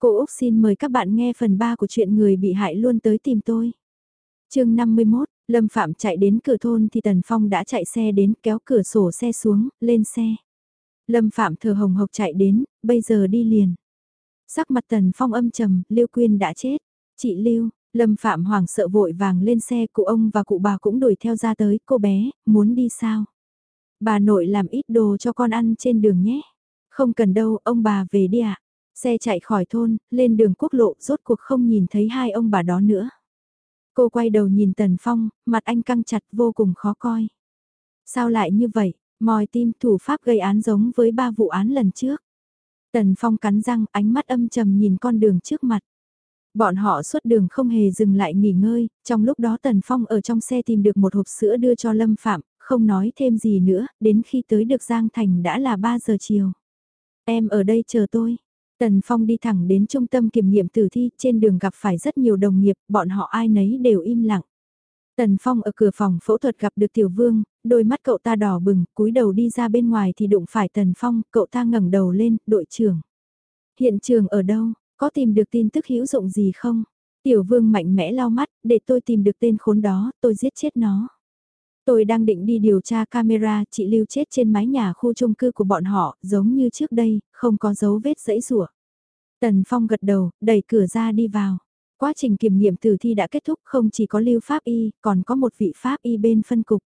Cô Úc xin mời các bạn nghe phần 3 của chuyện người bị hại luôn tới tìm tôi. chương 51, Lâm Phạm chạy đến cửa thôn thì Tần Phong đã chạy xe đến kéo cửa sổ xe xuống, lên xe. Lâm Phạm thờ hồng hộc chạy đến, bây giờ đi liền. Sắc mặt Tần Phong âm trầm, Lưu Quyên đã chết. Chị Lưu, Lâm Phạm hoảng sợ vội vàng lên xe, cụ ông và cụ bà cũng đuổi theo ra tới, cô bé, muốn đi sao? Bà nội làm ít đồ cho con ăn trên đường nhé. Không cần đâu, ông bà về đi ạ. Xe chạy khỏi thôn, lên đường quốc lộ, rốt cuộc không nhìn thấy hai ông bà đó nữa. Cô quay đầu nhìn Tần Phong, mặt anh căng chặt vô cùng khó coi. Sao lại như vậy, mòi tim thủ pháp gây án giống với ba vụ án lần trước. Tần Phong cắn răng, ánh mắt âm trầm nhìn con đường trước mặt. Bọn họ suốt đường không hề dừng lại nghỉ ngơi, trong lúc đó Tần Phong ở trong xe tìm được một hộp sữa đưa cho Lâm Phạm, không nói thêm gì nữa, đến khi tới được Giang Thành đã là 3 giờ chiều. Em ở đây chờ tôi. Tần Phong đi thẳng đến trung tâm kiểm nghiệm tử thi, trên đường gặp phải rất nhiều đồng nghiệp, bọn họ ai nấy đều im lặng. Tần Phong ở cửa phòng phẫu thuật gặp được Tiểu Vương, đôi mắt cậu ta đỏ bừng, cúi đầu đi ra bên ngoài thì đụng phải Tần Phong, cậu ta ngẩng đầu lên, đội trưởng. Hiện trường ở đâu, có tìm được tin tức hữu dụng gì không? Tiểu Vương mạnh mẽ lau mắt, để tôi tìm được tên khốn đó, tôi giết chết nó. Tôi đang định đi điều tra camera, chị Lưu chết trên mái nhà khu chung cư của bọn họ, giống như trước đây, không có dấu vết dẫy rủa. Tần Phong gật đầu, đẩy cửa ra đi vào. Quá trình kiểm nghiệm tử thi đã kết thúc không chỉ có Lưu Pháp Y, còn có một vị Pháp Y bên phân cục.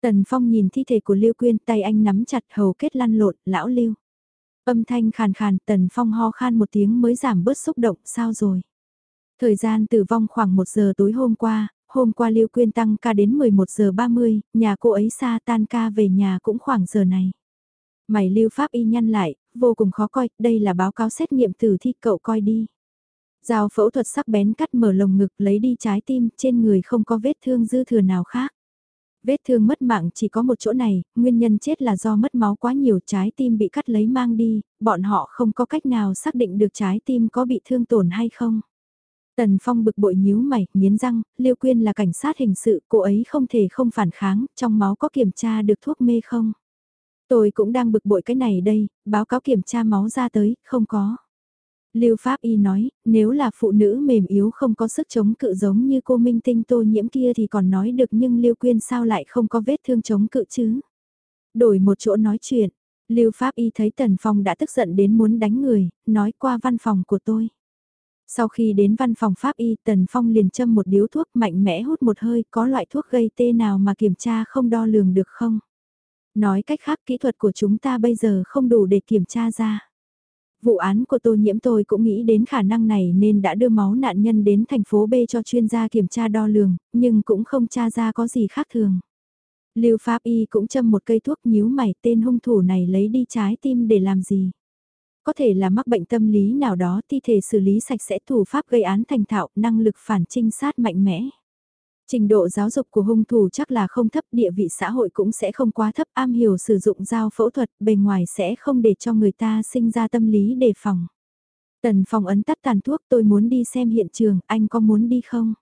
Tần Phong nhìn thi thể của Lưu Quyên tay anh nắm chặt hầu kết lăn lộn, lão Lưu. Âm thanh khàn khàn, Tần Phong ho khan một tiếng mới giảm bớt xúc động, sao rồi? Thời gian tử vong khoảng 1 giờ tối hôm qua, hôm qua Lưu Quyên tăng ca đến 11 giờ 30, nhà cô ấy xa tan ca về nhà cũng khoảng giờ này. Mày Lưu Pháp y nhăn lại, vô cùng khó coi, đây là báo cáo xét nghiệm tử thi cậu coi đi. Giao phẫu thuật sắc bén cắt mở lồng ngực lấy đi trái tim, trên người không có vết thương dư thừa nào khác. Vết thương mất mạng chỉ có một chỗ này, nguyên nhân chết là do mất máu quá nhiều trái tim bị cắt lấy mang đi, bọn họ không có cách nào xác định được trái tim có bị thương tổn hay không. Tần Phong bực bội nhíu mày, nghiến răng, Liêu Quyên là cảnh sát hình sự, cô ấy không thể không phản kháng, trong máu có kiểm tra được thuốc mê không? Tôi cũng đang bực bội cái này đây, báo cáo kiểm tra máu ra tới, không có. Lưu Pháp Y nói, nếu là phụ nữ mềm yếu không có sức chống cự giống như cô Minh Tinh tô nhiễm kia thì còn nói được nhưng Lưu Quyên sao lại không có vết thương chống cự chứ? Đổi một chỗ nói chuyện, Lưu Pháp Y thấy Tần Phong đã tức giận đến muốn đánh người, nói qua văn phòng của tôi. Sau khi đến văn phòng pháp y Tần Phong liền châm một điếu thuốc mạnh mẽ hút một hơi có loại thuốc gây tê nào mà kiểm tra không đo lường được không? Nói cách khác kỹ thuật của chúng ta bây giờ không đủ để kiểm tra ra. Vụ án của tô nhiễm tôi cũng nghĩ đến khả năng này nên đã đưa máu nạn nhân đến thành phố B cho chuyên gia kiểm tra đo lường, nhưng cũng không tra ra có gì khác thường. Lưu Pháp Y cũng châm một cây thuốc nhíu mày tên hung thủ này lấy đi trái tim để làm gì có thể là mắc bệnh tâm lý nào đó thi thể xử lý sạch sẽ thủ pháp gây án thành thạo, năng lực phản trinh sát mạnh mẽ. Trình độ giáo dục của hung thủ chắc là không thấp địa vị xã hội cũng sẽ không quá thấp am hiểu sử dụng dao phẫu thuật bề ngoài sẽ không để cho người ta sinh ra tâm lý đề phòng. Tần phòng ấn tắt tàn thuốc tôi muốn đi xem hiện trường, anh có muốn đi không?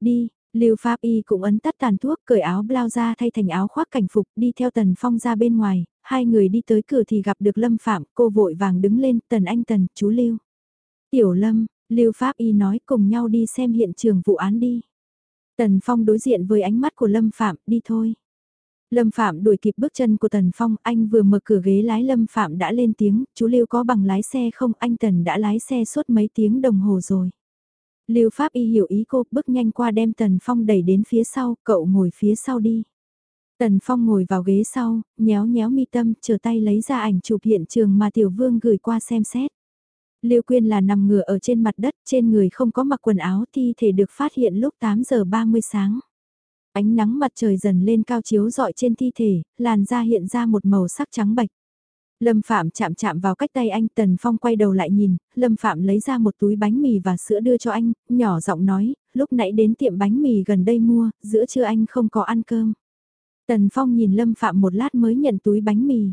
Đi, Lưu Pháp Y cũng ấn tắt tàn thuốc cởi áo blau ra thay thành áo khoác cảnh phục đi theo Tần Phong ra bên ngoài, hai người đi tới cửa thì gặp được Lâm Phạm, cô vội vàng đứng lên, Tần Anh Tần, chú Lưu. Tiểu Lâm, Lưu Pháp Y nói cùng nhau đi xem hiện trường vụ án đi. Tần Phong đối diện với ánh mắt của Lâm Phạm, đi thôi. Lâm Phạm đuổi kịp bước chân của Tần Phong, anh vừa mở cửa ghế lái Lâm Phạm đã lên tiếng, chú Lưu có bằng lái xe không, anh Tần đã lái xe suốt mấy tiếng đồng hồ rồi. Lưu Pháp Y hiểu ý cô, bước nhanh qua đem Tần Phong đẩy đến phía sau, cậu ngồi phía sau đi. Tần Phong ngồi vào ghế sau, nhéo nhéo mi tâm, chờ tay lấy ra ảnh chụp hiện trường mà Tiểu Vương gửi qua xem xét. Lưu Quyên là nằm ngửa ở trên mặt đất, trên người không có mặc quần áo thi thể được phát hiện lúc 8 giờ 30 sáng. Ánh nắng mặt trời dần lên cao chiếu dọi trên thi thể, làn da hiện ra một màu sắc trắng bạch. Lâm Phạm chạm chạm vào cách tay anh Tần Phong quay đầu lại nhìn, Lâm Phạm lấy ra một túi bánh mì và sữa đưa cho anh, nhỏ giọng nói, lúc nãy đến tiệm bánh mì gần đây mua, giữa trưa anh không có ăn cơm. Tần Phong nhìn Lâm Phạm một lát mới nhận túi bánh mì.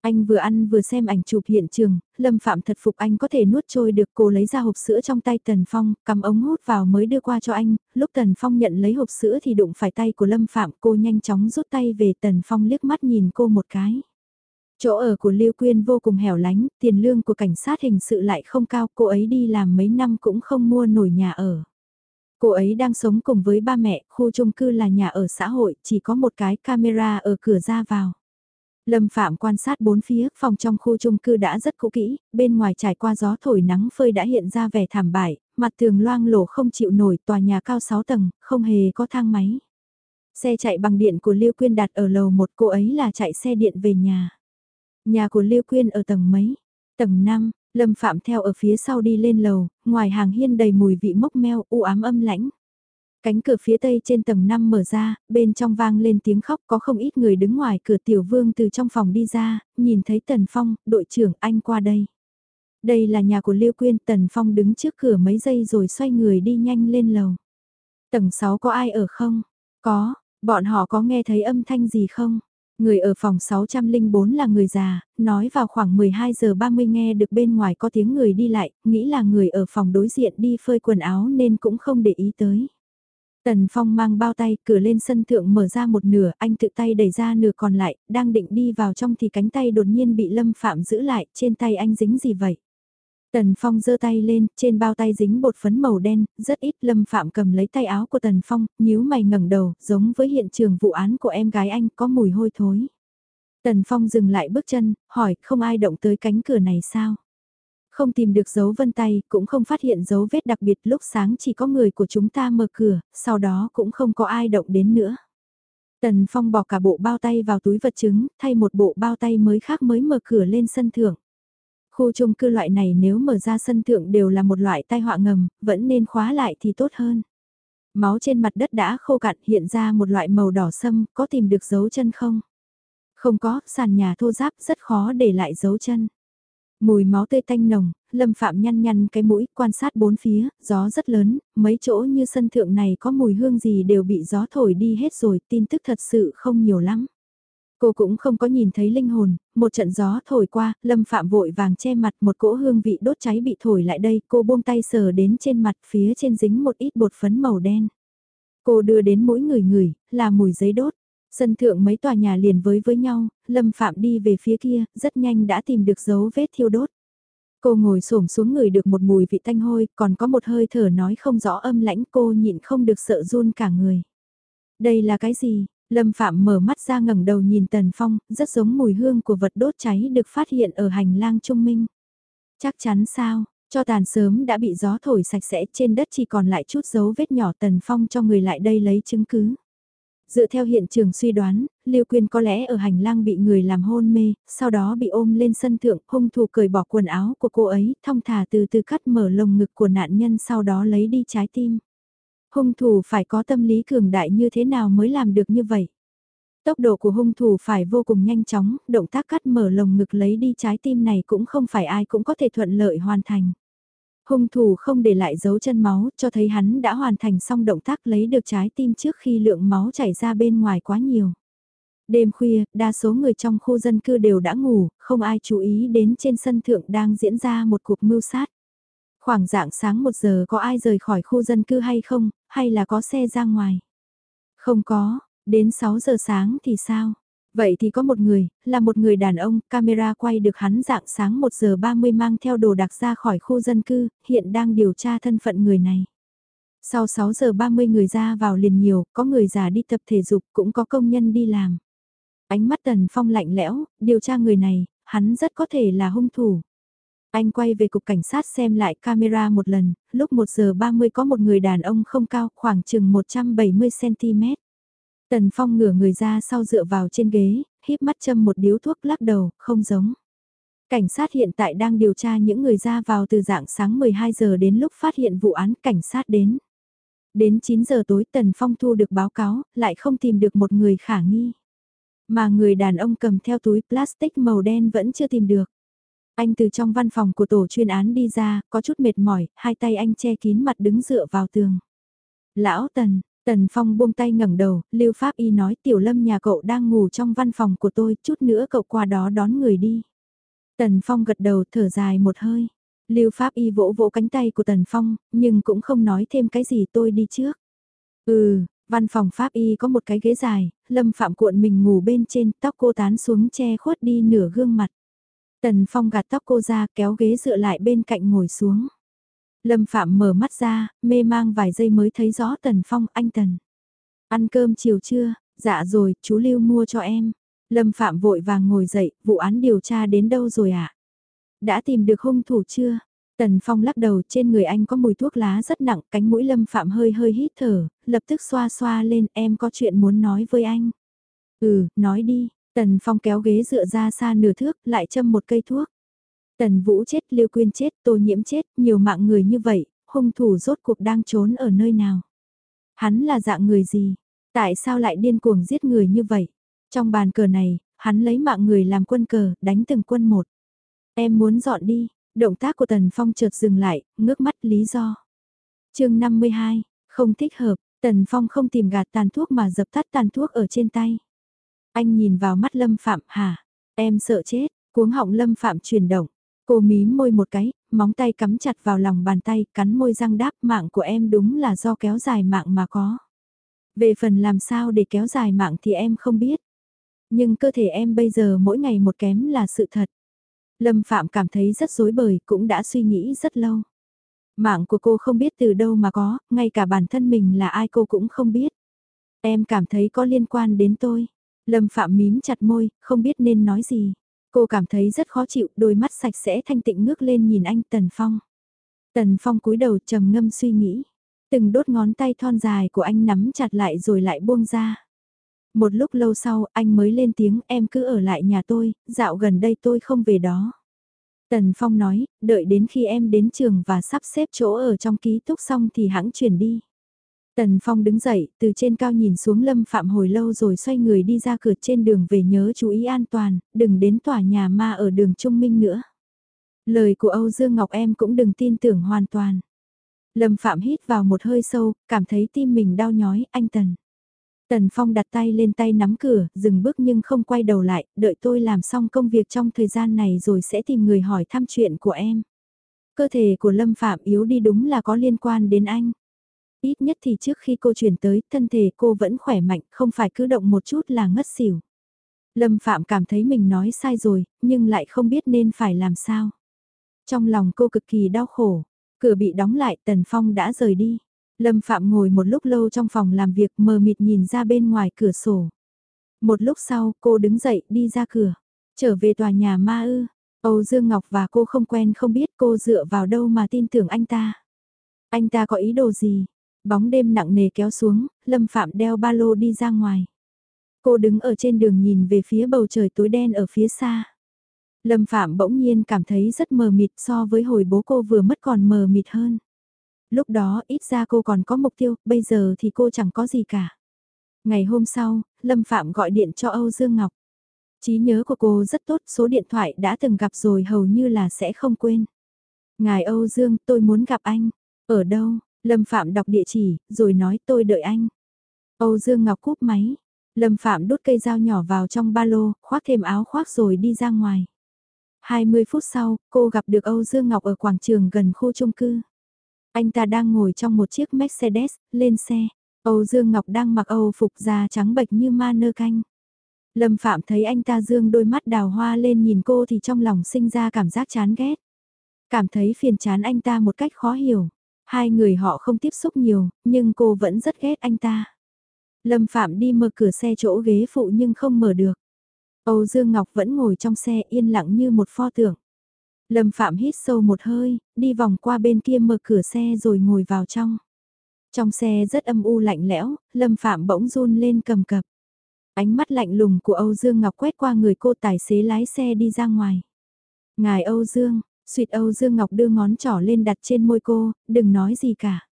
Anh vừa ăn vừa xem ảnh chụp hiện trường, Lâm Phạm thật phục anh có thể nuốt trôi được cô lấy ra hộp sữa trong tay Tần Phong, cầm ống hút vào mới đưa qua cho anh, lúc Tần Phong nhận lấy hộp sữa thì đụng phải tay của Lâm Phạm cô nhanh chóng rút tay về Tần Phong liếc mắt nhìn cô một cái. Chỗ ở của Lưu Quyên vô cùng hẻo lánh, tiền lương của cảnh sát hình sự lại không cao, cô ấy đi làm mấy năm cũng không mua nổi nhà ở. Cô ấy đang sống cùng với ba mẹ, khu chung cư là nhà ở xã hội, chỉ có một cái camera ở cửa ra vào. Lâm Phạm quan sát bốn phía, phòng trong khu chung cư đã rất cũ kỹ, bên ngoài trải qua gió thổi nắng phơi đã hiện ra vẻ thảm bại, mặt tường loang lổ không chịu nổi, tòa nhà cao 6 tầng, không hề có thang máy. Xe chạy bằng điện của Lưu Quyên đặt ở lầu một cô ấy là chạy xe điện về nhà. Nhà của Lưu Quyên ở tầng mấy? Tầng 5, Lâm Phạm theo ở phía sau đi lên lầu, ngoài hàng hiên đầy mùi vị mốc meo u ám âm lãnh. Cánh cửa phía tây trên tầng 5 mở ra, bên trong vang lên tiếng khóc có không ít người đứng ngoài cửa tiểu vương từ trong phòng đi ra, nhìn thấy Tần Phong, đội trưởng anh qua đây. Đây là nhà của Liêu Quyên, Tần Phong đứng trước cửa mấy giây rồi xoay người đi nhanh lên lầu. Tầng 6 có ai ở không? Có, bọn họ có nghe thấy âm thanh gì không? Người ở phòng 604 là người già, nói vào khoảng 12 giờ 30 nghe được bên ngoài có tiếng người đi lại, nghĩ là người ở phòng đối diện đi phơi quần áo nên cũng không để ý tới. Tần Phong mang bao tay, cửa lên sân thượng mở ra một nửa, anh tự tay đẩy ra nửa còn lại, đang định đi vào trong thì cánh tay đột nhiên bị Lâm Phạm giữ lại, trên tay anh dính gì vậy? Tần Phong giơ tay lên, trên bao tay dính bột phấn màu đen, rất ít Lâm Phạm cầm lấy tay áo của Tần Phong, nhíu mày ngẩng đầu, giống với hiện trường vụ án của em gái anh, có mùi hôi thối. Tần Phong dừng lại bước chân, hỏi, không ai động tới cánh cửa này sao? Không tìm được dấu vân tay, cũng không phát hiện dấu vết đặc biệt lúc sáng chỉ có người của chúng ta mở cửa, sau đó cũng không có ai động đến nữa. Tần Phong bỏ cả bộ bao tay vào túi vật chứng, thay một bộ bao tay mới khác mới mở cửa lên sân thượng. Khu chung cư loại này nếu mở ra sân thượng đều là một loại tai họa ngầm, vẫn nên khóa lại thì tốt hơn. Máu trên mặt đất đã khô cạn hiện ra một loại màu đỏ sâm, có tìm được dấu chân không? Không có, sàn nhà thô giáp rất khó để lại dấu chân. Mùi máu tươi tanh nồng, Lâm Phạm nhăn nhăn cái mũi, quan sát bốn phía, gió rất lớn, mấy chỗ như sân thượng này có mùi hương gì đều bị gió thổi đi hết rồi, tin tức thật sự không nhiều lắm. Cô cũng không có nhìn thấy linh hồn, một trận gió thổi qua, Lâm Phạm vội vàng che mặt một cỗ hương vị đốt cháy bị thổi lại đây, cô buông tay sờ đến trên mặt phía trên dính một ít bột phấn màu đen. Cô đưa đến mỗi người người, là mùi giấy đốt. Sân thượng mấy tòa nhà liền với với nhau, Lâm Phạm đi về phía kia, rất nhanh đã tìm được dấu vết thiêu đốt. Cô ngồi xổm xuống người được một mùi vị tanh hôi, còn có một hơi thở nói không rõ âm lãnh cô nhịn không được sợ run cả người. Đây là cái gì? Lâm Phạm mở mắt ra ngẩng đầu nhìn Tần Phong, rất giống mùi hương của vật đốt cháy được phát hiện ở hành lang trung minh. Chắc chắn sao, cho tàn sớm đã bị gió thổi sạch sẽ trên đất chỉ còn lại chút dấu vết nhỏ Tần Phong cho người lại đây lấy chứng cứ. Dựa theo hiện trường suy đoán, Lưu Quyên có lẽ ở hành lang bị người làm hôn mê, sau đó bị ôm lên sân thượng, hung thủ cởi bỏ quần áo của cô ấy, thong thả từ từ cắt mở lồng ngực của nạn nhân sau đó lấy đi trái tim. Hung thủ phải có tâm lý cường đại như thế nào mới làm được như vậy? Tốc độ của hung thủ phải vô cùng nhanh chóng, động tác cắt mở lồng ngực lấy đi trái tim này cũng không phải ai cũng có thể thuận lợi hoàn thành. Hung thủ không để lại dấu chân máu, cho thấy hắn đã hoàn thành xong động tác lấy được trái tim trước khi lượng máu chảy ra bên ngoài quá nhiều. Đêm khuya, đa số người trong khu dân cư đều đã ngủ, không ai chú ý đến trên sân thượng đang diễn ra một cuộc mưu sát. Khoảng dạng sáng một giờ có ai rời khỏi khu dân cư hay không, hay là có xe ra ngoài? Không có, đến 6 giờ sáng thì sao? Vậy thì có một người, là một người đàn ông, camera quay được hắn dạng sáng 1 giờ 30 mang theo đồ đặc ra khỏi khu dân cư, hiện đang điều tra thân phận người này. Sau 6 giờ 30 người ra vào liền nhiều, có người già đi tập thể dục, cũng có công nhân đi làm. Ánh mắt Tần Phong lạnh lẽo, điều tra người này, hắn rất có thể là hung thủ. Anh quay về cục cảnh sát xem lại camera một lần, lúc 1 giờ 30 có một người đàn ông không cao, khoảng chừng 170cm. Tần Phong ngửa người ra sau dựa vào trên ghế, híp mắt châm một điếu thuốc lắc đầu, không giống. Cảnh sát hiện tại đang điều tra những người ra vào từ dạng sáng 12 giờ đến lúc phát hiện vụ án cảnh sát đến. Đến 9 giờ tối Tần Phong thu được báo cáo, lại không tìm được một người khả nghi. Mà người đàn ông cầm theo túi plastic màu đen vẫn chưa tìm được. Anh từ trong văn phòng của tổ chuyên án đi ra, có chút mệt mỏi, hai tay anh che kín mặt đứng dựa vào tường. Lão Tần, Tần Phong buông tay ngẩng đầu, Lưu Pháp Y nói tiểu lâm nhà cậu đang ngủ trong văn phòng của tôi, chút nữa cậu qua đó đón người đi. Tần Phong gật đầu thở dài một hơi. Lưu Pháp Y vỗ vỗ cánh tay của Tần Phong, nhưng cũng không nói thêm cái gì tôi đi trước. Ừ, Văn phòng pháp y có một cái ghế dài, Lâm Phạm cuộn mình ngủ bên trên, tóc cô tán xuống che khuất đi nửa gương mặt. Tần Phong gạt tóc cô ra kéo ghế dựa lại bên cạnh ngồi xuống. Lâm Phạm mở mắt ra, mê mang vài giây mới thấy rõ Tần Phong, anh Tần. Ăn cơm chiều chưa? Dạ rồi, chú Lưu mua cho em. Lâm Phạm vội vàng ngồi dậy, vụ án điều tra đến đâu rồi ạ? À? Đã tìm được hung thủ chưa? Tần Phong lắc đầu trên người anh có mùi thuốc lá rất nặng, cánh mũi Lâm Phạm hơi hơi hít thở, lập tức xoa xoa lên em có chuyện muốn nói với anh. Ừ, nói đi, Tần Phong kéo ghế dựa ra xa nửa thước, lại châm một cây thuốc. Tần Vũ chết, Liêu Quyên chết, Tô Nhiễm chết, nhiều mạng người như vậy, hung thủ rốt cuộc đang trốn ở nơi nào? Hắn là dạng người gì? Tại sao lại điên cuồng giết người như vậy? Trong bàn cờ này, hắn lấy mạng người làm quân cờ, đánh từng quân một. Em muốn dọn đi, động tác của Tần Phong chợt dừng lại, ngước mắt lý do. chương 52, không thích hợp, Tần Phong không tìm gạt tàn thuốc mà dập tắt tàn thuốc ở trên tay. Anh nhìn vào mắt Lâm Phạm, hả? Em sợ chết, cuống họng Lâm Phạm chuyển động. Cô mím môi một cái, móng tay cắm chặt vào lòng bàn tay, cắn môi răng đáp mạng của em đúng là do kéo dài mạng mà có. Về phần làm sao để kéo dài mạng thì em không biết. Nhưng cơ thể em bây giờ mỗi ngày một kém là sự thật. Lâm Phạm cảm thấy rất rối bời, cũng đã suy nghĩ rất lâu. Mạng của cô không biết từ đâu mà có, ngay cả bản thân mình là ai cô cũng không biết. Em cảm thấy có liên quan đến tôi. Lâm Phạm mím chặt môi, không biết nên nói gì. Cô cảm thấy rất khó chịu, đôi mắt sạch sẽ thanh tịnh ngước lên nhìn anh Tần Phong. Tần Phong cúi đầu trầm ngâm suy nghĩ. Từng đốt ngón tay thon dài của anh nắm chặt lại rồi lại buông ra. Một lúc lâu sau anh mới lên tiếng em cứ ở lại nhà tôi, dạo gần đây tôi không về đó. Tần Phong nói, đợi đến khi em đến trường và sắp xếp chỗ ở trong ký túc xong thì hãng chuyển đi. Tần Phong đứng dậy, từ trên cao nhìn xuống Lâm Phạm hồi lâu rồi xoay người đi ra cửa trên đường về nhớ chú ý an toàn, đừng đến tòa nhà ma ở đường Trung Minh nữa. Lời của Âu Dương Ngọc em cũng đừng tin tưởng hoàn toàn. Lâm Phạm hít vào một hơi sâu, cảm thấy tim mình đau nhói, anh Tần. Tần Phong đặt tay lên tay nắm cửa, dừng bước nhưng không quay đầu lại, đợi tôi làm xong công việc trong thời gian này rồi sẽ tìm người hỏi thăm chuyện của em. Cơ thể của Lâm Phạm yếu đi đúng là có liên quan đến anh. Ít nhất thì trước khi cô chuyển tới, thân thể cô vẫn khỏe mạnh, không phải cứ động một chút là ngất xỉu. Lâm Phạm cảm thấy mình nói sai rồi, nhưng lại không biết nên phải làm sao. Trong lòng cô cực kỳ đau khổ, cửa bị đóng lại, Tần Phong đã rời đi. Lâm Phạm ngồi một lúc lâu trong phòng làm việc mờ mịt nhìn ra bên ngoài cửa sổ. Một lúc sau, cô đứng dậy đi ra cửa, trở về tòa nhà ma ư. Âu Dương Ngọc và cô không quen không biết cô dựa vào đâu mà tin tưởng anh ta. Anh ta có ý đồ gì? Bóng đêm nặng nề kéo xuống, Lâm Phạm đeo ba lô đi ra ngoài. Cô đứng ở trên đường nhìn về phía bầu trời tối đen ở phía xa. Lâm Phạm bỗng nhiên cảm thấy rất mờ mịt so với hồi bố cô vừa mất còn mờ mịt hơn. Lúc đó ít ra cô còn có mục tiêu, bây giờ thì cô chẳng có gì cả. Ngày hôm sau, Lâm Phạm gọi điện cho Âu Dương Ngọc. trí nhớ của cô rất tốt, số điện thoại đã từng gặp rồi hầu như là sẽ không quên. Ngài Âu Dương, tôi muốn gặp anh. Ở đâu? Lâm Phạm đọc địa chỉ, rồi nói tôi đợi anh. Âu Dương Ngọc cúp máy. Lâm Phạm đút cây dao nhỏ vào trong ba lô, khoác thêm áo khoác rồi đi ra ngoài. 20 phút sau, cô gặp được Âu Dương Ngọc ở quảng trường gần khu chung cư. Anh ta đang ngồi trong một chiếc Mercedes, lên xe. Âu Dương Ngọc đang mặc Âu phục da trắng bệch như ma nơ canh. Lâm Phạm thấy anh ta dương đôi mắt đào hoa lên nhìn cô thì trong lòng sinh ra cảm giác chán ghét. Cảm thấy phiền chán anh ta một cách khó hiểu. Hai người họ không tiếp xúc nhiều, nhưng cô vẫn rất ghét anh ta. Lâm Phạm đi mở cửa xe chỗ ghế phụ nhưng không mở được. Âu Dương Ngọc vẫn ngồi trong xe yên lặng như một pho tượng. Lâm Phạm hít sâu một hơi, đi vòng qua bên kia mở cửa xe rồi ngồi vào trong. Trong xe rất âm u lạnh lẽo, Lâm Phạm bỗng run lên cầm cập. Ánh mắt lạnh lùng của Âu Dương Ngọc quét qua người cô tài xế lái xe đi ra ngoài. Ngài Âu Dương, Suyệt Âu Dương Ngọc đưa ngón trỏ lên đặt trên môi cô, đừng nói gì cả.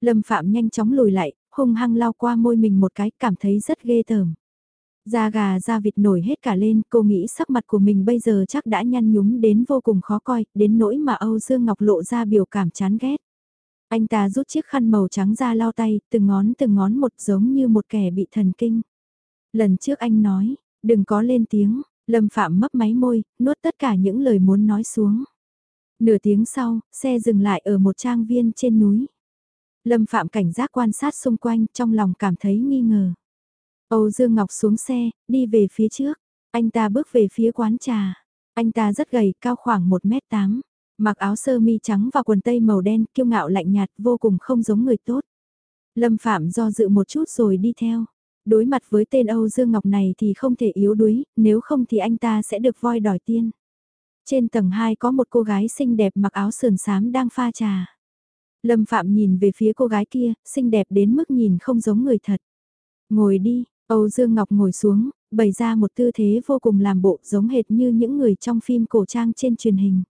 Lâm Phạm nhanh chóng lùi lại, hung hăng lao qua môi mình một cái, cảm thấy rất ghê tởm. Da gà da vịt nổi hết cả lên, cô nghĩ sắc mặt của mình bây giờ chắc đã nhăn nhúm đến vô cùng khó coi, đến nỗi mà Âu Dương Ngọc lộ ra biểu cảm chán ghét. Anh ta rút chiếc khăn màu trắng ra lau tay, từng ngón từng ngón một giống như một kẻ bị thần kinh. Lần trước anh nói, đừng có lên tiếng, Lâm Phạm mấp máy môi, nuốt tất cả những lời muốn nói xuống. Nửa tiếng sau, xe dừng lại ở một trang viên trên núi. Lâm Phạm cảnh giác quan sát xung quanh trong lòng cảm thấy nghi ngờ. Âu Dương Ngọc xuống xe, đi về phía trước. Anh ta bước về phía quán trà. Anh ta rất gầy, cao khoảng 1m8. Mặc áo sơ mi trắng và quần tây màu đen, kiêu ngạo lạnh nhạt, vô cùng không giống người tốt. Lâm Phạm do dự một chút rồi đi theo. Đối mặt với tên Âu Dương Ngọc này thì không thể yếu đuối, nếu không thì anh ta sẽ được voi đòi tiên. Trên tầng 2 có một cô gái xinh đẹp mặc áo sườn xám đang pha trà. Lâm Phạm nhìn về phía cô gái kia, xinh đẹp đến mức nhìn không giống người thật. Ngồi đi, Âu Dương Ngọc ngồi xuống, bày ra một tư thế vô cùng làm bộ giống hệt như những người trong phim cổ trang trên truyền hình.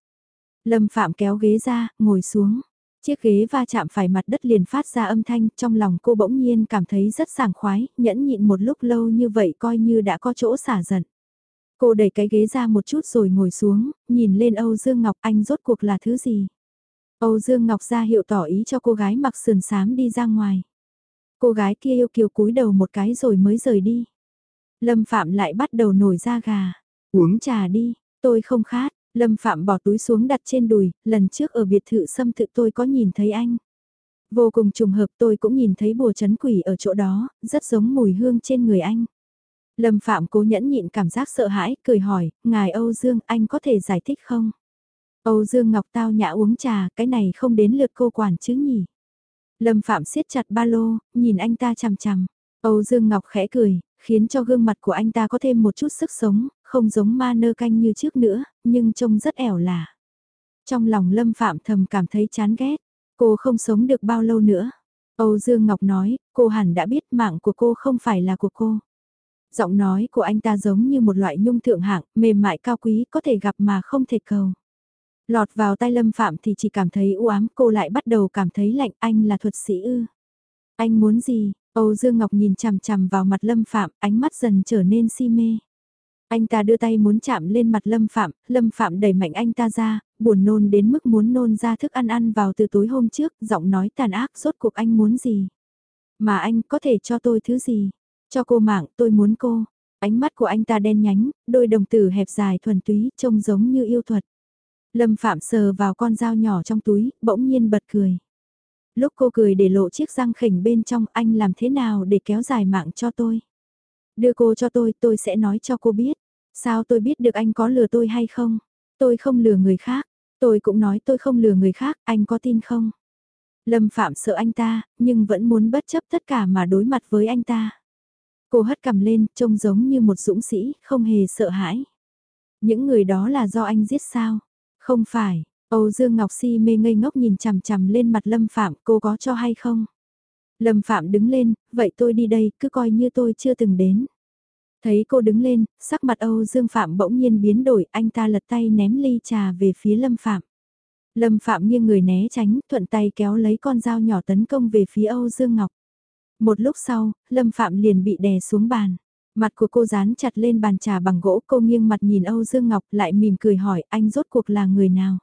Lâm Phạm kéo ghế ra, ngồi xuống. Chiếc ghế va chạm phải mặt đất liền phát ra âm thanh, trong lòng cô bỗng nhiên cảm thấy rất sảng khoái, nhẫn nhịn một lúc lâu như vậy coi như đã có chỗ xả giận. Cô đẩy cái ghế ra một chút rồi ngồi xuống, nhìn lên Âu Dương Ngọc anh rốt cuộc là thứ gì. Âu Dương Ngọc ra hiệu tỏ ý cho cô gái mặc sườn xám đi ra ngoài. Cô gái kia yêu kiều cúi đầu một cái rồi mới rời đi. Lâm Phạm lại bắt đầu nổi da gà. Uống trà đi, tôi không khát. Lâm Phạm bỏ túi xuống đặt trên đùi, lần trước ở biệt thự xâm thự tôi có nhìn thấy anh. Vô cùng trùng hợp tôi cũng nhìn thấy bùa chấn quỷ ở chỗ đó, rất giống mùi hương trên người anh. Lâm Phạm cố nhẫn nhịn cảm giác sợ hãi, cười hỏi, ngài Âu Dương anh có thể giải thích không? Âu Dương Ngọc tao nhã uống trà, cái này không đến lượt cô quản chứ nhỉ? Lâm Phạm siết chặt ba lô, nhìn anh ta chằm chằm. Âu Dương Ngọc khẽ cười, khiến cho gương mặt của anh ta có thêm một chút sức sống, không giống ma nơ canh như trước nữa, nhưng trông rất ẻo lả. Trong lòng Lâm Phạm thầm cảm thấy chán ghét, cô không sống được bao lâu nữa. Âu Dương Ngọc nói, cô hẳn đã biết mạng của cô không phải là của cô. Giọng nói của anh ta giống như một loại nhung thượng hạng, mềm mại cao quý, có thể gặp mà không thể cầu. Lọt vào tay Lâm Phạm thì chỉ cảm thấy u ám, cô lại bắt đầu cảm thấy lạnh, anh là thuật sĩ ư. Anh muốn gì? Âu Dương Ngọc nhìn chằm chằm vào mặt Lâm Phạm, ánh mắt dần trở nên si mê. Anh ta đưa tay muốn chạm lên mặt Lâm Phạm, Lâm Phạm đẩy mạnh anh ta ra, buồn nôn đến mức muốn nôn ra thức ăn ăn vào từ tối hôm trước, giọng nói tàn ác rốt cuộc anh muốn gì. Mà anh có thể cho tôi thứ gì? Cho cô mạng, tôi muốn cô. Ánh mắt của anh ta đen nhánh, đôi đồng tử hẹp dài thuần túy, trông giống như yêu thuật. Lâm Phạm sờ vào con dao nhỏ trong túi, bỗng nhiên bật cười. Lúc cô cười để lộ chiếc răng khỉnh bên trong anh làm thế nào để kéo dài mạng cho tôi. Đưa cô cho tôi, tôi sẽ nói cho cô biết. Sao tôi biết được anh có lừa tôi hay không? Tôi không lừa người khác. Tôi cũng nói tôi không lừa người khác, anh có tin không? Lâm Phạm sợ anh ta, nhưng vẫn muốn bất chấp tất cả mà đối mặt với anh ta. Cô hất cầm lên, trông giống như một dũng sĩ, không hề sợ hãi. Những người đó là do anh giết sao? Không phải, Âu Dương Ngọc Si mê ngây ngốc nhìn chằm chằm lên mặt Lâm Phạm, cô có cho hay không? Lâm Phạm đứng lên, vậy tôi đi đây, cứ coi như tôi chưa từng đến. Thấy cô đứng lên, sắc mặt Âu Dương Phạm bỗng nhiên biến đổi, anh ta lật tay ném ly trà về phía Lâm Phạm. Lâm Phạm nghiêng người né tránh, thuận tay kéo lấy con dao nhỏ tấn công về phía Âu Dương Ngọc. Một lúc sau, Lâm Phạm liền bị đè xuống bàn. Mặt của cô dán chặt lên bàn trà bằng gỗ, cô nghiêng mặt nhìn Âu Dương Ngọc lại mỉm cười hỏi anh rốt cuộc là người nào.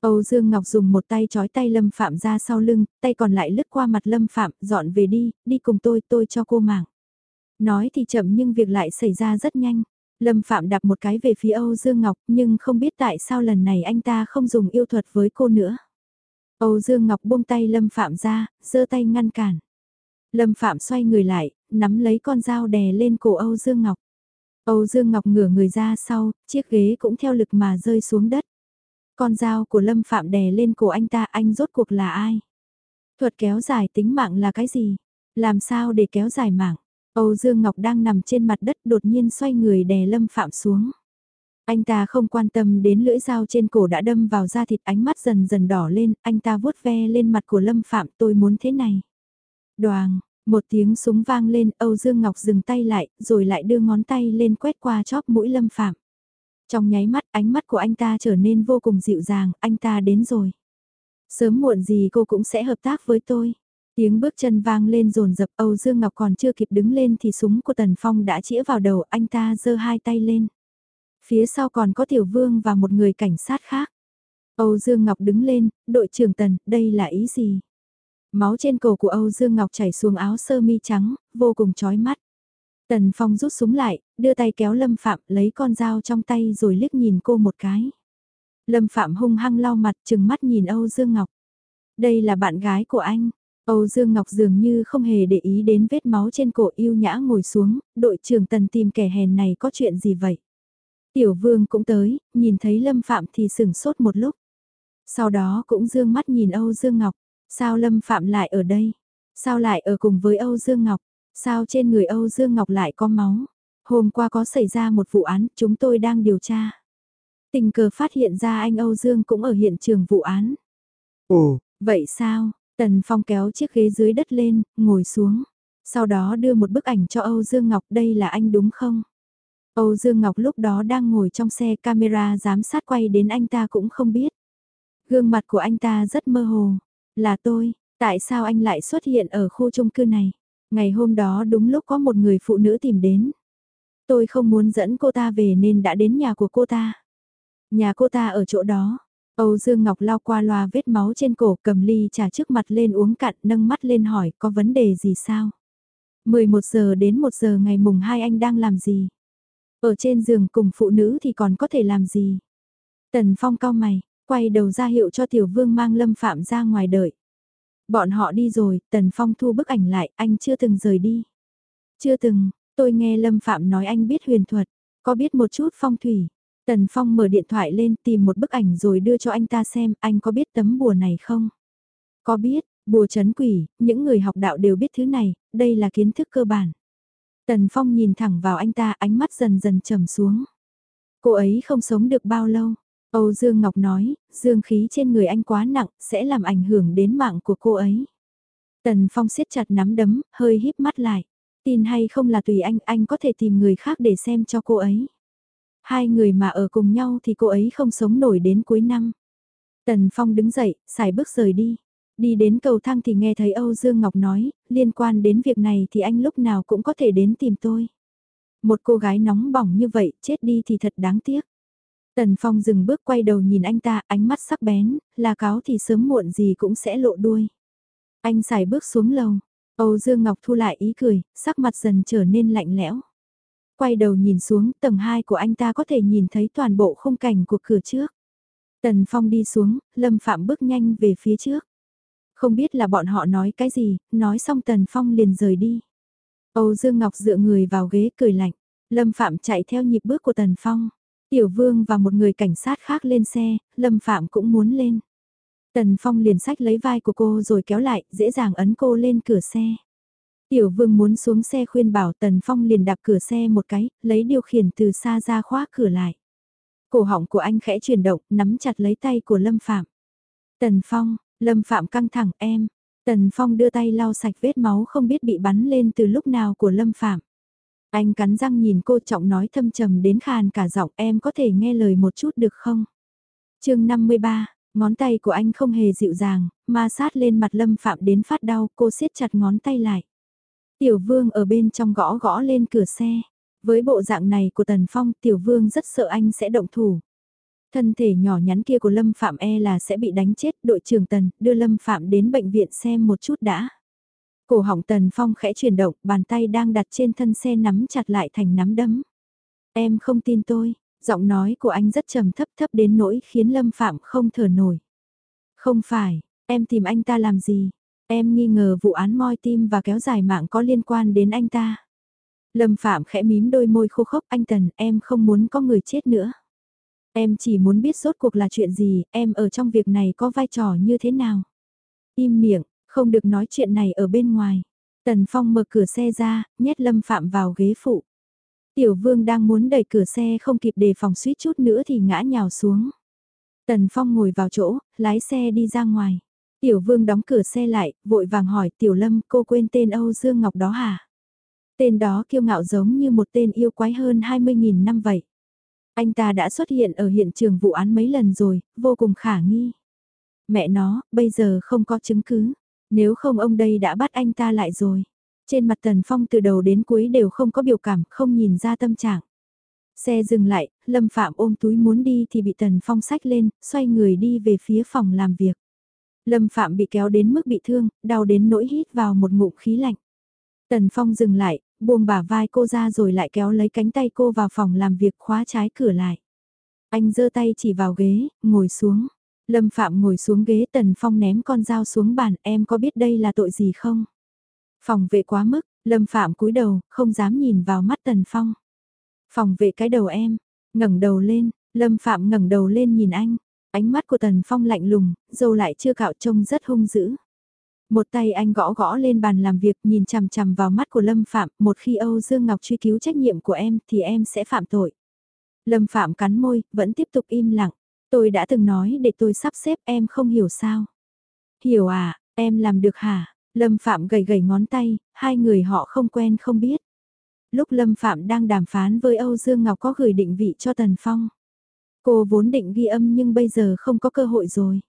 Âu Dương Ngọc dùng một tay trói tay Lâm Phạm ra sau lưng, tay còn lại lướt qua mặt Lâm Phạm, dọn về đi, đi cùng tôi, tôi cho cô mạng. Nói thì chậm nhưng việc lại xảy ra rất nhanh. Lâm Phạm đạp một cái về phía Âu Dương Ngọc, nhưng không biết tại sao lần này anh ta không dùng yêu thuật với cô nữa. Âu Dương Ngọc buông tay Lâm Phạm ra, giơ tay ngăn cản. Lâm Phạm xoay người lại, nắm lấy con dao đè lên cổ Âu Dương Ngọc. Âu Dương Ngọc ngửa người ra sau, chiếc ghế cũng theo lực mà rơi xuống đất. Con dao của Lâm Phạm đè lên cổ anh ta, anh rốt cuộc là ai? Thuật kéo dài tính mạng là cái gì? Làm sao để kéo dài mạng? Âu Dương Ngọc đang nằm trên mặt đất đột nhiên xoay người đè Lâm Phạm xuống. Anh ta không quan tâm đến lưỡi dao trên cổ đã đâm vào da thịt ánh mắt dần dần đỏ lên, anh ta vuốt ve lên mặt của Lâm Phạm tôi muốn thế này. Đoàn, một tiếng súng vang lên, Âu Dương Ngọc dừng tay lại, rồi lại đưa ngón tay lên quét qua chóp mũi Lâm Phạm. Trong nháy mắt, ánh mắt của anh ta trở nên vô cùng dịu dàng, anh ta đến rồi. Sớm muộn gì cô cũng sẽ hợp tác với tôi. Tiếng bước chân vang lên rồn rập Âu Dương Ngọc còn chưa kịp đứng lên thì súng của Tần Phong đã chĩa vào đầu anh ta giơ hai tay lên. Phía sau còn có Tiểu Vương và một người cảnh sát khác. Âu Dương Ngọc đứng lên, đội trưởng Tần, đây là ý gì? Máu trên cổ của Âu Dương Ngọc chảy xuống áo sơ mi trắng, vô cùng chói mắt. Tần Phong rút súng lại, đưa tay kéo Lâm Phạm lấy con dao trong tay rồi liếc nhìn cô một cái. Lâm Phạm hung hăng lau mặt chừng mắt nhìn Âu Dương Ngọc. Đây là bạn gái của anh. Âu Dương Ngọc dường như không hề để ý đến vết máu trên cổ yêu nhã ngồi xuống, đội trưởng tần tìm kẻ hèn này có chuyện gì vậy? Tiểu vương cũng tới, nhìn thấy Lâm Phạm thì sửng sốt một lúc. Sau đó cũng dương mắt nhìn Âu Dương Ngọc, sao Lâm Phạm lại ở đây? Sao lại ở cùng với Âu Dương Ngọc? Sao trên người Âu Dương Ngọc lại có máu? Hôm qua có xảy ra một vụ án, chúng tôi đang điều tra. Tình cờ phát hiện ra anh Âu Dương cũng ở hiện trường vụ án. Ồ, vậy sao? Tần Phong kéo chiếc ghế dưới đất lên, ngồi xuống. Sau đó đưa một bức ảnh cho Âu Dương Ngọc đây là anh đúng không? Âu Dương Ngọc lúc đó đang ngồi trong xe camera giám sát quay đến anh ta cũng không biết. Gương mặt của anh ta rất mơ hồ. Là tôi, tại sao anh lại xuất hiện ở khu chung cư này? Ngày hôm đó đúng lúc có một người phụ nữ tìm đến. Tôi không muốn dẫn cô ta về nên đã đến nhà của cô ta. Nhà cô ta ở chỗ đó. Âu Dương Ngọc lao qua loa vết máu trên cổ cầm ly trà trước mặt lên uống cạn nâng mắt lên hỏi có vấn đề gì sao? 11 giờ đến 1 giờ ngày mùng 2 anh đang làm gì? Ở trên giường cùng phụ nữ thì còn có thể làm gì? Tần Phong cao mày, quay đầu ra hiệu cho Tiểu Vương mang Lâm Phạm ra ngoài đợi. Bọn họ đi rồi, Tần Phong thu bức ảnh lại, anh chưa từng rời đi. Chưa từng, tôi nghe Lâm Phạm nói anh biết huyền thuật, có biết một chút phong thủy. Tần Phong mở điện thoại lên tìm một bức ảnh rồi đưa cho anh ta xem, anh có biết tấm bùa này không? Có biết, bùa chấn quỷ, những người học đạo đều biết thứ này, đây là kiến thức cơ bản. Tần Phong nhìn thẳng vào anh ta, ánh mắt dần dần trầm xuống. Cô ấy không sống được bao lâu. Âu Dương Ngọc nói, dương khí trên người anh quá nặng, sẽ làm ảnh hưởng đến mạng của cô ấy. Tần Phong siết chặt nắm đấm, hơi híp mắt lại. Tin hay không là tùy anh, anh có thể tìm người khác để xem cho cô ấy. Hai người mà ở cùng nhau thì cô ấy không sống nổi đến cuối năm. Tần Phong đứng dậy, xài bước rời đi. Đi đến cầu thang thì nghe thấy Âu Dương Ngọc nói, liên quan đến việc này thì anh lúc nào cũng có thể đến tìm tôi. Một cô gái nóng bỏng như vậy, chết đi thì thật đáng tiếc. Tần Phong dừng bước quay đầu nhìn anh ta, ánh mắt sắc bén, là cáo thì sớm muộn gì cũng sẽ lộ đuôi. Anh xài bước xuống lầu, Âu Dương Ngọc thu lại ý cười, sắc mặt dần trở nên lạnh lẽo. Quay đầu nhìn xuống, tầng 2 của anh ta có thể nhìn thấy toàn bộ khung cảnh của cửa trước. Tần Phong đi xuống, Lâm Phạm bước nhanh về phía trước. Không biết là bọn họ nói cái gì, nói xong Tần Phong liền rời đi. Âu Dương Ngọc dựa người vào ghế cười lạnh. Lâm Phạm chạy theo nhịp bước của Tần Phong. Tiểu Vương và một người cảnh sát khác lên xe, Lâm Phạm cũng muốn lên. Tần Phong liền sách lấy vai của cô rồi kéo lại, dễ dàng ấn cô lên cửa xe. Tiểu Vương muốn xuống xe khuyên bảo Tần Phong liền đạp cửa xe một cái, lấy điều khiển từ xa ra khóa cửa lại. Cổ họng của anh khẽ chuyển động, nắm chặt lấy tay của Lâm Phạm. Tần Phong, Lâm Phạm căng thẳng em. Tần Phong đưa tay lau sạch vết máu không biết bị bắn lên từ lúc nào của Lâm Phạm. Anh cắn răng nhìn cô trọng nói thâm trầm đến khàn cả giọng em có thể nghe lời một chút được không? chương 53, ngón tay của anh không hề dịu dàng, ma sát lên mặt Lâm Phạm đến phát đau, cô siết chặt ngón tay lại. Tiểu Vương ở bên trong gõ gõ lên cửa xe. Với bộ dạng này của Tần Phong, Tiểu Vương rất sợ anh sẽ động thủ. Thân thể nhỏ nhắn kia của Lâm Phạm e là sẽ bị đánh chết, đội trưởng Tần, đưa Lâm Phạm đến bệnh viện xem một chút đã. Cổ họng Tần Phong khẽ chuyển động, bàn tay đang đặt trên thân xe nắm chặt lại thành nắm đấm. Em không tin tôi, giọng nói của anh rất trầm thấp thấp đến nỗi khiến Lâm Phạm không thở nổi. Không phải, em tìm anh ta làm gì? Em nghi ngờ vụ án moi tim và kéo dài mạng có liên quan đến anh ta. Lâm Phạm khẽ mím đôi môi khô khốc anh Tần, em không muốn có người chết nữa. Em chỉ muốn biết rốt cuộc là chuyện gì, em ở trong việc này có vai trò như thế nào. Im miệng, không được nói chuyện này ở bên ngoài. Tần Phong mở cửa xe ra, nhét Lâm Phạm vào ghế phụ. Tiểu Vương đang muốn đẩy cửa xe không kịp đề phòng suýt chút nữa thì ngã nhào xuống. Tần Phong ngồi vào chỗ, lái xe đi ra ngoài. Tiểu Vương đóng cửa xe lại, vội vàng hỏi Tiểu Lâm cô quên tên Âu Dương Ngọc đó hả? Tên đó kiêu ngạo giống như một tên yêu quái hơn 20.000 năm vậy. Anh ta đã xuất hiện ở hiện trường vụ án mấy lần rồi, vô cùng khả nghi. Mẹ nó, bây giờ không có chứng cứ. Nếu không ông đây đã bắt anh ta lại rồi. Trên mặt Tần Phong từ đầu đến cuối đều không có biểu cảm, không nhìn ra tâm trạng. Xe dừng lại, Lâm Phạm ôm túi muốn đi thì bị Tần Phong sách lên, xoay người đi về phía phòng làm việc. Lâm Phạm bị kéo đến mức bị thương, đau đến nỗi hít vào một ngụm khí lạnh. Tần Phong dừng lại, buông bả vai cô ra rồi lại kéo lấy cánh tay cô vào phòng làm việc khóa trái cửa lại. Anh giơ tay chỉ vào ghế, ngồi xuống. Lâm Phạm ngồi xuống ghế Tần Phong ném con dao xuống bàn, em có biết đây là tội gì không? Phòng vệ quá mức, Lâm Phạm cúi đầu, không dám nhìn vào mắt Tần Phong. Phòng vệ cái đầu em, ngẩng đầu lên, Lâm Phạm ngẩng đầu lên nhìn anh, ánh mắt của Tần Phong lạnh lùng, dâu lại chưa cạo trông rất hung dữ. Một tay anh gõ gõ lên bàn làm việc nhìn chằm chằm vào mắt của Lâm Phạm, một khi Âu Dương Ngọc truy cứu trách nhiệm của em thì em sẽ phạm tội. Lâm Phạm cắn môi, vẫn tiếp tục im lặng. Tôi đã từng nói để tôi sắp xếp em không hiểu sao. Hiểu à, em làm được hả? Lâm Phạm gầy gầy ngón tay, hai người họ không quen không biết. Lúc Lâm Phạm đang đàm phán với Âu Dương Ngọc có gửi định vị cho Tần Phong. Cô vốn định ghi âm nhưng bây giờ không có cơ hội rồi.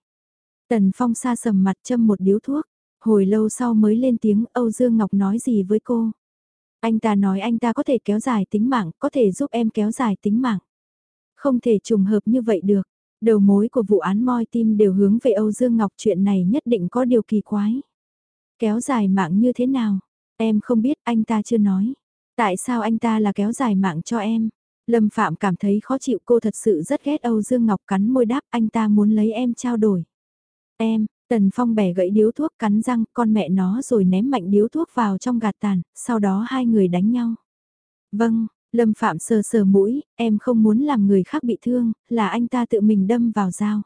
Tần Phong xa sầm mặt châm một điếu thuốc. Hồi lâu sau mới lên tiếng Âu Dương Ngọc nói gì với cô. Anh ta nói anh ta có thể kéo dài tính mạng, có thể giúp em kéo dài tính mạng. Không thể trùng hợp như vậy được. Đầu mối của vụ án moi tim đều hướng về Âu Dương Ngọc chuyện này nhất định có điều kỳ quái. Kéo dài mạng như thế nào? Em không biết anh ta chưa nói. Tại sao anh ta là kéo dài mạng cho em? Lâm Phạm cảm thấy khó chịu cô thật sự rất ghét Âu Dương Ngọc cắn môi đáp anh ta muốn lấy em trao đổi. Em, Tần Phong bẻ gãy điếu thuốc cắn răng con mẹ nó rồi ném mạnh điếu thuốc vào trong gạt tàn, sau đó hai người đánh nhau. Vâng, Lâm Phạm sờ sờ mũi, em không muốn làm người khác bị thương, là anh ta tự mình đâm vào dao.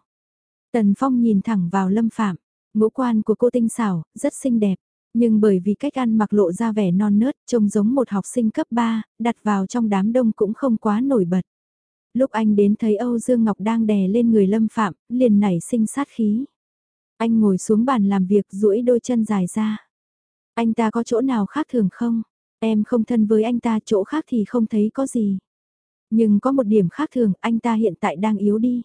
Tần Phong nhìn thẳng vào Lâm Phạm, ngũ quan của cô tinh xảo, rất xinh đẹp. Nhưng bởi vì cách ăn mặc lộ ra vẻ non nớt, trông giống một học sinh cấp 3, đặt vào trong đám đông cũng không quá nổi bật. Lúc anh đến thấy Âu Dương Ngọc đang đè lên người Lâm Phạm, liền nảy sinh sát khí. Anh ngồi xuống bàn làm việc duỗi đôi chân dài ra. Anh ta có chỗ nào khác thường không? Em không thân với anh ta chỗ khác thì không thấy có gì. Nhưng có một điểm khác thường, anh ta hiện tại đang yếu đi.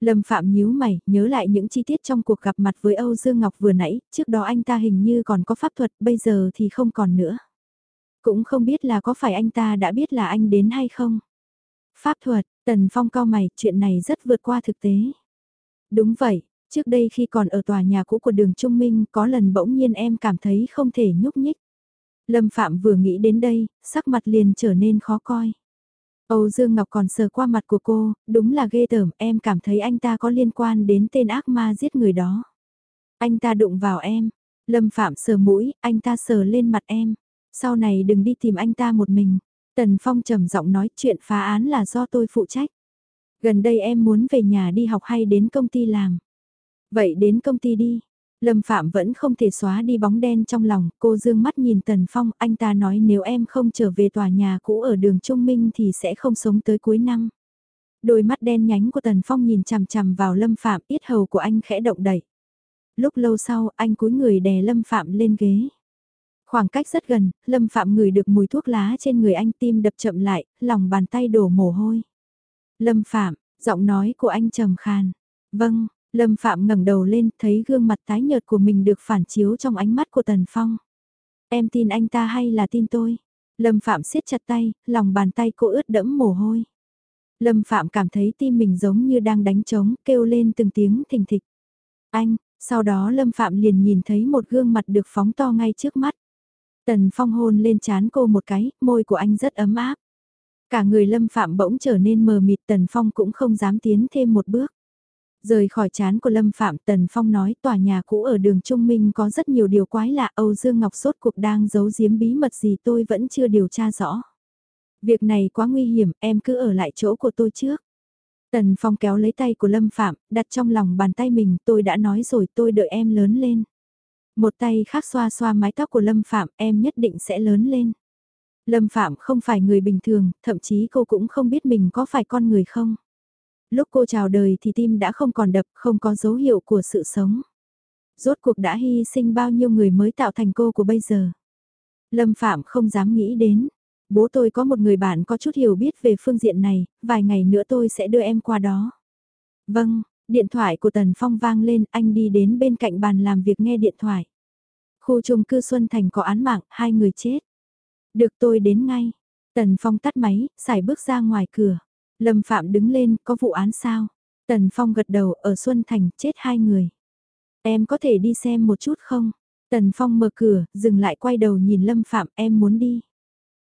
Lâm Phạm nhíu mày, nhớ lại những chi tiết trong cuộc gặp mặt với Âu Dương Ngọc vừa nãy, trước đó anh ta hình như còn có pháp thuật, bây giờ thì không còn nữa. Cũng không biết là có phải anh ta đã biết là anh đến hay không. Pháp thuật, Tần Phong cao mày, chuyện này rất vượt qua thực tế. Đúng vậy, trước đây khi còn ở tòa nhà cũ của đường Trung Minh có lần bỗng nhiên em cảm thấy không thể nhúc nhích. Lâm Phạm vừa nghĩ đến đây, sắc mặt liền trở nên khó coi. Âu Dương Ngọc còn sờ qua mặt của cô, đúng là ghê tởm, em cảm thấy anh ta có liên quan đến tên ác ma giết người đó. Anh ta đụng vào em, Lâm Phạm sờ mũi, anh ta sờ lên mặt em. Sau này đừng đi tìm anh ta một mình. Tần Phong trầm giọng nói chuyện phá án là do tôi phụ trách. Gần đây em muốn về nhà đi học hay đến công ty làm. Vậy đến công ty đi, Lâm Phạm vẫn không thể xóa đi bóng đen trong lòng, cô dương mắt nhìn Tần Phong, anh ta nói nếu em không trở về tòa nhà cũ ở đường Trung Minh thì sẽ không sống tới cuối năm. Đôi mắt đen nhánh của Tần Phong nhìn chằm chằm vào Lâm Phạm, yết hầu của anh khẽ động đẩy. Lúc lâu sau, anh cúi người đè Lâm Phạm lên ghế. Khoảng cách rất gần, Lâm Phạm ngửi được mùi thuốc lá trên người anh tim đập chậm lại, lòng bàn tay đổ mồ hôi. Lâm Phạm, giọng nói của anh trầm khàn. Vâng, Lâm Phạm ngẩng đầu lên, thấy gương mặt tái nhợt của mình được phản chiếu trong ánh mắt của Tần Phong. Em tin anh ta hay là tin tôi? Lâm Phạm siết chặt tay, lòng bàn tay cô ướt đẫm mồ hôi. Lâm Phạm cảm thấy tim mình giống như đang đánh trống, kêu lên từng tiếng thình thịch. Anh, sau đó Lâm Phạm liền nhìn thấy một gương mặt được phóng to ngay trước mắt. Tần Phong hôn lên chán cô một cái, môi của anh rất ấm áp. Cả người Lâm Phạm bỗng trở nên mờ mịt Tần Phong cũng không dám tiến thêm một bước. Rời khỏi chán của Lâm Phạm Tần Phong nói tòa nhà cũ ở đường Trung Minh có rất nhiều điều quái lạ Âu Dương Ngọc sốt cuộc đang giấu giếm bí mật gì tôi vẫn chưa điều tra rõ. Việc này quá nguy hiểm em cứ ở lại chỗ của tôi trước. Tần Phong kéo lấy tay của Lâm Phạm, đặt trong lòng bàn tay mình, tôi đã nói rồi tôi đợi em lớn lên. Một tay khác xoa xoa mái tóc của Lâm Phạm, em nhất định sẽ lớn lên. Lâm Phạm không phải người bình thường, thậm chí cô cũng không biết mình có phải con người không. Lúc cô chào đời thì tim đã không còn đập, không có dấu hiệu của sự sống. Rốt cuộc đã hy sinh bao nhiêu người mới tạo thành cô của bây giờ. Lâm Phạm không dám nghĩ đến. Bố tôi có một người bạn có chút hiểu biết về phương diện này, vài ngày nữa tôi sẽ đưa em qua đó. Vâng, điện thoại của Tần Phong vang lên, anh đi đến bên cạnh bàn làm việc nghe điện thoại. Khu chung cư Xuân Thành có án mạng, hai người chết. Được tôi đến ngay. Tần Phong tắt máy, xài bước ra ngoài cửa. Lâm Phạm đứng lên, có vụ án sao? Tần Phong gật đầu, ở Xuân Thành, chết hai người. Em có thể đi xem một chút không? Tần Phong mở cửa, dừng lại quay đầu nhìn Lâm Phạm, em muốn đi.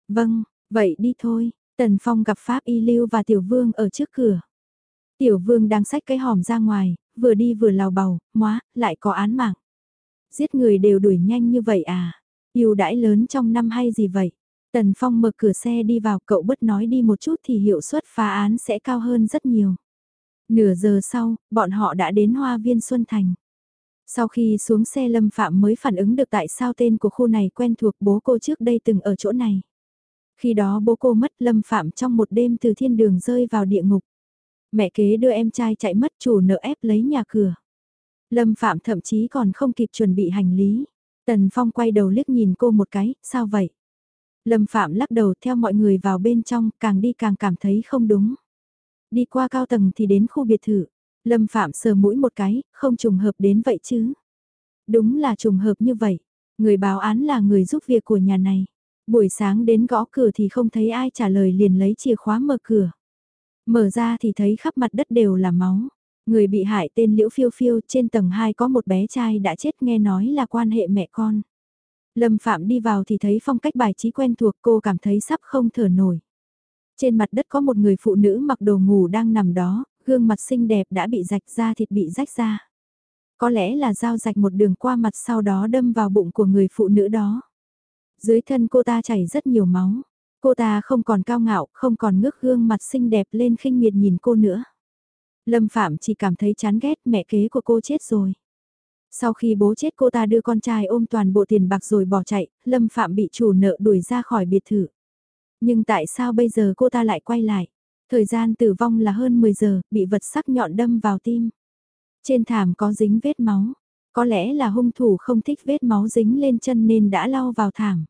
Vâng, vậy đi thôi. Tần Phong gặp Pháp Y Lưu và Tiểu Vương ở trước cửa. Tiểu vương đang xách cái hòm ra ngoài, vừa đi vừa lào bầu, móa, lại có án mạng. Giết người đều đuổi nhanh như vậy à? Yêu đãi lớn trong năm hay gì vậy? Tần Phong mở cửa xe đi vào cậu bất nói đi một chút thì hiệu suất phá án sẽ cao hơn rất nhiều. Nửa giờ sau, bọn họ đã đến Hoa Viên Xuân Thành. Sau khi xuống xe Lâm Phạm mới phản ứng được tại sao tên của khu này quen thuộc bố cô trước đây từng ở chỗ này. Khi đó bố cô mất Lâm Phạm trong một đêm từ thiên đường rơi vào địa ngục. Mẹ kế đưa em trai chạy mất chủ nợ ép lấy nhà cửa. Lâm Phạm thậm chí còn không kịp chuẩn bị hành lý. Tần Phong quay đầu liếc nhìn cô một cái, sao vậy? Lâm Phạm lắc đầu theo mọi người vào bên trong, càng đi càng cảm thấy không đúng. Đi qua cao tầng thì đến khu biệt thự. Lâm Phạm sờ mũi một cái, không trùng hợp đến vậy chứ. Đúng là trùng hợp như vậy. Người báo án là người giúp việc của nhà này. Buổi sáng đến gõ cửa thì không thấy ai trả lời liền lấy chìa khóa mở cửa. Mở ra thì thấy khắp mặt đất đều là máu. Người bị hại tên Liễu Phiêu Phiêu trên tầng 2 có một bé trai đã chết nghe nói là quan hệ mẹ con. Lâm Phạm đi vào thì thấy phong cách bài trí quen thuộc cô cảm thấy sắp không thở nổi. Trên mặt đất có một người phụ nữ mặc đồ ngủ đang nằm đó, gương mặt xinh đẹp đã bị rạch ra thịt bị rách ra. Có lẽ là dao rạch một đường qua mặt sau đó đâm vào bụng của người phụ nữ đó. Dưới thân cô ta chảy rất nhiều máu. Cô ta không còn cao ngạo, không còn ngước gương mặt xinh đẹp lên khinh miệt nhìn cô nữa. Lâm Phạm chỉ cảm thấy chán ghét mẹ kế của cô chết rồi. Sau khi bố chết cô ta đưa con trai ôm toàn bộ tiền bạc rồi bỏ chạy, Lâm Phạm bị chủ nợ đuổi ra khỏi biệt thự. Nhưng tại sao bây giờ cô ta lại quay lại? Thời gian tử vong là hơn 10 giờ, bị vật sắc nhọn đâm vào tim. Trên thảm có dính vết máu. Có lẽ là hung thủ không thích vết máu dính lên chân nên đã lau vào thảm.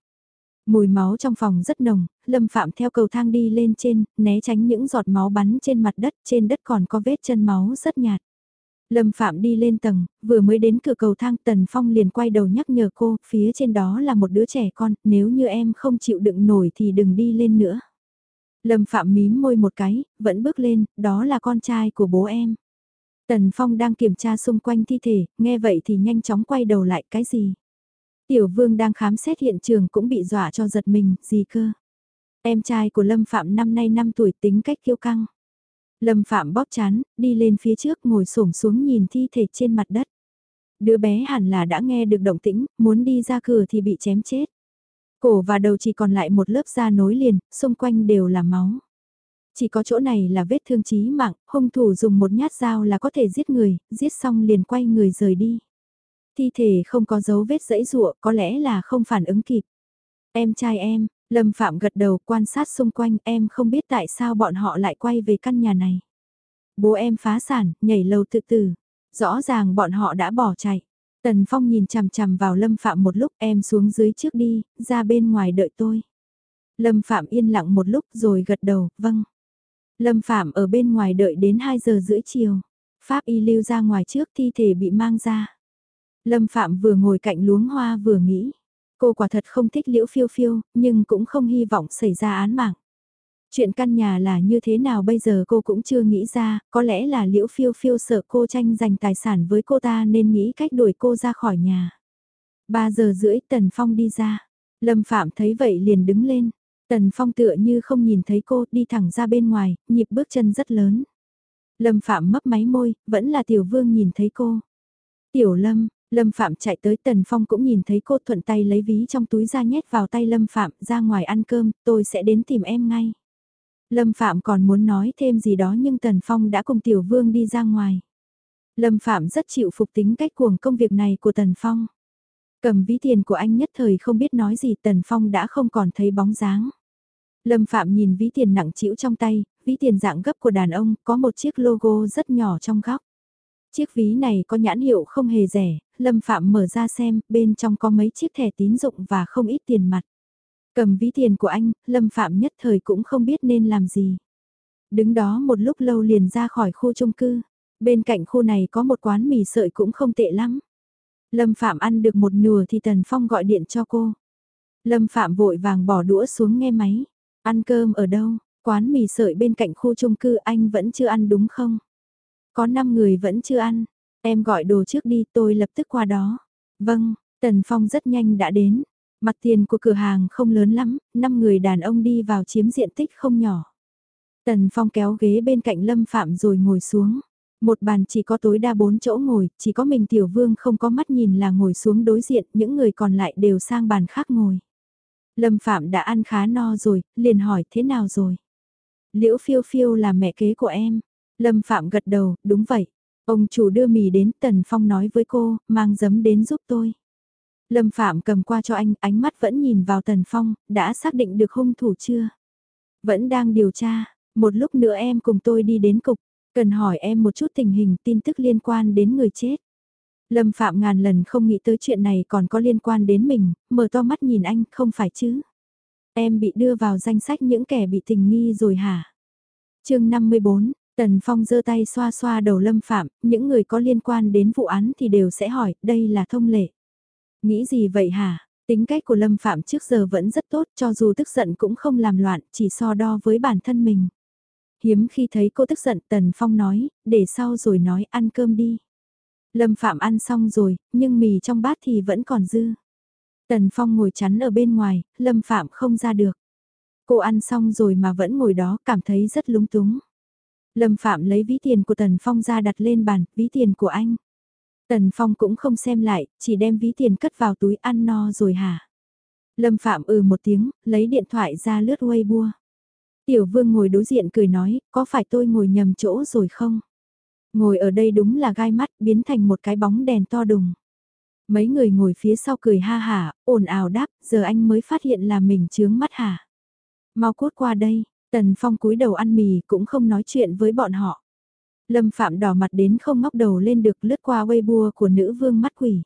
Mùi máu trong phòng rất nồng, Lâm Phạm theo cầu thang đi lên trên, né tránh những giọt máu bắn trên mặt đất, trên đất còn có vết chân máu rất nhạt. Lâm Phạm đi lên tầng, vừa mới đến cửa cầu thang Tần Phong liền quay đầu nhắc nhở cô, phía trên đó là một đứa trẻ con, nếu như em không chịu đựng nổi thì đừng đi lên nữa. Lâm Phạm mím môi một cái, vẫn bước lên, đó là con trai của bố em. Tần Phong đang kiểm tra xung quanh thi thể, nghe vậy thì nhanh chóng quay đầu lại cái gì. Tiểu Vương đang khám xét hiện trường cũng bị dọa cho giật mình, gì cơ. Em trai của Lâm Phạm năm nay 5 tuổi tính cách kiêu căng. Lâm Phạm bóp chán, đi lên phía trước ngồi xổm xuống nhìn thi thể trên mặt đất. Đứa bé hẳn là đã nghe được động tĩnh, muốn đi ra cửa thì bị chém chết. Cổ và đầu chỉ còn lại một lớp da nối liền, xung quanh đều là máu. Chỉ có chỗ này là vết thương chí mạng, hung thủ dùng một nhát dao là có thể giết người, giết xong liền quay người rời đi. Thi thể không có dấu vết dẫy rụa, có lẽ là không phản ứng kịp. Em trai em, Lâm Phạm gật đầu quan sát xung quanh em không biết tại sao bọn họ lại quay về căn nhà này. Bố em phá sản, nhảy lầu tự tử. Rõ ràng bọn họ đã bỏ chạy. Tần Phong nhìn chằm chằm vào Lâm Phạm một lúc em xuống dưới trước đi, ra bên ngoài đợi tôi. Lâm Phạm yên lặng một lúc rồi gật đầu, vâng. Lâm Phạm ở bên ngoài đợi đến 2 giờ rưỡi chiều. Pháp y lưu ra ngoài trước thi thể bị mang ra. Lâm Phạm vừa ngồi cạnh luống hoa vừa nghĩ. Cô quả thật không thích liễu phiêu phiêu, nhưng cũng không hy vọng xảy ra án mạng. Chuyện căn nhà là như thế nào bây giờ cô cũng chưa nghĩ ra, có lẽ là liễu phiêu phiêu sợ cô tranh giành tài sản với cô ta nên nghĩ cách đuổi cô ra khỏi nhà. 3 giờ rưỡi Tần Phong đi ra. Lâm Phạm thấy vậy liền đứng lên. Tần Phong tựa như không nhìn thấy cô đi thẳng ra bên ngoài, nhịp bước chân rất lớn. Lâm Phạm mấp máy môi, vẫn là Tiểu Vương nhìn thấy cô. Tiểu Lâm, Lâm Phạm chạy tới Tần Phong cũng nhìn thấy cô thuận tay lấy ví trong túi ra nhét vào tay Lâm Phạm ra ngoài ăn cơm, tôi sẽ đến tìm em ngay. Lâm Phạm còn muốn nói thêm gì đó nhưng Tần Phong đã cùng Tiểu Vương đi ra ngoài. Lâm Phạm rất chịu phục tính cách cuồng công việc này của Tần Phong. Cầm ví tiền của anh nhất thời không biết nói gì Tần Phong đã không còn thấy bóng dáng. Lâm Phạm nhìn ví tiền nặng chịu trong tay, ví tiền dạng gấp của đàn ông, có một chiếc logo rất nhỏ trong góc. Chiếc ví này có nhãn hiệu không hề rẻ, Lâm Phạm mở ra xem, bên trong có mấy chiếc thẻ tín dụng và không ít tiền mặt. Cầm ví tiền của anh, Lâm Phạm nhất thời cũng không biết nên làm gì. Đứng đó một lúc lâu liền ra khỏi khu chung cư. Bên cạnh khu này có một quán mì sợi cũng không tệ lắm. Lâm Phạm ăn được một nửa thì Tần Phong gọi điện cho cô. Lâm Phạm vội vàng bỏ đũa xuống nghe máy. Ăn cơm ở đâu? Quán mì sợi bên cạnh khu chung cư anh vẫn chưa ăn đúng không? Có 5 người vẫn chưa ăn. Em gọi đồ trước đi tôi lập tức qua đó. Vâng, Tần Phong rất nhanh đã đến. Mặt tiền của cửa hàng không lớn lắm, 5 người đàn ông đi vào chiếm diện tích không nhỏ. Tần Phong kéo ghế bên cạnh Lâm Phạm rồi ngồi xuống. Một bàn chỉ có tối đa bốn chỗ ngồi, chỉ có mình Tiểu Vương không có mắt nhìn là ngồi xuống đối diện, những người còn lại đều sang bàn khác ngồi. Lâm Phạm đã ăn khá no rồi, liền hỏi thế nào rồi. Liễu phiêu phiêu là mẹ kế của em. Lâm Phạm gật đầu, đúng vậy. Ông chủ đưa mì đến, Tần Phong nói với cô, mang giấm đến giúp tôi. Lâm Phạm cầm qua cho anh, ánh mắt vẫn nhìn vào Tần Phong, đã xác định được hung thủ chưa? Vẫn đang điều tra, một lúc nữa em cùng tôi đi đến cục, cần hỏi em một chút tình hình tin tức liên quan đến người chết. Lâm Phạm ngàn lần không nghĩ tới chuyện này còn có liên quan đến mình, mở to mắt nhìn anh, không phải chứ? Em bị đưa vào danh sách những kẻ bị tình nghi rồi hả? chương 54, Tần Phong giơ tay xoa xoa đầu Lâm Phạm, những người có liên quan đến vụ án thì đều sẽ hỏi, đây là thông lệ. Nghĩ gì vậy hả? Tính cách của Lâm Phạm trước giờ vẫn rất tốt cho dù tức giận cũng không làm loạn, chỉ so đo với bản thân mình. Hiếm khi thấy cô tức giận Tần Phong nói, để sau rồi nói ăn cơm đi. Lâm Phạm ăn xong rồi, nhưng mì trong bát thì vẫn còn dư. Tần Phong ngồi chắn ở bên ngoài, Lâm Phạm không ra được. Cô ăn xong rồi mà vẫn ngồi đó, cảm thấy rất lúng túng. Lâm Phạm lấy ví tiền của Tần Phong ra đặt lên bàn, ví tiền của anh. Tần Phong cũng không xem lại, chỉ đem ví tiền cất vào túi ăn no rồi hả? Lâm Phạm ừ một tiếng, lấy điện thoại ra lướt Weibo. Tiểu Vương ngồi đối diện cười nói, có phải tôi ngồi nhầm chỗ rồi không? Ngồi ở đây đúng là gai mắt, biến thành một cái bóng đèn to đùng. Mấy người ngồi phía sau cười ha hả, ồn ào đáp, giờ anh mới phát hiện là mình chướng mắt hả? Mau cốt qua đây, Tần Phong cúi đầu ăn mì cũng không nói chuyện với bọn họ. Lâm Phạm đỏ mặt đến không ngóc đầu lên được lướt qua Weibo của nữ vương mắt quỷ.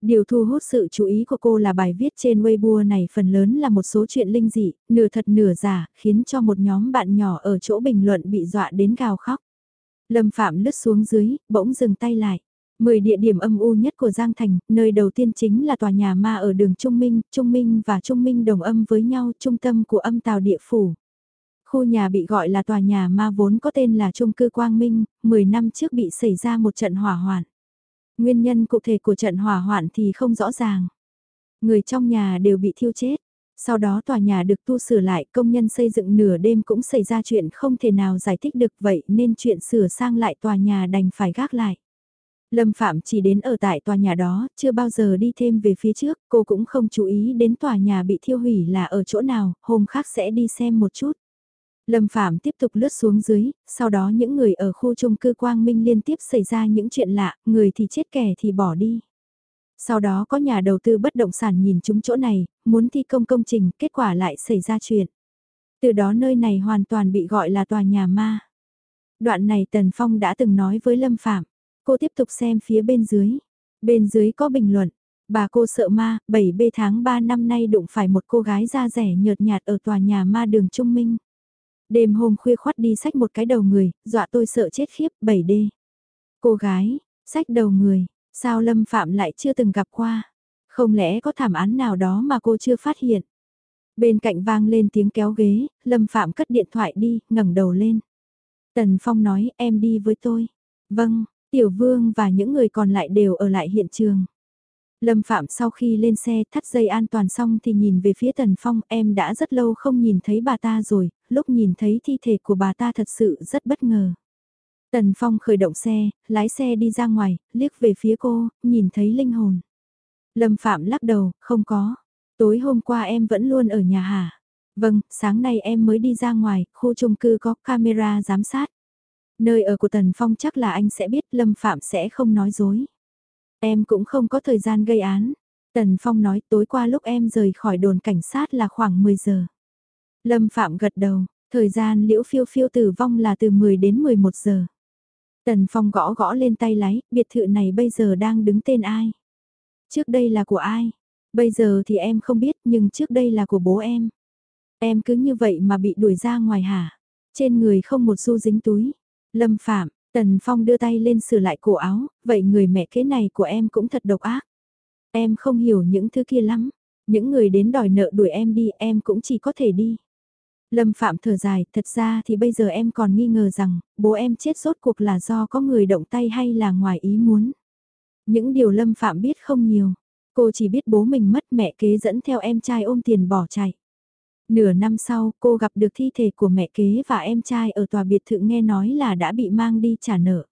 Điều thu hút sự chú ý của cô là bài viết trên Weibo này phần lớn là một số chuyện linh dị, nửa thật nửa giả, khiến cho một nhóm bạn nhỏ ở chỗ bình luận bị dọa đến gào khóc. Lâm Phạm lướt xuống dưới, bỗng dừng tay lại. Mười địa điểm âm u nhất của Giang Thành, nơi đầu tiên chính là tòa nhà ma ở đường Trung Minh, Trung Minh và Trung Minh đồng âm với nhau, trung tâm của âm tàu địa phủ. Khu nhà bị gọi là tòa nhà ma vốn có tên là Trung cư Quang Minh, 10 năm trước bị xảy ra một trận hỏa hoạn. Nguyên nhân cụ thể của trận hỏa hoạn thì không rõ ràng. Người trong nhà đều bị thiêu chết. Sau đó tòa nhà được tu sửa lại, công nhân xây dựng nửa đêm cũng xảy ra chuyện không thể nào giải thích được vậy nên chuyện sửa sang lại tòa nhà đành phải gác lại. Lâm Phạm chỉ đến ở tại tòa nhà đó, chưa bao giờ đi thêm về phía trước, cô cũng không chú ý đến tòa nhà bị thiêu hủy là ở chỗ nào, hôm khác sẽ đi xem một chút. Lâm Phạm tiếp tục lướt xuống dưới, sau đó những người ở khu chung cư Quang Minh liên tiếp xảy ra những chuyện lạ, người thì chết kẻ thì bỏ đi. Sau đó có nhà đầu tư bất động sản nhìn chúng chỗ này, muốn thi công công trình, kết quả lại xảy ra chuyện. Từ đó nơi này hoàn toàn bị gọi là tòa nhà ma. Đoạn này Tần Phong đã từng nói với Lâm Phạm. Cô tiếp tục xem phía bên dưới. Bên dưới có bình luận. Bà cô sợ ma, 7B tháng 3 năm nay đụng phải một cô gái da rẻ nhợt nhạt ở tòa nhà ma đường Trung Minh. Đêm hôm khuya khoát đi sách một cái đầu người, dọa tôi sợ chết khiếp, 7D. Cô gái, sách đầu người, sao Lâm Phạm lại chưa từng gặp qua? Không lẽ có thảm án nào đó mà cô chưa phát hiện? Bên cạnh vang lên tiếng kéo ghế, Lâm Phạm cất điện thoại đi, ngẩng đầu lên. Tần Phong nói em đi với tôi. Vâng, Tiểu Vương và những người còn lại đều ở lại hiện trường. Lâm Phạm sau khi lên xe thắt dây an toàn xong thì nhìn về phía Tần Phong em đã rất lâu không nhìn thấy bà ta rồi, lúc nhìn thấy thi thể của bà ta thật sự rất bất ngờ. Tần Phong khởi động xe, lái xe đi ra ngoài, liếc về phía cô, nhìn thấy linh hồn. Lâm Phạm lắc đầu, không có. Tối hôm qua em vẫn luôn ở nhà hả? Vâng, sáng nay em mới đi ra ngoài, khu chung cư có camera giám sát. Nơi ở của Tần Phong chắc là anh sẽ biết Lâm Phạm sẽ không nói dối. Em cũng không có thời gian gây án. Tần Phong nói tối qua lúc em rời khỏi đồn cảnh sát là khoảng 10 giờ. Lâm Phạm gật đầu, thời gian liễu phiêu phiêu tử vong là từ 10 đến 11 giờ. Tần Phong gõ gõ lên tay lái, biệt thự này bây giờ đang đứng tên ai? Trước đây là của ai? Bây giờ thì em không biết nhưng trước đây là của bố em. Em cứ như vậy mà bị đuổi ra ngoài hả? Trên người không một xu dính túi. Lâm Phạm, Tần Phong đưa tay lên sửa lại cổ áo, vậy người mẹ kế này của em cũng thật độc ác. Em không hiểu những thứ kia lắm. Những người đến đòi nợ đuổi em đi em cũng chỉ có thể đi. Lâm Phạm thở dài, thật ra thì bây giờ em còn nghi ngờ rằng, bố em chết rốt cuộc là do có người động tay hay là ngoài ý muốn. Những điều Lâm Phạm biết không nhiều, cô chỉ biết bố mình mất mẹ kế dẫn theo em trai ôm tiền bỏ chạy. Nửa năm sau, cô gặp được thi thể của mẹ kế và em trai ở tòa biệt thự nghe nói là đã bị mang đi trả nợ.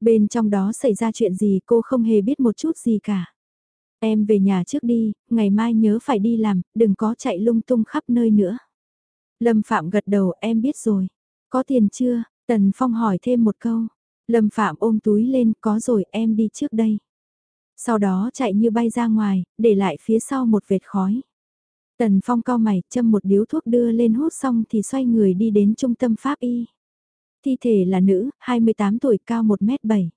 Bên trong đó xảy ra chuyện gì cô không hề biết một chút gì cả. Em về nhà trước đi, ngày mai nhớ phải đi làm, đừng có chạy lung tung khắp nơi nữa. Lâm Phạm gật đầu em biết rồi. Có tiền chưa? Tần Phong hỏi thêm một câu. Lâm Phạm ôm túi lên, có rồi em đi trước đây. Sau đó chạy như bay ra ngoài, để lại phía sau một vệt khói. Tần Phong cao mày, châm một điếu thuốc đưa lên hút xong thì xoay người đi đến trung tâm pháp y. Thi thể là nữ, 28 tuổi cao 1m7.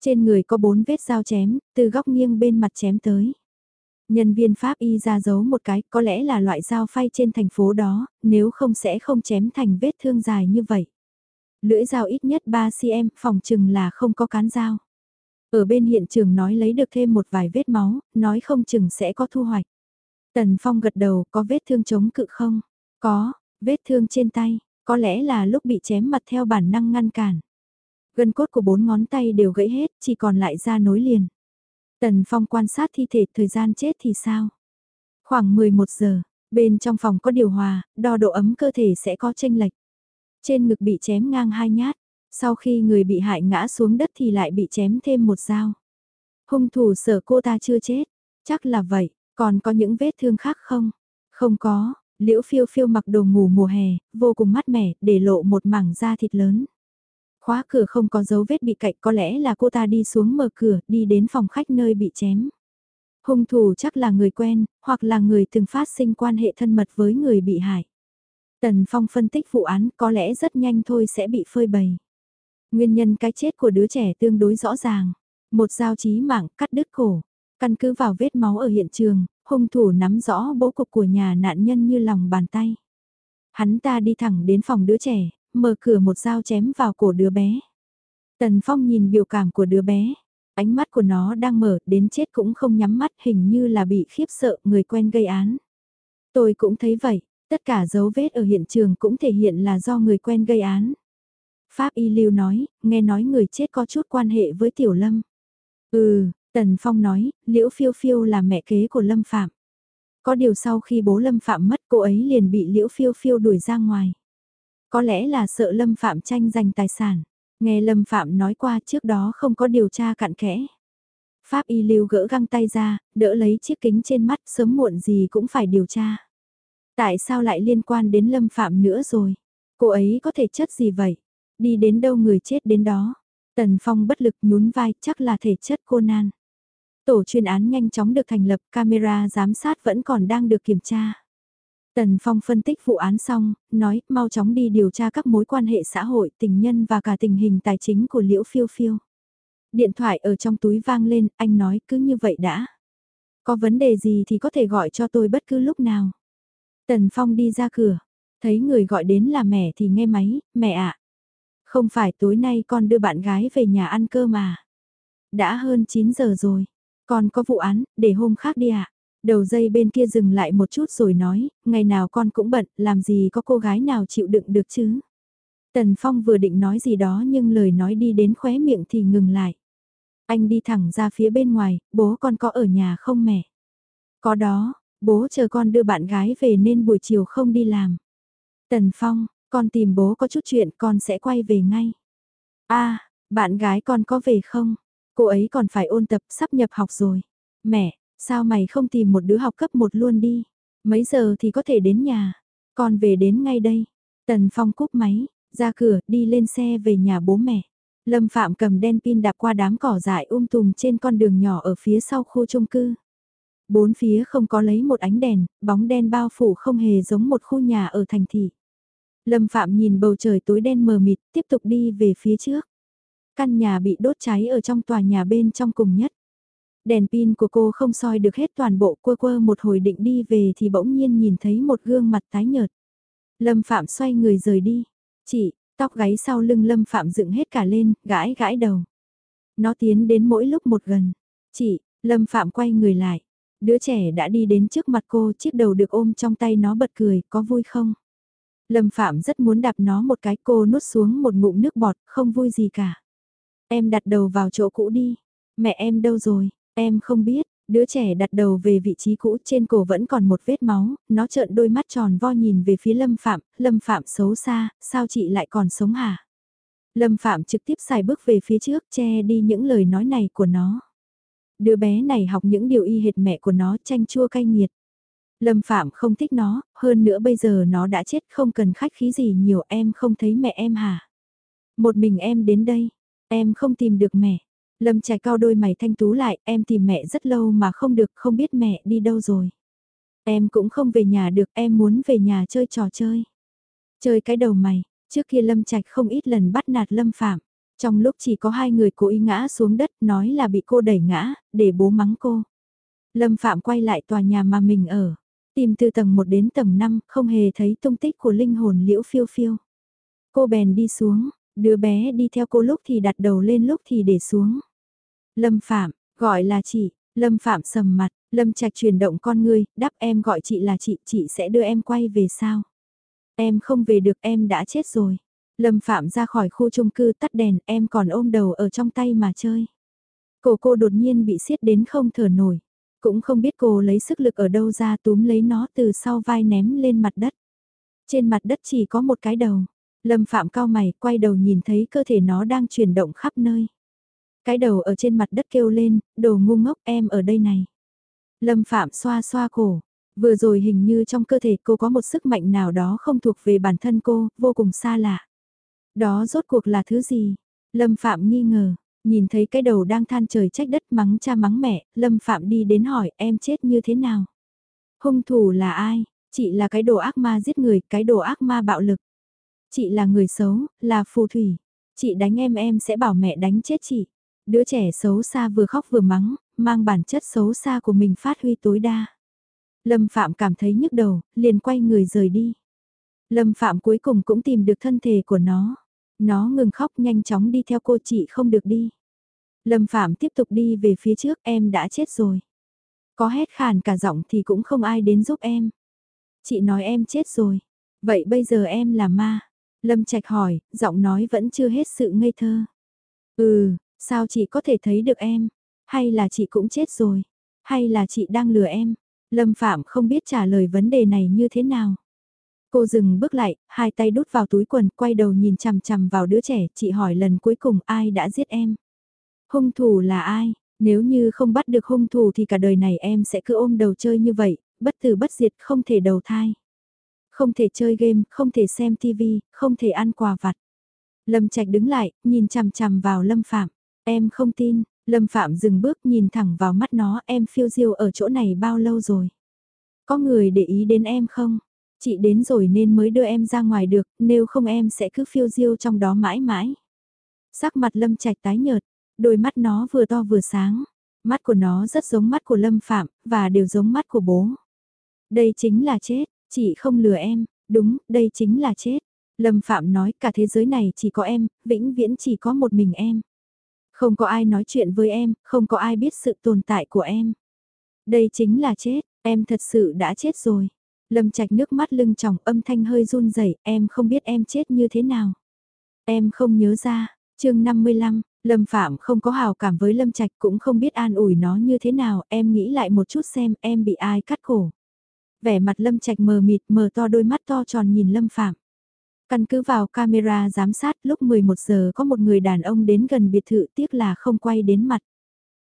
Trên người có 4 vết dao chém, từ góc nghiêng bên mặt chém tới. Nhân viên pháp y ra giấu một cái, có lẽ là loại dao phay trên thành phố đó, nếu không sẽ không chém thành vết thương dài như vậy. Lưỡi dao ít nhất 3cm, phòng chừng là không có cán dao. Ở bên hiện trường nói lấy được thêm một vài vết máu, nói không chừng sẽ có thu hoạch. Tần Phong gật đầu, có vết thương chống cự không? Có, vết thương trên tay, có lẽ là lúc bị chém mặt theo bản năng ngăn cản. Gân cốt của bốn ngón tay đều gãy hết, chỉ còn lại da nối liền. Tần Phong quan sát thi thể thời gian chết thì sao? Khoảng 11 giờ, bên trong phòng có điều hòa, đo độ ấm cơ thể sẽ có tranh lệch. Trên ngực bị chém ngang hai nhát, sau khi người bị hại ngã xuống đất thì lại bị chém thêm một dao. Hung thủ sợ cô ta chưa chết, chắc là vậy, còn có những vết thương khác không? Không có, liễu phiêu phiêu mặc đồ ngủ mùa hè, vô cùng mát mẻ, để lộ một mảng da thịt lớn. Khóa cửa không có dấu vết bị cạnh có lẽ là cô ta đi xuống mở cửa, đi đến phòng khách nơi bị chém. Hung thủ chắc là người quen, hoặc là người từng phát sinh quan hệ thân mật với người bị hại. Tần Phong phân tích vụ án có lẽ rất nhanh thôi sẽ bị phơi bày. Nguyên nhân cái chết của đứa trẻ tương đối rõ ràng. Một dao chí mạng cắt đứt cổ. Căn cứ vào vết máu ở hiện trường, hung thủ nắm rõ bố cục của nhà nạn nhân như lòng bàn tay. Hắn ta đi thẳng đến phòng đứa trẻ, mở cửa một dao chém vào cổ đứa bé. Tần Phong nhìn biểu cảm của đứa bé, ánh mắt của nó đang mở, đến chết cũng không nhắm mắt hình như là bị khiếp sợ người quen gây án. Tôi cũng thấy vậy, tất cả dấu vết ở hiện trường cũng thể hiện là do người quen gây án. Pháp Y Lưu nói, nghe nói người chết có chút quan hệ với Tiểu Lâm. Ừ, Tần Phong nói, Liễu Phiêu Phiêu là mẹ kế của Lâm Phạm. Có điều sau khi bố Lâm Phạm mất cô ấy liền bị Liễu Phiêu Phiêu đuổi ra ngoài. Có lẽ là sợ Lâm Phạm tranh giành tài sản. Nghe Lâm Phạm nói qua trước đó không có điều tra cặn kẽ. Pháp y lưu gỡ găng tay ra, đỡ lấy chiếc kính trên mắt sớm muộn gì cũng phải điều tra. Tại sao lại liên quan đến Lâm Phạm nữa rồi? Cô ấy có thể chất gì vậy? Đi đến đâu người chết đến đó? Tần Phong bất lực nhún vai chắc là thể chất cô nan. Tổ chuyên án nhanh chóng được thành lập, camera giám sát vẫn còn đang được kiểm tra. Tần Phong phân tích vụ án xong, nói mau chóng đi điều tra các mối quan hệ xã hội, tình nhân và cả tình hình tài chính của Liễu Phiêu Phiêu. Điện thoại ở trong túi vang lên, anh nói cứ như vậy đã. Có vấn đề gì thì có thể gọi cho tôi bất cứ lúc nào. Tần Phong đi ra cửa, thấy người gọi đến là mẹ thì nghe máy, mẹ ạ. Không phải tối nay con đưa bạn gái về nhà ăn cơm mà. Đã hơn 9 giờ rồi, con có vụ án, để hôm khác đi ạ. Đầu dây bên kia dừng lại một chút rồi nói, ngày nào con cũng bận, làm gì có cô gái nào chịu đựng được chứ. Tần Phong vừa định nói gì đó nhưng lời nói đi đến khóe miệng thì ngừng lại. Anh đi thẳng ra phía bên ngoài, bố con có ở nhà không mẹ? Có đó, bố chờ con đưa bạn gái về nên buổi chiều không đi làm. Tần Phong, con tìm bố có chút chuyện con sẽ quay về ngay. a bạn gái con có về không? Cô ấy còn phải ôn tập sắp nhập học rồi. Mẹ, Sao mày không tìm một đứa học cấp một luôn đi? Mấy giờ thì có thể đến nhà? Con về đến ngay đây. Tần Phong cúp máy, ra cửa, đi lên xe về nhà bố mẹ. Lâm Phạm cầm đen pin đạp qua đám cỏ dại um tùm trên con đường nhỏ ở phía sau khu chung cư. Bốn phía không có lấy một ánh đèn, bóng đen bao phủ không hề giống một khu nhà ở thành thị. Lâm Phạm nhìn bầu trời tối đen mờ mịt, tiếp tục đi về phía trước. Căn nhà bị đốt cháy ở trong tòa nhà bên trong cùng nhất. Đèn pin của cô không soi được hết toàn bộ quơ quơ một hồi định đi về thì bỗng nhiên nhìn thấy một gương mặt tái nhợt. Lâm Phạm xoay người rời đi. Chị, tóc gáy sau lưng Lâm Phạm dựng hết cả lên, gãi gãi đầu. Nó tiến đến mỗi lúc một gần. Chị, Lâm Phạm quay người lại. Đứa trẻ đã đi đến trước mặt cô, chiếc đầu được ôm trong tay nó bật cười, có vui không? Lâm Phạm rất muốn đạp nó một cái cô nuốt xuống một ngụm nước bọt, không vui gì cả. Em đặt đầu vào chỗ cũ đi. Mẹ em đâu rồi? Em không biết, Đứa trẻ đặt đầu về vị trí cũ trên cổ vẫn còn một vết máu, nó trợn đôi mắt tròn vo nhìn về phía Lâm Phạm, Lâm Phạm xấu xa, sao chị lại còn sống hả? Lâm Phạm trực tiếp xài bước về phía trước che đi những lời nói này của nó. Đứa bé này học những điều y hệt mẹ của nó chanh chua cay nghiệt. Lâm Phạm không thích nó, hơn nữa bây giờ nó đã chết không cần khách khí gì nhiều em không thấy mẹ em hả? Một mình em đến đây, em không tìm được mẹ. Lâm Trạch cao đôi mày thanh tú lại, em tìm mẹ rất lâu mà không được, không biết mẹ đi đâu rồi. Em cũng không về nhà được, em muốn về nhà chơi trò chơi. Chơi cái đầu mày, trước kia Lâm Trạch không ít lần bắt nạt Lâm Phạm. Trong lúc chỉ có hai người cố ý ngã xuống đất nói là bị cô đẩy ngã, để bố mắng cô. Lâm Phạm quay lại tòa nhà mà mình ở. Tìm từ tầng 1 đến tầng 5, không hề thấy tung tích của linh hồn liễu phiêu phiêu. Cô bèn đi xuống, đứa bé đi theo cô lúc thì đặt đầu lên lúc thì để xuống. Lâm Phạm, gọi là chị, Lâm Phạm sầm mặt, Lâm Trạch chuyển động con ngươi, đáp em gọi chị là chị, chị sẽ đưa em quay về sao? Em không về được em đã chết rồi. Lâm Phạm ra khỏi khu chung cư tắt đèn, em còn ôm đầu ở trong tay mà chơi. Cổ cô đột nhiên bị siết đến không thở nổi. Cũng không biết cô lấy sức lực ở đâu ra túm lấy nó từ sau vai ném lên mặt đất. Trên mặt đất chỉ có một cái đầu. Lâm Phạm cao mày, quay đầu nhìn thấy cơ thể nó đang chuyển động khắp nơi. Cái đầu ở trên mặt đất kêu lên, đồ ngu ngốc em ở đây này. Lâm Phạm xoa xoa cổ. Vừa rồi hình như trong cơ thể cô có một sức mạnh nào đó không thuộc về bản thân cô, vô cùng xa lạ. Đó rốt cuộc là thứ gì? Lâm Phạm nghi ngờ, nhìn thấy cái đầu đang than trời trách đất mắng cha mắng mẹ, Lâm Phạm đi đến hỏi em chết như thế nào? Hung thủ là ai? Chị là cái đồ ác ma giết người, cái đồ ác ma bạo lực. Chị là người xấu, là phù thủy. Chị đánh em em sẽ bảo mẹ đánh chết chị. Đứa trẻ xấu xa vừa khóc vừa mắng, mang bản chất xấu xa của mình phát huy tối đa. Lâm Phạm cảm thấy nhức đầu, liền quay người rời đi. Lâm Phạm cuối cùng cũng tìm được thân thể của nó. Nó ngừng khóc nhanh chóng đi theo cô chị không được đi. Lâm Phạm tiếp tục đi về phía trước em đã chết rồi. Có hét khàn cả giọng thì cũng không ai đến giúp em. Chị nói em chết rồi. Vậy bây giờ em là ma. Lâm Trạch hỏi, giọng nói vẫn chưa hết sự ngây thơ. Ừ, sao chị có thể thấy được em? Hay là chị cũng chết rồi? Hay là chị đang lừa em? Lâm Phạm không biết trả lời vấn đề này như thế nào. Cô dừng bước lại, hai tay đút vào túi quần, quay đầu nhìn chằm chằm vào đứa trẻ, chị hỏi lần cuối cùng ai đã giết em? Hung thủ là ai? Nếu như không bắt được hung thủ thì cả đời này em sẽ cứ ôm đầu chơi như vậy, bất tử bất diệt không thể đầu thai. Không thể chơi game, không thể xem TV, không thể ăn quà vặt. Lâm Trạch đứng lại, nhìn chằm chằm vào Lâm Phạm. Em không tin, Lâm Phạm dừng bước nhìn thẳng vào mắt nó, em phiêu diêu ở chỗ này bao lâu rồi? Có người để ý đến em không? Chị đến rồi nên mới đưa em ra ngoài được, nếu không em sẽ cứ phiêu diêu trong đó mãi mãi. Sắc mặt Lâm Trạch tái nhợt, đôi mắt nó vừa to vừa sáng. Mắt của nó rất giống mắt của Lâm Phạm, và đều giống mắt của bố. Đây chính là chết, chị không lừa em, đúng, đây chính là chết. Lâm Phạm nói cả thế giới này chỉ có em, vĩnh viễn chỉ có một mình em. Không có ai nói chuyện với em, không có ai biết sự tồn tại của em. Đây chính là chết, em thật sự đã chết rồi. Lâm Trạch nước mắt lưng tròng âm thanh hơi run rẩy, em không biết em chết như thế nào. Em không nhớ ra, chương 55, Lâm Phạm không có hào cảm với Lâm Trạch cũng không biết an ủi nó như thế nào, em nghĩ lại một chút xem em bị ai cắt cổ. Vẻ mặt Lâm Trạch mờ mịt mờ to đôi mắt to tròn nhìn Lâm Phạm. Căn cứ vào camera giám sát lúc 11 giờ có một người đàn ông đến gần biệt thự tiếc là không quay đến mặt.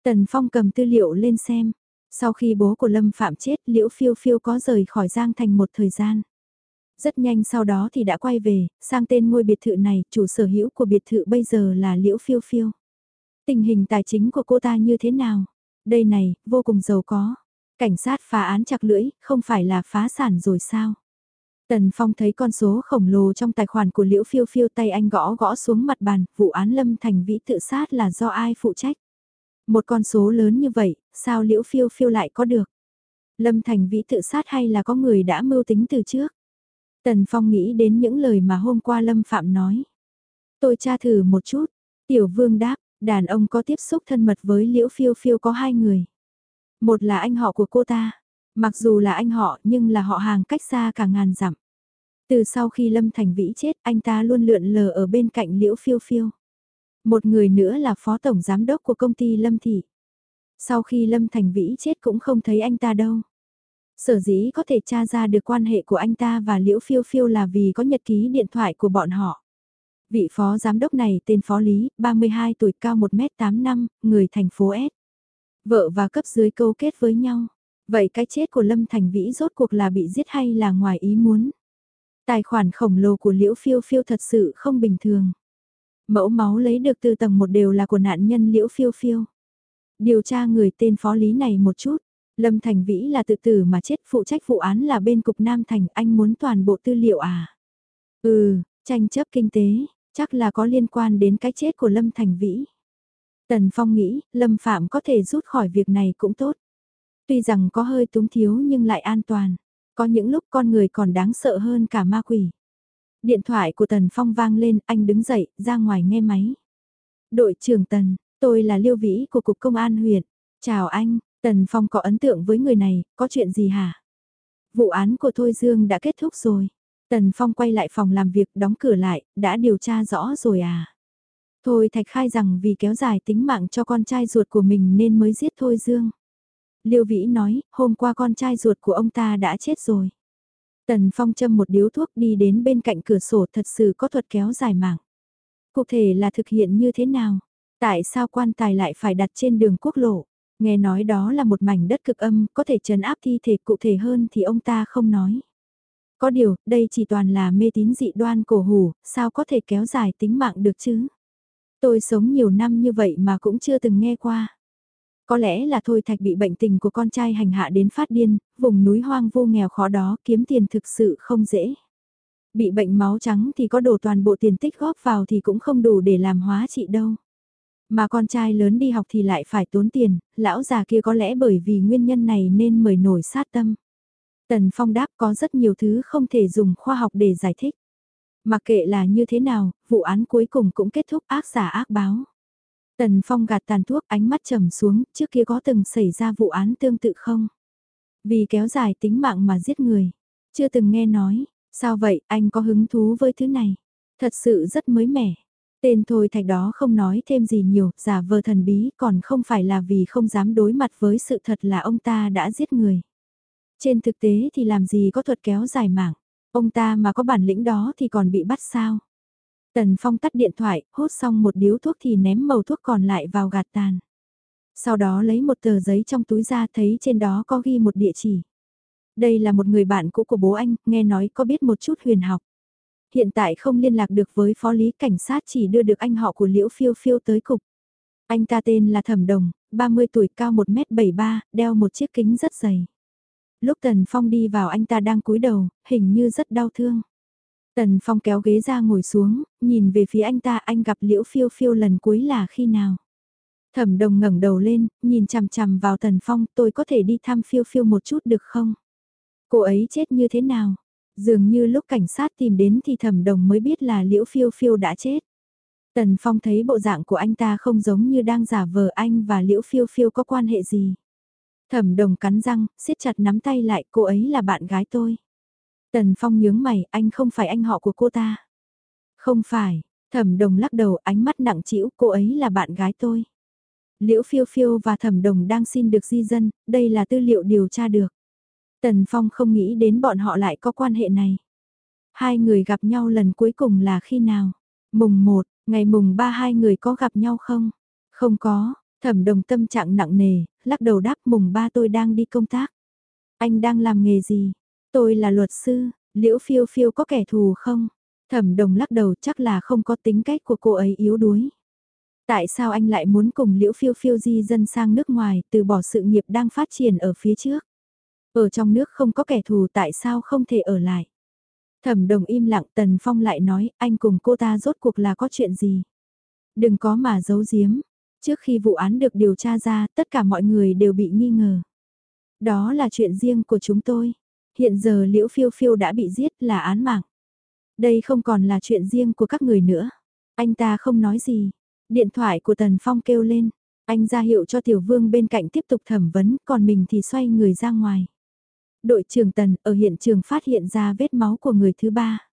Tần Phong cầm tư liệu lên xem, sau khi bố của Lâm Phạm chết, Liễu Phiêu Phiêu có rời khỏi Giang Thành một thời gian. Rất nhanh sau đó thì đã quay về, sang tên ngôi biệt thự này, chủ sở hữu của biệt thự bây giờ là Liễu Phiêu Phiêu. Tình hình tài chính của cô ta như thế nào? Đây này, vô cùng giàu có. Cảnh sát phá án chặt lưỡi, không phải là phá sản rồi sao? Tần Phong thấy con số khổng lồ trong tài khoản của Liễu Phiêu Phiêu tay anh gõ gõ xuống mặt bàn, vụ án Lâm Thành Vĩ tự sát là do ai phụ trách? Một con số lớn như vậy, sao liễu phiêu phiêu lại có được? Lâm Thành Vĩ tự sát hay là có người đã mưu tính từ trước? Tần Phong nghĩ đến những lời mà hôm qua Lâm Phạm nói. Tôi tra thử một chút. Tiểu Vương đáp, đàn ông có tiếp xúc thân mật với Liễu Phiêu Phiêu có hai người. Một là anh họ của cô ta. Mặc dù là anh họ nhưng là họ hàng cách xa cả ngàn dặm. Từ sau khi Lâm Thành Vĩ chết anh ta luôn lượn lờ ở bên cạnh Liễu Phiêu Phiêu. Một người nữa là phó tổng giám đốc của công ty Lâm Thị. Sau khi Lâm Thành Vĩ chết cũng không thấy anh ta đâu. Sở dĩ có thể tra ra được quan hệ của anh ta và Liễu Phiêu Phiêu là vì có nhật ký điện thoại của bọn họ. Vị phó giám đốc này tên Phó Lý, 32 tuổi cao 1m85, người thành phố S. Vợ và cấp dưới câu kết với nhau. Vậy cái chết của Lâm Thành Vĩ rốt cuộc là bị giết hay là ngoài ý muốn? Tài khoản khổng lồ của Liễu Phiêu Phiêu thật sự không bình thường. Mẫu máu lấy được từ tầng một đều là của nạn nhân Liễu Phiêu Phiêu. Điều tra người tên phó lý này một chút. Lâm Thành Vĩ là tự tử mà chết phụ trách vụ án là bên cục Nam Thành anh muốn toàn bộ tư liệu à? Ừ, tranh chấp kinh tế, chắc là có liên quan đến cái chết của Lâm Thành Vĩ. Tần Phong nghĩ, Lâm Phạm có thể rút khỏi việc này cũng tốt. Tuy rằng có hơi túng thiếu nhưng lại an toàn. Có những lúc con người còn đáng sợ hơn cả ma quỷ. Điện thoại của Tần Phong vang lên, anh đứng dậy, ra ngoài nghe máy. Đội trưởng Tần, tôi là Liêu Vĩ của Cục Công an huyện. Chào anh, Tần Phong có ấn tượng với người này, có chuyện gì hả? Vụ án của Thôi Dương đã kết thúc rồi. Tần Phong quay lại phòng làm việc đóng cửa lại, đã điều tra rõ rồi à? Thôi Thạch khai rằng vì kéo dài tính mạng cho con trai ruột của mình nên mới giết Thôi Dương. Liêu Vĩ nói, hôm qua con trai ruột của ông ta đã chết rồi. Tần Phong châm một điếu thuốc đi đến bên cạnh cửa sổ thật sự có thuật kéo dài mạng. Cụ thể là thực hiện như thế nào? Tại sao quan tài lại phải đặt trên đường quốc lộ? Nghe nói đó là một mảnh đất cực âm, có thể trấn áp thi thể cụ thể hơn thì ông ta không nói. Có điều, đây chỉ toàn là mê tín dị đoan cổ hủ, sao có thể kéo dài tính mạng được chứ? Tôi sống nhiều năm như vậy mà cũng chưa từng nghe qua. Có lẽ là Thôi Thạch bị bệnh tình của con trai hành hạ đến phát điên, vùng núi hoang vô nghèo khó đó kiếm tiền thực sự không dễ. Bị bệnh máu trắng thì có đổ toàn bộ tiền tích góp vào thì cũng không đủ để làm hóa trị đâu. Mà con trai lớn đi học thì lại phải tốn tiền, lão già kia có lẽ bởi vì nguyên nhân này nên mời nổi sát tâm. Tần Phong đáp có rất nhiều thứ không thể dùng khoa học để giải thích. Mặc kệ là như thế nào, vụ án cuối cùng cũng kết thúc ác giả ác báo. Tần Phong gạt tàn thuốc ánh mắt trầm xuống, trước kia có từng xảy ra vụ án tương tự không? Vì kéo dài tính mạng mà giết người. Chưa từng nghe nói, sao vậy anh có hứng thú với thứ này? Thật sự rất mới mẻ. Tên thôi thạch đó không nói thêm gì nhiều, giả vờ thần bí còn không phải là vì không dám đối mặt với sự thật là ông ta đã giết người. Trên thực tế thì làm gì có thuật kéo dài mạng, ông ta mà có bản lĩnh đó thì còn bị bắt sao? Tần Phong tắt điện thoại, hút xong một điếu thuốc thì ném màu thuốc còn lại vào gạt tàn. Sau đó lấy một tờ giấy trong túi ra thấy trên đó có ghi một địa chỉ. Đây là một người bạn cũ của bố anh, nghe nói có biết một chút huyền học. Hiện tại không liên lạc được với phó lý cảnh sát chỉ đưa được anh họ của Liễu Phiêu Phiêu tới cục. Anh ta tên là Thẩm Đồng, 30 tuổi cao 1m73, đeo một chiếc kính rất dày. Lúc Tần Phong đi vào anh ta đang cúi đầu, hình như rất đau thương. Tần Phong kéo ghế ra ngồi xuống, nhìn về phía anh ta anh gặp Liễu Phiêu Phiêu lần cuối là khi nào. Thẩm đồng ngẩng đầu lên, nhìn chằm chằm vào Tần Phong tôi có thể đi thăm Phiêu Phiêu một chút được không? Cô ấy chết như thế nào? Dường như lúc cảnh sát tìm đến thì thẩm đồng mới biết là Liễu Phiêu Phiêu đã chết. Tần Phong thấy bộ dạng của anh ta không giống như đang giả vờ anh và Liễu Phiêu Phiêu có quan hệ gì. Thẩm đồng cắn răng, siết chặt nắm tay lại cô ấy là bạn gái tôi. Tần Phong nhướng mày, anh không phải anh họ của cô ta. Không phải, thẩm đồng lắc đầu ánh mắt nặng trĩu cô ấy là bạn gái tôi. Liễu phiêu phiêu và thẩm đồng đang xin được di dân, đây là tư liệu điều tra được. Tần Phong không nghĩ đến bọn họ lại có quan hệ này. Hai người gặp nhau lần cuối cùng là khi nào? Mùng 1, ngày mùng 3 hai người có gặp nhau không? Không có, thẩm đồng tâm trạng nặng nề, lắc đầu đáp mùng ba tôi đang đi công tác. Anh đang làm nghề gì? Tôi là luật sư, liễu phiêu phiêu có kẻ thù không? Thẩm đồng lắc đầu chắc là không có tính cách của cô ấy yếu đuối. Tại sao anh lại muốn cùng liễu phiêu phiêu di dân sang nước ngoài từ bỏ sự nghiệp đang phát triển ở phía trước? Ở trong nước không có kẻ thù tại sao không thể ở lại? Thẩm đồng im lặng Tần Phong lại nói anh cùng cô ta rốt cuộc là có chuyện gì? Đừng có mà giấu giếm. Trước khi vụ án được điều tra ra tất cả mọi người đều bị nghi ngờ. Đó là chuyện riêng của chúng tôi hiện giờ Liễu Phiêu Phiêu đã bị giết là án mạng. Đây không còn là chuyện riêng của các người nữa. Anh ta không nói gì. Điện thoại của Tần Phong kêu lên. Anh ra hiệu cho Tiểu Vương bên cạnh tiếp tục thẩm vấn, còn mình thì xoay người ra ngoài. Đội trưởng Tần ở hiện trường phát hiện ra vết máu của người thứ ba.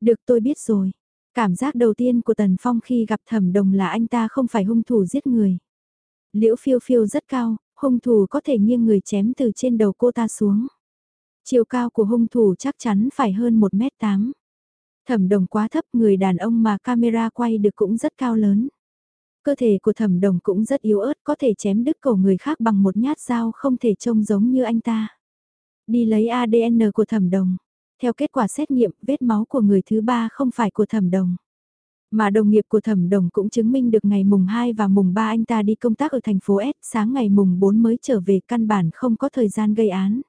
Được tôi biết rồi. Cảm giác đầu tiên của Tần Phong khi gặp thẩm đồng là anh ta không phải hung thủ giết người. Liễu phiêu phiêu rất cao, hung thủ có thể nghiêng người chém từ trên đầu cô ta xuống. Chiều cao của hung thủ chắc chắn phải hơn 1m8. Thẩm đồng quá thấp người đàn ông mà camera quay được cũng rất cao lớn. Cơ thể của thẩm đồng cũng rất yếu ớt có thể chém đứt cổ người khác bằng một nhát dao không thể trông giống như anh ta. Đi lấy ADN của thẩm đồng. Theo kết quả xét nghiệm, vết máu của người thứ ba không phải của thẩm đồng. Mà đồng nghiệp của thẩm đồng cũng chứng minh được ngày mùng 2 và mùng 3 anh ta đi công tác ở thành phố S, sáng ngày mùng 4 mới trở về căn bản không có thời gian gây án.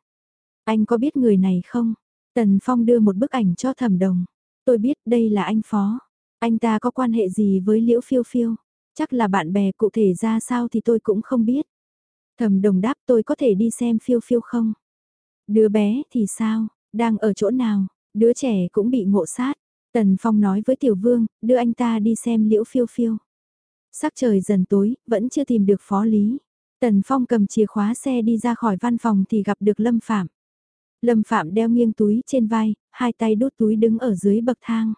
Anh có biết người này không? Tần Phong đưa một bức ảnh cho thẩm đồng. Tôi biết đây là anh Phó. Anh ta có quan hệ gì với Liễu Phiêu Phiêu? Chắc là bạn bè cụ thể ra sao thì tôi cũng không biết. Thẩm đồng đáp tôi có thể đi xem Phiêu Phiêu không? Đứa bé thì sao? Đang ở chỗ nào? Đứa trẻ cũng bị ngộ sát. Tần Phong nói với Tiểu Vương, đưa anh ta đi xem Liễu Phiêu Phiêu. Sắc trời dần tối, vẫn chưa tìm được phó lý. Tần Phong cầm chìa khóa xe đi ra khỏi văn phòng thì gặp được Lâm Phạm. Lâm Phạm đeo nghiêng túi trên vai, hai tay đút túi đứng ở dưới bậc thang.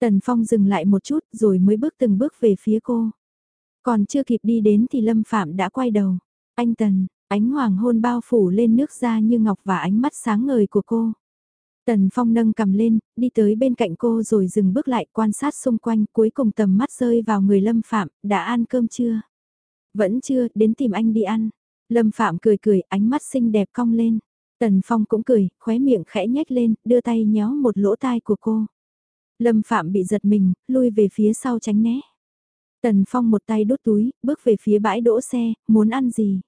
Tần Phong dừng lại một chút rồi mới bước từng bước về phía cô. Còn chưa kịp đi đến thì Lâm Phạm đã quay đầu. Anh Tần, ánh hoàng hôn bao phủ lên nước da như ngọc và ánh mắt sáng ngời của cô. Tần Phong nâng cầm lên, đi tới bên cạnh cô rồi dừng bước lại quan sát xung quanh cuối cùng tầm mắt rơi vào người Lâm Phạm, đã ăn cơm chưa? Vẫn chưa, đến tìm anh đi ăn. Lâm Phạm cười cười, ánh mắt xinh đẹp cong lên. Tần Phong cũng cười, khóe miệng khẽ nhếch lên, đưa tay nhéo một lỗ tai của cô. Lâm Phạm bị giật mình, lui về phía sau tránh né. Tần Phong một tay đốt túi, bước về phía bãi đỗ xe, muốn ăn gì?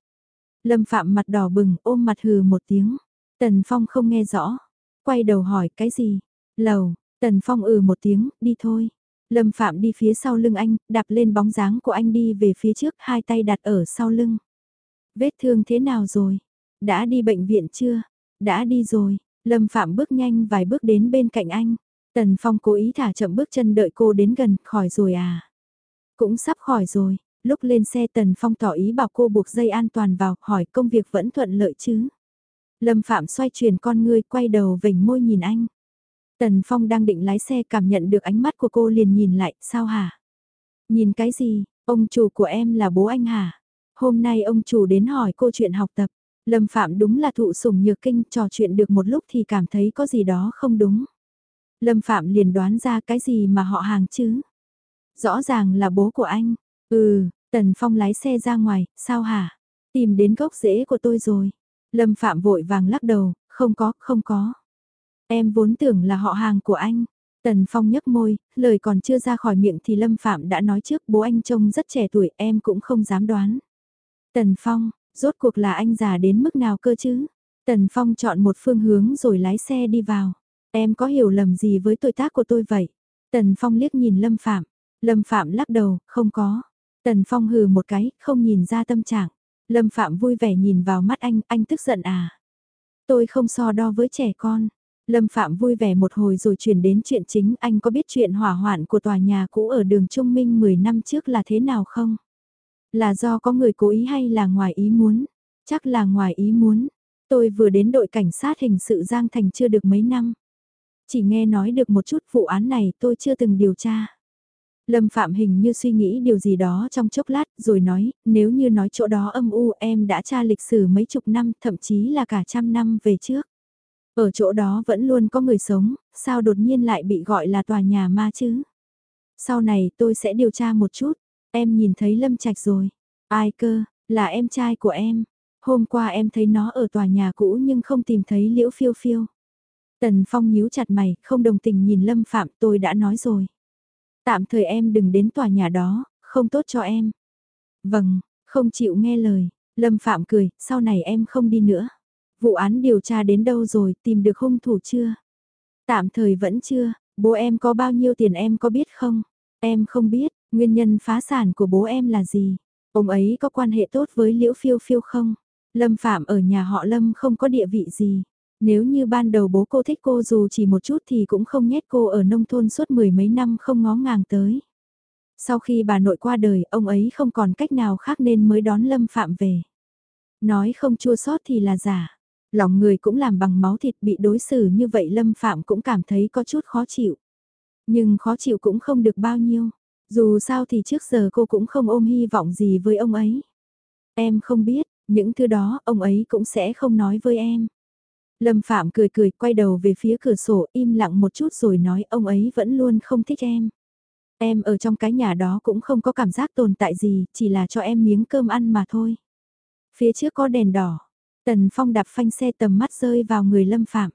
Lâm Phạm mặt đỏ bừng, ôm mặt hừ một tiếng. Tần Phong không nghe rõ. Quay đầu hỏi cái gì? Lầu, Tần Phong ừ một tiếng, đi thôi. Lâm Phạm đi phía sau lưng anh, đạp lên bóng dáng của anh đi về phía trước, hai tay đặt ở sau lưng. Vết thương thế nào rồi? Đã đi bệnh viện chưa? Đã đi rồi. Lâm Phạm bước nhanh vài bước đến bên cạnh anh. Tần Phong cố ý thả chậm bước chân đợi cô đến gần, khỏi rồi à? Cũng sắp khỏi rồi. Lúc lên xe Tần Phong tỏ ý bảo cô buộc dây an toàn vào, hỏi công việc vẫn thuận lợi chứ? Lâm Phạm xoay chuyển con ngươi quay đầu vểnh môi nhìn anh. Tần Phong đang định lái xe cảm nhận được ánh mắt của cô liền nhìn lại, sao hả? Nhìn cái gì, ông chủ của em là bố anh hả? Hôm nay ông chủ đến hỏi cô chuyện học tập. Lâm Phạm đúng là thụ sủng nhược kinh trò chuyện được một lúc thì cảm thấy có gì đó không đúng. Lâm Phạm liền đoán ra cái gì mà họ hàng chứ? Rõ ràng là bố của anh. Ừ, Tần Phong lái xe ra ngoài, sao hả? Tìm đến gốc rễ của tôi rồi. Lâm Phạm vội vàng lắc đầu, không có, không có. Em vốn tưởng là họ hàng của anh. Tần Phong nhếch môi, lời còn chưa ra khỏi miệng thì Lâm Phạm đã nói trước bố anh trông rất trẻ tuổi em cũng không dám đoán. Tần Phong, rốt cuộc là anh già đến mức nào cơ chứ? Tần Phong chọn một phương hướng rồi lái xe đi vào. Em có hiểu lầm gì với tuổi tác của tôi vậy? Tần Phong liếc nhìn Lâm Phạm. Lâm Phạm lắc đầu, không có. Tần Phong hừ một cái, không nhìn ra tâm trạng. Lâm Phạm vui vẻ nhìn vào mắt anh, anh tức giận à? Tôi không so đo với trẻ con. Lâm Phạm vui vẻ một hồi rồi chuyển đến chuyện chính, anh có biết chuyện hỏa hoạn của tòa nhà cũ ở đường Trung Minh 10 năm trước là thế nào không? Là do có người cố ý hay là ngoài ý muốn? Chắc là ngoài ý muốn. Tôi vừa đến đội cảnh sát hình sự Giang Thành chưa được mấy năm. Chỉ nghe nói được một chút vụ án này tôi chưa từng điều tra. Lâm Phạm hình như suy nghĩ điều gì đó trong chốc lát rồi nói, nếu như nói chỗ đó âm u em đã tra lịch sử mấy chục năm, thậm chí là cả trăm năm về trước. Ở chỗ đó vẫn luôn có người sống, sao đột nhiên lại bị gọi là tòa nhà ma chứ? Sau này tôi sẽ điều tra một chút, em nhìn thấy Lâm Trạch rồi. Ai cơ, là em trai của em. Hôm qua em thấy nó ở tòa nhà cũ nhưng không tìm thấy Liễu Phiêu Phiêu. Tần Phong nhíu chặt mày, không đồng tình nhìn Lâm Phạm tôi đã nói rồi. Tạm thời em đừng đến tòa nhà đó, không tốt cho em. Vâng, không chịu nghe lời, Lâm Phạm cười, sau này em không đi nữa. Vụ án điều tra đến đâu rồi, tìm được hung thủ chưa? Tạm thời vẫn chưa, bố em có bao nhiêu tiền em có biết không? Em không biết, nguyên nhân phá sản của bố em là gì? Ông ấy có quan hệ tốt với Liễu Phiêu Phiêu không? Lâm Phạm ở nhà họ Lâm không có địa vị gì. Nếu như ban đầu bố cô thích cô dù chỉ một chút thì cũng không nhét cô ở nông thôn suốt mười mấy năm không ngó ngàng tới. Sau khi bà nội qua đời, ông ấy không còn cách nào khác nên mới đón Lâm Phạm về. Nói không chua sót thì là giả. Lòng người cũng làm bằng máu thịt bị đối xử như vậy Lâm Phạm cũng cảm thấy có chút khó chịu. Nhưng khó chịu cũng không được bao nhiêu. Dù sao thì trước giờ cô cũng không ôm hy vọng gì với ông ấy. Em không biết, những thứ đó ông ấy cũng sẽ không nói với em. Lâm Phạm cười cười quay đầu về phía cửa sổ im lặng một chút rồi nói ông ấy vẫn luôn không thích em. Em ở trong cái nhà đó cũng không có cảm giác tồn tại gì, chỉ là cho em miếng cơm ăn mà thôi. Phía trước có đèn đỏ, Tần Phong đạp phanh xe tầm mắt rơi vào người Lâm Phạm.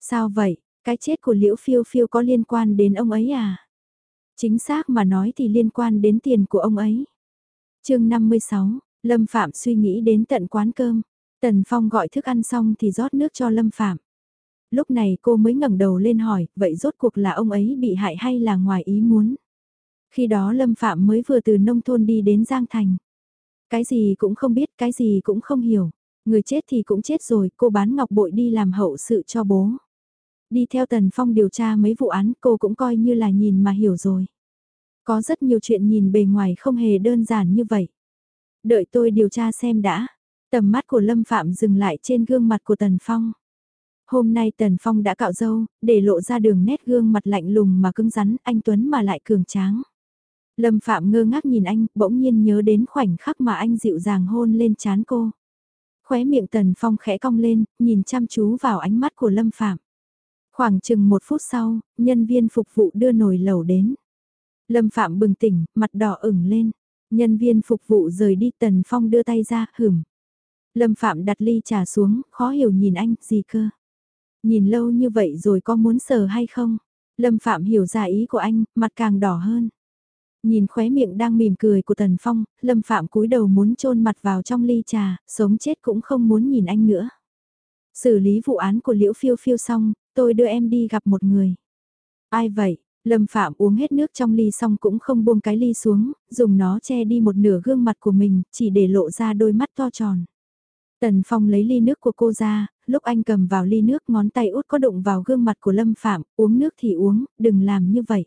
Sao vậy, cái chết của Liễu Phiêu Phiêu có liên quan đến ông ấy à? Chính xác mà nói thì liên quan đến tiền của ông ấy. chương 56, Lâm Phạm suy nghĩ đến tận quán cơm. Tần Phong gọi thức ăn xong thì rót nước cho Lâm Phạm. Lúc này cô mới ngẩng đầu lên hỏi, vậy rốt cuộc là ông ấy bị hại hay là ngoài ý muốn? Khi đó Lâm Phạm mới vừa từ nông thôn đi đến Giang Thành. Cái gì cũng không biết, cái gì cũng không hiểu. Người chết thì cũng chết rồi, cô bán ngọc bội đi làm hậu sự cho bố. Đi theo Tần Phong điều tra mấy vụ án cô cũng coi như là nhìn mà hiểu rồi. Có rất nhiều chuyện nhìn bề ngoài không hề đơn giản như vậy. Đợi tôi điều tra xem đã. Tầm mắt của Lâm Phạm dừng lại trên gương mặt của Tần Phong. Hôm nay Tần Phong đã cạo râu, để lộ ra đường nét gương mặt lạnh lùng mà cứng rắn, anh Tuấn mà lại cường tráng. Lâm Phạm ngơ ngác nhìn anh, bỗng nhiên nhớ đến khoảnh khắc mà anh dịu dàng hôn lên chán cô. Khóe miệng Tần Phong khẽ cong lên, nhìn chăm chú vào ánh mắt của Lâm Phạm. Khoảng chừng một phút sau, nhân viên phục vụ đưa nồi lẩu đến. Lâm Phạm bừng tỉnh, mặt đỏ ửng lên. Nhân viên phục vụ rời đi Tần Phong đưa tay ra, hửm. Lâm Phạm đặt ly trà xuống, khó hiểu nhìn anh, gì cơ. Nhìn lâu như vậy rồi có muốn sờ hay không? Lâm Phạm hiểu ra ý của anh, mặt càng đỏ hơn. Nhìn khóe miệng đang mỉm cười của Tần Phong, Lâm Phạm cúi đầu muốn chôn mặt vào trong ly trà, sống chết cũng không muốn nhìn anh nữa. Xử lý vụ án của Liễu Phiêu Phiêu xong, tôi đưa em đi gặp một người. Ai vậy? Lâm Phạm uống hết nước trong ly xong cũng không buông cái ly xuống, dùng nó che đi một nửa gương mặt của mình, chỉ để lộ ra đôi mắt to tròn. Tần Phong lấy ly nước của cô ra, lúc anh cầm vào ly nước ngón tay út có đụng vào gương mặt của Lâm Phạm, uống nước thì uống, đừng làm như vậy.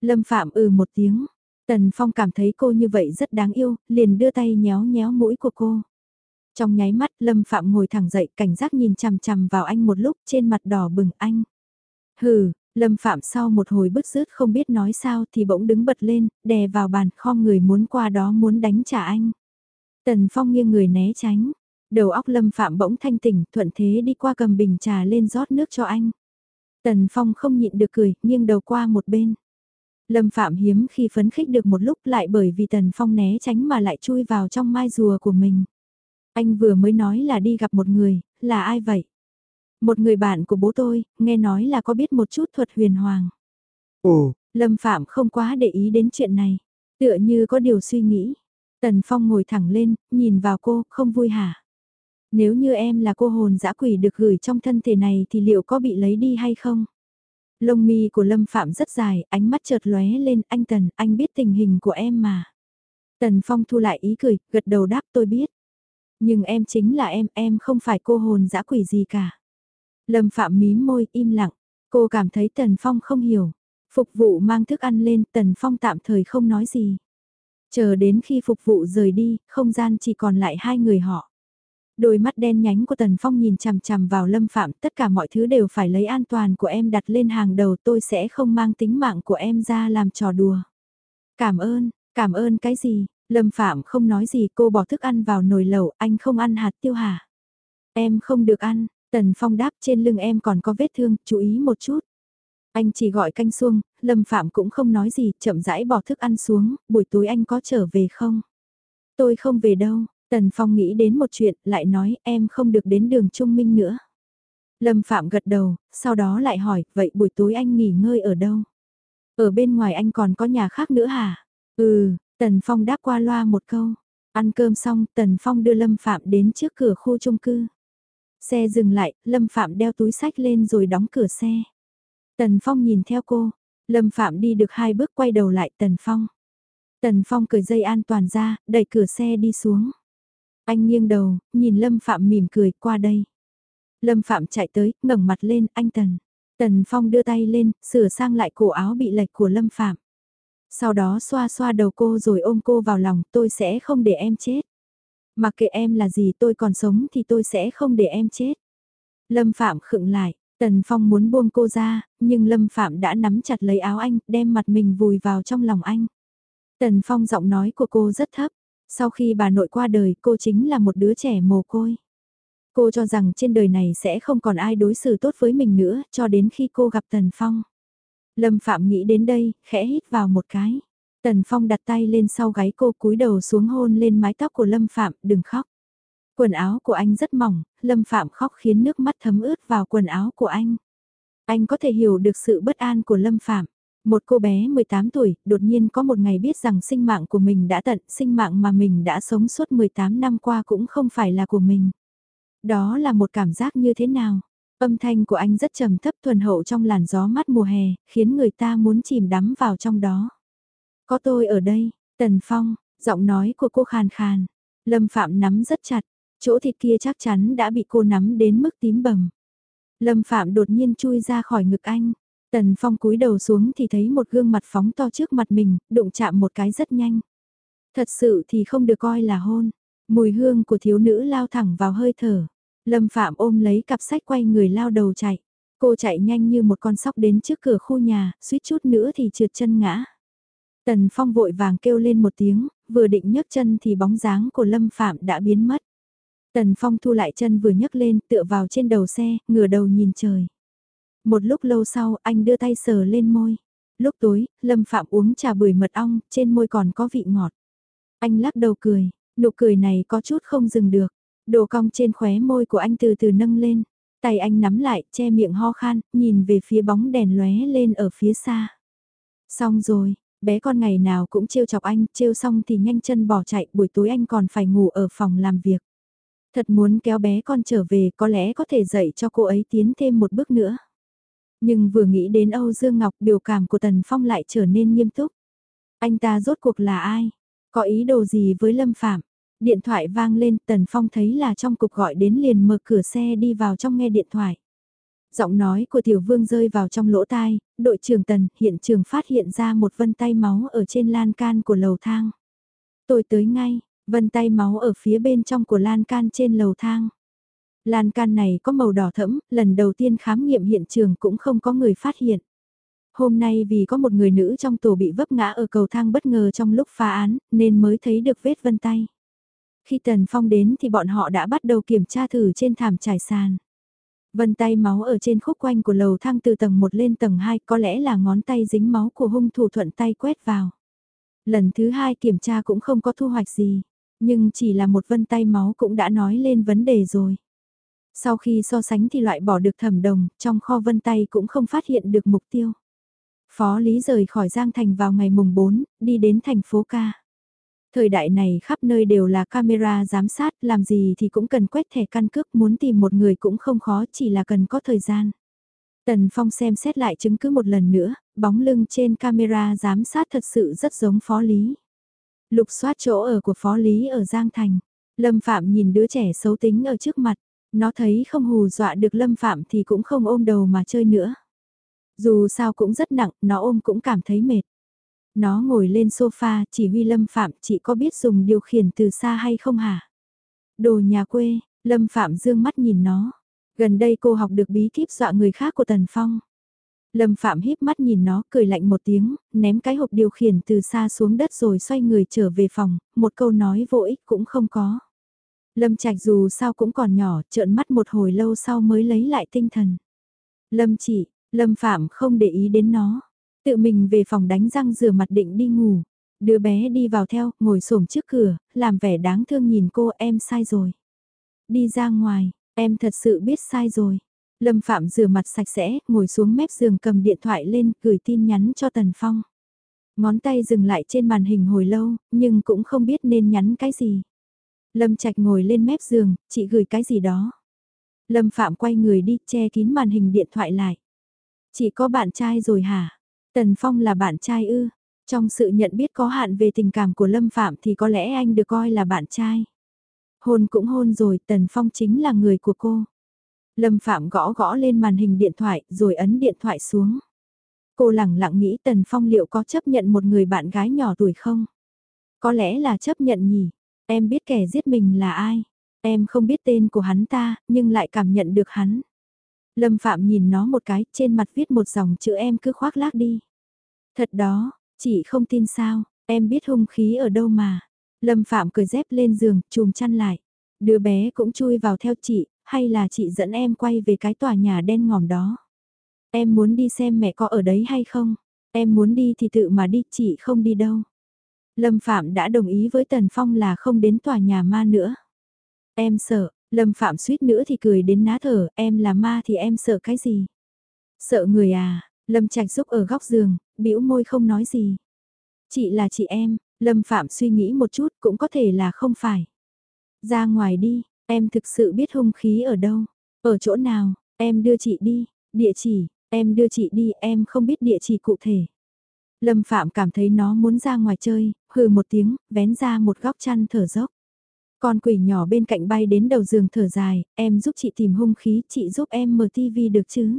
Lâm Phạm ừ một tiếng, Tần Phong cảm thấy cô như vậy rất đáng yêu, liền đưa tay nhéo nhéo mũi của cô. Trong nháy mắt Lâm Phạm ngồi thẳng dậy cảnh giác nhìn chằm chằm vào anh một lúc trên mặt đỏ bừng anh. Hừ, Lâm Phạm sau một hồi bứt rứt không biết nói sao thì bỗng đứng bật lên, đè vào bàn kho người muốn qua đó muốn đánh trả anh. Tần Phong nghiêng người né tránh, đầu óc Lâm Phạm bỗng thanh tỉnh thuận thế đi qua cầm bình trà lên rót nước cho anh. Tần Phong không nhịn được cười, nghiêng đầu qua một bên. Lâm Phạm hiếm khi phấn khích được một lúc lại bởi vì Tần Phong né tránh mà lại chui vào trong mai rùa của mình. Anh vừa mới nói là đi gặp một người, là ai vậy? Một người bạn của bố tôi, nghe nói là có biết một chút thuật huyền hoàng. Ồ, Lâm Phạm không quá để ý đến chuyện này. Tựa như có điều suy nghĩ. Tần Phong ngồi thẳng lên, nhìn vào cô, không vui hả? Nếu như em là cô hồn dã quỷ được gửi trong thân thể này thì liệu có bị lấy đi hay không? Lông mi của Lâm Phạm rất dài, ánh mắt chợt lóe lên, anh Tần, anh biết tình hình của em mà. Tần Phong thu lại ý cười, gật đầu đáp tôi biết. Nhưng em chính là em, em không phải cô hồn dã quỷ gì cả. Lâm Phạm mím môi, im lặng. Cô cảm thấy Tần Phong không hiểu. Phục vụ mang thức ăn lên, Tần Phong tạm thời không nói gì. Chờ đến khi phục vụ rời đi, không gian chỉ còn lại hai người họ. Đôi mắt đen nhánh của Tần Phong nhìn chằm chằm vào Lâm Phạm, tất cả mọi thứ đều phải lấy an toàn của em đặt lên hàng đầu tôi sẽ không mang tính mạng của em ra làm trò đùa. Cảm ơn, cảm ơn cái gì, Lâm Phạm không nói gì cô bỏ thức ăn vào nồi lẩu, anh không ăn hạt tiêu hả? Em không được ăn, Tần Phong đáp trên lưng em còn có vết thương, chú ý một chút. Anh chỉ gọi canh xuông, Lâm Phạm cũng không nói gì, chậm rãi bỏ thức ăn xuống, buổi tối anh có trở về không? Tôi không về đâu, Tần Phong nghĩ đến một chuyện, lại nói em không được đến đường Trung Minh nữa. Lâm Phạm gật đầu, sau đó lại hỏi, vậy buổi tối anh nghỉ ngơi ở đâu? Ở bên ngoài anh còn có nhà khác nữa hả? Ừ, Tần Phong đáp qua loa một câu. Ăn cơm xong, Tần Phong đưa Lâm Phạm đến trước cửa khu chung cư. Xe dừng lại, Lâm Phạm đeo túi sách lên rồi đóng cửa xe. Tần Phong nhìn theo cô, Lâm Phạm đi được hai bước quay đầu lại Tần Phong. Tần Phong cởi dây an toàn ra, đẩy cửa xe đi xuống. Anh nghiêng đầu, nhìn Lâm Phạm mỉm cười qua đây. Lâm Phạm chạy tới, ngẩng mặt lên, anh Tần. Tần Phong đưa tay lên, sửa sang lại cổ áo bị lệch của Lâm Phạm. Sau đó xoa xoa đầu cô rồi ôm cô vào lòng, tôi sẽ không để em chết. Mặc kệ em là gì tôi còn sống thì tôi sẽ không để em chết. Lâm Phạm khựng lại, Tần Phong muốn buông cô ra, nhưng Lâm Phạm đã nắm chặt lấy áo anh, đem mặt mình vùi vào trong lòng anh. Tần Phong giọng nói của cô rất thấp, sau khi bà nội qua đời cô chính là một đứa trẻ mồ côi. Cô cho rằng trên đời này sẽ không còn ai đối xử tốt với mình nữa cho đến khi cô gặp Tần Phong. Lâm Phạm nghĩ đến đây, khẽ hít vào một cái. Tần Phong đặt tay lên sau gáy cô cúi đầu xuống hôn lên mái tóc của Lâm Phạm, đừng khóc. Quần áo của anh rất mỏng, Lâm Phạm khóc khiến nước mắt thấm ướt vào quần áo của anh. Anh có thể hiểu được sự bất an của Lâm Phạm. Một cô bé 18 tuổi, đột nhiên có một ngày biết rằng sinh mạng của mình đã tận, sinh mạng mà mình đã sống suốt 18 năm qua cũng không phải là của mình. Đó là một cảm giác như thế nào? Âm thanh của anh rất trầm thấp thuần hậu trong làn gió mát mùa hè, khiến người ta muốn chìm đắm vào trong đó. Có tôi ở đây, Tần Phong, giọng nói của cô khàn khàn. Lâm Phạm nắm rất chặt, chỗ thịt kia chắc chắn đã bị cô nắm đến mức tím bầm. Lâm Phạm đột nhiên chui ra khỏi ngực anh. Tần Phong cúi đầu xuống thì thấy một gương mặt phóng to trước mặt mình, đụng chạm một cái rất nhanh. Thật sự thì không được coi là hôn. Mùi hương của thiếu nữ lao thẳng vào hơi thở. Lâm Phạm ôm lấy cặp sách quay người lao đầu chạy. Cô chạy nhanh như một con sóc đến trước cửa khu nhà, suýt chút nữa thì trượt chân ngã. Tần Phong vội vàng kêu lên một tiếng, vừa định nhấc chân thì bóng dáng của Lâm Phạm đã biến mất. Tần Phong thu lại chân vừa nhấc lên tựa vào trên đầu xe, ngửa đầu nhìn trời. Một lúc lâu sau anh đưa tay sờ lên môi. Lúc tối, Lâm Phạm uống trà bưởi mật ong, trên môi còn có vị ngọt. Anh lắc đầu cười, nụ cười này có chút không dừng được. Đồ cong trên khóe môi của anh từ từ nâng lên. Tay anh nắm lại, che miệng ho khan, nhìn về phía bóng đèn lóe lên ở phía xa. Xong rồi, bé con ngày nào cũng trêu chọc anh, trêu xong thì nhanh chân bỏ chạy, buổi tối anh còn phải ngủ ở phòng làm việc. Thật muốn kéo bé con trở về có lẽ có thể dạy cho cô ấy tiến thêm một bước nữa. Nhưng vừa nghĩ đến Âu Dương Ngọc biểu cảm của Tần Phong lại trở nên nghiêm túc. Anh ta rốt cuộc là ai? Có ý đồ gì với Lâm Phạm? Điện thoại vang lên, Tần Phong thấy là trong cục gọi đến liền mở cửa xe đi vào trong nghe điện thoại. Giọng nói của Tiểu Vương rơi vào trong lỗ tai, đội trưởng Tần, hiện trường phát hiện ra một vân tay máu ở trên lan can của lầu thang. Tôi tới ngay, vân tay máu ở phía bên trong của lan can trên lầu thang. Lan can này có màu đỏ thẫm, lần đầu tiên khám nghiệm hiện trường cũng không có người phát hiện. Hôm nay vì có một người nữ trong tổ bị vấp ngã ở cầu thang bất ngờ trong lúc phá án, nên mới thấy được vết vân tay. Khi Tần Phong đến thì bọn họ đã bắt đầu kiểm tra thử trên thảm trải sàn. Vân tay máu ở trên khúc quanh của lầu thang từ tầng 1 lên tầng 2 có lẽ là ngón tay dính máu của hung thủ thuận tay quét vào. Lần thứ hai kiểm tra cũng không có thu hoạch gì, nhưng chỉ là một vân tay máu cũng đã nói lên vấn đề rồi. Sau khi so sánh thì loại bỏ được thẩm đồng, trong kho vân tay cũng không phát hiện được mục tiêu. Phó Lý rời khỏi Giang Thành vào ngày mùng 4, đi đến thành phố ca. Thời đại này khắp nơi đều là camera giám sát, làm gì thì cũng cần quét thẻ căn cước, muốn tìm một người cũng không khó, chỉ là cần có thời gian. Tần Phong xem xét lại chứng cứ một lần nữa, bóng lưng trên camera giám sát thật sự rất giống Phó Lý. Lục soát chỗ ở của Phó Lý ở Giang Thành. Lâm Phạm nhìn đứa trẻ xấu tính ở trước mặt, nó thấy không hù dọa được Lâm Phạm thì cũng không ôm đầu mà chơi nữa. Dù sao cũng rất nặng, nó ôm cũng cảm thấy mệt. Nó ngồi lên sofa, chỉ huy Lâm Phạm chị có biết dùng điều khiển từ xa hay không hả? Đồ nhà quê, Lâm Phạm dương mắt nhìn nó. Gần đây cô học được bí kíp dọa người khác của Tần Phong. Lâm Phạm híp mắt nhìn nó, cười lạnh một tiếng, ném cái hộp điều khiển từ xa xuống đất rồi xoay người trở về phòng, một câu nói vô ích cũng không có. Lâm Trạch dù sao cũng còn nhỏ, trợn mắt một hồi lâu sau mới lấy lại tinh thần. Lâm chỉ, Lâm Phạm không để ý đến nó, tự mình về phòng đánh răng rửa mặt định đi ngủ. Đứa bé đi vào theo, ngồi xổm trước cửa, làm vẻ đáng thương nhìn cô em sai rồi. Đi ra ngoài, em thật sự biết sai rồi. Lâm Phạm rửa mặt sạch sẽ, ngồi xuống mép giường cầm điện thoại lên, gửi tin nhắn cho Tần Phong. Ngón tay dừng lại trên màn hình hồi lâu, nhưng cũng không biết nên nhắn cái gì. Lâm Trạch ngồi lên mép giường, chị gửi cái gì đó. Lâm Phạm quay người đi, che kín màn hình điện thoại lại. Chị có bạn trai rồi hả? Tần Phong là bạn trai ư? Trong sự nhận biết có hạn về tình cảm của Lâm Phạm thì có lẽ anh được coi là bạn trai. Hôn cũng hôn rồi, Tần Phong chính là người của cô. Lâm Phạm gõ gõ lên màn hình điện thoại rồi ấn điện thoại xuống. Cô lẳng lặng nghĩ Tần Phong liệu có chấp nhận một người bạn gái nhỏ tuổi không? Có lẽ là chấp nhận nhỉ. Em biết kẻ giết mình là ai. Em không biết tên của hắn ta, nhưng lại cảm nhận được hắn. Lâm Phạm nhìn nó một cái, trên mặt viết một dòng chữ em cứ khoác lác đi. Thật đó, chị không tin sao, em biết hung khí ở đâu mà. Lâm Phạm cười dép lên giường, chùm chăn lại. Đứa bé cũng chui vào theo chị, hay là chị dẫn em quay về cái tòa nhà đen ngòm đó. Em muốn đi xem mẹ có ở đấy hay không? Em muốn đi thì tự mà đi, chị không đi đâu. Lâm Phạm đã đồng ý với Tần Phong là không đến tòa nhà ma nữa. Em sợ, Lâm Phạm suýt nữa thì cười đến ná thở, em là ma thì em sợ cái gì? Sợ người à, Lâm Trạch giúp ở góc giường, bĩu môi không nói gì. Chị là chị em, Lâm Phạm suy nghĩ một chút cũng có thể là không phải. Ra ngoài đi, em thực sự biết hung khí ở đâu, ở chỗ nào, em đưa chị đi, địa chỉ, em đưa chị đi, em không biết địa chỉ cụ thể. Lâm Phạm cảm thấy nó muốn ra ngoài chơi, hừ một tiếng, vén ra một góc chăn thở dốc. Con quỷ nhỏ bên cạnh bay đến đầu giường thở dài, em giúp chị tìm hung khí, chị giúp em mở tivi được chứ?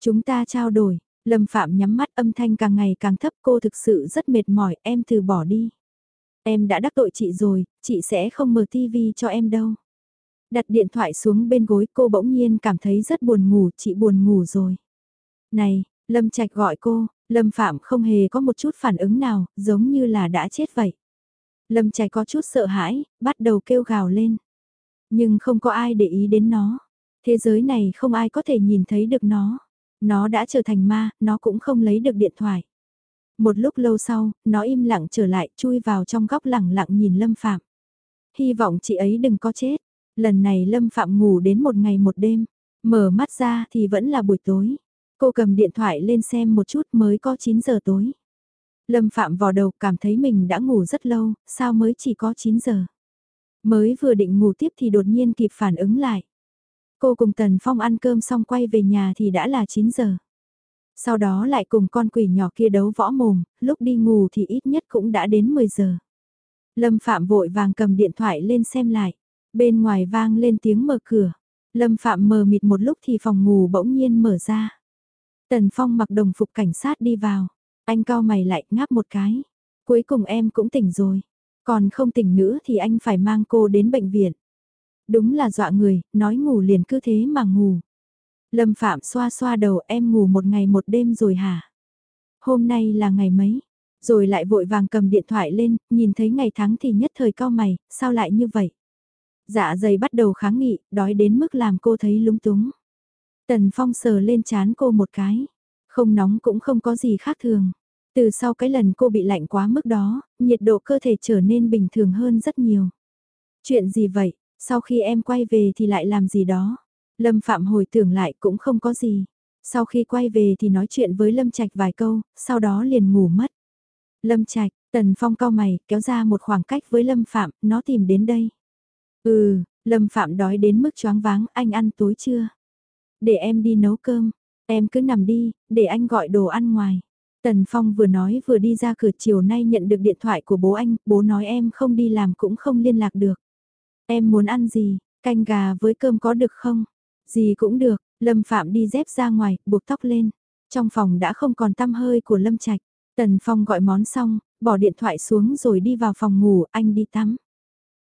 Chúng ta trao đổi, Lâm Phạm nhắm mắt âm thanh càng ngày càng thấp cô thực sự rất mệt mỏi, em từ bỏ đi. Em đã đắc tội chị rồi, chị sẽ không mở tivi cho em đâu. Đặt điện thoại xuống bên gối cô bỗng nhiên cảm thấy rất buồn ngủ, chị buồn ngủ rồi. Này, Lâm Trạch gọi cô, Lâm Phạm không hề có một chút phản ứng nào, giống như là đã chết vậy. Lâm Trạch có chút sợ hãi, bắt đầu kêu gào lên. Nhưng không có ai để ý đến nó. Thế giới này không ai có thể nhìn thấy được nó. Nó đã trở thành ma, nó cũng không lấy được điện thoại. Một lúc lâu sau, nó im lặng trở lại, chui vào trong góc lẳng lặng nhìn Lâm Phạm. Hy vọng chị ấy đừng có chết. Lần này Lâm Phạm ngủ đến một ngày một đêm. Mở mắt ra thì vẫn là buổi tối. Cô cầm điện thoại lên xem một chút mới có 9 giờ tối. Lâm Phạm vào đầu cảm thấy mình đã ngủ rất lâu, sao mới chỉ có 9 giờ. Mới vừa định ngủ tiếp thì đột nhiên kịp phản ứng lại. Cô cùng Tần Phong ăn cơm xong quay về nhà thì đã là 9 giờ. Sau đó lại cùng con quỷ nhỏ kia đấu võ mồm, lúc đi ngủ thì ít nhất cũng đã đến 10 giờ. Lâm Phạm vội vàng cầm điện thoại lên xem lại. Bên ngoài vang lên tiếng mở cửa. Lâm Phạm mờ mịt một lúc thì phòng ngủ bỗng nhiên mở ra. Tần Phong mặc đồng phục cảnh sát đi vào. Anh cao mày lại ngáp một cái. Cuối cùng em cũng tỉnh rồi. Còn không tỉnh nữa thì anh phải mang cô đến bệnh viện. Đúng là dọa người, nói ngủ liền cứ thế mà ngủ. Lâm Phạm xoa xoa đầu em ngủ một ngày một đêm rồi hả? Hôm nay là ngày mấy? Rồi lại vội vàng cầm điện thoại lên, nhìn thấy ngày tháng thì nhất thời cao mày, sao lại như vậy? Dạ dày bắt đầu kháng nghị, đói đến mức làm cô thấy lúng túng. Tần Phong sờ lên chán cô một cái. Không nóng cũng không có gì khác thường. Từ sau cái lần cô bị lạnh quá mức đó, nhiệt độ cơ thể trở nên bình thường hơn rất nhiều. Chuyện gì vậy, sau khi em quay về thì lại làm gì đó? Lâm Phạm hồi tưởng lại cũng không có gì. Sau khi quay về thì nói chuyện với Lâm Trạch vài câu, sau đó liền ngủ mất. Lâm Trạch, Tần Phong cao mày, kéo ra một khoảng cách với Lâm Phạm, nó tìm đến đây. Ừ, Lâm Phạm đói đến mức choáng váng, anh ăn tối chưa? Để em đi nấu cơm, em cứ nằm đi, để anh gọi đồ ăn ngoài. Tần Phong vừa nói vừa đi ra cửa chiều nay nhận được điện thoại của bố anh, bố nói em không đi làm cũng không liên lạc được. Em muốn ăn gì, canh gà với cơm có được không? Gì cũng được, Lâm Phạm đi dép ra ngoài, buộc tóc lên. Trong phòng đã không còn tăm hơi của Lâm Trạch. Tần Phong gọi món xong, bỏ điện thoại xuống rồi đi vào phòng ngủ, anh đi tắm.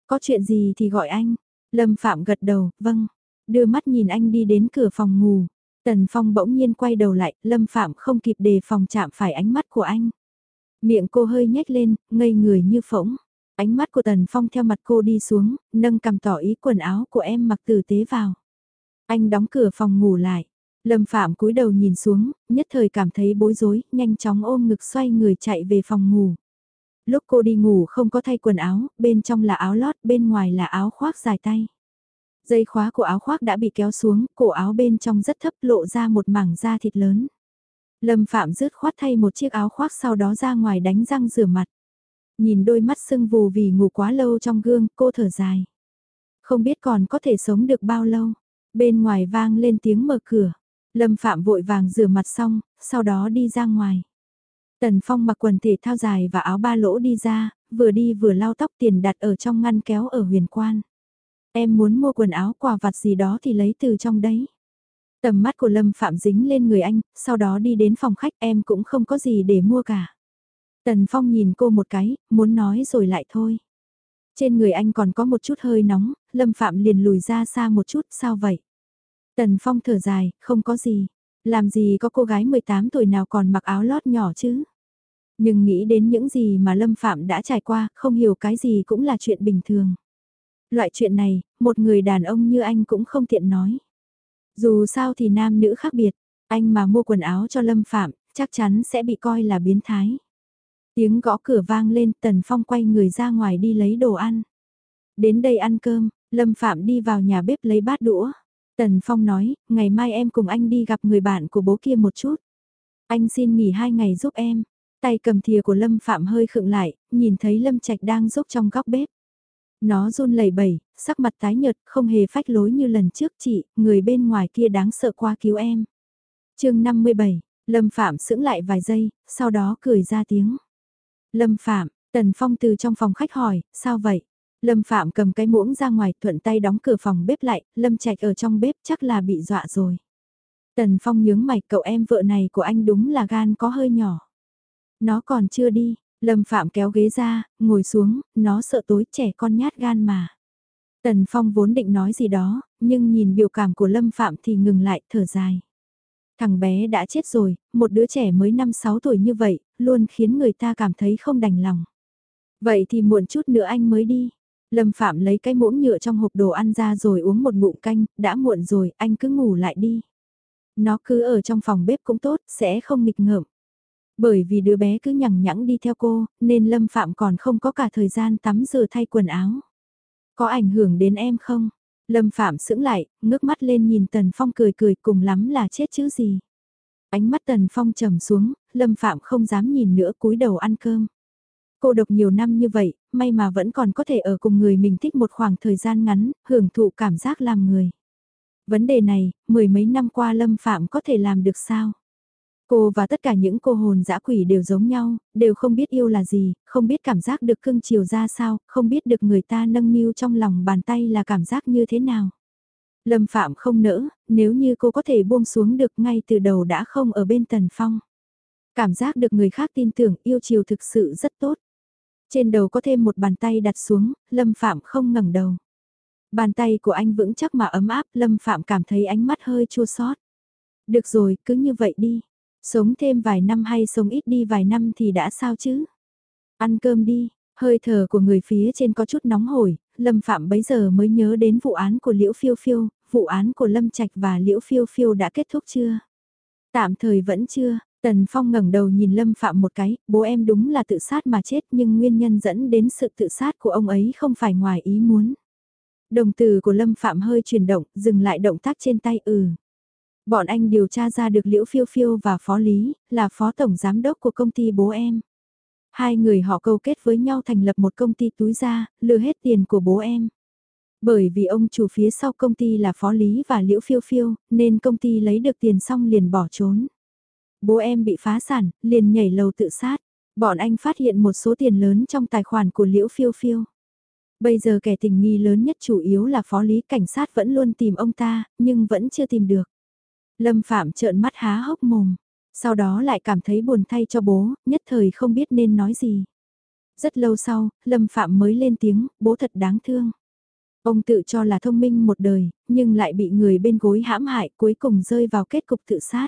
Có chuyện gì thì gọi anh. Lâm Phạm gật đầu, vâng. Đưa mắt nhìn anh đi đến cửa phòng ngủ. Tần Phong bỗng nhiên quay đầu lại, Lâm Phạm không kịp đề phòng chạm phải ánh mắt của anh. Miệng cô hơi nhếch lên, ngây người như phỗng. Ánh mắt của Tần Phong theo mặt cô đi xuống, nâng cầm tỏ ý quần áo của em mặc tử tế vào. Anh đóng cửa phòng ngủ lại. Lâm Phạm cúi đầu nhìn xuống, nhất thời cảm thấy bối rối, nhanh chóng ôm ngực xoay người chạy về phòng ngủ. Lúc cô đi ngủ không có thay quần áo, bên trong là áo lót, bên ngoài là áo khoác dài tay. Dây khóa của áo khoác đã bị kéo xuống, cổ áo bên trong rất thấp lộ ra một mảng da thịt lớn. Lâm Phạm rứt khoát thay một chiếc áo khoác sau đó ra ngoài đánh răng rửa mặt. Nhìn đôi mắt sưng vù vì ngủ quá lâu trong gương, cô thở dài. Không biết còn có thể sống được bao lâu. Bên ngoài vang lên tiếng mở cửa. Lâm Phạm vội vàng rửa mặt xong, sau đó đi ra ngoài. Tần Phong mặc quần thể thao dài và áo ba lỗ đi ra, vừa đi vừa lau tóc tiền đặt ở trong ngăn kéo ở huyền quan. Em muốn mua quần áo quà vặt gì đó thì lấy từ trong đấy. Tầm mắt của Lâm Phạm dính lên người anh, sau đó đi đến phòng khách em cũng không có gì để mua cả. Tần Phong nhìn cô một cái, muốn nói rồi lại thôi. Trên người anh còn có một chút hơi nóng, Lâm Phạm liền lùi ra xa một chút, sao vậy? Tần Phong thở dài, không có gì. Làm gì có cô gái 18 tuổi nào còn mặc áo lót nhỏ chứ? Nhưng nghĩ đến những gì mà Lâm Phạm đã trải qua, không hiểu cái gì cũng là chuyện bình thường. Loại chuyện này, một người đàn ông như anh cũng không tiện nói. Dù sao thì nam nữ khác biệt, anh mà mua quần áo cho Lâm Phạm, chắc chắn sẽ bị coi là biến thái. Tiếng gõ cửa vang lên, Tần Phong quay người ra ngoài đi lấy đồ ăn. Đến đây ăn cơm, Lâm Phạm đi vào nhà bếp lấy bát đũa. Tần Phong nói, ngày mai em cùng anh đi gặp người bạn của bố kia một chút. Anh xin nghỉ hai ngày giúp em. Tay cầm thìa của Lâm Phạm hơi khựng lại, nhìn thấy Lâm Trạch đang giúp trong góc bếp. Nó run lẩy bẩy, sắc mặt tái nhợt, không hề phách lối như lần trước chị, người bên ngoài kia đáng sợ qua cứu em. chương 57, Lâm Phạm sững lại vài giây, sau đó cười ra tiếng. Lâm Phạm, Tần Phong từ trong phòng khách hỏi, sao vậy? Lâm Phạm cầm cái muỗng ra ngoài thuận tay đóng cửa phòng bếp lại, Lâm Trạch ở trong bếp chắc là bị dọa rồi. Tần Phong nhướng mày cậu em vợ này của anh đúng là gan có hơi nhỏ. Nó còn chưa đi, Lâm Phạm kéo ghế ra, ngồi xuống, nó sợ tối trẻ con nhát gan mà. Tần Phong vốn định nói gì đó, nhưng nhìn biểu cảm của Lâm Phạm thì ngừng lại, thở dài. Thằng bé đã chết rồi, một đứa trẻ mới 5-6 tuổi như vậy, luôn khiến người ta cảm thấy không đành lòng. Vậy thì muộn chút nữa anh mới đi. Lâm Phạm lấy cái muỗng nhựa trong hộp đồ ăn ra rồi uống một ngụm canh, đã muộn rồi, anh cứ ngủ lại đi. Nó cứ ở trong phòng bếp cũng tốt, sẽ không nghịch ngợm. Bởi vì đứa bé cứ nhằng nhẵng đi theo cô, nên Lâm Phạm còn không có cả thời gian tắm rửa thay quần áo. Có ảnh hưởng đến em không? Lâm Phạm sững lại, ngước mắt lên nhìn Tần Phong cười cười cùng lắm là chết chứ gì. Ánh mắt Tần Phong trầm xuống, Lâm Phạm không dám nhìn nữa cúi đầu ăn cơm. Cô độc nhiều năm như vậy, may mà vẫn còn có thể ở cùng người mình thích một khoảng thời gian ngắn, hưởng thụ cảm giác làm người. Vấn đề này, mười mấy năm qua Lâm Phạm có thể làm được sao? Cô và tất cả những cô hồn dã quỷ đều giống nhau, đều không biết yêu là gì, không biết cảm giác được cưng chiều ra sao, không biết được người ta nâng niu trong lòng bàn tay là cảm giác như thế nào. Lâm Phạm không nỡ, nếu như cô có thể buông xuống được ngay từ đầu đã không ở bên Tần Phong. Cảm giác được người khác tin tưởng yêu chiều thực sự rất tốt. Trên đầu có thêm một bàn tay đặt xuống, Lâm Phạm không ngẩng đầu. Bàn tay của anh vững chắc mà ấm áp, Lâm Phạm cảm thấy ánh mắt hơi chua xót. Được rồi, cứ như vậy đi. Sống thêm vài năm hay sống ít đi vài năm thì đã sao chứ? Ăn cơm đi, hơi thở của người phía trên có chút nóng hổi, Lâm Phạm bấy giờ mới nhớ đến vụ án của Liễu Phiêu Phiêu, vụ án của Lâm Trạch và Liễu Phiêu Phiêu đã kết thúc chưa? Tạm thời vẫn chưa, Tần Phong ngẩng đầu nhìn Lâm Phạm một cái, bố em đúng là tự sát mà chết nhưng nguyên nhân dẫn đến sự tự sát của ông ấy không phải ngoài ý muốn. Đồng từ của Lâm Phạm hơi chuyển động, dừng lại động tác trên tay ừ. Bọn anh điều tra ra được Liễu Phiêu Phiêu và Phó Lý, là Phó Tổng Giám đốc của công ty bố em. Hai người họ câu kết với nhau thành lập một công ty túi ra, lừa hết tiền của bố em. Bởi vì ông chủ phía sau công ty là Phó Lý và Liễu Phiêu Phiêu, nên công ty lấy được tiền xong liền bỏ trốn. Bố em bị phá sản, liền nhảy lầu tự sát. Bọn anh phát hiện một số tiền lớn trong tài khoản của Liễu Phiêu Phiêu. Bây giờ kẻ tình nghi lớn nhất chủ yếu là phó lý cảnh sát vẫn luôn tìm ông ta, nhưng vẫn chưa tìm được. Lâm Phạm trợn mắt há hốc mồm, sau đó lại cảm thấy buồn thay cho bố, nhất thời không biết nên nói gì. Rất lâu sau, Lâm Phạm mới lên tiếng, bố thật đáng thương. Ông tự cho là thông minh một đời, nhưng lại bị người bên gối hãm hại cuối cùng rơi vào kết cục tự sát.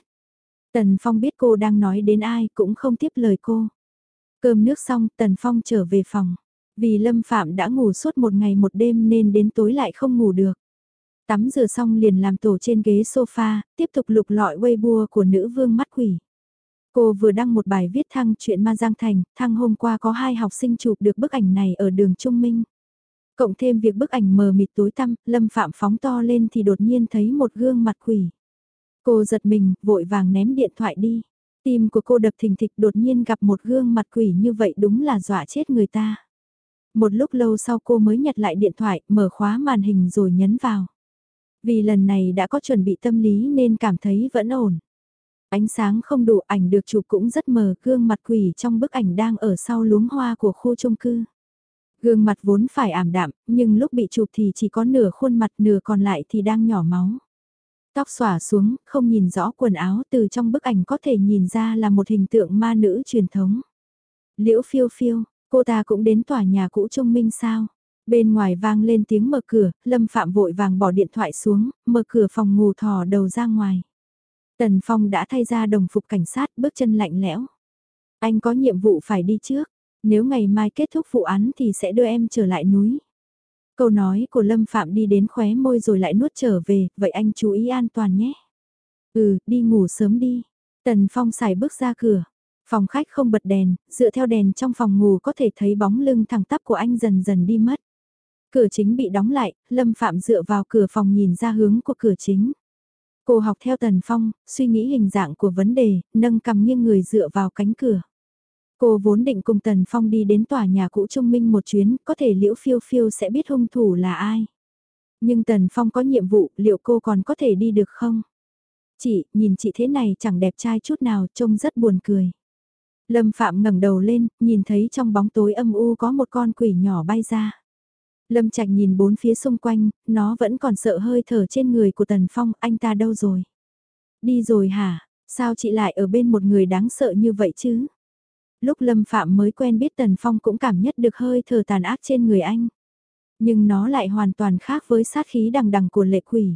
Tần Phong biết cô đang nói đến ai cũng không tiếp lời cô. Cơm nước xong Tần Phong trở về phòng. Vì Lâm Phạm đã ngủ suốt một ngày một đêm nên đến tối lại không ngủ được. Tắm rửa xong liền làm tổ trên ghế sofa, tiếp tục lục lọi Weibo của nữ vương mắt quỷ. Cô vừa đăng một bài viết thăng chuyện Ma Giang Thành, thăng hôm qua có hai học sinh chụp được bức ảnh này ở đường Trung Minh. Cộng thêm việc bức ảnh mờ mịt tối tăm, Lâm Phạm phóng to lên thì đột nhiên thấy một gương mặt quỷ. Cô giật mình, vội vàng ném điện thoại đi. Tim của cô đập thình thịch đột nhiên gặp một gương mặt quỷ như vậy đúng là dọa chết người ta. Một lúc lâu sau cô mới nhặt lại điện thoại, mở khóa màn hình rồi nhấn vào. Vì lần này đã có chuẩn bị tâm lý nên cảm thấy vẫn ổn. Ánh sáng không đủ ảnh được chụp cũng rất mờ, gương mặt quỷ trong bức ảnh đang ở sau luống hoa của khu chung cư. Gương mặt vốn phải ảm đạm, nhưng lúc bị chụp thì chỉ có nửa khuôn mặt nửa còn lại thì đang nhỏ máu. Tóc xỏa xuống, không nhìn rõ quần áo từ trong bức ảnh có thể nhìn ra là một hình tượng ma nữ truyền thống. Liễu phiêu phiêu, cô ta cũng đến tòa nhà cũ trung minh sao? Bên ngoài vang lên tiếng mở cửa, Lâm Phạm vội vàng bỏ điện thoại xuống, mở cửa phòng ngủ thò đầu ra ngoài. Tần Phong đã thay ra đồng phục cảnh sát bước chân lạnh lẽo. Anh có nhiệm vụ phải đi trước, nếu ngày mai kết thúc vụ án thì sẽ đưa em trở lại núi. Câu nói của Lâm Phạm đi đến khóe môi rồi lại nuốt trở về, vậy anh chú ý an toàn nhé. Ừ, đi ngủ sớm đi. Tần Phong xài bước ra cửa. Phòng khách không bật đèn, dựa theo đèn trong phòng ngủ có thể thấy bóng lưng thẳng tắp của anh dần dần đi mất. Cửa chính bị đóng lại, Lâm Phạm dựa vào cửa phòng nhìn ra hướng của cửa chính. Cô học theo Tần Phong, suy nghĩ hình dạng của vấn đề, nâng cầm nghiêng người dựa vào cánh cửa. Cô vốn định cùng Tần Phong đi đến tòa nhà cũ Trung Minh một chuyến, có thể liễu phiêu phiêu sẽ biết hung thủ là ai. Nhưng Tần Phong có nhiệm vụ, liệu cô còn có thể đi được không? Chị, nhìn chị thế này chẳng đẹp trai chút nào, trông rất buồn cười. Lâm Phạm ngẩng đầu lên, nhìn thấy trong bóng tối âm u có một con quỷ nhỏ bay ra. Lâm Trạch nhìn bốn phía xung quanh, nó vẫn còn sợ hơi thở trên người của Tần Phong, anh ta đâu rồi? Đi rồi hả? Sao chị lại ở bên một người đáng sợ như vậy chứ? Lúc Lâm Phạm mới quen biết Tần Phong cũng cảm nhất được hơi thở tàn ác trên người anh. Nhưng nó lại hoàn toàn khác với sát khí đằng đằng của lệ quỷ.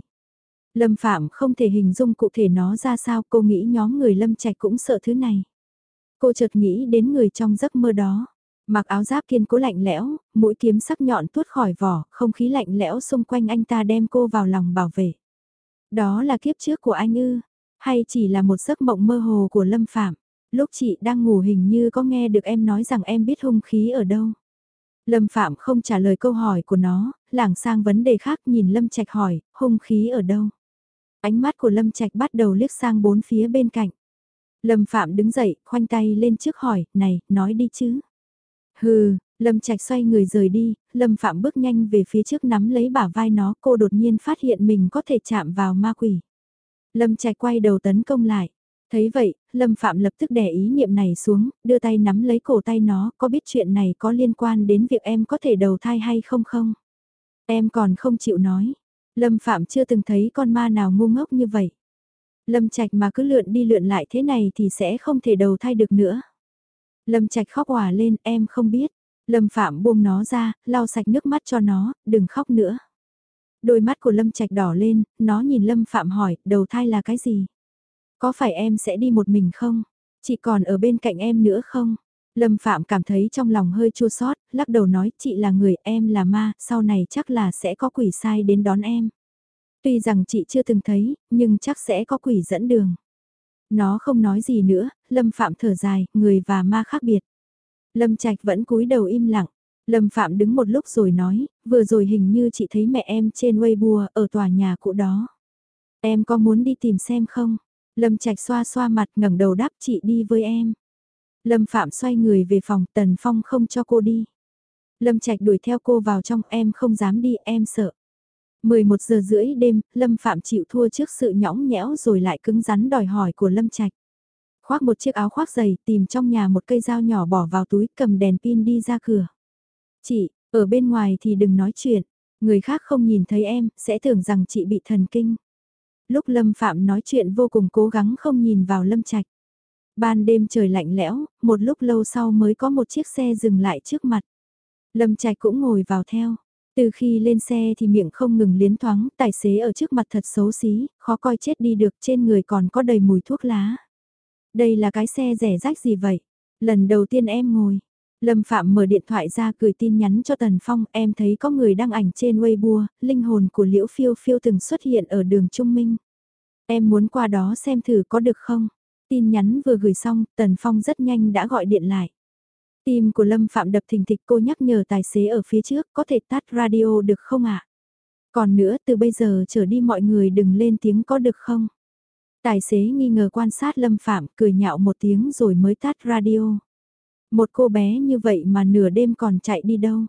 Lâm Phạm không thể hình dung cụ thể nó ra sao cô nghĩ nhóm người Lâm Trạch cũng sợ thứ này. Cô chợt nghĩ đến người trong giấc mơ đó. Mặc áo giáp kiên cố lạnh lẽo, mũi kiếm sắc nhọn tuốt khỏi vỏ, không khí lạnh lẽo xung quanh anh ta đem cô vào lòng bảo vệ. Đó là kiếp trước của anh ư, hay chỉ là một giấc mộng mơ hồ của Lâm Phạm? Lúc chị đang ngủ hình như có nghe được em nói rằng em biết hung khí ở đâu. Lâm Phạm không trả lời câu hỏi của nó, lảng sang vấn đề khác nhìn Lâm Trạch hỏi, hung khí ở đâu? Ánh mắt của Lâm Trạch bắt đầu liếc sang bốn phía bên cạnh. Lâm Phạm đứng dậy, khoanh tay lên trước hỏi, này, nói đi chứ. Hừ, Lâm Trạch xoay người rời đi, Lâm Phạm bước nhanh về phía trước nắm lấy bả vai nó, cô đột nhiên phát hiện mình có thể chạm vào ma quỷ. Lâm Trạch quay đầu tấn công lại. Thấy vậy, Lâm Phạm lập tức đè ý niệm này xuống, đưa tay nắm lấy cổ tay nó, có biết chuyện này có liên quan đến việc em có thể đầu thai hay không không? Em còn không chịu nói. Lâm Phạm chưa từng thấy con ma nào ngu ngốc như vậy. Lâm Trạch mà cứ lượn đi lượn lại thế này thì sẽ không thể đầu thai được nữa. Lâm Trạch khóc òa lên, em không biết. Lâm Phạm buông nó ra, lau sạch nước mắt cho nó, đừng khóc nữa. Đôi mắt của Lâm Trạch đỏ lên, nó nhìn Lâm Phạm hỏi, đầu thai là cái gì? Có phải em sẽ đi một mình không? Chị còn ở bên cạnh em nữa không? Lâm Phạm cảm thấy trong lòng hơi chua xót, lắc đầu nói chị là người, em là ma, sau này chắc là sẽ có quỷ sai đến đón em. Tuy rằng chị chưa từng thấy, nhưng chắc sẽ có quỷ dẫn đường. Nó không nói gì nữa, Lâm Phạm thở dài, người và ma khác biệt. Lâm Trạch vẫn cúi đầu im lặng. Lâm Phạm đứng một lúc rồi nói, vừa rồi hình như chị thấy mẹ em trên Weibo ở tòa nhà cũ đó. Em có muốn đi tìm xem không? Lâm Trạch xoa xoa mặt ngẩng đầu đáp chị đi với em. Lâm Phạm xoay người về phòng Tần Phong không cho cô đi. Lâm Trạch đuổi theo cô vào trong em không dám đi em sợ. 11 giờ rưỡi đêm, Lâm Phạm chịu thua trước sự nhõng nhẽo rồi lại cứng rắn đòi hỏi của Lâm Trạch. Khoác một chiếc áo khoác dày, tìm trong nhà một cây dao nhỏ bỏ vào túi, cầm đèn pin đi ra cửa. Chị, ở bên ngoài thì đừng nói chuyện, người khác không nhìn thấy em, sẽ tưởng rằng chị bị thần kinh. Lúc Lâm Phạm nói chuyện vô cùng cố gắng không nhìn vào Lâm Trạch. Ban đêm trời lạnh lẽo, một lúc lâu sau mới có một chiếc xe dừng lại trước mặt. Lâm Trạch cũng ngồi vào theo. Từ khi lên xe thì miệng không ngừng liến thoáng, tài xế ở trước mặt thật xấu xí, khó coi chết đi được trên người còn có đầy mùi thuốc lá. Đây là cái xe rẻ rách gì vậy? Lần đầu tiên em ngồi. Lâm Phạm mở điện thoại ra gửi tin nhắn cho Tần Phong, em thấy có người đăng ảnh trên Weibo, linh hồn của Liễu Phiêu Phiêu từng xuất hiện ở đường Trung Minh. Em muốn qua đó xem thử có được không? Tin nhắn vừa gửi xong, Tần Phong rất nhanh đã gọi điện lại. Tim của Lâm Phạm đập thình thịch cô nhắc nhở tài xế ở phía trước có thể tắt radio được không ạ? Còn nữa từ bây giờ trở đi mọi người đừng lên tiếng có được không? Tài xế nghi ngờ quan sát Lâm Phạm cười nhạo một tiếng rồi mới tắt radio. Một cô bé như vậy mà nửa đêm còn chạy đi đâu?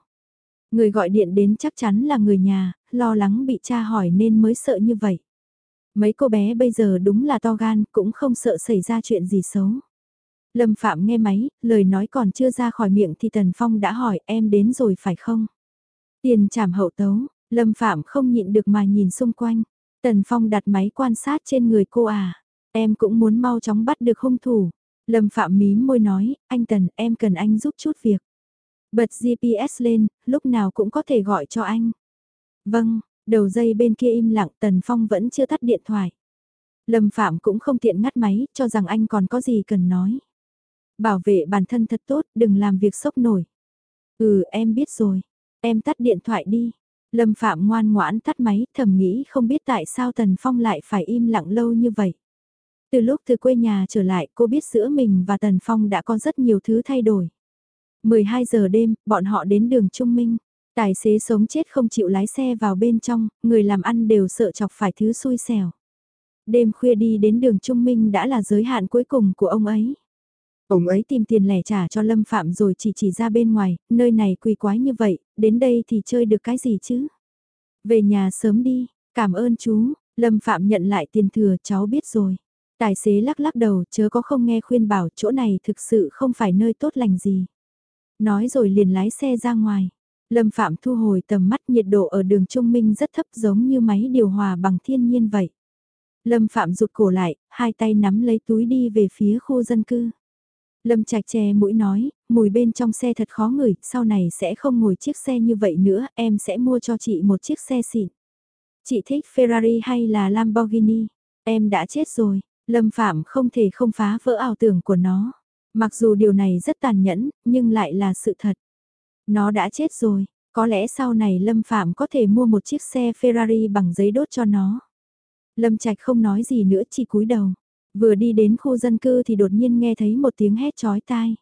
Người gọi điện đến chắc chắn là người nhà, lo lắng bị cha hỏi nên mới sợ như vậy. Mấy cô bé bây giờ đúng là to gan, cũng không sợ xảy ra chuyện gì xấu. Lâm Phạm nghe máy, lời nói còn chưa ra khỏi miệng thì Tần Phong đã hỏi em đến rồi phải không? Tiền trảm hậu tấu, Lâm Phạm không nhịn được mà nhìn xung quanh. Tần Phong đặt máy quan sát trên người cô à. Em cũng muốn mau chóng bắt được hung thủ. Lâm Phạm mím môi nói, anh Tần, em cần anh giúp chút việc. Bật GPS lên, lúc nào cũng có thể gọi cho anh. Vâng, đầu dây bên kia im lặng Tần Phong vẫn chưa tắt điện thoại. Lâm Phạm cũng không tiện ngắt máy, cho rằng anh còn có gì cần nói. Bảo vệ bản thân thật tốt, đừng làm việc sốc nổi. Ừ, em biết rồi. Em tắt điện thoại đi. Lâm Phạm ngoan ngoãn tắt máy, thầm nghĩ không biết tại sao Tần Phong lại phải im lặng lâu như vậy. Từ lúc từ quê nhà trở lại, cô biết giữa mình và Tần Phong đã có rất nhiều thứ thay đổi. 12 giờ đêm, bọn họ đến đường Trung Minh. Tài xế sống chết không chịu lái xe vào bên trong, người làm ăn đều sợ chọc phải thứ xui xẻo. Đêm khuya đi đến đường Trung Minh đã là giới hạn cuối cùng của ông ấy. Ông ấy tìm tiền lẻ trả cho Lâm Phạm rồi chỉ chỉ ra bên ngoài, nơi này quỳ quái như vậy, đến đây thì chơi được cái gì chứ? Về nhà sớm đi, cảm ơn chú, Lâm Phạm nhận lại tiền thừa cháu biết rồi. Tài xế lắc lắc đầu chớ có không nghe khuyên bảo chỗ này thực sự không phải nơi tốt lành gì. Nói rồi liền lái xe ra ngoài. Lâm Phạm thu hồi tầm mắt nhiệt độ ở đường Trung Minh rất thấp giống như máy điều hòa bằng thiên nhiên vậy. Lâm Phạm rụt cổ lại, hai tay nắm lấy túi đi về phía khu dân cư. Lâm Trạch che mũi nói, mùi bên trong xe thật khó ngửi, sau này sẽ không ngồi chiếc xe như vậy nữa, em sẽ mua cho chị một chiếc xe xịn. Chị thích Ferrari hay là Lamborghini? Em đã chết rồi, Lâm Phạm không thể không phá vỡ ảo tưởng của nó. Mặc dù điều này rất tàn nhẫn, nhưng lại là sự thật. Nó đã chết rồi, có lẽ sau này Lâm Phạm có thể mua một chiếc xe Ferrari bằng giấy đốt cho nó. Lâm Trạch không nói gì nữa chỉ cúi đầu. Vừa đi đến khu dân cư thì đột nhiên nghe thấy một tiếng hét chói tai.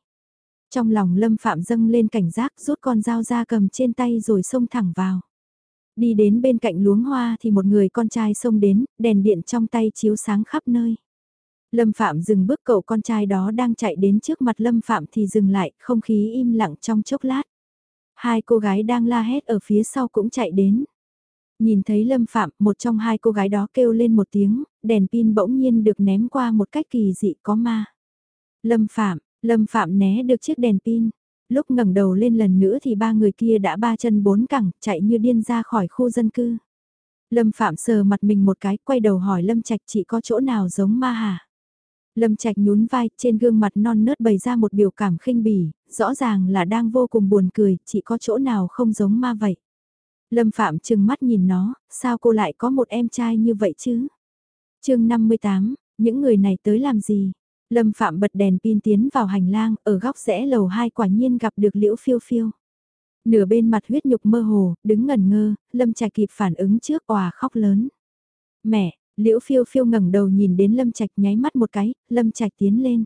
Trong lòng Lâm Phạm dâng lên cảnh giác rút con dao ra cầm trên tay rồi xông thẳng vào. Đi đến bên cạnh luống hoa thì một người con trai xông đến, đèn điện trong tay chiếu sáng khắp nơi. Lâm Phạm dừng bước cậu con trai đó đang chạy đến trước mặt Lâm Phạm thì dừng lại, không khí im lặng trong chốc lát. Hai cô gái đang la hét ở phía sau cũng chạy đến. Nhìn thấy Lâm Phạm, một trong hai cô gái đó kêu lên một tiếng, đèn pin bỗng nhiên được ném qua một cách kỳ dị có ma. Lâm Phạm, Lâm Phạm né được chiếc đèn pin. Lúc ngẩng đầu lên lần nữa thì ba người kia đã ba chân bốn cẳng, chạy như điên ra khỏi khu dân cư. Lâm Phạm sờ mặt mình một cái, quay đầu hỏi Lâm Trạch chị có chỗ nào giống ma hả? Lâm Trạch nhún vai, trên gương mặt non nớt bày ra một biểu cảm khinh bỉ, rõ ràng là đang vô cùng buồn cười, chị có chỗ nào không giống ma vậy? Lâm Phạm trừng mắt nhìn nó, sao cô lại có một em trai như vậy chứ? chương 58, những người này tới làm gì? Lâm Phạm bật đèn pin tiến vào hành lang, ở góc rẽ lầu 2 quả nhiên gặp được Liễu Phiêu Phiêu. Nửa bên mặt huyết nhục mơ hồ, đứng ngẩn ngơ, Lâm Trạch kịp phản ứng trước òa khóc lớn. Mẹ, Liễu Phiêu Phiêu ngẩng đầu nhìn đến Lâm Trạch nháy mắt một cái, Lâm Trạch tiến lên.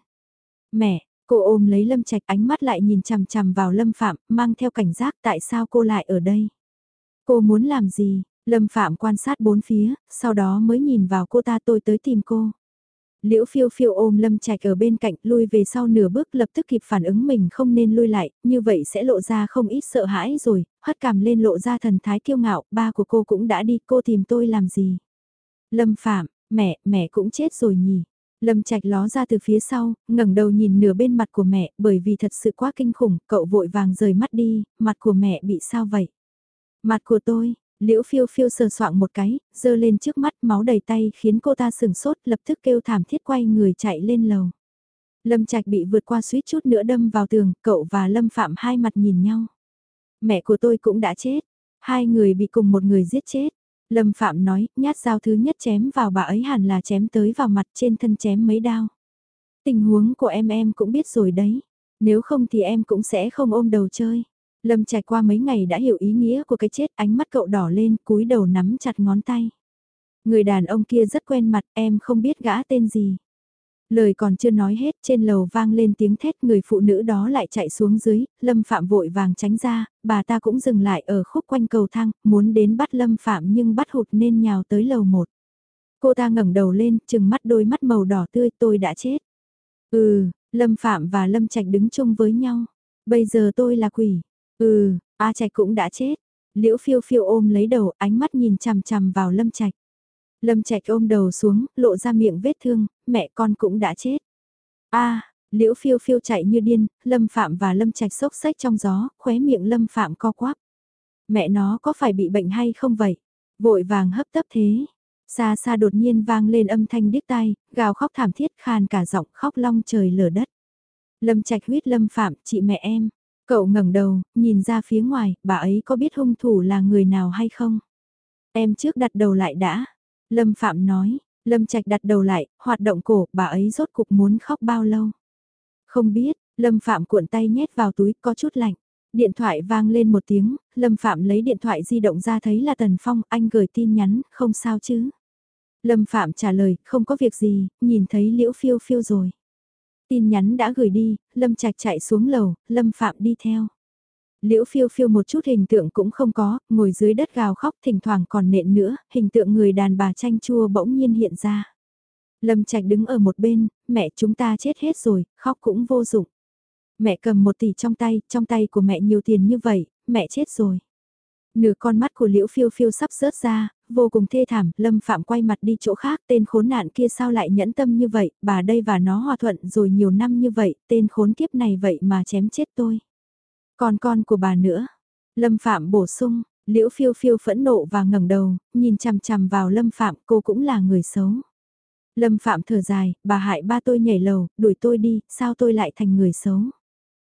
Mẹ, cô ôm lấy Lâm Trạch ánh mắt lại nhìn chằm chằm vào Lâm Phạm, mang theo cảnh giác tại sao cô lại ở đây. Cô muốn làm gì? Lâm Phạm quan sát bốn phía, sau đó mới nhìn vào cô ta tôi tới tìm cô. Liễu phiêu phiêu ôm Lâm Trạch ở bên cạnh lui về sau nửa bước lập tức kịp phản ứng mình không nên lui lại, như vậy sẽ lộ ra không ít sợ hãi rồi, hất cảm lên lộ ra thần thái kiêu ngạo, ba của cô cũng đã đi, cô tìm tôi làm gì? Lâm Phạm, mẹ, mẹ cũng chết rồi nhỉ? Lâm Trạch ló ra từ phía sau, ngẩng đầu nhìn nửa bên mặt của mẹ, bởi vì thật sự quá kinh khủng, cậu vội vàng rời mắt đi, mặt của mẹ bị sao vậy? Mặt của tôi, liễu phiêu phiêu sờ soạng một cái, dơ lên trước mắt máu đầy tay khiến cô ta sừng sốt lập tức kêu thảm thiết quay người chạy lên lầu. Lâm Trạch bị vượt qua suýt chút nữa đâm vào tường, cậu và Lâm Phạm hai mặt nhìn nhau. Mẹ của tôi cũng đã chết, hai người bị cùng một người giết chết. Lâm Phạm nói, nhát dao thứ nhất chém vào bà ấy hẳn là chém tới vào mặt trên thân chém mấy đao. Tình huống của em em cũng biết rồi đấy, nếu không thì em cũng sẽ không ôm đầu chơi. Lâm trải qua mấy ngày đã hiểu ý nghĩa của cái chết ánh mắt cậu đỏ lên cúi đầu nắm chặt ngón tay. Người đàn ông kia rất quen mặt em không biết gã tên gì. Lời còn chưa nói hết trên lầu vang lên tiếng thét người phụ nữ đó lại chạy xuống dưới, Lâm Phạm vội vàng tránh ra, bà ta cũng dừng lại ở khúc quanh cầu thang, muốn đến bắt Lâm Phạm nhưng bắt hụt nên nhào tới lầu một. Cô ta ngẩng đầu lên, chừng mắt đôi mắt màu đỏ tươi tôi đã chết. Ừ, Lâm Phạm và Lâm Trạch đứng chung với nhau. Bây giờ tôi là quỷ, Ừ, A Trạch cũng đã chết. Liễu phiêu phiêu ôm lấy đầu, ánh mắt nhìn chằm chằm vào Lâm Trạch. Lâm Trạch ôm đầu xuống, lộ ra miệng vết thương, mẹ con cũng đã chết. A, Liễu phiêu phiêu chạy như điên, Lâm Phạm và Lâm Trạch sốc xách trong gió, khóe miệng Lâm Phạm co quắp. Mẹ nó có phải bị bệnh hay không vậy? Vội vàng hấp tấp thế. Xa xa đột nhiên vang lên âm thanh điếc tai, gào khóc thảm thiết khan cả giọng khóc long trời lở đất. Lâm Trạch huyết Lâm Phạm, chị mẹ em, Cậu ngẩng đầu, nhìn ra phía ngoài, bà ấy có biết hung thủ là người nào hay không? Em trước đặt đầu lại đã. Lâm Phạm nói, Lâm Trạch đặt đầu lại, hoạt động cổ, bà ấy rốt cục muốn khóc bao lâu? Không biết, Lâm Phạm cuộn tay nhét vào túi có chút lạnh. Điện thoại vang lên một tiếng, Lâm Phạm lấy điện thoại di động ra thấy là Tần Phong, anh gửi tin nhắn, không sao chứ. Lâm Phạm trả lời, không có việc gì, nhìn thấy Liễu Phiêu Phiêu rồi. Tin nhắn đã gửi đi, Lâm Trạch chạy xuống lầu, Lâm Phạm đi theo. Liễu Phiêu Phiêu một chút hình tượng cũng không có, ngồi dưới đất gào khóc thỉnh thoảng còn nện nữa, hình tượng người đàn bà chanh chua bỗng nhiên hiện ra. Lâm Trạch đứng ở một bên, mẹ chúng ta chết hết rồi, khóc cũng vô dụng. Mẹ cầm một tỷ trong tay, trong tay của mẹ nhiều tiền như vậy, mẹ chết rồi. Nửa con mắt của Liễu Phiêu Phiêu sắp rớt ra, vô cùng thê thảm, Lâm Phạm quay mặt đi chỗ khác, tên khốn nạn kia sao lại nhẫn tâm như vậy, bà đây và nó hòa thuận rồi nhiều năm như vậy, tên khốn kiếp này vậy mà chém chết tôi. Còn con của bà nữa. Lâm Phạm bổ sung, Liễu Phiêu Phiêu phẫn nộ và ngẩng đầu, nhìn chằm chằm vào Lâm Phạm, cô cũng là người xấu. Lâm Phạm thở dài, bà hại ba tôi nhảy lầu, đuổi tôi đi, sao tôi lại thành người xấu?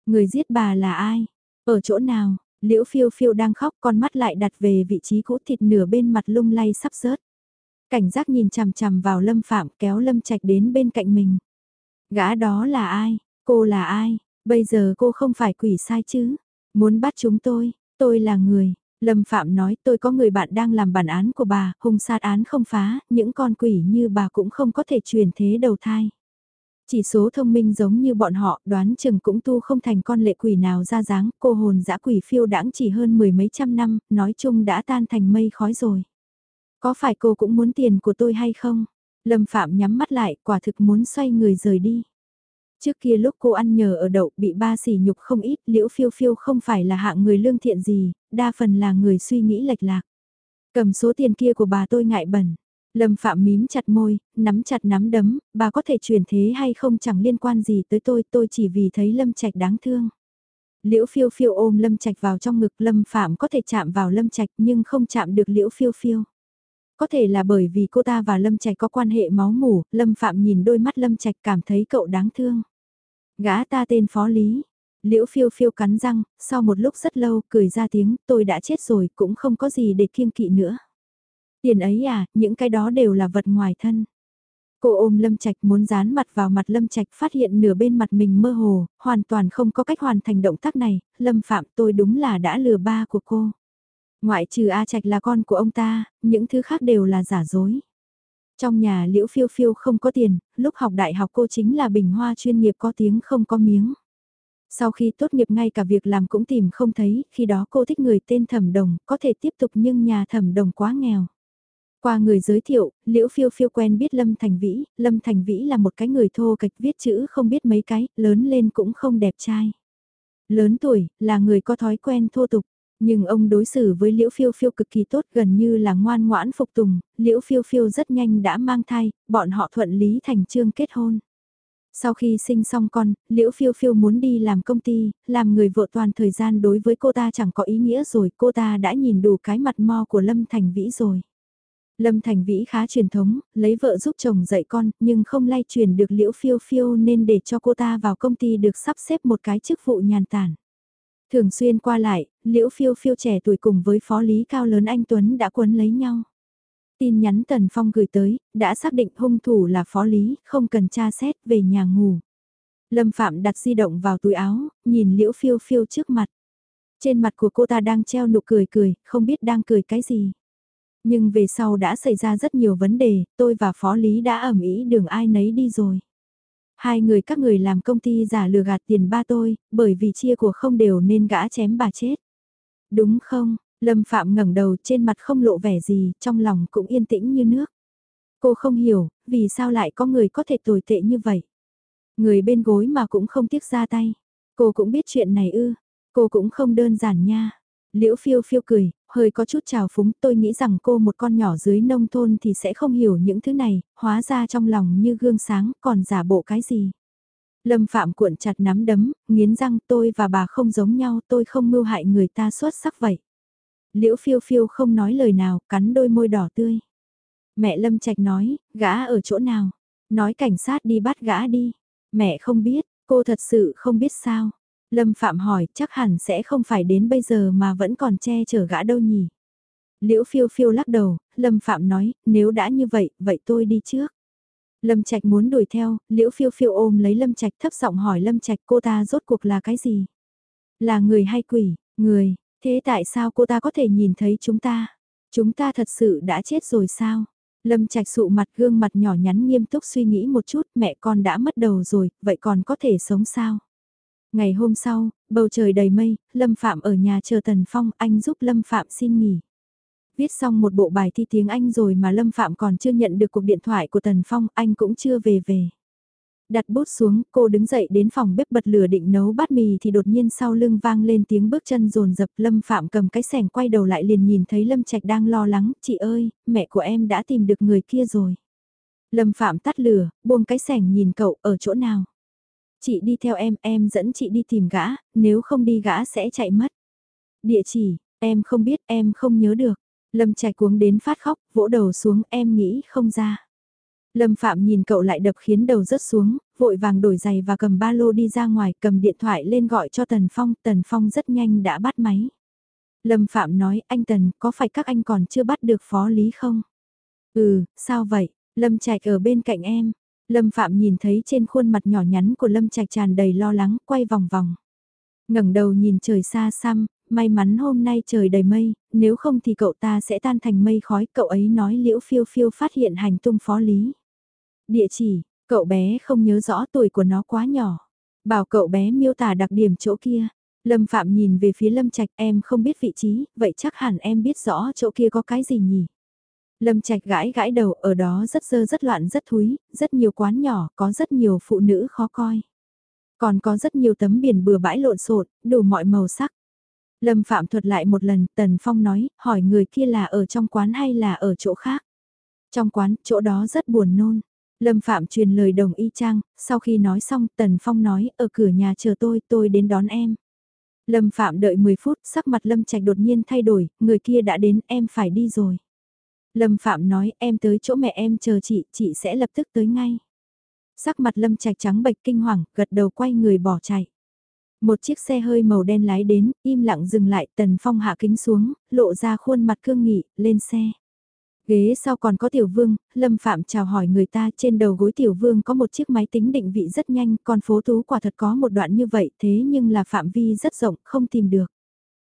Người giết bà là ai? Ở chỗ nào? Liễu phiêu phiêu đang khóc con mắt lại đặt về vị trí cũ thịt nửa bên mặt lung lay sắp rớt. Cảnh giác nhìn chằm chằm vào lâm phạm kéo lâm trạch đến bên cạnh mình. Gã đó là ai? Cô là ai? Bây giờ cô không phải quỷ sai chứ? Muốn bắt chúng tôi? Tôi là người. Lâm Phạm nói tôi có người bạn đang làm bản án của bà, hung sát án không phá, những con quỷ như bà cũng không có thể truyền thế đầu thai. Chỉ số thông minh giống như bọn họ đoán chừng cũng tu không thành con lệ quỷ nào ra dáng, cô hồn dã quỷ phiêu đãng chỉ hơn mười mấy trăm năm, nói chung đã tan thành mây khói rồi. Có phải cô cũng muốn tiền của tôi hay không? Lâm Phạm nhắm mắt lại, quả thực muốn xoay người rời đi. Trước kia lúc cô ăn nhờ ở đậu bị ba sỉ nhục không ít, liễu phiêu phiêu không phải là hạng người lương thiện gì, đa phần là người suy nghĩ lệch lạc. Cầm số tiền kia của bà tôi ngại bẩn. Lâm Phạm mím chặt môi, nắm chặt nắm đấm, bà có thể chuyển thế hay không chẳng liên quan gì tới tôi, tôi chỉ vì thấy Lâm Trạch đáng thương. Liễu phiêu phiêu ôm Lâm Trạch vào trong ngực Lâm Phạm có thể chạm vào Lâm Trạch nhưng không chạm được Liễu phiêu phiêu. Có thể là bởi vì cô ta và Lâm Trạch có quan hệ máu mủ, Lâm Phạm nhìn đôi mắt Lâm Trạch cảm thấy cậu đáng thương. Gã ta tên Phó Lý. Liễu phiêu phiêu cắn răng, sau một lúc rất lâu cười ra tiếng tôi đã chết rồi cũng không có gì để kiêng kỵ nữa. Tiền ấy à, những cái đó đều là vật ngoài thân. Cô ôm Lâm Trạch muốn dán mặt vào mặt Lâm Trạch phát hiện nửa bên mặt mình mơ hồ, hoàn toàn không có cách hoàn thành động tác này, Lâm Phạm tôi đúng là đã lừa ba của cô. Ngoại trừ A Trạch là con của ông ta, những thứ khác đều là giả dối. Trong nhà Liễu Phiêu Phiêu không có tiền, lúc học đại học cô chính là bình hoa chuyên nghiệp có tiếng không có miếng. Sau khi tốt nghiệp ngay cả việc làm cũng tìm không thấy, khi đó cô thích người tên Thẩm Đồng, có thể tiếp tục nhưng nhà Thẩm Đồng quá nghèo. Qua người giới thiệu, Liễu Phiêu Phiêu quen biết Lâm Thành Vĩ, Lâm Thành Vĩ là một cái người thô kịch viết chữ không biết mấy cái, lớn lên cũng không đẹp trai. Lớn tuổi, là người có thói quen thô tục, nhưng ông đối xử với Liễu Phiêu Phiêu cực kỳ tốt gần như là ngoan ngoãn phục tùng, Liễu Phiêu Phiêu rất nhanh đã mang thai, bọn họ thuận lý thành trương kết hôn. Sau khi sinh xong con, Liễu Phiêu Phiêu muốn đi làm công ty, làm người vợ toàn thời gian đối với cô ta chẳng có ý nghĩa rồi, cô ta đã nhìn đủ cái mặt mo của Lâm Thành Vĩ rồi. Lâm Thành Vĩ khá truyền thống, lấy vợ giúp chồng dạy con, nhưng không lay truyền được liễu phiêu phiêu nên để cho cô ta vào công ty được sắp xếp một cái chức vụ nhàn tản. Thường xuyên qua lại, liễu phiêu phiêu trẻ tuổi cùng với phó lý cao lớn anh Tuấn đã quấn lấy nhau. Tin nhắn Tần Phong gửi tới, đã xác định hung thủ là phó lý, không cần tra xét về nhà ngủ. Lâm Phạm đặt di động vào túi áo, nhìn liễu phiêu phiêu trước mặt. Trên mặt của cô ta đang treo nụ cười cười, không biết đang cười cái gì. Nhưng về sau đã xảy ra rất nhiều vấn đề, tôi và Phó Lý đã ẩm ý đường ai nấy đi rồi. Hai người các người làm công ty giả lừa gạt tiền ba tôi, bởi vì chia của không đều nên gã chém bà chết. Đúng không? Lâm Phạm ngẩng đầu trên mặt không lộ vẻ gì, trong lòng cũng yên tĩnh như nước. Cô không hiểu, vì sao lại có người có thể tồi tệ như vậy. Người bên gối mà cũng không tiếc ra tay. Cô cũng biết chuyện này ư, cô cũng không đơn giản nha. Liễu phiêu phiêu cười, hơi có chút trào phúng, tôi nghĩ rằng cô một con nhỏ dưới nông thôn thì sẽ không hiểu những thứ này, hóa ra trong lòng như gương sáng, còn giả bộ cái gì. Lâm Phạm cuộn chặt nắm đấm, nghiến răng tôi và bà không giống nhau, tôi không mưu hại người ta xuất sắc vậy. Liễu phiêu phiêu không nói lời nào, cắn đôi môi đỏ tươi. Mẹ Lâm Trạch nói, gã ở chỗ nào? Nói cảnh sát đi bắt gã đi. Mẹ không biết, cô thật sự không biết sao. Lâm Phạm hỏi chắc hẳn sẽ không phải đến bây giờ mà vẫn còn che chở gã đâu nhỉ. Liễu phiêu phiêu lắc đầu, Lâm Phạm nói, nếu đã như vậy, vậy tôi đi trước. Lâm Trạch muốn đuổi theo, Liễu Phiêu Phiêu ôm lấy Lâm Trạch thấp giọng hỏi Lâm Trạch cô ta rốt cuộc là cái gì? Là người hay quỷ? Người, thế tại sao cô ta có thể nhìn thấy chúng ta? Chúng ta thật sự đã chết rồi sao? Lâm Trạch sụ mặt gương mặt nhỏ nhắn nghiêm túc suy nghĩ một chút, mẹ con đã mất đầu rồi, vậy còn có thể sống sao? Ngày hôm sau, bầu trời đầy mây, Lâm Phạm ở nhà chờ Tần Phong, anh giúp Lâm Phạm xin nghỉ. Viết xong một bộ bài thi tiếng Anh rồi mà Lâm Phạm còn chưa nhận được cuộc điện thoại của Tần Phong, anh cũng chưa về về. Đặt bút xuống, cô đứng dậy đến phòng bếp bật lửa định nấu bát mì thì đột nhiên sau lưng vang lên tiếng bước chân rồn rập Lâm Phạm cầm cái sẻng quay đầu lại liền nhìn thấy Lâm Trạch đang lo lắng, chị ơi, mẹ của em đã tìm được người kia rồi. Lâm Phạm tắt lửa, buông cái sẻng nhìn cậu ở chỗ nào. Chị đi theo em, em dẫn chị đi tìm gã, nếu không đi gã sẽ chạy mất. Địa chỉ, em không biết, em không nhớ được. Lâm Trạch cuống đến phát khóc, vỗ đầu xuống, em nghĩ không ra. Lâm Phạm nhìn cậu lại đập khiến đầu rớt xuống, vội vàng đổi giày và cầm ba lô đi ra ngoài, cầm điện thoại lên gọi cho Tần Phong, Tần Phong rất nhanh đã bắt máy. Lâm Phạm nói, anh Tần, có phải các anh còn chưa bắt được phó lý không? Ừ, sao vậy? Lâm Trạch ở bên cạnh em. Lâm Phạm nhìn thấy trên khuôn mặt nhỏ nhắn của Lâm Trạch tràn đầy lo lắng, quay vòng vòng. ngẩng đầu nhìn trời xa xăm, may mắn hôm nay trời đầy mây, nếu không thì cậu ta sẽ tan thành mây khói, cậu ấy nói liễu phiêu phiêu phát hiện hành tung phó lý. Địa chỉ, cậu bé không nhớ rõ tuổi của nó quá nhỏ. Bảo cậu bé miêu tả đặc điểm chỗ kia. Lâm Phạm nhìn về phía Lâm Trạch em không biết vị trí, vậy chắc hẳn em biết rõ chỗ kia có cái gì nhỉ? Lâm Trạch gãi gãi đầu ở đó rất dơ rất loạn rất thúi, rất nhiều quán nhỏ, có rất nhiều phụ nữ khó coi. Còn có rất nhiều tấm biển bừa bãi lộn xộn, đủ mọi màu sắc. Lâm Phạm thuật lại một lần, Tần Phong nói, hỏi người kia là ở trong quán hay là ở chỗ khác. Trong quán, chỗ đó rất buồn nôn. Lâm Phạm truyền lời đồng y trang, sau khi nói xong Tần Phong nói ở cửa nhà chờ tôi, tôi đến đón em. Lâm Phạm đợi 10 phút, sắc mặt Lâm Trạch đột nhiên thay đổi, người kia đã đến, em phải đi rồi. Lâm Phạm nói, em tới chỗ mẹ em chờ chị, chị sẽ lập tức tới ngay. Sắc mặt Lâm Trạch trắng bệch kinh hoàng, gật đầu quay người bỏ chạy. Một chiếc xe hơi màu đen lái đến, im lặng dừng lại, Tần Phong hạ kính xuống, lộ ra khuôn mặt cương nghị, lên xe. Ghế sau còn có tiểu vương, Lâm Phạm chào hỏi người ta trên đầu gối tiểu vương có một chiếc máy tính định vị rất nhanh, còn phố tú quả thật có một đoạn như vậy thế nhưng là phạm vi rất rộng, không tìm được.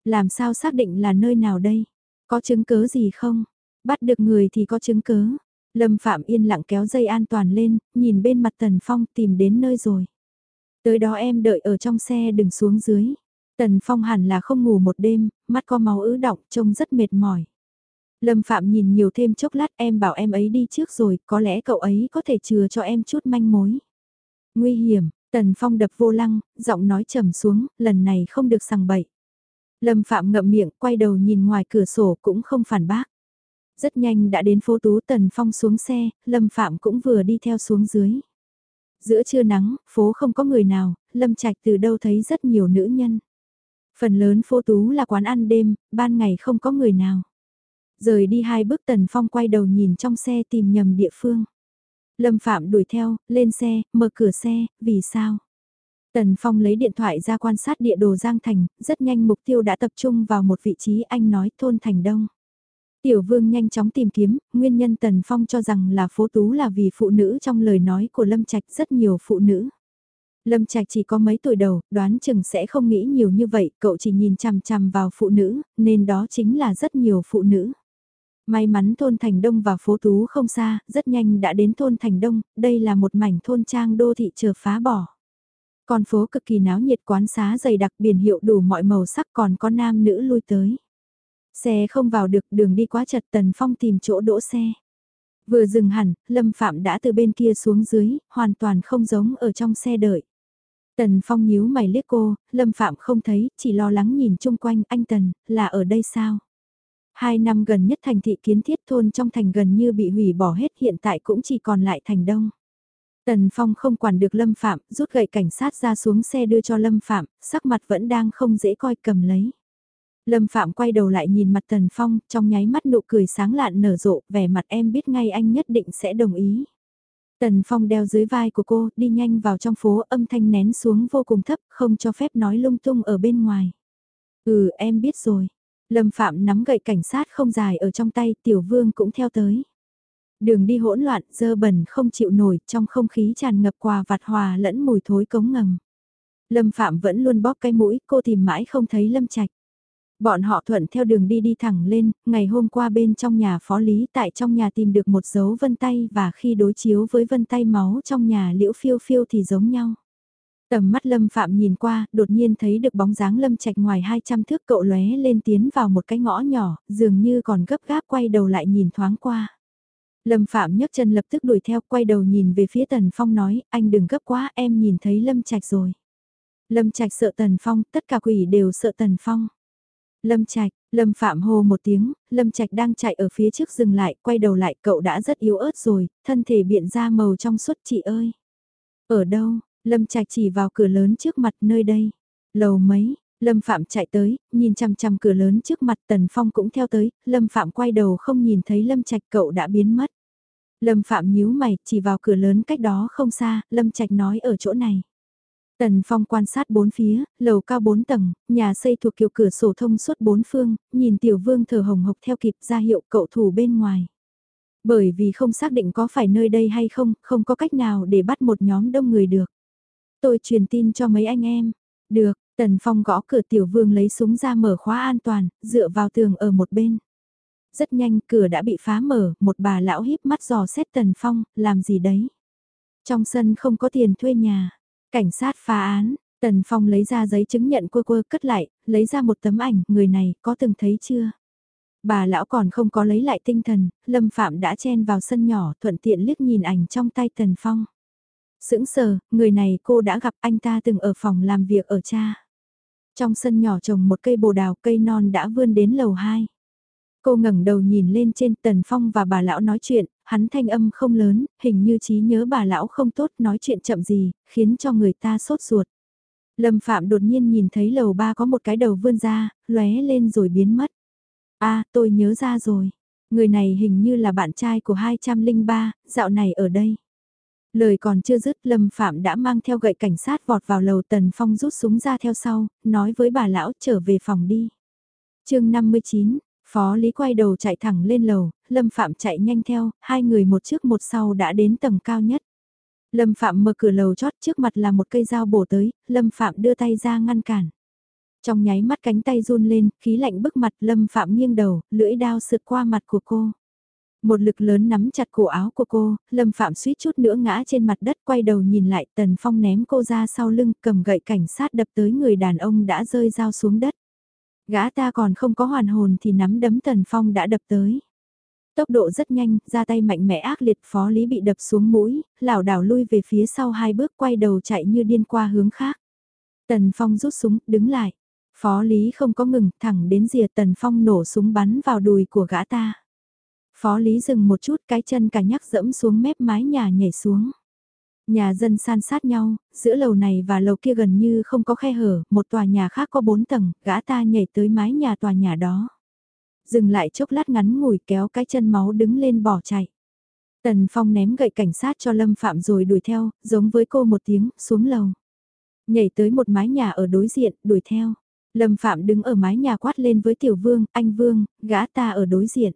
Làm sao xác định là nơi nào đây? Có chứng cứ gì không? Bắt được người thì có chứng cứ. Lâm Phạm yên lặng kéo dây an toàn lên, nhìn bên mặt Tần Phong tìm đến nơi rồi. Tới đó em đợi ở trong xe đừng xuống dưới. Tần Phong hẳn là không ngủ một đêm, mắt có máu ứ động, trông rất mệt mỏi. Lâm Phạm nhìn nhiều thêm chốc lát em bảo em ấy đi trước rồi, có lẽ cậu ấy có thể chừa cho em chút manh mối. Nguy hiểm, Tần Phong đập vô lăng, giọng nói trầm xuống, lần này không được sằng bậy. Lâm Phạm ngậm miệng, quay đầu nhìn ngoài cửa sổ cũng không phản bác. Rất nhanh đã đến phố Tú Tần Phong xuống xe, Lâm Phạm cũng vừa đi theo xuống dưới. Giữa trưa nắng, phố không có người nào, Lâm Trạch từ đâu thấy rất nhiều nữ nhân. Phần lớn phố Tú là quán ăn đêm, ban ngày không có người nào. Rời đi hai bước Tần Phong quay đầu nhìn trong xe tìm nhầm địa phương. Lâm Phạm đuổi theo, lên xe, mở cửa xe, vì sao? Tần Phong lấy điện thoại ra quan sát địa đồ Giang Thành, rất nhanh mục tiêu đã tập trung vào một vị trí anh nói thôn Thành Đông. Tiểu vương nhanh chóng tìm kiếm, nguyên nhân Tần Phong cho rằng là phố tú là vì phụ nữ trong lời nói của Lâm Trạch rất nhiều phụ nữ. Lâm Trạch chỉ có mấy tuổi đầu, đoán chừng sẽ không nghĩ nhiều như vậy, cậu chỉ nhìn chằm chằm vào phụ nữ, nên đó chính là rất nhiều phụ nữ. May mắn thôn Thành Đông và phố Tú không xa, rất nhanh đã đến thôn Thành Đông, đây là một mảnh thôn trang đô thị chờ phá bỏ. Con phố cực kỳ náo nhiệt quán xá dày đặc biển hiệu đủ mọi màu sắc còn có nam nữ lui tới. Xe không vào được đường đi quá chật Tần Phong tìm chỗ đỗ xe. Vừa dừng hẳn, Lâm Phạm đã từ bên kia xuống dưới, hoàn toàn không giống ở trong xe đợi. Tần Phong nhíu mày liếc cô, Lâm Phạm không thấy, chỉ lo lắng nhìn chung quanh, anh Tần, là ở đây sao? Hai năm gần nhất thành thị kiến thiết thôn trong thành gần như bị hủy bỏ hết hiện tại cũng chỉ còn lại thành đông. Tần Phong không quản được Lâm Phạm, rút gậy cảnh sát ra xuống xe đưa cho Lâm Phạm, sắc mặt vẫn đang không dễ coi cầm lấy. Lâm Phạm quay đầu lại nhìn mặt Tần Phong, trong nháy mắt nụ cười sáng lạn nở rộ, vẻ mặt em biết ngay anh nhất định sẽ đồng ý. Tần Phong đeo dưới vai của cô, đi nhanh vào trong phố âm thanh nén xuống vô cùng thấp, không cho phép nói lung tung ở bên ngoài. Ừ em biết rồi. Lâm Phạm nắm gậy cảnh sát không dài ở trong tay, Tiểu Vương cũng theo tới. Đường đi hỗn loạn, dơ bẩn không chịu nổi, trong không khí tràn ngập quà vặt hòa lẫn mùi thối cống ngầm. Lâm Phạm vẫn luôn bóp cái mũi, cô tìm mãi không thấy Lâm Trạch. Bọn họ thuận theo đường đi đi thẳng lên, ngày hôm qua bên trong nhà phó lý tại trong nhà tìm được một dấu vân tay và khi đối chiếu với vân tay máu trong nhà liễu phiêu phiêu thì giống nhau. Tầm mắt Lâm Phạm nhìn qua, đột nhiên thấy được bóng dáng Lâm Trạch ngoài 200 thước cậu lóe lên tiến vào một cái ngõ nhỏ, dường như còn gấp gáp quay đầu lại nhìn thoáng qua. Lâm Phạm nhấc chân lập tức đuổi theo, quay đầu nhìn về phía Tần Phong nói, anh đừng gấp quá, em nhìn thấy Lâm Trạch rồi. Lâm Trạch sợ Tần Phong, tất cả quỷ đều sợ Tần Phong. Lâm Trạch, Lâm Phạm hô một tiếng, Lâm Trạch đang chạy ở phía trước dừng lại, quay đầu lại, cậu đã rất yếu ớt rồi, thân thể biện ra màu trong suốt chị ơi. Ở đâu? Lâm Trạch chỉ vào cửa lớn trước mặt nơi đây. Lầu mấy, Lâm Phạm chạy tới, nhìn chằm chằm cửa lớn trước mặt Tần Phong cũng theo tới, Lâm Phạm quay đầu không nhìn thấy Lâm Trạch cậu đã biến mất. Lâm Phạm nhíu mày, chỉ vào cửa lớn cách đó không xa, Lâm Trạch nói ở chỗ này. Tần Phong quan sát bốn phía, lầu cao bốn tầng, nhà xây thuộc kiểu cửa sổ thông suốt bốn phương, nhìn tiểu vương thở hồng hộc theo kịp ra hiệu cậu thủ bên ngoài. Bởi vì không xác định có phải nơi đây hay không, không có cách nào để bắt một nhóm đông người được. Tôi truyền tin cho mấy anh em. Được, Tần Phong gõ cửa tiểu vương lấy súng ra mở khóa an toàn, dựa vào tường ở một bên. Rất nhanh cửa đã bị phá mở, một bà lão híp mắt dò xét Tần Phong, làm gì đấy? Trong sân không có tiền thuê nhà. Cảnh sát phá án, Tần Phong lấy ra giấy chứng nhận quơ quơ cất lại, lấy ra một tấm ảnh, người này có từng thấy chưa? Bà lão còn không có lấy lại tinh thần, Lâm Phạm đã chen vào sân nhỏ thuận tiện liếc nhìn ảnh trong tay Tần Phong. Sững sờ, người này cô đã gặp anh ta từng ở phòng làm việc ở cha. Trong sân nhỏ trồng một cây bồ đào cây non đã vươn đến lầu 2. Cô ngẩng đầu nhìn lên trên Tần Phong và bà lão nói chuyện, hắn thanh âm không lớn, hình như trí nhớ bà lão không tốt nói chuyện chậm gì, khiến cho người ta sốt ruột. Lâm Phạm đột nhiên nhìn thấy lầu ba có một cái đầu vươn ra, lóe lên rồi biến mất. a tôi nhớ ra rồi. Người này hình như là bạn trai của 203, dạo này ở đây. Lời còn chưa dứt Lâm Phạm đã mang theo gậy cảnh sát vọt vào lầu Tần Phong rút súng ra theo sau, nói với bà lão trở về phòng đi. chương 59, Phó Lý quay đầu chạy thẳng lên lầu, Lâm Phạm chạy nhanh theo, hai người một trước một sau đã đến tầng cao nhất. Lâm Phạm mở cửa lầu chót trước mặt là một cây dao bổ tới, Lâm Phạm đưa tay ra ngăn cản. Trong nháy mắt cánh tay run lên, khí lạnh bức mặt Lâm Phạm nghiêng đầu, lưỡi đao sượt qua mặt của cô. Một lực lớn nắm chặt cổ áo của cô, Lâm Phạm suýt chút nữa ngã trên mặt đất quay đầu nhìn lại Tần Phong ném cô ra sau lưng cầm gậy cảnh sát đập tới người đàn ông đã rơi dao xuống đất. Gã ta còn không có hoàn hồn thì nắm đấm Tần Phong đã đập tới. Tốc độ rất nhanh, ra tay mạnh mẽ ác liệt phó lý bị đập xuống mũi, lảo đảo lui về phía sau hai bước quay đầu chạy như điên qua hướng khác. Tần Phong rút súng, đứng lại. Phó lý không có ngừng, thẳng đến rìa Tần Phong nổ súng bắn vào đùi của gã ta. Phó lý dừng một chút cái chân cả nhắc dẫm xuống mép mái nhà nhảy xuống. Nhà dân san sát nhau, giữa lầu này và lầu kia gần như không có khe hở, một tòa nhà khác có bốn tầng, gã ta nhảy tới mái nhà tòa nhà đó. Dừng lại chốc lát ngắn ngủi kéo cái chân máu đứng lên bỏ chạy. Tần Phong ném gậy cảnh sát cho Lâm Phạm rồi đuổi theo, giống với cô một tiếng, xuống lầu. Nhảy tới một mái nhà ở đối diện, đuổi theo. Lâm Phạm đứng ở mái nhà quát lên với Tiểu Vương, anh Vương, gã ta ở đối diện.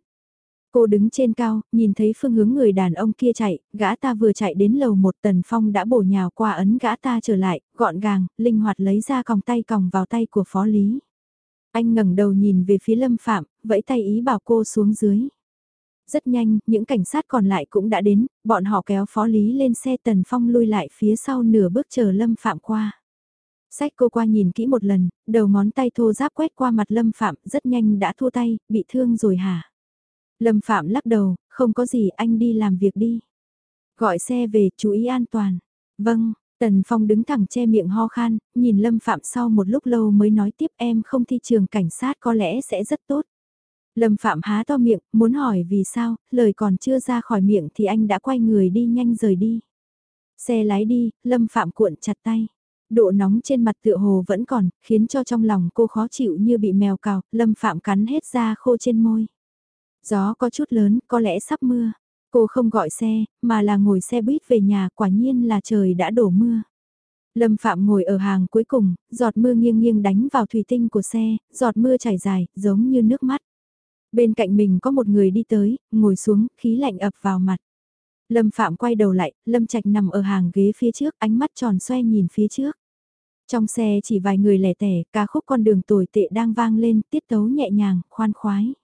Cô đứng trên cao, nhìn thấy phương hướng người đàn ông kia chạy, gã ta vừa chạy đến lầu một tần phong đã bổ nhào qua ấn gã ta trở lại, gọn gàng, linh hoạt lấy ra còng tay còng vào tay của phó lý. Anh ngẩng đầu nhìn về phía lâm phạm, vẫy tay ý bảo cô xuống dưới. Rất nhanh, những cảnh sát còn lại cũng đã đến, bọn họ kéo phó lý lên xe tần phong lui lại phía sau nửa bước chờ lâm phạm qua. Sách cô qua nhìn kỹ một lần, đầu ngón tay thô giáp quét qua mặt lâm phạm rất nhanh đã thua tay, bị thương rồi hả? Lâm Phạm lắc đầu, không có gì anh đi làm việc đi. Gọi xe về, chú ý an toàn. Vâng, Tần Phong đứng thẳng che miệng ho khan, nhìn Lâm Phạm sau một lúc lâu mới nói tiếp em không thi trường cảnh sát có lẽ sẽ rất tốt. Lâm Phạm há to miệng, muốn hỏi vì sao, lời còn chưa ra khỏi miệng thì anh đã quay người đi nhanh rời đi. Xe lái đi, Lâm Phạm cuộn chặt tay. Độ nóng trên mặt tựa hồ vẫn còn, khiến cho trong lòng cô khó chịu như bị mèo cào, Lâm Phạm cắn hết da khô trên môi. Gió có chút lớn, có lẽ sắp mưa. Cô không gọi xe, mà là ngồi xe buýt về nhà, quả nhiên là trời đã đổ mưa. Lâm Phạm ngồi ở hàng cuối cùng, giọt mưa nghiêng nghiêng đánh vào thủy tinh của xe, giọt mưa chảy dài, giống như nước mắt. Bên cạnh mình có một người đi tới, ngồi xuống, khí lạnh ập vào mặt. Lâm Phạm quay đầu lại, Lâm Trạch nằm ở hàng ghế phía trước, ánh mắt tròn xoe nhìn phía trước. Trong xe chỉ vài người lẻ tẻ, ca khúc con đường tồi tệ đang vang lên, tiết tấu nhẹ nhàng, khoan khoái.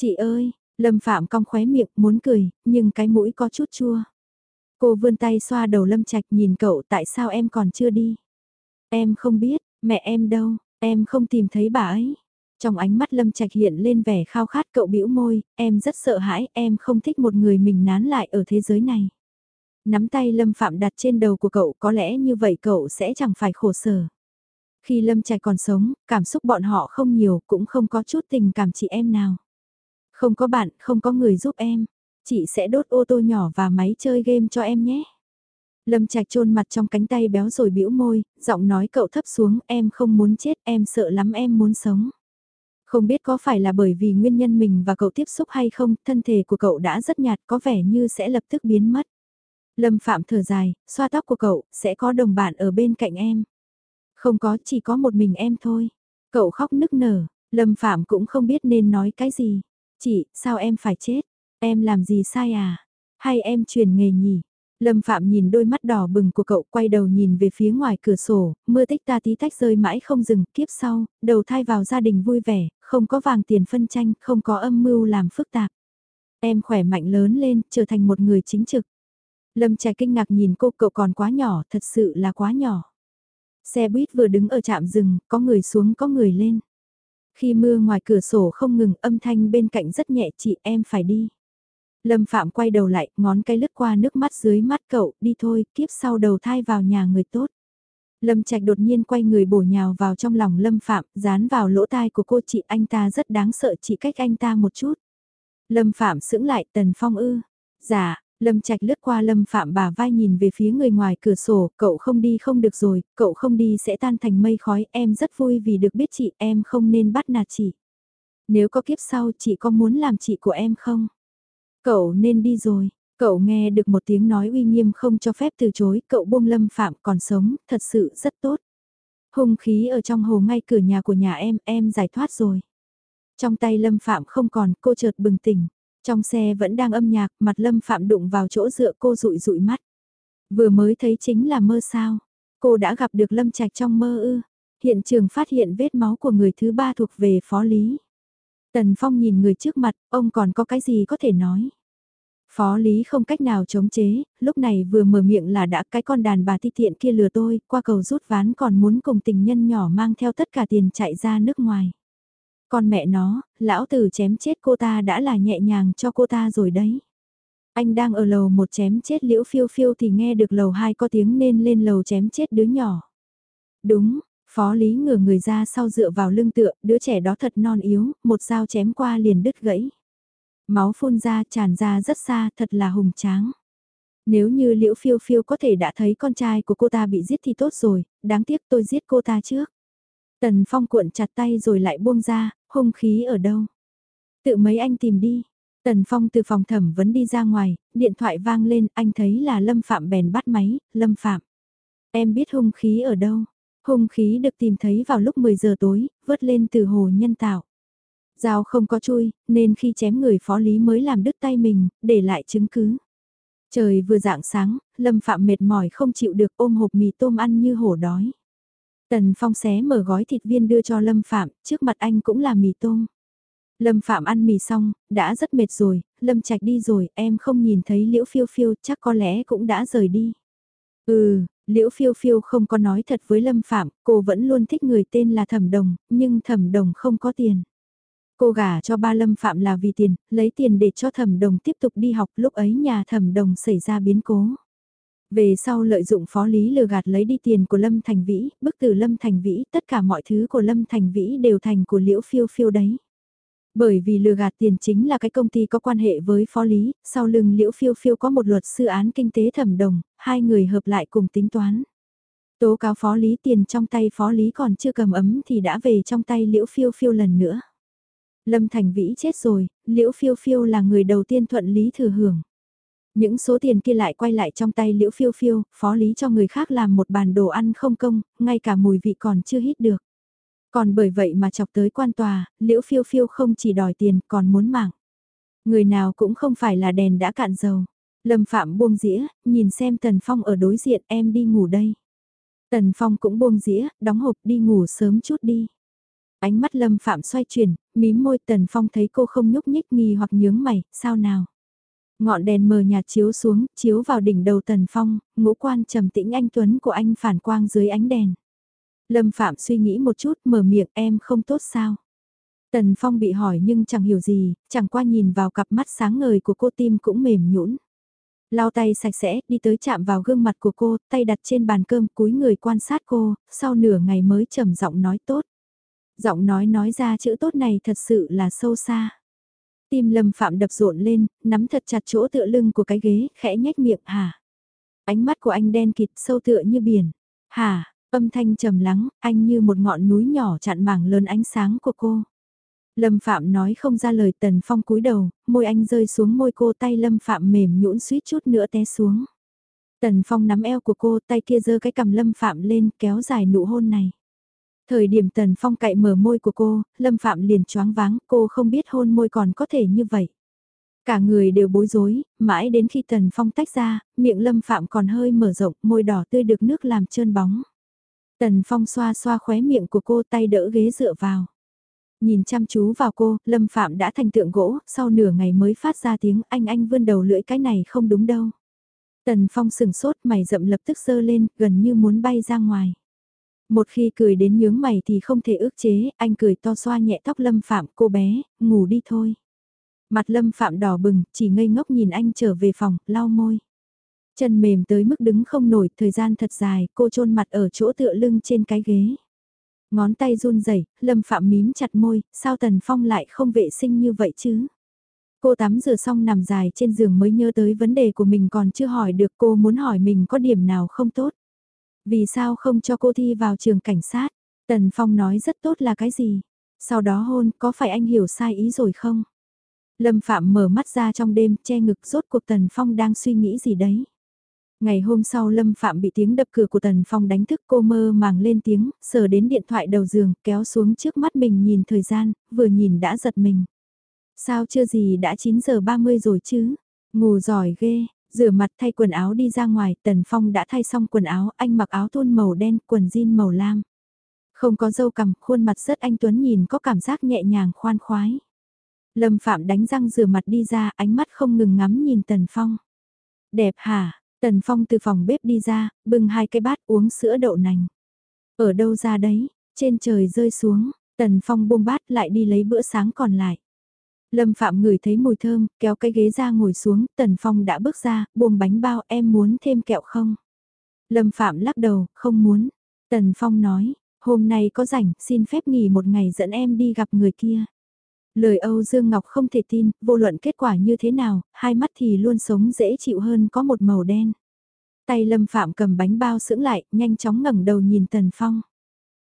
Chị ơi, Lâm Phạm cong khóe miệng, muốn cười, nhưng cái mũi có chút chua. Cô vươn tay xoa đầu Lâm Trạch nhìn cậu tại sao em còn chưa đi. Em không biết, mẹ em đâu, em không tìm thấy bà ấy. Trong ánh mắt Lâm Trạch hiện lên vẻ khao khát cậu bĩu môi, em rất sợ hãi, em không thích một người mình nán lại ở thế giới này. Nắm tay Lâm Phạm đặt trên đầu của cậu có lẽ như vậy cậu sẽ chẳng phải khổ sở. Khi Lâm Trạch còn sống, cảm xúc bọn họ không nhiều, cũng không có chút tình cảm chị em nào. Không có bạn, không có người giúp em. Chị sẽ đốt ô tô nhỏ và máy chơi game cho em nhé. Lâm Trạch chôn mặt trong cánh tay béo rồi bĩu môi, giọng nói cậu thấp xuống, em không muốn chết, em sợ lắm em muốn sống. Không biết có phải là bởi vì nguyên nhân mình và cậu tiếp xúc hay không, thân thể của cậu đã rất nhạt có vẻ như sẽ lập tức biến mất. Lâm Phạm thở dài, xoa tóc của cậu, sẽ có đồng bạn ở bên cạnh em. Không có, chỉ có một mình em thôi. Cậu khóc nức nở, Lâm Phạm cũng không biết nên nói cái gì. Chị, sao em phải chết? Em làm gì sai à? Hay em chuyển nghề nhỉ? Lâm Phạm nhìn đôi mắt đỏ bừng của cậu quay đầu nhìn về phía ngoài cửa sổ, mưa tích ta tí tách rơi mãi không dừng, kiếp sau, đầu thai vào gia đình vui vẻ, không có vàng tiền phân tranh, không có âm mưu làm phức tạp. Em khỏe mạnh lớn lên, trở thành một người chính trực. Lâm Trạch kinh ngạc nhìn cô cậu còn quá nhỏ, thật sự là quá nhỏ. Xe buýt vừa đứng ở trạm rừng, có người xuống có người lên. Khi mưa ngoài cửa sổ không ngừng âm thanh bên cạnh rất nhẹ chị em phải đi. Lâm Phạm quay đầu lại, ngón cái lướt qua nước mắt dưới mắt cậu, đi thôi, kiếp sau đầu thai vào nhà người tốt. Lâm Trạch đột nhiên quay người bổ nhào vào trong lòng Lâm Phạm, dán vào lỗ tai của cô chị anh ta rất đáng sợ chị cách anh ta một chút. Lâm Phạm sững lại Tần Phong ư. Dạ, Lâm Trạch lướt qua Lâm Phạm bà vai nhìn về phía người ngoài cửa sổ, cậu không đi không được rồi, cậu không đi sẽ tan thành mây khói, em rất vui vì được biết chị, em không nên bắt nạt chị. Nếu có kiếp sau chị có muốn làm chị của em không? Cậu nên đi rồi, cậu nghe được một tiếng nói uy nghiêm không cho phép từ chối, cậu buông Lâm Phạm còn sống, thật sự rất tốt. Hung khí ở trong hồ ngay cửa nhà của nhà em, em giải thoát rồi. Trong tay Lâm Phạm không còn, cô chợt bừng tỉnh. Trong xe vẫn đang âm nhạc, mặt Lâm Phạm đụng vào chỗ dựa cô rụi rụi mắt. Vừa mới thấy chính là mơ sao. Cô đã gặp được Lâm Trạch trong mơ ư. Hiện trường phát hiện vết máu của người thứ ba thuộc về phó lý. Tần Phong nhìn người trước mặt, ông còn có cái gì có thể nói. Phó Lý không cách nào chống chế, lúc này vừa mở miệng là đã cái con đàn bà ti tiện kia lừa tôi, qua cầu rút ván còn muốn cùng tình nhân nhỏ mang theo tất cả tiền chạy ra nước ngoài. Con mẹ nó, lão tử chém chết cô ta đã là nhẹ nhàng cho cô ta rồi đấy. Anh đang ở lầu một chém chết liễu phiêu phiêu thì nghe được lầu hai có tiếng nên lên lầu chém chết đứa nhỏ. Đúng, phó lý ngửa người ra sau dựa vào lưng tựa, đứa trẻ đó thật non yếu, một dao chém qua liền đứt gãy. Máu phun ra tràn ra rất xa, thật là hùng tráng. Nếu như liễu phiêu phiêu có thể đã thấy con trai của cô ta bị giết thì tốt rồi, đáng tiếc tôi giết cô ta trước. Tần Phong cuộn chặt tay rồi lại buông ra, hung khí ở đâu? Tự mấy anh tìm đi. Tần Phong từ phòng thẩm vấn đi ra ngoài, điện thoại vang lên, anh thấy là Lâm Phạm bèn bắt máy, Lâm Phạm. Em biết hung khí ở đâu? Hung khí được tìm thấy vào lúc 10 giờ tối, vớt lên từ hồ nhân tạo. Dao không có chui, nên khi chém người phó lý mới làm đứt tay mình, để lại chứng cứ. Trời vừa dạng sáng, Lâm Phạm mệt mỏi không chịu được ôm hộp mì tôm ăn như hổ đói. Tần Phong xé mở gói thịt viên đưa cho Lâm Phạm, trước mặt anh cũng là mì tôm. Lâm Phạm ăn mì xong, đã rất mệt rồi, Lâm Trạch đi rồi, em không nhìn thấy Liễu Phiêu Phiêu, chắc có lẽ cũng đã rời đi. Ừ, Liễu Phiêu Phiêu không có nói thật với Lâm Phạm, cô vẫn luôn thích người tên là Thẩm Đồng, nhưng Thẩm Đồng không có tiền. Cô gả cho ba Lâm Phạm là vì tiền, lấy tiền để cho Thẩm Đồng tiếp tục đi học, lúc ấy nhà Thẩm Đồng xảy ra biến cố. Về sau lợi dụng phó lý lừa gạt lấy đi tiền của Lâm Thành Vĩ, bức từ Lâm Thành Vĩ, tất cả mọi thứ của Lâm Thành Vĩ đều thành của Liễu Phiêu Phiêu đấy. Bởi vì lừa gạt tiền chính là cái công ty có quan hệ với phó lý, sau lưng Liễu Phiêu Phiêu có một luật sư án kinh tế thẩm đồng, hai người hợp lại cùng tính toán. Tố cáo phó lý tiền trong tay phó lý còn chưa cầm ấm thì đã về trong tay Liễu Phiêu Phiêu lần nữa. Lâm Thành Vĩ chết rồi, Liễu Phiêu Phiêu là người đầu tiên thuận lý thừa hưởng. Những số tiền kia lại quay lại trong tay liễu phiêu phiêu, phó lý cho người khác làm một bàn đồ ăn không công, ngay cả mùi vị còn chưa hít được. Còn bởi vậy mà chọc tới quan tòa, liễu phiêu phiêu không chỉ đòi tiền còn muốn mạng. Người nào cũng không phải là đèn đã cạn dầu. Lâm Phạm buông dĩa, nhìn xem Tần Phong ở đối diện em đi ngủ đây. Tần Phong cũng buông dĩa, đóng hộp đi ngủ sớm chút đi. Ánh mắt Lâm Phạm xoay chuyển, mím môi Tần Phong thấy cô không nhúc nhích nghi hoặc nhướng mày, sao nào? Ngọn đèn mờ nhạt chiếu xuống, chiếu vào đỉnh đầu Tần Phong, ngũ quan trầm tĩnh anh Tuấn của anh phản quang dưới ánh đèn. Lâm Phạm suy nghĩ một chút mở miệng em không tốt sao? Tần Phong bị hỏi nhưng chẳng hiểu gì, chẳng qua nhìn vào cặp mắt sáng ngời của cô tim cũng mềm nhũn. Lau tay sạch sẽ, đi tới chạm vào gương mặt của cô, tay đặt trên bàn cơm cúi người quan sát cô, sau nửa ngày mới trầm giọng nói tốt. Giọng nói nói ra chữ tốt này thật sự là sâu xa. Tim lâm phạm đập rộn lên, nắm thật chặt chỗ tựa lưng của cái ghế, khẽ nhếch miệng, hả? Ánh mắt của anh đen kịt sâu tựa như biển. Hả? Âm thanh trầm lắng, anh như một ngọn núi nhỏ chặn mảng lớn ánh sáng của cô. Lâm Phạm nói không ra lời Tần Phong cúi đầu, môi anh rơi xuống môi cô tay Lâm Phạm mềm nhũn suýt chút nữa té xuống. Tần Phong nắm eo của cô tay kia giơ cái cầm Lâm Phạm lên kéo dài nụ hôn này. Thời điểm Tần Phong cậy mở môi của cô, Lâm Phạm liền choáng váng, cô không biết hôn môi còn có thể như vậy. Cả người đều bối rối, mãi đến khi Tần Phong tách ra, miệng Lâm Phạm còn hơi mở rộng, môi đỏ tươi được nước làm trơn bóng. Tần Phong xoa xoa khóe miệng của cô tay đỡ ghế dựa vào. Nhìn chăm chú vào cô, Lâm Phạm đã thành tượng gỗ, sau nửa ngày mới phát ra tiếng anh anh vươn đầu lưỡi cái này không đúng đâu. Tần Phong sừng sốt mày rậm lập tức sơ lên, gần như muốn bay ra ngoài. Một khi cười đến nhướng mày thì không thể ước chế, anh cười to xoa nhẹ tóc Lâm Phạm, cô bé, ngủ đi thôi. Mặt Lâm Phạm đỏ bừng, chỉ ngây ngốc nhìn anh trở về phòng, lau môi. Chân mềm tới mức đứng không nổi, thời gian thật dài, cô chôn mặt ở chỗ tựa lưng trên cái ghế. Ngón tay run rẩy, Lâm Phạm mím chặt môi, sao Tần Phong lại không vệ sinh như vậy chứ? Cô tắm rửa xong nằm dài trên giường mới nhớ tới vấn đề của mình còn chưa hỏi được cô muốn hỏi mình có điểm nào không tốt. Vì sao không cho cô thi vào trường cảnh sát? Tần Phong nói rất tốt là cái gì? Sau đó hôn, có phải anh hiểu sai ý rồi không? Lâm Phạm mở mắt ra trong đêm, che ngực rốt cuộc Tần Phong đang suy nghĩ gì đấy? Ngày hôm sau Lâm Phạm bị tiếng đập cửa của Tần Phong đánh thức cô mơ màng lên tiếng, sờ đến điện thoại đầu giường, kéo xuống trước mắt mình nhìn thời gian, vừa nhìn đã giật mình. Sao chưa gì đã 9 giờ 30 rồi chứ? Ngủ giỏi ghê, rửa mặt thay quần áo đi ra ngoài, Tần Phong đã thay xong quần áo, anh mặc áo thun màu đen, quần jean màu lam. Không có dâu cằm, khuôn mặt rất anh Tuấn nhìn có cảm giác nhẹ nhàng khoan khoái. Lâm Phạm đánh răng rửa mặt đi ra, ánh mắt không ngừng ngắm nhìn Tần Phong. Đẹp hả? Tần Phong từ phòng bếp đi ra, bưng hai cái bát uống sữa đậu nành. Ở đâu ra đấy? Trên trời rơi xuống, Tần Phong buông bát lại đi lấy bữa sáng còn lại. Lâm Phạm ngửi thấy mùi thơm, kéo cái ghế ra ngồi xuống, Tần Phong đã bước ra, buông bánh bao em muốn thêm kẹo không? Lâm Phạm lắc đầu, không muốn. Tần Phong nói, hôm nay có rảnh, xin phép nghỉ một ngày dẫn em đi gặp người kia. Lời Âu Dương Ngọc không thể tin, vô luận kết quả như thế nào, hai mắt thì luôn sống dễ chịu hơn có một màu đen. Tay Lâm Phạm cầm bánh bao sững lại, nhanh chóng ngẩng đầu nhìn Tần Phong.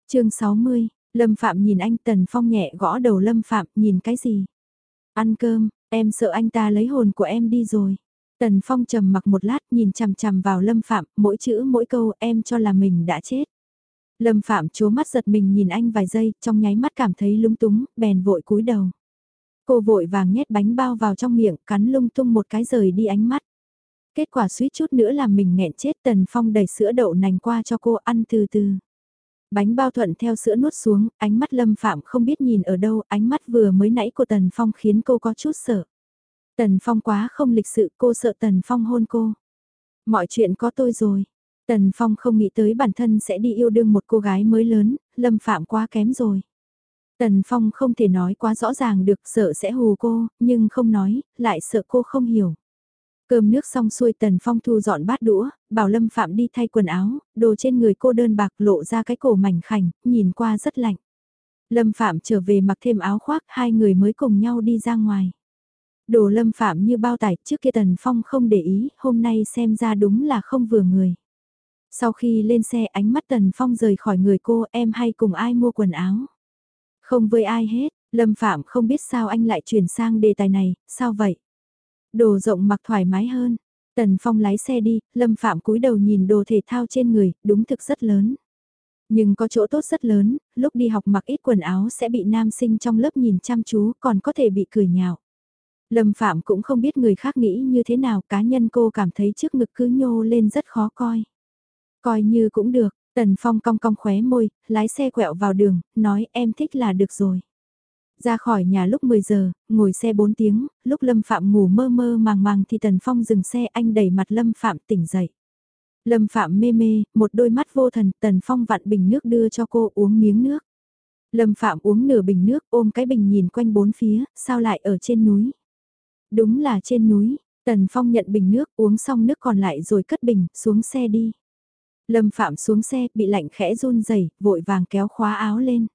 chương 60, Lâm Phạm nhìn anh Tần Phong nhẹ gõ đầu Lâm Phạm, nhìn cái gì? Ăn cơm, em sợ anh ta lấy hồn của em đi rồi. Tần Phong trầm mặc một lát nhìn chằm chằm vào Lâm Phạm, mỗi chữ mỗi câu em cho là mình đã chết. Lâm Phạm chố mắt giật mình nhìn anh vài giây, trong nháy mắt cảm thấy lung túng, bèn vội cúi đầu. Cô vội vàng nhét bánh bao vào trong miệng, cắn lung tung một cái rời đi ánh mắt. Kết quả suýt chút nữa làm mình nghẹn chết Tần Phong đẩy sữa đậu nành qua cho cô ăn từ từ. Bánh bao thuận theo sữa nuốt xuống, ánh mắt Lâm Phạm không biết nhìn ở đâu, ánh mắt vừa mới nãy của Tần Phong khiến cô có chút sợ. Tần Phong quá không lịch sự, cô sợ Tần Phong hôn cô. Mọi chuyện có tôi rồi. Tần Phong không nghĩ tới bản thân sẽ đi yêu đương một cô gái mới lớn, Lâm Phạm quá kém rồi. Tần Phong không thể nói quá rõ ràng được sợ sẽ hù cô, nhưng không nói, lại sợ cô không hiểu. Cơm nước xong xuôi Tần Phong thu dọn bát đũa, bảo Lâm Phạm đi thay quần áo, đồ trên người cô đơn bạc lộ ra cái cổ mảnh khảnh, nhìn qua rất lạnh. Lâm Phạm trở về mặc thêm áo khoác, hai người mới cùng nhau đi ra ngoài. Đồ Lâm Phạm như bao tải trước kia Tần Phong không để ý, hôm nay xem ra đúng là không vừa người. Sau khi lên xe ánh mắt Tần Phong rời khỏi người cô em hay cùng ai mua quần áo. Không với ai hết, Lâm Phạm không biết sao anh lại chuyển sang đề tài này, sao vậy? Đồ rộng mặc thoải mái hơn. Tần Phong lái xe đi, Lâm Phạm cúi đầu nhìn đồ thể thao trên người, đúng thực rất lớn. Nhưng có chỗ tốt rất lớn, lúc đi học mặc ít quần áo sẽ bị nam sinh trong lớp nhìn chăm chú còn có thể bị cười nhạo. Lâm Phạm cũng không biết người khác nghĩ như thế nào, cá nhân cô cảm thấy trước ngực cứ nhô lên rất khó coi. Coi như cũng được, Tần Phong cong cong khóe môi, lái xe quẹo vào đường, nói em thích là được rồi. Ra khỏi nhà lúc 10 giờ, ngồi xe 4 tiếng, lúc Lâm Phạm ngủ mơ mơ màng màng thì Tần Phong dừng xe anh đẩy mặt Lâm Phạm tỉnh dậy. Lâm Phạm mê mê, một đôi mắt vô thần, Tần Phong vặn bình nước đưa cho cô uống miếng nước. Lâm Phạm uống nửa bình nước ôm cái bình nhìn quanh bốn phía, sao lại ở trên núi. Đúng là trên núi, Tần Phong nhận bình nước uống xong nước còn lại rồi cất bình, xuống xe đi. Lâm Phạm xuống xe, bị lạnh khẽ run rẩy, vội vàng kéo khóa áo lên.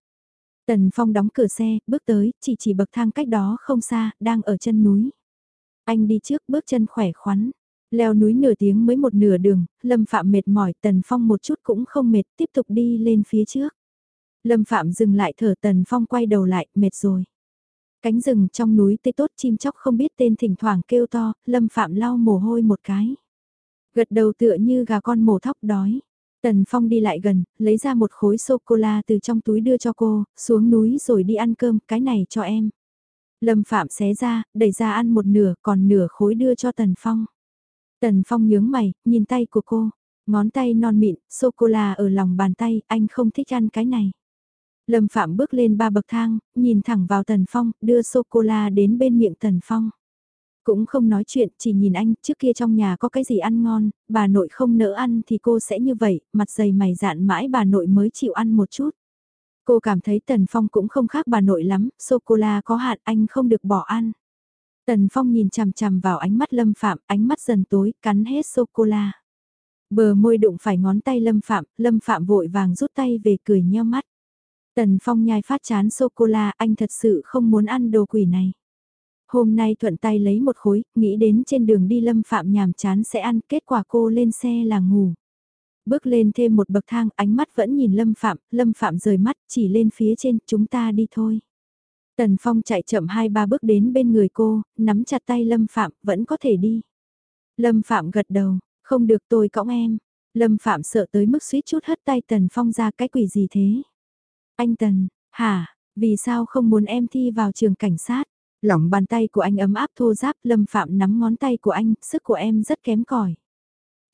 Tần Phong đóng cửa xe, bước tới, chỉ chỉ bậc thang cách đó không xa, đang ở chân núi. Anh đi trước bước chân khỏe khoắn. Leo núi nửa tiếng mới một nửa đường, Lâm Phạm mệt mỏi, Tần Phong một chút cũng không mệt, tiếp tục đi lên phía trước. Lâm Phạm dừng lại thở Tần Phong quay đầu lại, mệt rồi. Cánh rừng trong núi tê tốt chim chóc không biết tên thỉnh thoảng kêu to, Lâm Phạm lau mồ hôi một cái. Gật đầu tựa như gà con mổ thóc đói. Tần Phong đi lại gần, lấy ra một khối sô-cô-la từ trong túi đưa cho cô, xuống núi rồi đi ăn cơm, cái này cho em. Lâm Phạm xé ra, đẩy ra ăn một nửa, còn nửa khối đưa cho Tần Phong. Tần Phong nhướng mày, nhìn tay của cô, ngón tay non mịn, sô-cô-la ở lòng bàn tay, anh không thích ăn cái này. Lâm Phạm bước lên ba bậc thang, nhìn thẳng vào Tần Phong, đưa sô-cô-la đến bên miệng Tần Phong. Cũng không nói chuyện, chỉ nhìn anh, trước kia trong nhà có cái gì ăn ngon, bà nội không nỡ ăn thì cô sẽ như vậy, mặt dày mày dạn mãi bà nội mới chịu ăn một chút. Cô cảm thấy Tần Phong cũng không khác bà nội lắm, sô-cô-la có hạn anh không được bỏ ăn. Tần Phong nhìn chằm chằm vào ánh mắt Lâm Phạm, ánh mắt dần tối, cắn hết sô-cô-la. Bờ môi đụng phải ngón tay Lâm Phạm, Lâm Phạm vội vàng rút tay về cười nheo mắt. Tần Phong nhai phát chán sô-cô-la, anh thật sự không muốn ăn đồ quỷ này. Hôm nay thuận tay lấy một khối, nghĩ đến trên đường đi Lâm Phạm nhàm chán sẽ ăn, kết quả cô lên xe là ngủ. Bước lên thêm một bậc thang, ánh mắt vẫn nhìn Lâm Phạm, Lâm Phạm rời mắt, chỉ lên phía trên, chúng ta đi thôi. Tần Phong chạy chậm hai ba bước đến bên người cô, nắm chặt tay Lâm Phạm, vẫn có thể đi. Lâm Phạm gật đầu, không được tôi cõng em. Lâm Phạm sợ tới mức suýt chút hất tay Tần Phong ra cái quỷ gì thế. Anh Tần, hả, vì sao không muốn em thi vào trường cảnh sát? Lỏng bàn tay của anh ấm áp thô giáp Lâm Phạm nắm ngón tay của anh, sức của em rất kém cỏi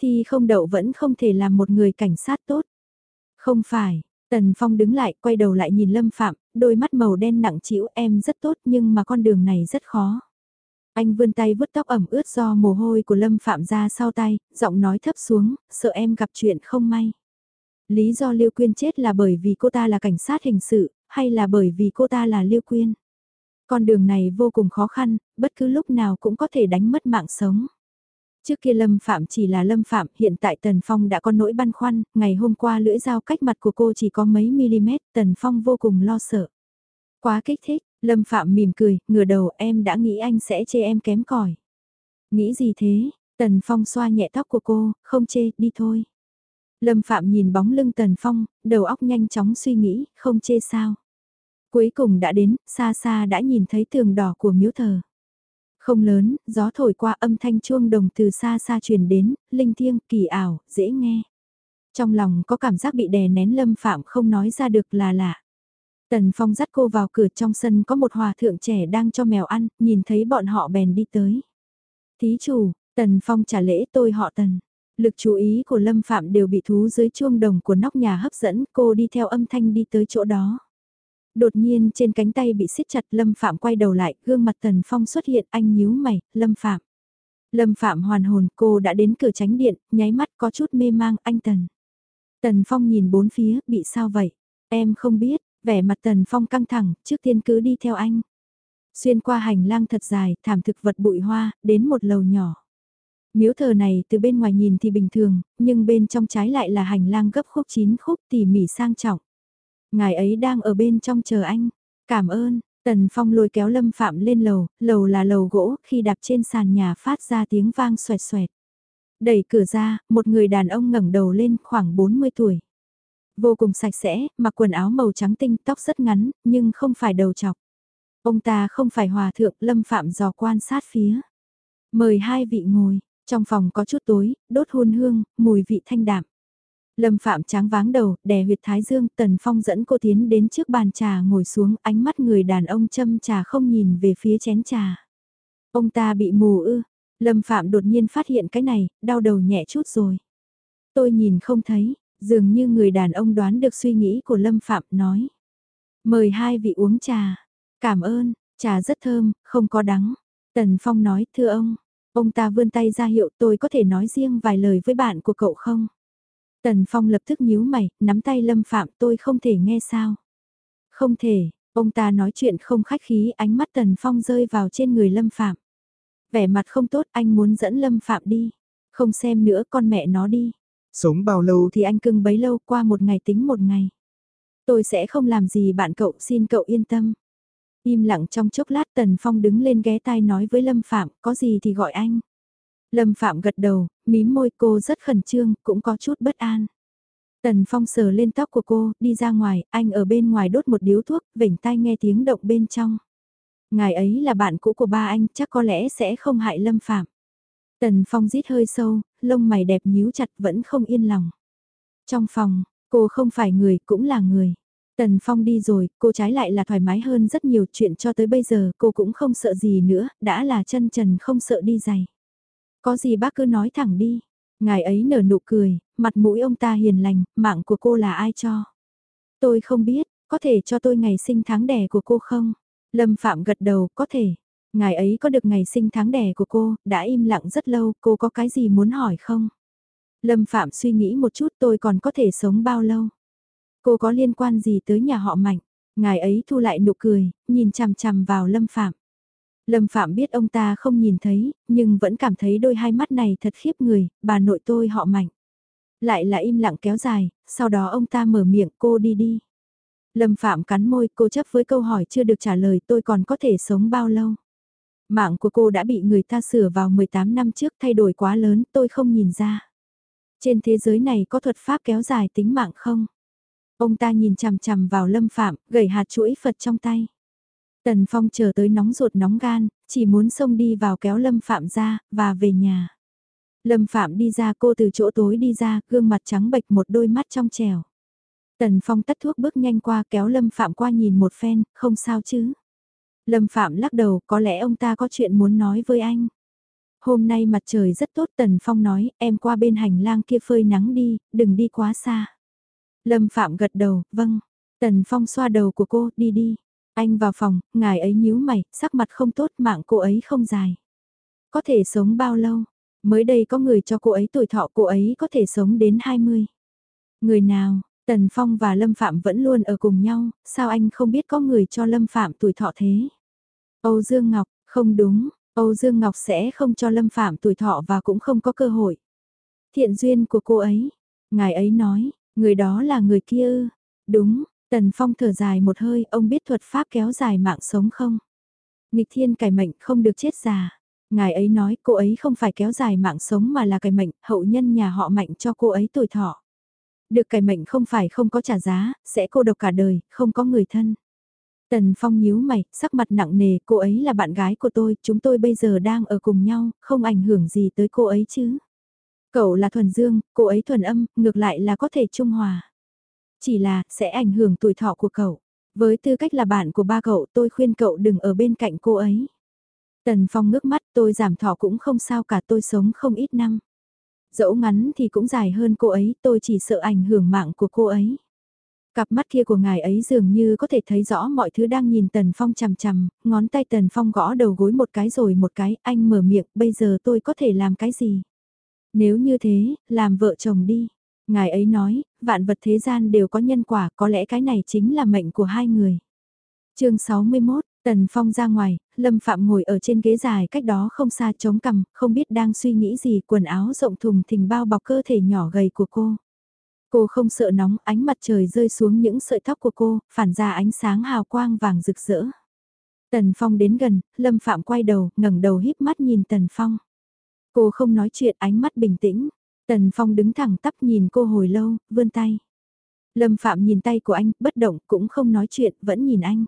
thì không đậu vẫn không thể làm một người cảnh sát tốt. Không phải, Tần Phong đứng lại, quay đầu lại nhìn Lâm Phạm, đôi mắt màu đen nặng trĩu em rất tốt nhưng mà con đường này rất khó. Anh vươn tay vứt tóc ẩm ướt do mồ hôi của Lâm Phạm ra sau tay, giọng nói thấp xuống, sợ em gặp chuyện không may. Lý do Liêu Quyên chết là bởi vì cô ta là cảnh sát hình sự, hay là bởi vì cô ta là Liêu Quyên? Con đường này vô cùng khó khăn, bất cứ lúc nào cũng có thể đánh mất mạng sống. Trước kia Lâm Phạm chỉ là Lâm Phạm, hiện tại Tần Phong đã có nỗi băn khoăn, ngày hôm qua lưỡi dao cách mặt của cô chỉ có mấy mm, Tần Phong vô cùng lo sợ. Quá kích thích, Lâm Phạm mỉm cười, ngửa đầu em đã nghĩ anh sẽ chê em kém cỏi. Nghĩ gì thế? Tần Phong xoa nhẹ tóc của cô, không chê, đi thôi. Lâm Phạm nhìn bóng lưng Tần Phong, đầu óc nhanh chóng suy nghĩ, không chê sao. Cuối cùng đã đến, xa xa đã nhìn thấy tường đỏ của miếu thờ. Không lớn, gió thổi qua âm thanh chuông đồng từ xa xa truyền đến, linh thiêng, kỳ ảo, dễ nghe. Trong lòng có cảm giác bị đè nén lâm phạm không nói ra được là lạ. Tần Phong dắt cô vào cửa trong sân có một hòa thượng trẻ đang cho mèo ăn, nhìn thấy bọn họ bèn đi tới. Thí chủ, Tần Phong trả lễ tôi họ Tần. Lực chú ý của Lâm Phạm đều bị thú dưới chuông đồng của nóc nhà hấp dẫn, cô đi theo âm thanh đi tới chỗ đó. Đột nhiên trên cánh tay bị siết chặt Lâm Phạm quay đầu lại, gương mặt Tần Phong xuất hiện, anh nhíu mày, Lâm Phạm. Lâm Phạm hoàn hồn, cô đã đến cửa tránh điện, nháy mắt có chút mê mang, anh Tần. Tần Phong nhìn bốn phía, bị sao vậy? Em không biết, vẻ mặt Tần Phong căng thẳng, trước tiên cứ đi theo anh. Xuyên qua hành lang thật dài, thảm thực vật bụi hoa, đến một lầu nhỏ. Miếu thờ này từ bên ngoài nhìn thì bình thường, nhưng bên trong trái lại là hành lang gấp khúc chín khúc tỉ mỉ sang trọng. Ngài ấy đang ở bên trong chờ anh. Cảm ơn, Tần Phong lôi kéo Lâm Phạm lên lầu, lầu là lầu gỗ, khi đạp trên sàn nhà phát ra tiếng vang xoẹt xoẹt. Đẩy cửa ra, một người đàn ông ngẩng đầu lên khoảng 40 tuổi. Vô cùng sạch sẽ, mặc quần áo màu trắng tinh, tóc rất ngắn, nhưng không phải đầu chọc. Ông ta không phải hòa thượng, Lâm Phạm dò quan sát phía. Mời hai vị ngồi, trong phòng có chút tối, đốt hôn hương, mùi vị thanh đạm. Lâm Phạm tráng váng đầu, đè huyệt thái dương, Tần Phong dẫn cô tiến đến trước bàn trà ngồi xuống, ánh mắt người đàn ông châm trà không nhìn về phía chén trà. Ông ta bị mù ư, Lâm Phạm đột nhiên phát hiện cái này, đau đầu nhẹ chút rồi. Tôi nhìn không thấy, dường như người đàn ông đoán được suy nghĩ của Lâm Phạm nói. Mời hai vị uống trà. Cảm ơn, trà rất thơm, không có đắng. Tần Phong nói, thưa ông. Ông ta vươn tay ra hiệu tôi có thể nói riêng vài lời với bạn của cậu không? Tần Phong lập tức nhíu mày, nắm tay Lâm Phạm tôi không thể nghe sao. Không thể, ông ta nói chuyện không khách khí ánh mắt Tần Phong rơi vào trên người Lâm Phạm. Vẻ mặt không tốt anh muốn dẫn Lâm Phạm đi. Không xem nữa con mẹ nó đi. Sống bao lâu thì anh cưng bấy lâu qua một ngày tính một ngày. Tôi sẽ không làm gì bạn cậu xin cậu yên tâm. Im lặng trong chốc lát Tần Phong đứng lên ghé tai nói với Lâm Phạm có gì thì gọi anh. Lâm Phạm gật đầu, mím môi cô rất khẩn trương, cũng có chút bất an. Tần Phong sờ lên tóc của cô, đi ra ngoài, anh ở bên ngoài đốt một điếu thuốc, vểnh tai nghe tiếng động bên trong. Ngài ấy là bạn cũ của ba anh, chắc có lẽ sẽ không hại Lâm Phạm. Tần Phong rít hơi sâu, lông mày đẹp nhíu chặt vẫn không yên lòng. Trong phòng, cô không phải người cũng là người. Tần Phong đi rồi, cô trái lại là thoải mái hơn rất nhiều chuyện cho tới bây giờ cô cũng không sợ gì nữa, đã là chân trần không sợ đi giày. Có gì bác cứ nói thẳng đi. Ngài ấy nở nụ cười, mặt mũi ông ta hiền lành, mạng của cô là ai cho? Tôi không biết, có thể cho tôi ngày sinh tháng đẻ của cô không? Lâm Phạm gật đầu, có thể. Ngài ấy có được ngày sinh tháng đẻ của cô, đã im lặng rất lâu, cô có cái gì muốn hỏi không? Lâm Phạm suy nghĩ một chút tôi còn có thể sống bao lâu? Cô có liên quan gì tới nhà họ Mạnh? Ngài ấy thu lại nụ cười, nhìn chằm chằm vào Lâm Phạm. Lâm Phạm biết ông ta không nhìn thấy, nhưng vẫn cảm thấy đôi hai mắt này thật khiếp người, bà nội tôi họ Mạnh. Lại là im lặng kéo dài, sau đó ông ta mở miệng cô đi đi. Lâm Phạm cắn môi cô chấp với câu hỏi chưa được trả lời tôi còn có thể sống bao lâu. Mạng của cô đã bị người ta sửa vào 18 năm trước thay đổi quá lớn tôi không nhìn ra. Trên thế giới này có thuật pháp kéo dài tính mạng không? Ông ta nhìn chằm chằm vào Lâm Phạm, gầy hạt chuỗi Phật trong tay. Tần Phong chờ tới nóng ruột nóng gan, chỉ muốn xông đi vào kéo Lâm Phạm ra, và về nhà. Lâm Phạm đi ra cô từ chỗ tối đi ra, gương mặt trắng bệch một đôi mắt trong trèo. Tần Phong tắt thuốc bước nhanh qua kéo Lâm Phạm qua nhìn một phen, không sao chứ. Lâm Phạm lắc đầu, có lẽ ông ta có chuyện muốn nói với anh. Hôm nay mặt trời rất tốt Tần Phong nói, em qua bên hành lang kia phơi nắng đi, đừng đi quá xa. Lâm Phạm gật đầu, vâng. Tần Phong xoa đầu của cô, đi đi. Anh vào phòng, ngài ấy nhíu mày, sắc mặt không tốt, mạng cô ấy không dài. Có thể sống bao lâu? Mới đây có người cho cô ấy tuổi thọ cô ấy có thể sống đến 20. Người nào, Tần Phong và Lâm Phạm vẫn luôn ở cùng nhau, sao anh không biết có người cho Lâm Phạm tuổi thọ thế? Âu Dương Ngọc, không đúng, Âu Dương Ngọc sẽ không cho Lâm Phạm tuổi thọ và cũng không có cơ hội. Thiện duyên của cô ấy, ngài ấy nói, người đó là người kia ư, đúng, Tần Phong thở dài một hơi, ông biết thuật pháp kéo dài mạng sống không? Nghịch thiên cải mệnh không được chết già. Ngài ấy nói cô ấy không phải kéo dài mạng sống mà là cải mệnh, hậu nhân nhà họ mạnh cho cô ấy tuổi thọ. Được cải mệnh không phải không có trả giá, sẽ cô độc cả đời, không có người thân. Tần Phong nhíu mày, sắc mặt nặng nề, cô ấy là bạn gái của tôi, chúng tôi bây giờ đang ở cùng nhau, không ảnh hưởng gì tới cô ấy chứ. Cậu là thuần dương, cô ấy thuần âm, ngược lại là có thể trung hòa. Chỉ là, sẽ ảnh hưởng tuổi thọ của cậu. Với tư cách là bạn của ba cậu tôi khuyên cậu đừng ở bên cạnh cô ấy. Tần Phong ngước mắt tôi giảm thọ cũng không sao cả tôi sống không ít năm. Dẫu ngắn thì cũng dài hơn cô ấy tôi chỉ sợ ảnh hưởng mạng của cô ấy. Cặp mắt kia của ngài ấy dường như có thể thấy rõ mọi thứ đang nhìn Tần Phong chằm chằm, ngón tay Tần Phong gõ đầu gối một cái rồi một cái, anh mở miệng, bây giờ tôi có thể làm cái gì? Nếu như thế, làm vợ chồng đi. Ngài ấy nói, vạn vật thế gian đều có nhân quả, có lẽ cái này chính là mệnh của hai người. chương 61, Tần Phong ra ngoài, Lâm Phạm ngồi ở trên ghế dài cách đó không xa chống cằm, không biết đang suy nghĩ gì, quần áo rộng thùng thình bao bọc cơ thể nhỏ gầy của cô. Cô không sợ nóng, ánh mặt trời rơi xuống những sợi tóc của cô, phản ra ánh sáng hào quang vàng rực rỡ. Tần Phong đến gần, Lâm Phạm quay đầu, ngẩng đầu híp mắt nhìn Tần Phong. Cô không nói chuyện, ánh mắt bình tĩnh. Tần Phong đứng thẳng tắp nhìn cô hồi lâu, vươn tay. Lâm Phạm nhìn tay của anh, bất động, cũng không nói chuyện, vẫn nhìn anh.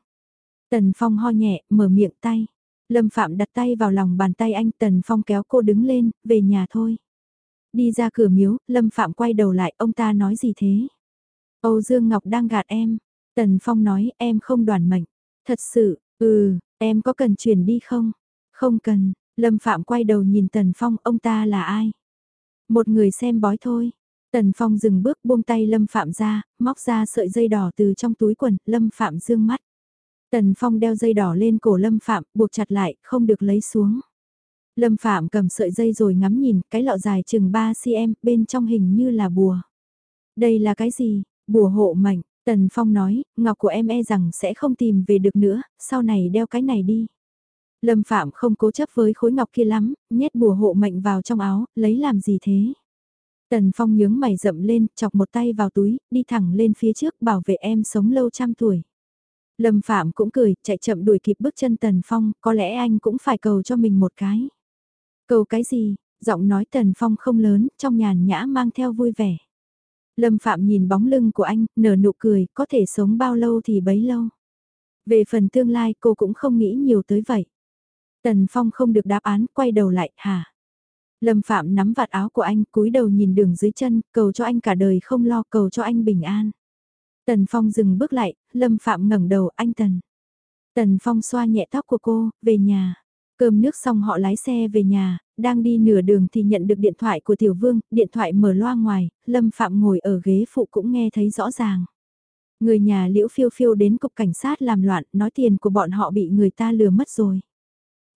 Tần Phong ho nhẹ, mở miệng tay. Lâm Phạm đặt tay vào lòng bàn tay anh, Tần Phong kéo cô đứng lên, về nhà thôi. Đi ra cửa miếu, Lâm Phạm quay đầu lại, ông ta nói gì thế? Âu Dương Ngọc đang gạt em. Tần Phong nói em không đoàn mệnh. Thật sự, ừ, em có cần chuyển đi không? Không cần, Lâm Phạm quay đầu nhìn Tần Phong, ông ta là ai? Một người xem bói thôi. Tần Phong dừng bước buông tay Lâm Phạm ra, móc ra sợi dây đỏ từ trong túi quần, Lâm Phạm dương mắt. Tần Phong đeo dây đỏ lên cổ Lâm Phạm, buộc chặt lại, không được lấy xuống. Lâm Phạm cầm sợi dây rồi ngắm nhìn, cái lọ dài chừng 3cm, bên trong hình như là bùa. Đây là cái gì? Bùa hộ mệnh, Tần Phong nói, ngọc của em e rằng sẽ không tìm về được nữa, sau này đeo cái này đi. Lâm Phạm không cố chấp với khối ngọc kia lắm, nhét bùa hộ mệnh vào trong áo, lấy làm gì thế? Tần Phong nhướng mày rậm lên, chọc một tay vào túi, đi thẳng lên phía trước bảo vệ em sống lâu trăm tuổi. Lâm Phạm cũng cười, chạy chậm đuổi kịp bước chân Tần Phong, có lẽ anh cũng phải cầu cho mình một cái. Cầu cái gì? Giọng nói Tần Phong không lớn, trong nhàn nhã mang theo vui vẻ. Lâm Phạm nhìn bóng lưng của anh, nở nụ cười, có thể sống bao lâu thì bấy lâu. Về phần tương lai cô cũng không nghĩ nhiều tới vậy. Tần Phong không được đáp án, quay đầu lại, hả? Lâm Phạm nắm vạt áo của anh, cúi đầu nhìn đường dưới chân, cầu cho anh cả đời không lo, cầu cho anh bình an. Tần Phong dừng bước lại, Lâm Phạm ngẩng đầu, anh Tần. Tần Phong xoa nhẹ tóc của cô, về nhà. Cơm nước xong họ lái xe về nhà, đang đi nửa đường thì nhận được điện thoại của Tiểu Vương, điện thoại mở loa ngoài, Lâm Phạm ngồi ở ghế phụ cũng nghe thấy rõ ràng. Người nhà liễu phiêu phiêu đến cục cảnh sát làm loạn, nói tiền của bọn họ bị người ta lừa mất rồi.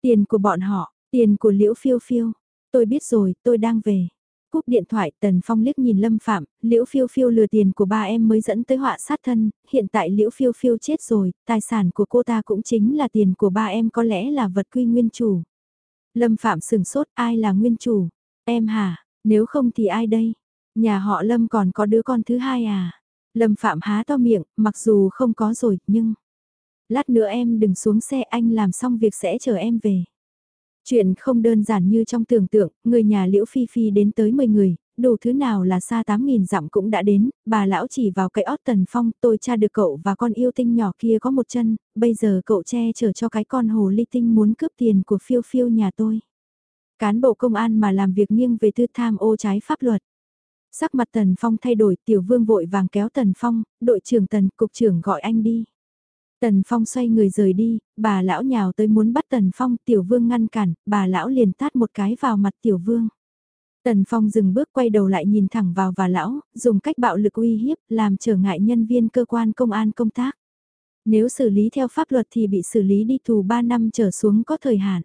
Tiền của bọn họ, tiền của liễu phiêu phiêu, tôi biết rồi, tôi đang về. Cúp điện thoại Tần Phong liếc nhìn Lâm Phạm, Liễu Phiêu Phiêu lừa tiền của ba em mới dẫn tới họa sát thân, hiện tại Liễu Phiêu Phiêu chết rồi, tài sản của cô ta cũng chính là tiền của ba em có lẽ là vật quy nguyên chủ. Lâm Phạm sừng sốt ai là nguyên chủ? Em hả? Nếu không thì ai đây? Nhà họ Lâm còn có đứa con thứ hai à? Lâm Phạm há to miệng, mặc dù không có rồi, nhưng... Lát nữa em đừng xuống xe anh làm xong việc sẽ chờ em về. Chuyện không đơn giản như trong tưởng tượng, người nhà Liễu Phi Phi đến tới 10 người, đủ thứ nào là xa 8.000 dặm cũng đã đến, bà lão chỉ vào cái ót tần phong, tôi cha được cậu và con yêu tinh nhỏ kia có một chân, bây giờ cậu che chở cho cái con hồ ly tinh muốn cướp tiền của phiêu phiêu nhà tôi. Cán bộ công an mà làm việc nghiêng về tư tham ô trái pháp luật. Sắc mặt tần phong thay đổi, tiểu vương vội vàng kéo tần phong, đội trưởng tần, cục trưởng gọi anh đi. Tần Phong xoay người rời đi, bà lão nhào tới muốn bắt Tần Phong, Tiểu Vương ngăn cản, bà lão liền tát một cái vào mặt Tiểu Vương. Tần Phong dừng bước quay đầu lại nhìn thẳng vào và lão, dùng cách bạo lực uy hiếp, làm trở ngại nhân viên cơ quan công an công tác. Nếu xử lý theo pháp luật thì bị xử lý đi tù 3 năm trở xuống có thời hạn.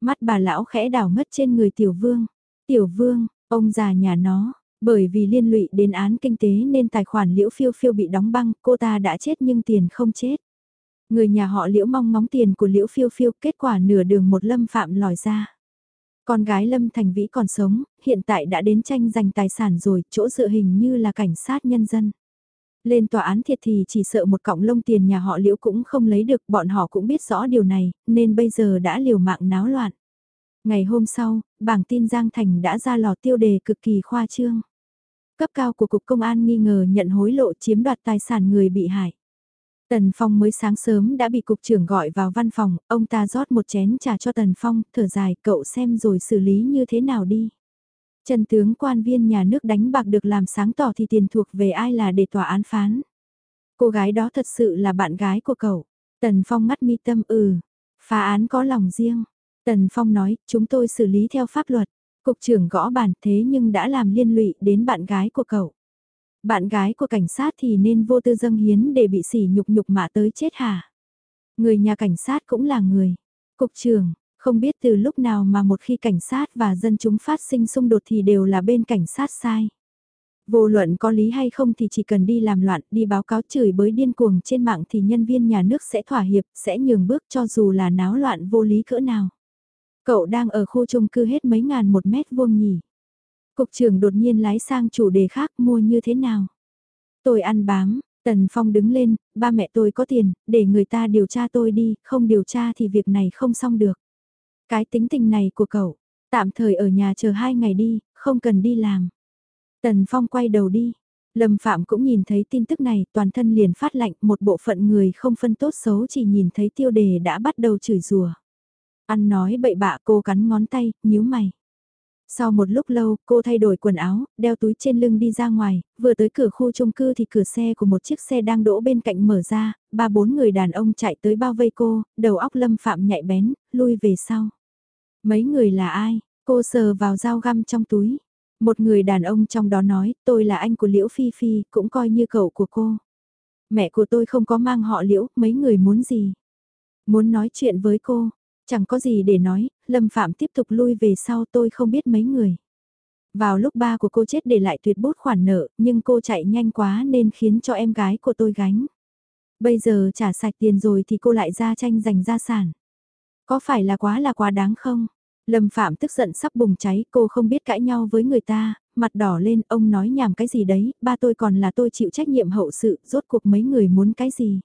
Mắt bà lão khẽ đảo ngất trên người Tiểu Vương. Tiểu Vương, ông già nhà nó, bởi vì liên lụy đến án kinh tế nên tài khoản liễu phiêu phiêu bị đóng băng, cô ta đã chết nhưng tiền không chết. Người nhà họ liễu mong ngóng tiền của liễu phiêu phiêu kết quả nửa đường một lâm phạm lòi ra. Con gái Lâm Thành Vĩ còn sống, hiện tại đã đến tranh giành tài sản rồi, chỗ dựa hình như là cảnh sát nhân dân. Lên tòa án thiệt thì chỉ sợ một cọng lông tiền nhà họ liễu cũng không lấy được, bọn họ cũng biết rõ điều này, nên bây giờ đã liều mạng náo loạn. Ngày hôm sau, bảng tin Giang Thành đã ra lò tiêu đề cực kỳ khoa trương. Cấp cao của Cục Công an nghi ngờ nhận hối lộ chiếm đoạt tài sản người bị hại. Tần Phong mới sáng sớm đã bị cục trưởng gọi vào văn phòng, ông ta rót một chén trà cho Tần Phong, thở dài cậu xem rồi xử lý như thế nào đi. Trần tướng quan viên nhà nước đánh bạc được làm sáng tỏ thì tiền thuộc về ai là để tòa án phán. Cô gái đó thật sự là bạn gái của cậu. Tần Phong mắt mi tâm ừ, phá án có lòng riêng. Tần Phong nói, chúng tôi xử lý theo pháp luật. Cục trưởng gõ bàn thế nhưng đã làm liên lụy đến bạn gái của cậu. Bạn gái của cảnh sát thì nên vô tư dâng hiến để bị sỉ nhục nhục mạ tới chết hả? Người nhà cảnh sát cũng là người. Cục trưởng, không biết từ lúc nào mà một khi cảnh sát và dân chúng phát sinh xung đột thì đều là bên cảnh sát sai. Vô luận có lý hay không thì chỉ cần đi làm loạn, đi báo cáo chửi bới điên cuồng trên mạng thì nhân viên nhà nước sẽ thỏa hiệp, sẽ nhường bước cho dù là náo loạn vô lý cỡ nào. Cậu đang ở khu chung cư hết mấy ngàn một mét vuông nhỉ? Cục trưởng đột nhiên lái sang chủ đề khác mua như thế nào? Tôi ăn bám, Tần Phong đứng lên, ba mẹ tôi có tiền, để người ta điều tra tôi đi, không điều tra thì việc này không xong được. Cái tính tình này của cậu, tạm thời ở nhà chờ hai ngày đi, không cần đi làm. Tần Phong quay đầu đi. Lâm Phạm cũng nhìn thấy tin tức này, toàn thân liền phát lạnh, một bộ phận người không phân tốt xấu chỉ nhìn thấy tiêu đề đã bắt đầu chửi rủa. Ăn nói bậy bạ cô cắn ngón tay, nhíu mày. Sau một lúc lâu, cô thay đổi quần áo, đeo túi trên lưng đi ra ngoài, vừa tới cửa khu chung cư thì cửa xe của một chiếc xe đang đỗ bên cạnh mở ra, ba bốn người đàn ông chạy tới bao vây cô, đầu óc lâm phạm nhạy bén, lui về sau. Mấy người là ai? Cô sờ vào dao găm trong túi. Một người đàn ông trong đó nói, tôi là anh của Liễu Phi Phi, cũng coi như cậu của cô. Mẹ của tôi không có mang họ Liễu, mấy người muốn gì? Muốn nói chuyện với cô, chẳng có gì để nói, Lâm Phạm tiếp tục lui về sau tôi không biết mấy người. Vào lúc ba của cô chết để lại tuyệt bút khoản nợ, nhưng cô chạy nhanh quá nên khiến cho em gái của tôi gánh. Bây giờ trả sạch tiền rồi thì cô lại ra tranh giành gia sản. Có phải là quá là quá đáng không? Lâm Phạm tức giận sắp bùng cháy, cô không biết cãi nhau với người ta, mặt đỏ lên, ông nói nhảm cái gì đấy, ba tôi còn là tôi chịu trách nhiệm hậu sự, rốt cuộc mấy người muốn cái gì.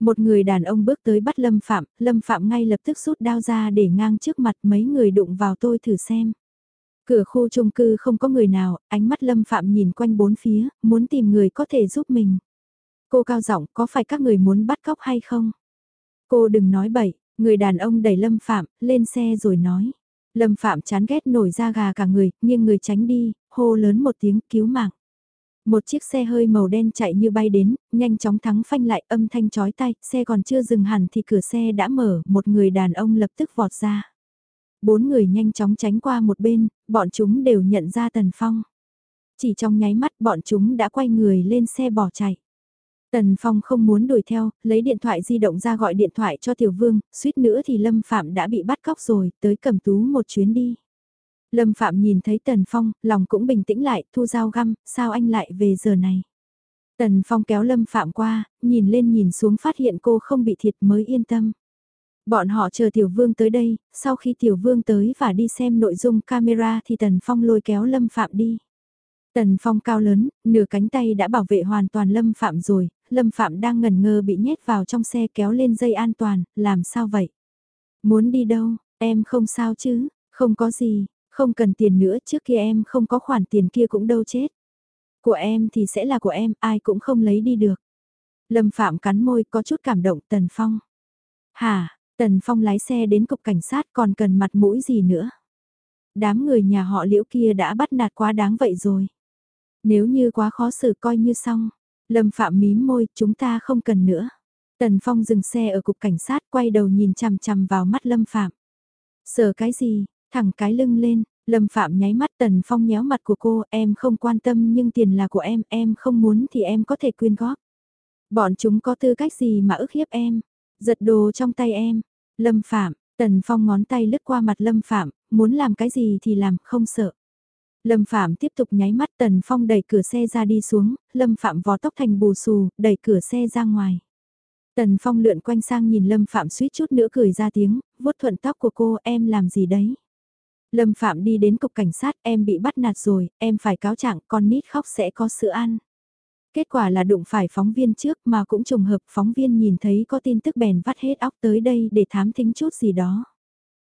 Một người đàn ông bước tới bắt Lâm Phạm, Lâm Phạm ngay lập tức rút đao ra để ngang trước mặt mấy người đụng vào tôi thử xem. Cửa khu chung cư không có người nào, ánh mắt Lâm Phạm nhìn quanh bốn phía, muốn tìm người có thể giúp mình. Cô cao giọng, có phải các người muốn bắt cóc hay không? Cô đừng nói bậy, người đàn ông đẩy Lâm Phạm, lên xe rồi nói. Lâm Phạm chán ghét nổi da gà cả người, nhưng người tránh đi, hô lớn một tiếng cứu mạng. Một chiếc xe hơi màu đen chạy như bay đến, nhanh chóng thắng phanh lại âm thanh chói tay, xe còn chưa dừng hẳn thì cửa xe đã mở, một người đàn ông lập tức vọt ra. Bốn người nhanh chóng tránh qua một bên, bọn chúng đều nhận ra Tần Phong. Chỉ trong nháy mắt bọn chúng đã quay người lên xe bỏ chạy. Tần Phong không muốn đuổi theo, lấy điện thoại di động ra gọi điện thoại cho Tiểu Vương, suýt nữa thì Lâm Phạm đã bị bắt cóc rồi, tới cầm tú một chuyến đi. Lâm Phạm nhìn thấy Tần Phong, lòng cũng bình tĩnh lại, thu dao găm, sao anh lại về giờ này? Tần Phong kéo Lâm Phạm qua, nhìn lên nhìn xuống phát hiện cô không bị thiệt mới yên tâm. Bọn họ chờ Tiểu Vương tới đây, sau khi Tiểu Vương tới và đi xem nội dung camera thì Tần Phong lôi kéo Lâm Phạm đi. Tần Phong cao lớn, nửa cánh tay đã bảo vệ hoàn toàn Lâm Phạm rồi, Lâm Phạm đang ngần ngơ bị nhét vào trong xe kéo lên dây an toàn, làm sao vậy? Muốn đi đâu, em không sao chứ, không có gì, không cần tiền nữa trước kia em không có khoản tiền kia cũng đâu chết. Của em thì sẽ là của em, ai cũng không lấy đi được. Lâm Phạm cắn môi có chút cảm động Tần Phong. hà Tần Phong lái xe đến cục cảnh sát còn cần mặt mũi gì nữa. Đám người nhà họ liễu kia đã bắt nạt quá đáng vậy rồi. Nếu như quá khó xử coi như xong. Lâm Phạm mím môi, chúng ta không cần nữa. Tần Phong dừng xe ở cục cảnh sát quay đầu nhìn chằm chằm vào mắt Lâm Phạm. Sợ cái gì, thẳng cái lưng lên, Lâm Phạm nháy mắt Tần Phong nhéo mặt của cô, em không quan tâm nhưng tiền là của em, em không muốn thì em có thể quyên góp. Bọn chúng có tư cách gì mà ức hiếp em, giật đồ trong tay em. Lâm Phạm, Tần Phong ngón tay lướt qua mặt Lâm Phạm, muốn làm cái gì thì làm, không sợ. Lâm Phạm tiếp tục nháy mắt Tần Phong đẩy cửa xe ra đi xuống, Lâm Phạm vò tóc thành bù xù, đẩy cửa xe ra ngoài. Tần Phong lượn quanh sang nhìn Lâm Phạm suýt chút nữa cười ra tiếng, vuốt thuận tóc của cô em làm gì đấy. Lâm Phạm đi đến cục cảnh sát em bị bắt nạt rồi, em phải cáo trạng con nít khóc sẽ có sữa ăn. Kết quả là đụng phải phóng viên trước mà cũng trùng hợp phóng viên nhìn thấy có tin tức bèn vắt hết óc tới đây để thám thính chút gì đó.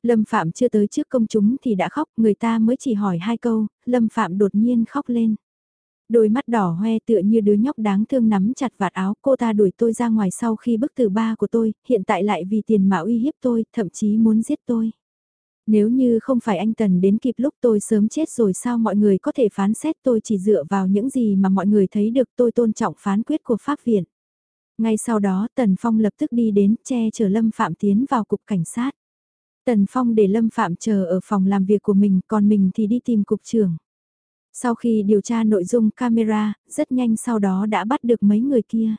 Lâm Phạm chưa tới trước công chúng thì đã khóc, người ta mới chỉ hỏi hai câu, Lâm Phạm đột nhiên khóc lên. Đôi mắt đỏ hoe tựa như đứa nhóc đáng thương nắm chặt vạt áo, cô ta đuổi tôi ra ngoài sau khi bức từ ba của tôi, hiện tại lại vì tiền mà uy hiếp tôi, thậm chí muốn giết tôi. Nếu như không phải anh Tần đến kịp lúc tôi sớm chết rồi sao mọi người có thể phán xét tôi chỉ dựa vào những gì mà mọi người thấy được tôi tôn trọng phán quyết của Pháp viện. Ngay sau đó Tần Phong lập tức đi đến che chở Lâm Phạm tiến vào cục cảnh sát. Tần Phong để Lâm Phạm chờ ở phòng làm việc của mình còn mình thì đi tìm cục trưởng. Sau khi điều tra nội dung camera, rất nhanh sau đó đã bắt được mấy người kia.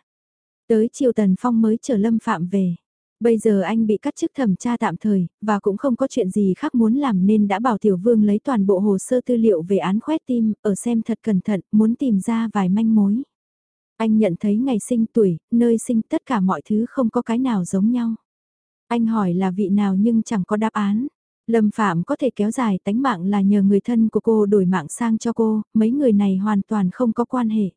Tới chiều Tần Phong mới chở Lâm Phạm về. Bây giờ anh bị cắt chức thẩm tra tạm thời, và cũng không có chuyện gì khác muốn làm nên đã bảo Tiểu Vương lấy toàn bộ hồ sơ tư liệu về án khoét tim, ở xem thật cẩn thận, muốn tìm ra vài manh mối. Anh nhận thấy ngày sinh tuổi, nơi sinh tất cả mọi thứ không có cái nào giống nhau. Anh hỏi là vị nào nhưng chẳng có đáp án. Lâm Phạm có thể kéo dài tánh mạng là nhờ người thân của cô đổi mạng sang cho cô, mấy người này hoàn toàn không có quan hệ.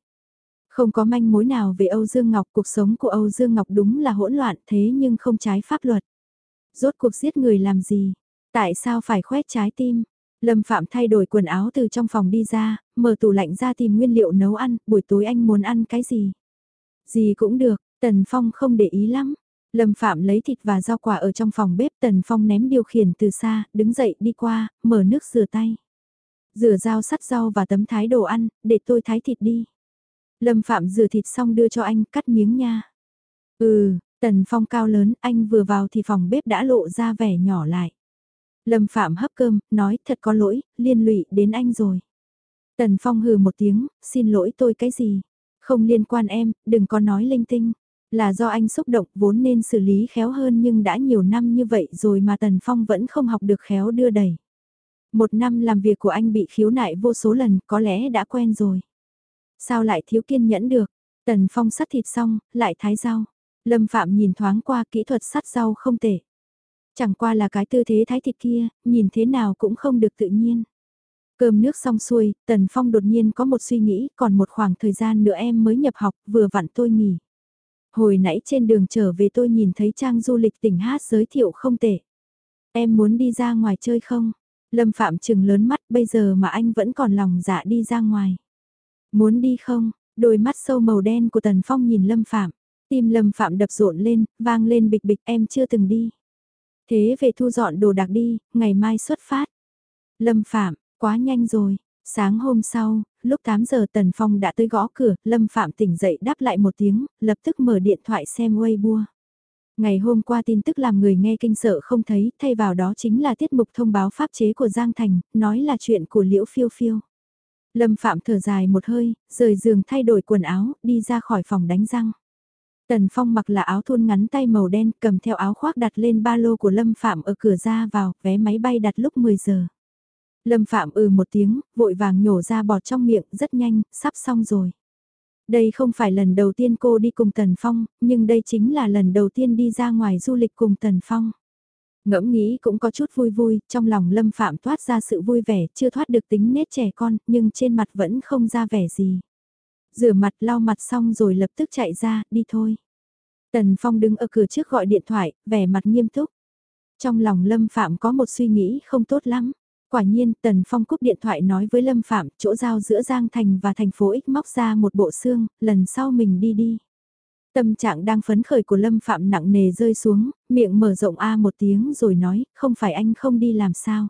Không có manh mối nào về Âu Dương Ngọc, cuộc sống của Âu Dương Ngọc đúng là hỗn loạn thế nhưng không trái pháp luật. Rốt cuộc giết người làm gì? Tại sao phải khoét trái tim? Lâm Phạm thay đổi quần áo từ trong phòng đi ra, mở tủ lạnh ra tìm nguyên liệu nấu ăn, buổi tối anh muốn ăn cái gì? Gì cũng được, Tần Phong không để ý lắm. Lâm Phạm lấy thịt và rau quả ở trong phòng bếp Tần Phong ném điều khiển từ xa, đứng dậy đi qua, mở nước rửa tay. Rửa dao sắt rau và tấm thái đồ ăn, để tôi thái thịt đi. Lâm Phạm rửa thịt xong đưa cho anh, cắt miếng nha. Ừ, Tần Phong cao lớn, anh vừa vào thì phòng bếp đã lộ ra vẻ nhỏ lại. Lâm Phạm hấp cơm, nói thật có lỗi, liên lụy đến anh rồi. Tần Phong hừ một tiếng, xin lỗi tôi cái gì? Không liên quan em, đừng có nói linh tinh. Là do anh xúc động vốn nên xử lý khéo hơn nhưng đã nhiều năm như vậy rồi mà Tần Phong vẫn không học được khéo đưa đẩy. Một năm làm việc của anh bị khiếu nại vô số lần có lẽ đã quen rồi. Sao lại thiếu kiên nhẫn được? Tần Phong sắt thịt xong, lại thái rau. Lâm Phạm nhìn thoáng qua kỹ thuật sắt rau không tệ. Chẳng qua là cái tư thế thái thịt kia, nhìn thế nào cũng không được tự nhiên. Cơm nước xong xuôi, Tần Phong đột nhiên có một suy nghĩ, còn một khoảng thời gian nữa em mới nhập học, vừa vặn tôi nghỉ. Hồi nãy trên đường trở về tôi nhìn thấy trang du lịch tỉnh hát giới thiệu không tệ. Em muốn đi ra ngoài chơi không? Lâm Phạm trừng lớn mắt bây giờ mà anh vẫn còn lòng dạ đi ra ngoài. Muốn đi không? Đôi mắt sâu màu đen của Tần Phong nhìn Lâm Phạm. Tim Lâm Phạm đập rộn lên, vang lên bịch bịch em chưa từng đi. Thế về thu dọn đồ đạc đi, ngày mai xuất phát. Lâm Phạm, quá nhanh rồi. Sáng hôm sau, lúc 8 giờ Tần Phong đã tới gõ cửa, Lâm Phạm tỉnh dậy đáp lại một tiếng, lập tức mở điện thoại xem Weibo. Ngày hôm qua tin tức làm người nghe kinh sợ không thấy, thay vào đó chính là tiết mục thông báo pháp chế của Giang Thành, nói là chuyện của Liễu Phiêu Phiêu. Lâm Phạm thở dài một hơi, rời giường thay đổi quần áo, đi ra khỏi phòng đánh răng. Tần Phong mặc là áo thun ngắn tay màu đen, cầm theo áo khoác đặt lên ba lô của Lâm Phạm ở cửa ra vào, vé máy bay đặt lúc 10 giờ. Lâm Phạm ừ một tiếng, vội vàng nhổ ra bọt trong miệng, rất nhanh, sắp xong rồi. Đây không phải lần đầu tiên cô đi cùng Tần Phong, nhưng đây chính là lần đầu tiên đi ra ngoài du lịch cùng Tần Phong. Ngẫm nghĩ cũng có chút vui vui, trong lòng Lâm Phạm thoát ra sự vui vẻ, chưa thoát được tính nết trẻ con, nhưng trên mặt vẫn không ra vẻ gì. Rửa mặt lau mặt xong rồi lập tức chạy ra, đi thôi. Tần Phong đứng ở cửa trước gọi điện thoại, vẻ mặt nghiêm túc. Trong lòng Lâm Phạm có một suy nghĩ không tốt lắm. Quả nhiên, Tần Phong cúp điện thoại nói với Lâm Phạm, chỗ giao giữa Giang Thành và thành phố X móc ra một bộ xương, lần sau mình đi đi. Tâm trạng đang phấn khởi của Lâm Phạm nặng nề rơi xuống, miệng mở rộng A một tiếng rồi nói, không phải anh không đi làm sao.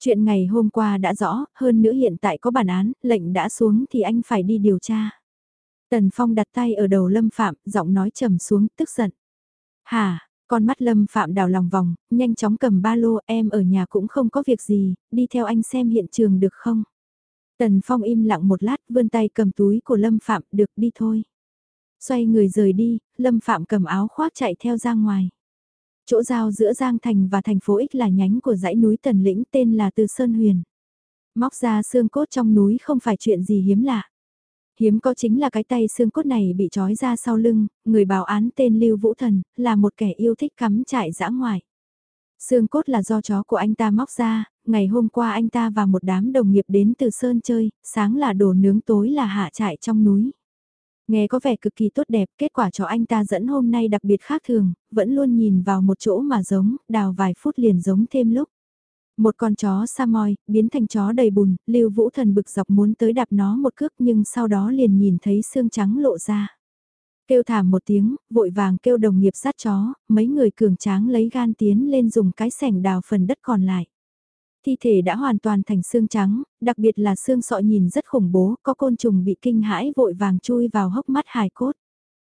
Chuyện ngày hôm qua đã rõ, hơn nữa hiện tại có bản án, lệnh đã xuống thì anh phải đi điều tra. Tần Phong đặt tay ở đầu Lâm Phạm, giọng nói trầm xuống, tức giận. Hà, con mắt Lâm Phạm đào lòng vòng, nhanh chóng cầm ba lô em ở nhà cũng không có việc gì, đi theo anh xem hiện trường được không? Tần Phong im lặng một lát vươn tay cầm túi của Lâm Phạm được đi thôi. Xoay người rời đi, Lâm Phạm cầm áo khoác chạy theo ra ngoài. Chỗ giao giữa Giang Thành và thành phố X là nhánh của dãy núi Tần Lĩnh tên là Từ Sơn Huyền. Móc ra xương cốt trong núi không phải chuyện gì hiếm lạ. Hiếm có chính là cái tay xương cốt này bị trói ra sau lưng, người báo án tên Lưu Vũ Thần, là một kẻ yêu thích cắm trại dã ngoại. Xương cốt là do chó của anh ta móc ra, ngày hôm qua anh ta và một đám đồng nghiệp đến từ Sơn chơi, sáng là đồ nướng tối là hạ trại trong núi. Nghe có vẻ cực kỳ tốt đẹp, kết quả cho anh ta dẫn hôm nay đặc biệt khác thường, vẫn luôn nhìn vào một chỗ mà giống, đào vài phút liền giống thêm lúc. Một con chó Samoy, biến thành chó đầy bùn, Lưu Vũ Thần bực dọc muốn tới đạp nó một cước nhưng sau đó liền nhìn thấy xương trắng lộ ra. Kêu thảm một tiếng, vội vàng kêu đồng nghiệp sát chó, mấy người cường tráng lấy gan tiến lên dùng cái sẻng đào phần đất còn lại. Thi thể đã hoàn toàn thành xương trắng, đặc biệt là xương sọ nhìn rất khủng bố, có côn trùng bị kinh hãi vội vàng chui vào hốc mắt hài cốt.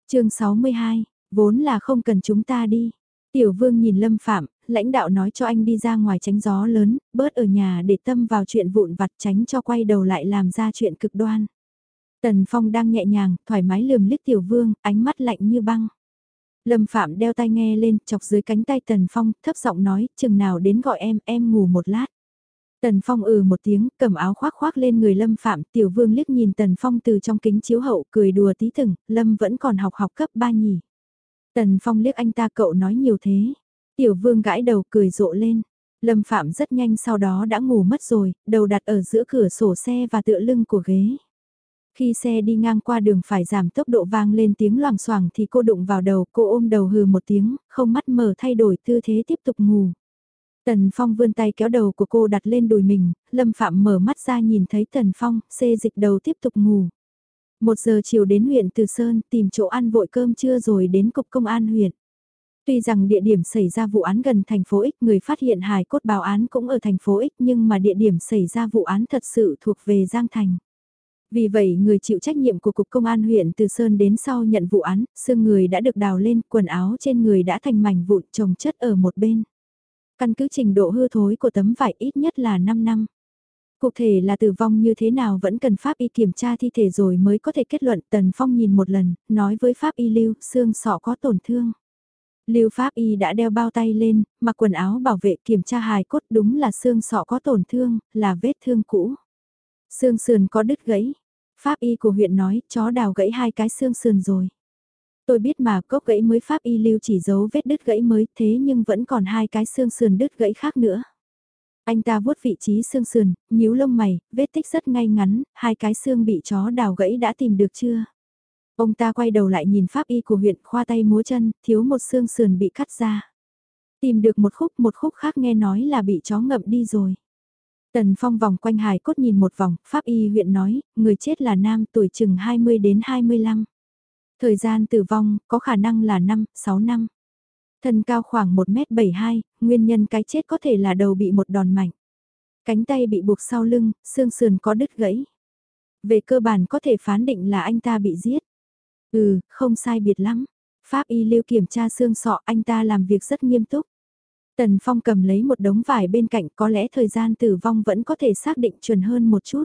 chương 62, vốn là không cần chúng ta đi. Tiểu vương nhìn Lâm Phạm, lãnh đạo nói cho anh đi ra ngoài tránh gió lớn, bớt ở nhà để tâm vào chuyện vụn vặt tránh cho quay đầu lại làm ra chuyện cực đoan. Tần Phong đang nhẹ nhàng, thoải mái lườm liếc Tiểu Vương, ánh mắt lạnh như băng. Lâm Phạm đeo tai nghe lên, chọc dưới cánh tay Tần Phong, thấp giọng nói, chừng nào đến gọi em, em ngủ một lát. Tần Phong ừ một tiếng, cầm áo khoác khoác lên người Lâm Phạm, Tiểu Vương liếc nhìn Tần Phong từ trong kính chiếu hậu, cười đùa tí thừng, Lâm vẫn còn học học cấp 3 nhỉ. Tần Phong liếc anh ta cậu nói nhiều thế. Tiểu Vương gãi đầu cười rộ lên. Lâm Phạm rất nhanh sau đó đã ngủ mất rồi, đầu đặt ở giữa cửa sổ xe và tựa lưng của ghế. Khi xe đi ngang qua đường phải giảm tốc độ vang lên tiếng loảng xoảng thì cô đụng vào đầu, cô ôm đầu hừ một tiếng, không mắt mở thay đổi tư thế tiếp tục ngủ. Tần Phong vươn tay kéo đầu của cô đặt lên đùi mình, Lâm Phạm mở mắt ra nhìn thấy Tần Phong, xê dịch đầu tiếp tục ngủ. Một giờ chiều đến huyện Từ Sơn tìm chỗ ăn vội cơm trưa rồi đến cục công an huyện. Tuy rằng địa điểm xảy ra vụ án gần thành phố X người phát hiện hài cốt báo án cũng ở thành phố X nhưng mà địa điểm xảy ra vụ án thật sự thuộc về Giang Thành. Vì vậy người chịu trách nhiệm của Cục Công an huyện Từ Sơn đến sau nhận vụ án, xương người đã được đào lên, quần áo trên người đã thành mảnh vụn trồng chất ở một bên. Căn cứ trình độ hư thối của tấm vải ít nhất là 5 năm. Cụ thể là tử vong như thế nào vẫn cần pháp y kiểm tra thi thể rồi mới có thể kết luận Tần Phong nhìn một lần, nói với pháp y lưu, xương sọ có tổn thương. Lưu Pháp Y đã đeo bao tay lên, mặc quần áo bảo vệ kiểm tra hài cốt đúng là xương sọ có tổn thương, là vết thương cũ. Xương sườn có đứt gãy. Pháp Y của huyện nói chó đào gãy hai cái xương sườn rồi. Tôi biết mà cốc gãy mới Pháp Y lưu chỉ giấu vết đứt gãy mới thế nhưng vẫn còn hai cái xương sườn đứt gãy khác nữa. Anh ta vuốt vị trí xương sườn, nhíu lông mày, vết tích rất ngay ngắn, hai cái xương bị chó đào gãy đã tìm được chưa? Ông ta quay đầu lại nhìn pháp y của huyện khoa tay múa chân, thiếu một xương sườn bị cắt ra. Tìm được một khúc, một khúc khác nghe nói là bị chó ngậm đi rồi. Tần Phong vòng quanh hài cốt nhìn một vòng, pháp y huyện nói, người chết là nam tuổi chừng 20 đến 25. Thời gian tử vong có khả năng là 5, 6 năm. Thân cao khoảng 1m72, nguyên nhân cái chết có thể là đầu bị một đòn mạnh. Cánh tay bị buộc sau lưng, xương sườn có đứt gãy. Về cơ bản có thể phán định là anh ta bị giết. Ừ, không sai biệt lắm. Pháp y lưu kiểm tra xương sọ anh ta làm việc rất nghiêm túc. Tần Phong cầm lấy một đống vải bên cạnh có lẽ thời gian tử vong vẫn có thể xác định chuẩn hơn một chút.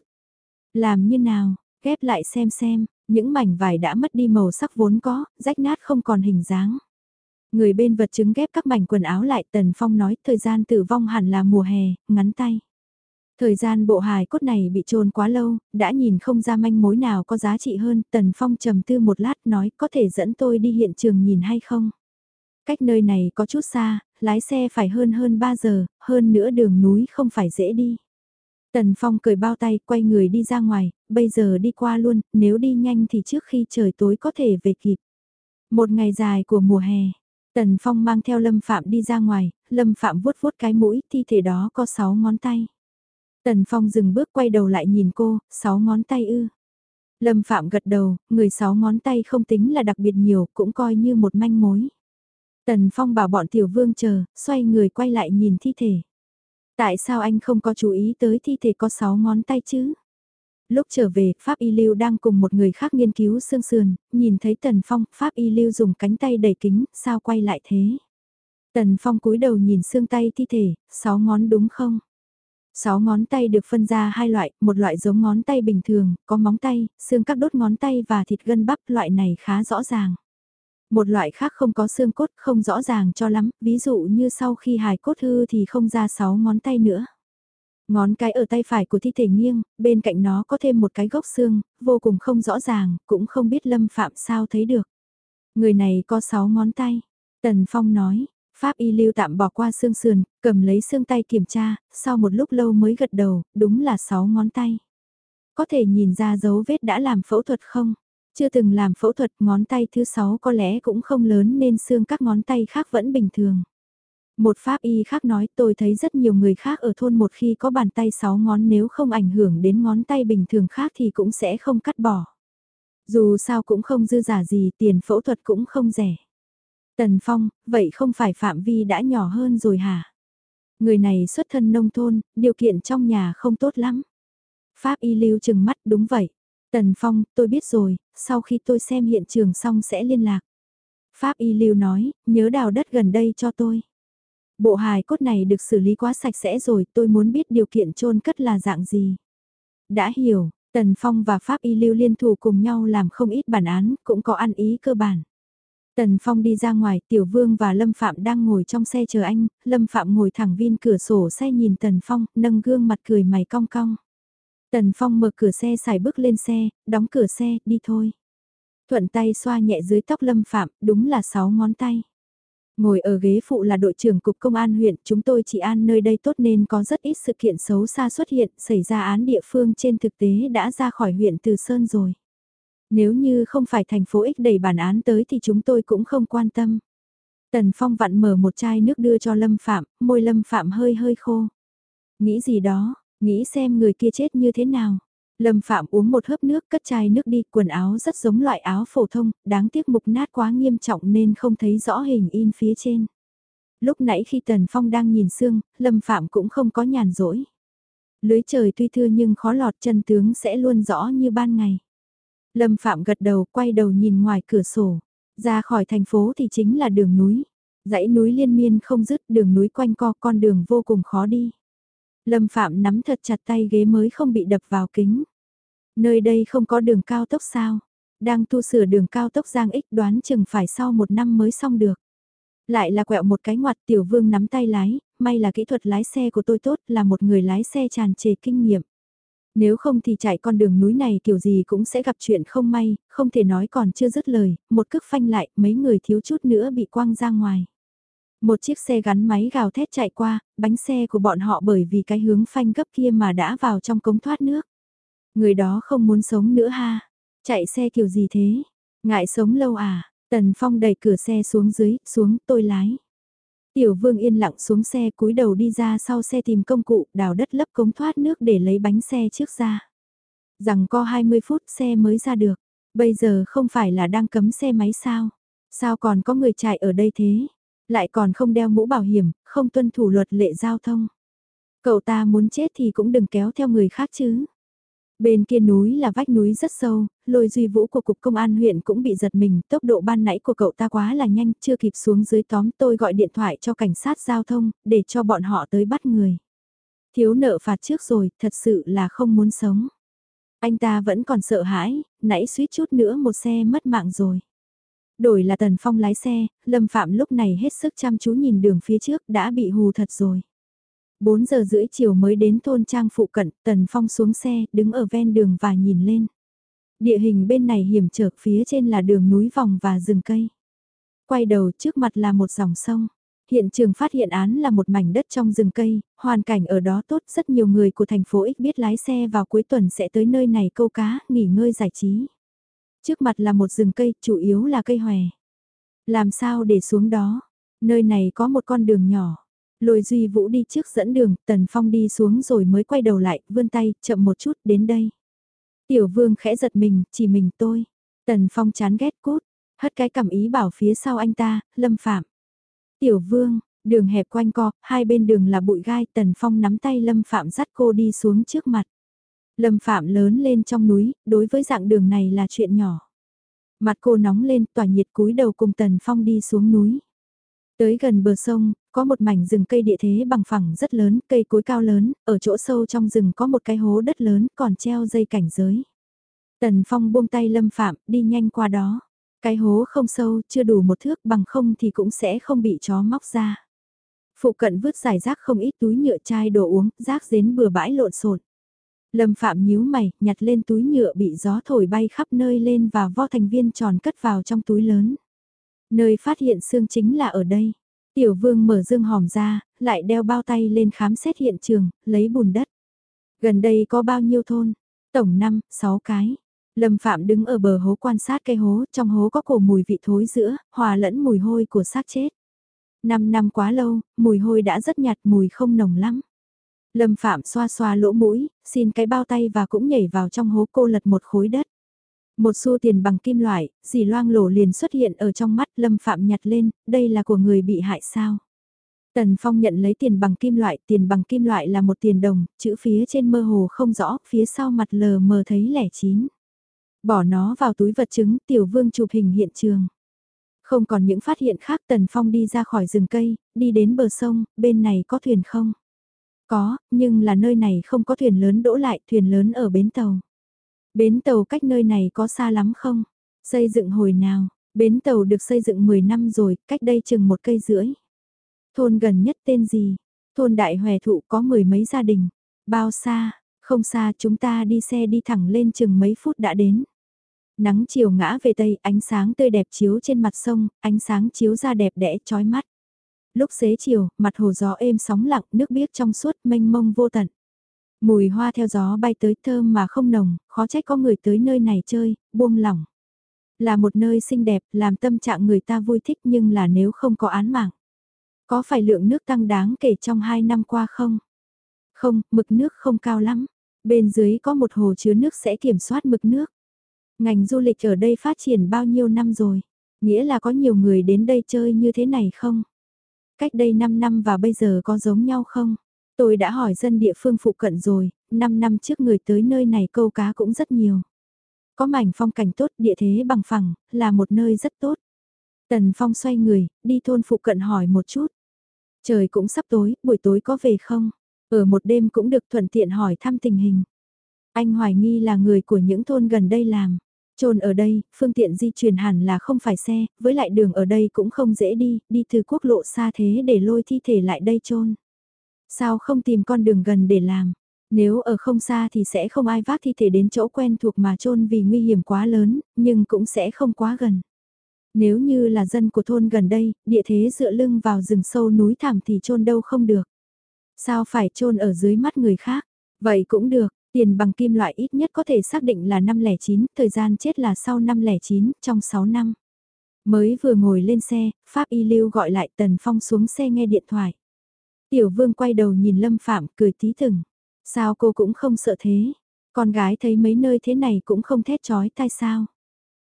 Làm như nào, ghép lại xem xem, những mảnh vải đã mất đi màu sắc vốn có, rách nát không còn hình dáng. Người bên vật chứng ghép các mảnh quần áo lại Tần Phong nói thời gian tử vong hẳn là mùa hè, ngắn tay. Thời gian bộ hài cốt này bị trôn quá lâu, đã nhìn không ra manh mối nào có giá trị hơn, Tần Phong trầm tư một lát nói có thể dẫn tôi đi hiện trường nhìn hay không. Cách nơi này có chút xa, lái xe phải hơn hơn 3 giờ, hơn nữa đường núi không phải dễ đi. Tần Phong cười bao tay quay người đi ra ngoài, bây giờ đi qua luôn, nếu đi nhanh thì trước khi trời tối có thể về kịp. Một ngày dài của mùa hè, Tần Phong mang theo Lâm Phạm đi ra ngoài, Lâm Phạm vuốt vuốt cái mũi, thi thể đó có 6 ngón tay. Tần Phong dừng bước quay đầu lại nhìn cô, sáu ngón tay ư. Lâm Phạm gật đầu, người sáu ngón tay không tính là đặc biệt nhiều, cũng coi như một manh mối. Tần Phong bảo bọn tiểu vương chờ, xoay người quay lại nhìn thi thể. Tại sao anh không có chú ý tới thi thể có sáu ngón tay chứ? Lúc trở về, Pháp Y Lưu đang cùng một người khác nghiên cứu xương sườn, nhìn thấy Tần Phong, Pháp Y Lưu dùng cánh tay đẩy kính, sao quay lại thế? Tần Phong cúi đầu nhìn xương tay thi thể, sáu ngón đúng không? Sáu ngón tay được phân ra hai loại, một loại giống ngón tay bình thường, có móng tay, xương các đốt ngón tay và thịt gân bắp, loại này khá rõ ràng. Một loại khác không có xương cốt không rõ ràng cho lắm, ví dụ như sau khi hài cốt hư thì không ra sáu ngón tay nữa. Ngón cái ở tay phải của thi thể nghiêng, bên cạnh nó có thêm một cái gốc xương, vô cùng không rõ ràng, cũng không biết lâm phạm sao thấy được. Người này có sáu ngón tay. Tần Phong nói, Pháp y lưu tạm bỏ qua xương sườn, cầm lấy xương tay kiểm tra, sau một lúc lâu mới gật đầu, đúng là 6 ngón tay. Có thể nhìn ra dấu vết đã làm phẫu thuật không? Chưa từng làm phẫu thuật ngón tay thứ 6 có lẽ cũng không lớn nên xương các ngón tay khác vẫn bình thường. Một pháp y khác nói tôi thấy rất nhiều người khác ở thôn một khi có bàn tay 6 ngón nếu không ảnh hưởng đến ngón tay bình thường khác thì cũng sẽ không cắt bỏ. Dù sao cũng không dư giả gì tiền phẫu thuật cũng không rẻ. Tần Phong, vậy không phải phạm vi đã nhỏ hơn rồi hả? Người này xuất thân nông thôn, điều kiện trong nhà không tốt lắm. Pháp y lưu chừng mắt đúng vậy. Tần Phong, tôi biết rồi, sau khi tôi xem hiện trường xong sẽ liên lạc. Pháp y lưu nói, nhớ đào đất gần đây cho tôi. Bộ hài cốt này được xử lý quá sạch sẽ rồi, tôi muốn biết điều kiện chôn cất là dạng gì. Đã hiểu, Tần Phong và Pháp y lưu liên thủ cùng nhau làm không ít bản án, cũng có ăn ý cơ bản. Tần Phong đi ra ngoài, Tiểu Vương và Lâm Phạm đang ngồi trong xe chờ anh, Lâm Phạm ngồi thẳng viên cửa sổ xe nhìn Tần Phong, nâng gương mặt cười mày cong cong. Tần Phong mở cửa xe xài bước lên xe, đóng cửa xe, đi thôi. Thuận tay xoa nhẹ dưới tóc Lâm Phạm, đúng là sáu ngón tay. Ngồi ở ghế phụ là đội trưởng cục công an huyện, chúng tôi chỉ an nơi đây tốt nên có rất ít sự kiện xấu xa xuất hiện, xảy ra án địa phương trên thực tế đã ra khỏi huyện Từ Sơn rồi. Nếu như không phải thành phố X đẩy bản án tới thì chúng tôi cũng không quan tâm. Tần Phong vặn mở một chai nước đưa cho Lâm Phạm, môi Lâm Phạm hơi hơi khô. Nghĩ gì đó, nghĩ xem người kia chết như thế nào. Lâm Phạm uống một hớp nước cất chai nước đi, quần áo rất giống loại áo phổ thông, đáng tiếc mục nát quá nghiêm trọng nên không thấy rõ hình in phía trên. Lúc nãy khi Tần Phong đang nhìn xương, Lâm Phạm cũng không có nhàn rỗi. Lưới trời tuy thưa nhưng khó lọt chân tướng sẽ luôn rõ như ban ngày. Lâm Phạm gật đầu quay đầu nhìn ngoài cửa sổ. Ra khỏi thành phố thì chính là đường núi. Dãy núi liên miên không dứt đường núi quanh co con đường vô cùng khó đi. Lâm Phạm nắm thật chặt tay ghế mới không bị đập vào kính. Nơi đây không có đường cao tốc sao? Đang tu sửa đường cao tốc Giang Ích đoán chừng phải sau một năm mới xong được. Lại là quẹo một cái ngoặt tiểu vương nắm tay lái, may là kỹ thuật lái xe của tôi tốt là một người lái xe tràn trề kinh nghiệm. Nếu không thì chạy con đường núi này kiểu gì cũng sẽ gặp chuyện không may, không thể nói còn chưa dứt lời, một cước phanh lại, mấy người thiếu chút nữa bị quăng ra ngoài. Một chiếc xe gắn máy gào thét chạy qua, bánh xe của bọn họ bởi vì cái hướng phanh gấp kia mà đã vào trong cống thoát nước. Người đó không muốn sống nữa ha. Chạy xe kiểu gì thế? Ngại sống lâu à? Tần Phong đẩy cửa xe xuống dưới, xuống, tôi lái. Tiểu vương yên lặng xuống xe cúi đầu đi ra sau xe tìm công cụ đào đất lấp cống thoát nước để lấy bánh xe trước ra. Rằng co 20 phút xe mới ra được. Bây giờ không phải là đang cấm xe máy sao? Sao còn có người chạy ở đây thế? Lại còn không đeo mũ bảo hiểm, không tuân thủ luật lệ giao thông. Cậu ta muốn chết thì cũng đừng kéo theo người khác chứ. Bên kia núi là vách núi rất sâu, lôi duy vũ của cục công an huyện cũng bị giật mình, tốc độ ban nãy của cậu ta quá là nhanh, chưa kịp xuống dưới tóm tôi gọi điện thoại cho cảnh sát giao thông, để cho bọn họ tới bắt người. Thiếu nợ phạt trước rồi, thật sự là không muốn sống. Anh ta vẫn còn sợ hãi, nãy suýt chút nữa một xe mất mạng rồi. Đổi là Tần Phong lái xe, Lâm Phạm lúc này hết sức chăm chú nhìn đường phía trước đã bị hù thật rồi. 4 giờ rưỡi chiều mới đến thôn trang phụ cận, Tần Phong xuống xe, đứng ở ven đường và nhìn lên. Địa hình bên này hiểm trở, phía trên là đường núi vòng và rừng cây. Quay đầu trước mặt là một dòng sông. Hiện trường phát hiện án là một mảnh đất trong rừng cây, hoàn cảnh ở đó tốt, rất nhiều người của thành phố X biết lái xe vào cuối tuần sẽ tới nơi này câu cá, nghỉ ngơi giải trí. Trước mặt là một rừng cây, chủ yếu là cây hòe. Làm sao để xuống đó? Nơi này có một con đường nhỏ. Lôi Duy Vũ đi trước dẫn đường, Tần Phong đi xuống rồi mới quay đầu lại, vươn tay, chậm một chút, đến đây. Tiểu Vương khẽ giật mình, chỉ mình tôi. Tần Phong chán ghét cút, hất cái cảm ý bảo phía sau anh ta, Lâm Phạm. Tiểu Vương, đường hẹp quanh co, hai bên đường là bụi gai, Tần Phong nắm tay Lâm Phạm dắt cô đi xuống trước mặt. Lâm Phạm lớn lên trong núi, đối với dạng đường này là chuyện nhỏ. Mặt cô nóng lên, tỏa nhiệt cúi đầu cùng Tần Phong đi xuống núi. Tới gần bờ sông, có một mảnh rừng cây địa thế bằng phẳng rất lớn, cây cối cao lớn, ở chỗ sâu trong rừng có một cái hố đất lớn còn treo dây cảnh giới. Tần Phong buông tay Lâm Phạm, đi nhanh qua đó. Cái hố không sâu, chưa đủ một thước bằng không thì cũng sẽ không bị chó móc ra. Phụ cận vứt giải rác không ít túi nhựa chai đồ uống, rác rến bừa bãi lộn xộn. Lâm Phạm nhíu mày, nhặt lên túi nhựa bị gió thổi bay khắp nơi lên và vo thành viên tròn cất vào trong túi lớn. Nơi phát hiện xương chính là ở đây. Tiểu vương mở dương hòm ra, lại đeo bao tay lên khám xét hiện trường, lấy bùn đất. Gần đây có bao nhiêu thôn? Tổng 5, 6 cái. Lâm Phạm đứng ở bờ hố quan sát cây hố, trong hố có cổ mùi vị thối giữa, hòa lẫn mùi hôi của xác chết. Năm năm quá lâu, mùi hôi đã rất nhạt, mùi không nồng lắm. Lâm Phạm xoa xoa lỗ mũi, xin cái bao tay và cũng nhảy vào trong hố cô lật một khối đất. Một xu tiền bằng kim loại, dì loang lổ liền xuất hiện ở trong mắt Lâm Phạm nhặt lên, đây là của người bị hại sao. Tần Phong nhận lấy tiền bằng kim loại, tiền bằng kim loại là một tiền đồng, chữ phía trên mơ hồ không rõ, phía sau mặt lờ mờ thấy lẻ chín. Bỏ nó vào túi vật chứng, tiểu vương chụp hình hiện trường. Không còn những phát hiện khác Tần Phong đi ra khỏi rừng cây, đi đến bờ sông, bên này có thuyền không? Có, nhưng là nơi này không có thuyền lớn đỗ lại, thuyền lớn ở bến tàu. Bến tàu cách nơi này có xa lắm không? Xây dựng hồi nào? Bến tàu được xây dựng 10 năm rồi, cách đây chừng một cây rưỡi. Thôn gần nhất tên gì? Thôn Đại Hòe Thụ có mười mấy gia đình. Bao xa? Không xa chúng ta đi xe đi thẳng lên chừng mấy phút đã đến. Nắng chiều ngã về tây, ánh sáng tươi đẹp chiếu trên mặt sông, ánh sáng chiếu ra đẹp đẽ chói mắt. Lúc xế chiều, mặt hồ gió êm sóng lặng, nước biếc trong suốt mênh mông vô tận. Mùi hoa theo gió bay tới thơm mà không nồng, khó trách có người tới nơi này chơi, buông lỏng. Là một nơi xinh đẹp, làm tâm trạng người ta vui thích nhưng là nếu không có án mạng. Có phải lượng nước tăng đáng kể trong hai năm qua không? Không, mực nước không cao lắm. Bên dưới có một hồ chứa nước sẽ kiểm soát mực nước. Ngành du lịch ở đây phát triển bao nhiêu năm rồi? Nghĩa là có nhiều người đến đây chơi như thế này không? Cách đây 5 năm và bây giờ có giống nhau không? Tôi đã hỏi dân địa phương phụ cận rồi, 5 năm trước người tới nơi này câu cá cũng rất nhiều. Có mảnh phong cảnh tốt, địa thế bằng phẳng, là một nơi rất tốt. Tần Phong xoay người, đi thôn phụ cận hỏi một chút. Trời cũng sắp tối, buổi tối có về không? Ở một đêm cũng được thuận tiện hỏi thăm tình hình. Anh hoài nghi là người của những thôn gần đây làm. Trôn ở đây, phương tiện di chuyển hẳn là không phải xe, với lại đường ở đây cũng không dễ đi, đi từ quốc lộ xa thế để lôi thi thể lại đây trôn. Sao không tìm con đường gần để làm? Nếu ở không xa thì sẽ không ai vác thi thể đến chỗ quen thuộc mà trôn vì nguy hiểm quá lớn, nhưng cũng sẽ không quá gần. Nếu như là dân của thôn gần đây, địa thế dựa lưng vào rừng sâu núi thảm thì trôn đâu không được. Sao phải trôn ở dưới mắt người khác? Vậy cũng được, tiền bằng kim loại ít nhất có thể xác định là 509, thời gian chết là sau 509, trong 6 năm. Mới vừa ngồi lên xe, Pháp Y Lưu gọi lại Tần Phong xuống xe nghe điện thoại. Tiểu Vương quay đầu nhìn Lâm Phạm cười tí từng. Sao cô cũng không sợ thế? Con gái thấy mấy nơi thế này cũng không thét chói tai sao?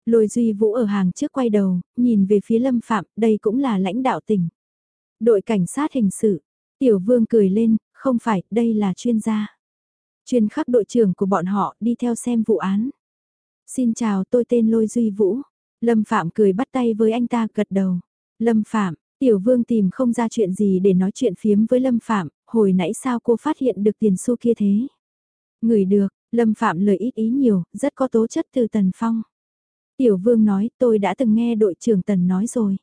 Lôi Duy Vũ ở hàng trước quay đầu, nhìn về phía Lâm Phạm, đây cũng là lãnh đạo tỉnh. Đội cảnh sát hình sự, Tiểu Vương cười lên, không phải, đây là chuyên gia. Chuyên khắc đội trưởng của bọn họ đi theo xem vụ án. Xin chào tôi tên Lôi Duy Vũ. Lâm Phạm cười bắt tay với anh ta gật đầu. Lâm Phạm, Tiểu Vương tìm không ra chuyện gì để nói chuyện phiếm với Lâm Phạm, hồi nãy sao cô phát hiện được tiền xu kia thế? Ngửi được, Lâm Phạm lời ít ý nhiều, rất có tố chất từ Tần Phong. Tiểu Vương nói tôi đã từng nghe đội trưởng Tần nói rồi.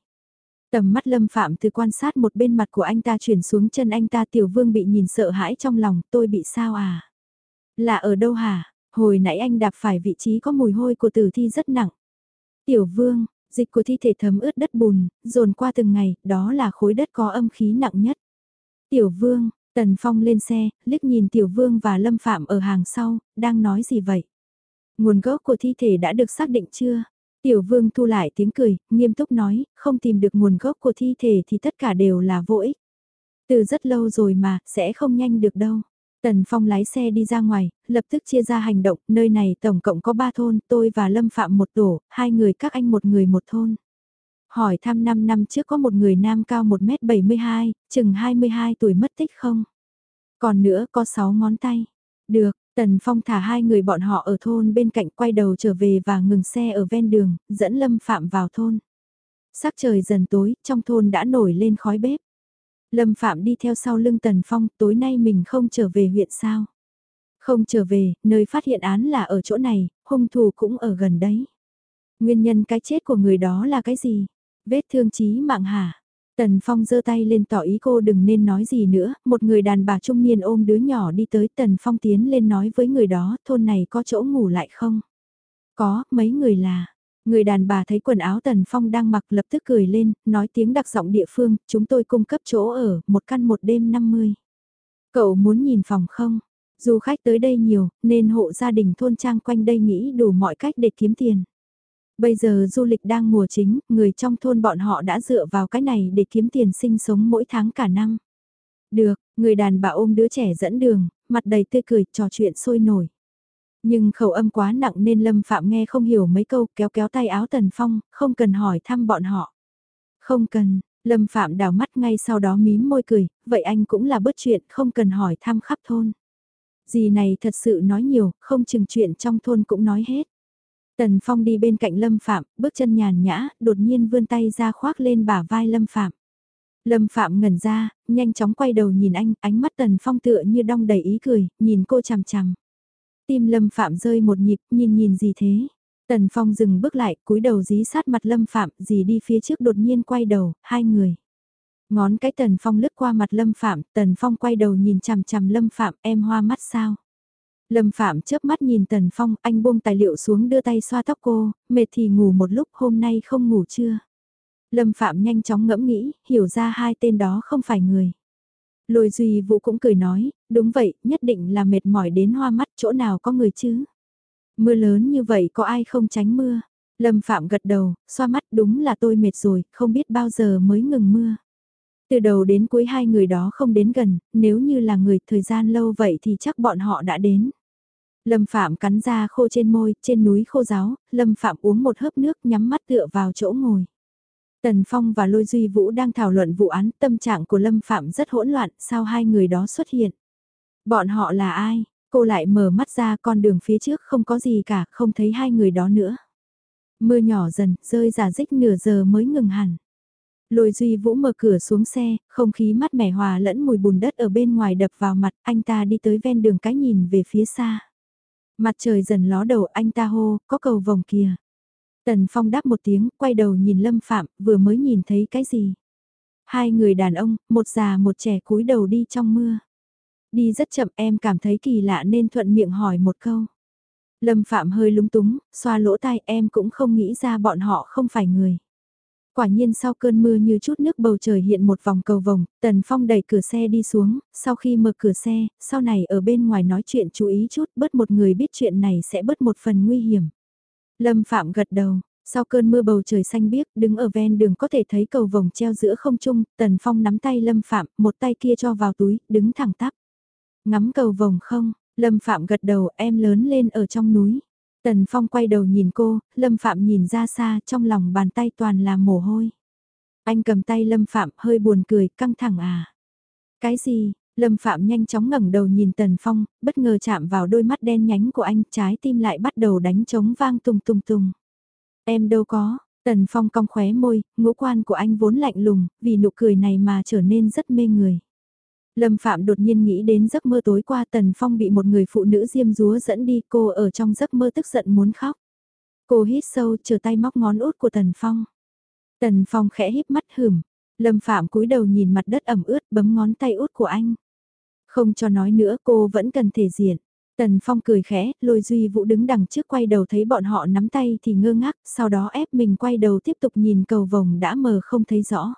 Tầm mắt Lâm Phạm từ quan sát một bên mặt của anh ta chuyển xuống chân anh ta Tiểu Vương bị nhìn sợ hãi trong lòng tôi bị sao à? Là ở đâu hả? Hồi nãy anh đạp phải vị trí có mùi hôi của tử thi rất nặng. Tiểu Vương, dịch của thi thể thấm ướt đất bùn, dồn qua từng ngày, đó là khối đất có âm khí nặng nhất. Tiểu Vương, Tần Phong lên xe, liếc nhìn Tiểu Vương và Lâm Phạm ở hàng sau, đang nói gì vậy? Nguồn gốc của thi thể đã được xác định chưa? Tiểu Vương thu lại tiếng cười, nghiêm túc nói, không tìm được nguồn gốc của thi thể thì tất cả đều là vô ích. Từ rất lâu rồi mà, sẽ không nhanh được đâu. Tần Phong lái xe đi ra ngoài, lập tức chia ra hành động, nơi này tổng cộng có 3 thôn, tôi và Lâm Phạm một tổ, hai người các anh một người một thôn. Hỏi thăm 5 năm trước có một người nam cao 1m72, chừng 22 tuổi mất tích không? Còn nữa có 6 ngón tay. Được, Tần Phong thả hai người bọn họ ở thôn bên cạnh quay đầu trở về và ngừng xe ở ven đường, dẫn Lâm Phạm vào thôn. Sắc trời dần tối, trong thôn đã nổi lên khói bếp. Lâm Phạm đi theo sau lưng Tần Phong, tối nay mình không trở về huyện sao. Không trở về, nơi phát hiện án là ở chỗ này, hung thủ cũng ở gần đấy. Nguyên nhân cái chết của người đó là cái gì? Vết thương chí mạng hả? Tần Phong giơ tay lên tỏ ý cô đừng nên nói gì nữa, một người đàn bà trung niên ôm đứa nhỏ đi tới Tần Phong tiến lên nói với người đó, thôn này có chỗ ngủ lại không? Có, mấy người là, Người đàn bà thấy quần áo Tần Phong đang mặc lập tức cười lên, nói tiếng đặc giọng địa phương, chúng tôi cung cấp chỗ ở, một căn một đêm 50. Cậu muốn nhìn phòng không? Du khách tới đây nhiều, nên hộ gia đình thôn trang quanh đây nghĩ đủ mọi cách để kiếm tiền. Bây giờ du lịch đang mùa chính, người trong thôn bọn họ đã dựa vào cái này để kiếm tiền sinh sống mỗi tháng cả năm. Được, người đàn bà ôm đứa trẻ dẫn đường, mặt đầy tươi cười, trò chuyện sôi nổi. Nhưng khẩu âm quá nặng nên Lâm Phạm nghe không hiểu mấy câu kéo kéo tay áo Tần Phong, không cần hỏi thăm bọn họ. Không cần, Lâm Phạm đào mắt ngay sau đó mím môi cười, vậy anh cũng là bớt chuyện, không cần hỏi thăm khắp thôn. Gì này thật sự nói nhiều, không chừng chuyện trong thôn cũng nói hết. Tần Phong đi bên cạnh Lâm Phạm, bước chân nhàn nhã, đột nhiên vươn tay ra khoác lên bả vai Lâm Phạm. Lâm Phạm ngẩn ra, nhanh chóng quay đầu nhìn anh, ánh mắt Tần Phong tựa như đong đầy ý cười, nhìn cô chằm chằm. Tim Lâm Phạm rơi một nhịp, nhìn nhìn gì thế? Tần Phong dừng bước lại, cúi đầu dí sát mặt Lâm Phạm, dì đi phía trước đột nhiên quay đầu, hai người. Ngón cái Tần Phong lướt qua mặt Lâm Phạm, Tần Phong quay đầu nhìn chằm chằm Lâm Phạm, em hoa mắt sao? Lâm Phạm chớp mắt nhìn Tần Phong, anh buông tài liệu xuống đưa tay xoa tóc cô, mệt thì ngủ một lúc hôm nay không ngủ chưa? Lâm Phạm nhanh chóng ngẫm nghĩ, hiểu ra hai tên đó không phải người. Lôi Duy Vũ cũng cười nói, đúng vậy, nhất định là mệt mỏi đến hoa mắt chỗ nào có người chứ. Mưa lớn như vậy có ai không tránh mưa? Lâm Phạm gật đầu, xoa mắt đúng là tôi mệt rồi, không biết bao giờ mới ngừng mưa. Từ đầu đến cuối hai người đó không đến gần, nếu như là người thời gian lâu vậy thì chắc bọn họ đã đến. Lâm Phạm cắn ra khô trên môi, trên núi khô giáo, Lâm Phạm uống một hớp nước nhắm mắt tựa vào chỗ ngồi. Tần Phong và Lôi Duy Vũ đang thảo luận vụ án tâm trạng của Lâm Phạm rất hỗn loạn, sao hai người đó xuất hiện. Bọn họ là ai? Cô lại mở mắt ra con đường phía trước không có gì cả, không thấy hai người đó nữa. Mưa nhỏ dần, rơi giả dích nửa giờ mới ngừng hẳn. Lôi Duy Vũ mở cửa xuống xe, không khí mát mẻ hòa lẫn mùi bùn đất ở bên ngoài đập vào mặt, anh ta đi tới ven đường cái nhìn về phía xa. Mặt trời dần ló đầu anh ta hô, có cầu vòng kìa. Tần Phong đáp một tiếng, quay đầu nhìn Lâm Phạm, vừa mới nhìn thấy cái gì. Hai người đàn ông, một già một trẻ cúi đầu đi trong mưa. Đi rất chậm em cảm thấy kỳ lạ nên thuận miệng hỏi một câu. Lâm Phạm hơi lúng túng, xoa lỗ tai em cũng không nghĩ ra bọn họ không phải người. Quả nhiên sau cơn mưa như chút nước bầu trời hiện một vòng cầu vồng, Tần Phong đẩy cửa xe đi xuống, sau khi mở cửa xe, sau này ở bên ngoài nói chuyện chú ý chút, bớt một người biết chuyện này sẽ bớt một phần nguy hiểm. Lâm Phạm gật đầu, sau cơn mưa bầu trời xanh biếc, đứng ở ven đường có thể thấy cầu vồng treo giữa không trung, Tần Phong nắm tay Lâm Phạm, một tay kia cho vào túi, đứng thẳng tắp. Ngắm cầu vồng không, Lâm Phạm gật đầu em lớn lên ở trong núi. Tần Phong quay đầu nhìn cô, Lâm Phạm nhìn ra xa trong lòng bàn tay toàn là mồ hôi. Anh cầm tay Lâm Phạm hơi buồn cười, căng thẳng à. Cái gì, Lâm Phạm nhanh chóng ngẩng đầu nhìn Tần Phong, bất ngờ chạm vào đôi mắt đen nhánh của anh, trái tim lại bắt đầu đánh trống vang tung tung tung. Em đâu có, Tần Phong cong khóe môi, ngũ quan của anh vốn lạnh lùng, vì nụ cười này mà trở nên rất mê người. Lâm Phạm đột nhiên nghĩ đến giấc mơ tối qua Tần Phong bị một người phụ nữ diêm dúa dẫn đi cô ở trong giấc mơ tức giận muốn khóc. Cô hít sâu chờ tay móc ngón út của Tần Phong. Tần Phong khẽ híp mắt hửm. Lâm Phạm cúi đầu nhìn mặt đất ẩm ướt bấm ngón tay út của anh. Không cho nói nữa cô vẫn cần thể diện. Tần Phong cười khẽ, lôi Duy Vũ đứng đằng trước quay đầu thấy bọn họ nắm tay thì ngơ ngác, sau đó ép mình quay đầu tiếp tục nhìn cầu vồng đã mờ không thấy rõ.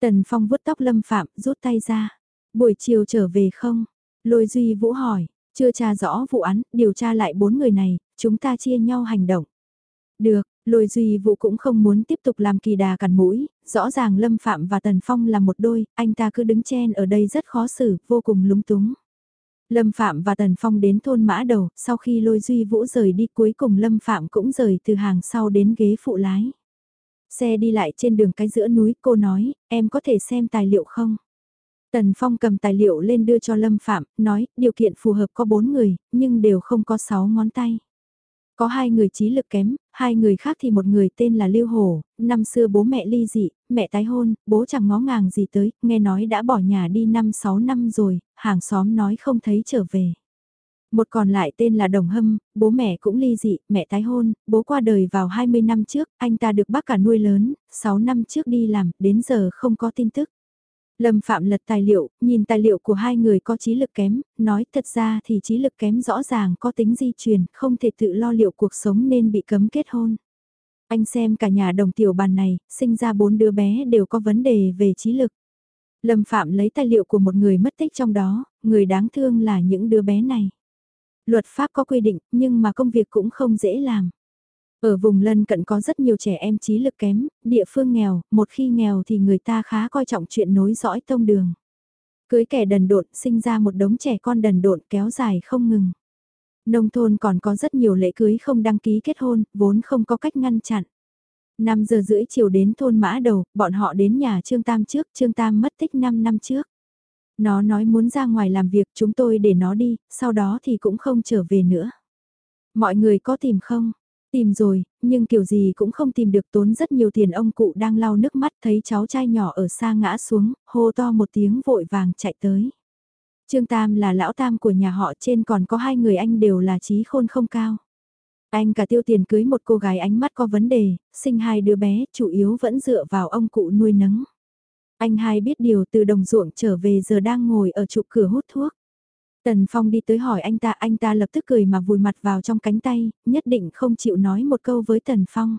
Tần Phong vuốt tóc Lâm Phạm, rút tay ra. Buổi chiều trở về không? Lôi Duy Vũ hỏi, chưa tra rõ vụ án, điều tra lại bốn người này, chúng ta chia nhau hành động. Được, Lôi Duy Vũ cũng không muốn tiếp tục làm kỳ đà cằn mũi, rõ ràng Lâm Phạm và Tần Phong là một đôi, anh ta cứ đứng chen ở đây rất khó xử, vô cùng lúng túng. Lâm Phạm và Tần Phong đến thôn mã đầu, sau khi Lôi Duy Vũ rời đi cuối cùng Lâm Phạm cũng rời từ hàng sau đến ghế phụ lái. Xe đi lại trên đường cái giữa núi, cô nói, em có thể xem tài liệu không? Tần Phong cầm tài liệu lên đưa cho Lâm Phạm, nói, điều kiện phù hợp có 4 người, nhưng đều không có 6 ngón tay. Có hai người trí lực kém, hai người khác thì một người tên là Lưu Hổ, năm xưa bố mẹ ly dị, mẹ tái hôn, bố chẳng ngó ngàng gì tới, nghe nói đã bỏ nhà đi 5-6 năm rồi, hàng xóm nói không thấy trở về. Một còn lại tên là Đồng Hâm, bố mẹ cũng ly dị, mẹ tái hôn, bố qua đời vào 20 năm trước, anh ta được bác cả nuôi lớn, 6 năm trước đi làm, đến giờ không có tin tức. Lâm Phạm lật tài liệu, nhìn tài liệu của hai người có trí lực kém, nói thật ra thì trí lực kém rõ ràng có tính di truyền, không thể tự lo liệu cuộc sống nên bị cấm kết hôn. Anh xem cả nhà đồng tiểu bàn này, sinh ra bốn đứa bé đều có vấn đề về trí lực. Lâm Phạm lấy tài liệu của một người mất tích trong đó, người đáng thương là những đứa bé này. Luật pháp có quy định, nhưng mà công việc cũng không dễ làm. Ở vùng lân cận có rất nhiều trẻ em trí lực kém, địa phương nghèo, một khi nghèo thì người ta khá coi trọng chuyện nối dõi tông đường. Cưới kẻ đần độn sinh ra một đống trẻ con đần độn kéo dài không ngừng. Nông thôn còn có rất nhiều lễ cưới không đăng ký kết hôn, vốn không có cách ngăn chặn. 5 giờ rưỡi chiều đến thôn mã đầu, bọn họ đến nhà Trương Tam trước, Trương Tam mất tích 5 năm trước. Nó nói muốn ra ngoài làm việc chúng tôi để nó đi, sau đó thì cũng không trở về nữa. Mọi người có tìm không? Tìm rồi, nhưng kiểu gì cũng không tìm được tốn rất nhiều tiền ông cụ đang lau nước mắt thấy cháu trai nhỏ ở xa ngã xuống, hô to một tiếng vội vàng chạy tới. Trương Tam là lão tam của nhà họ trên còn có hai người anh đều là trí khôn không cao. Anh cả tiêu tiền cưới một cô gái ánh mắt có vấn đề, sinh hai đứa bé, chủ yếu vẫn dựa vào ông cụ nuôi nấng. Anh hai biết điều từ đồng ruộng trở về giờ đang ngồi ở trụ cửa hút thuốc. Tần Phong đi tới hỏi anh ta, anh ta lập tức cười mà vùi mặt vào trong cánh tay, nhất định không chịu nói một câu với Tần Phong.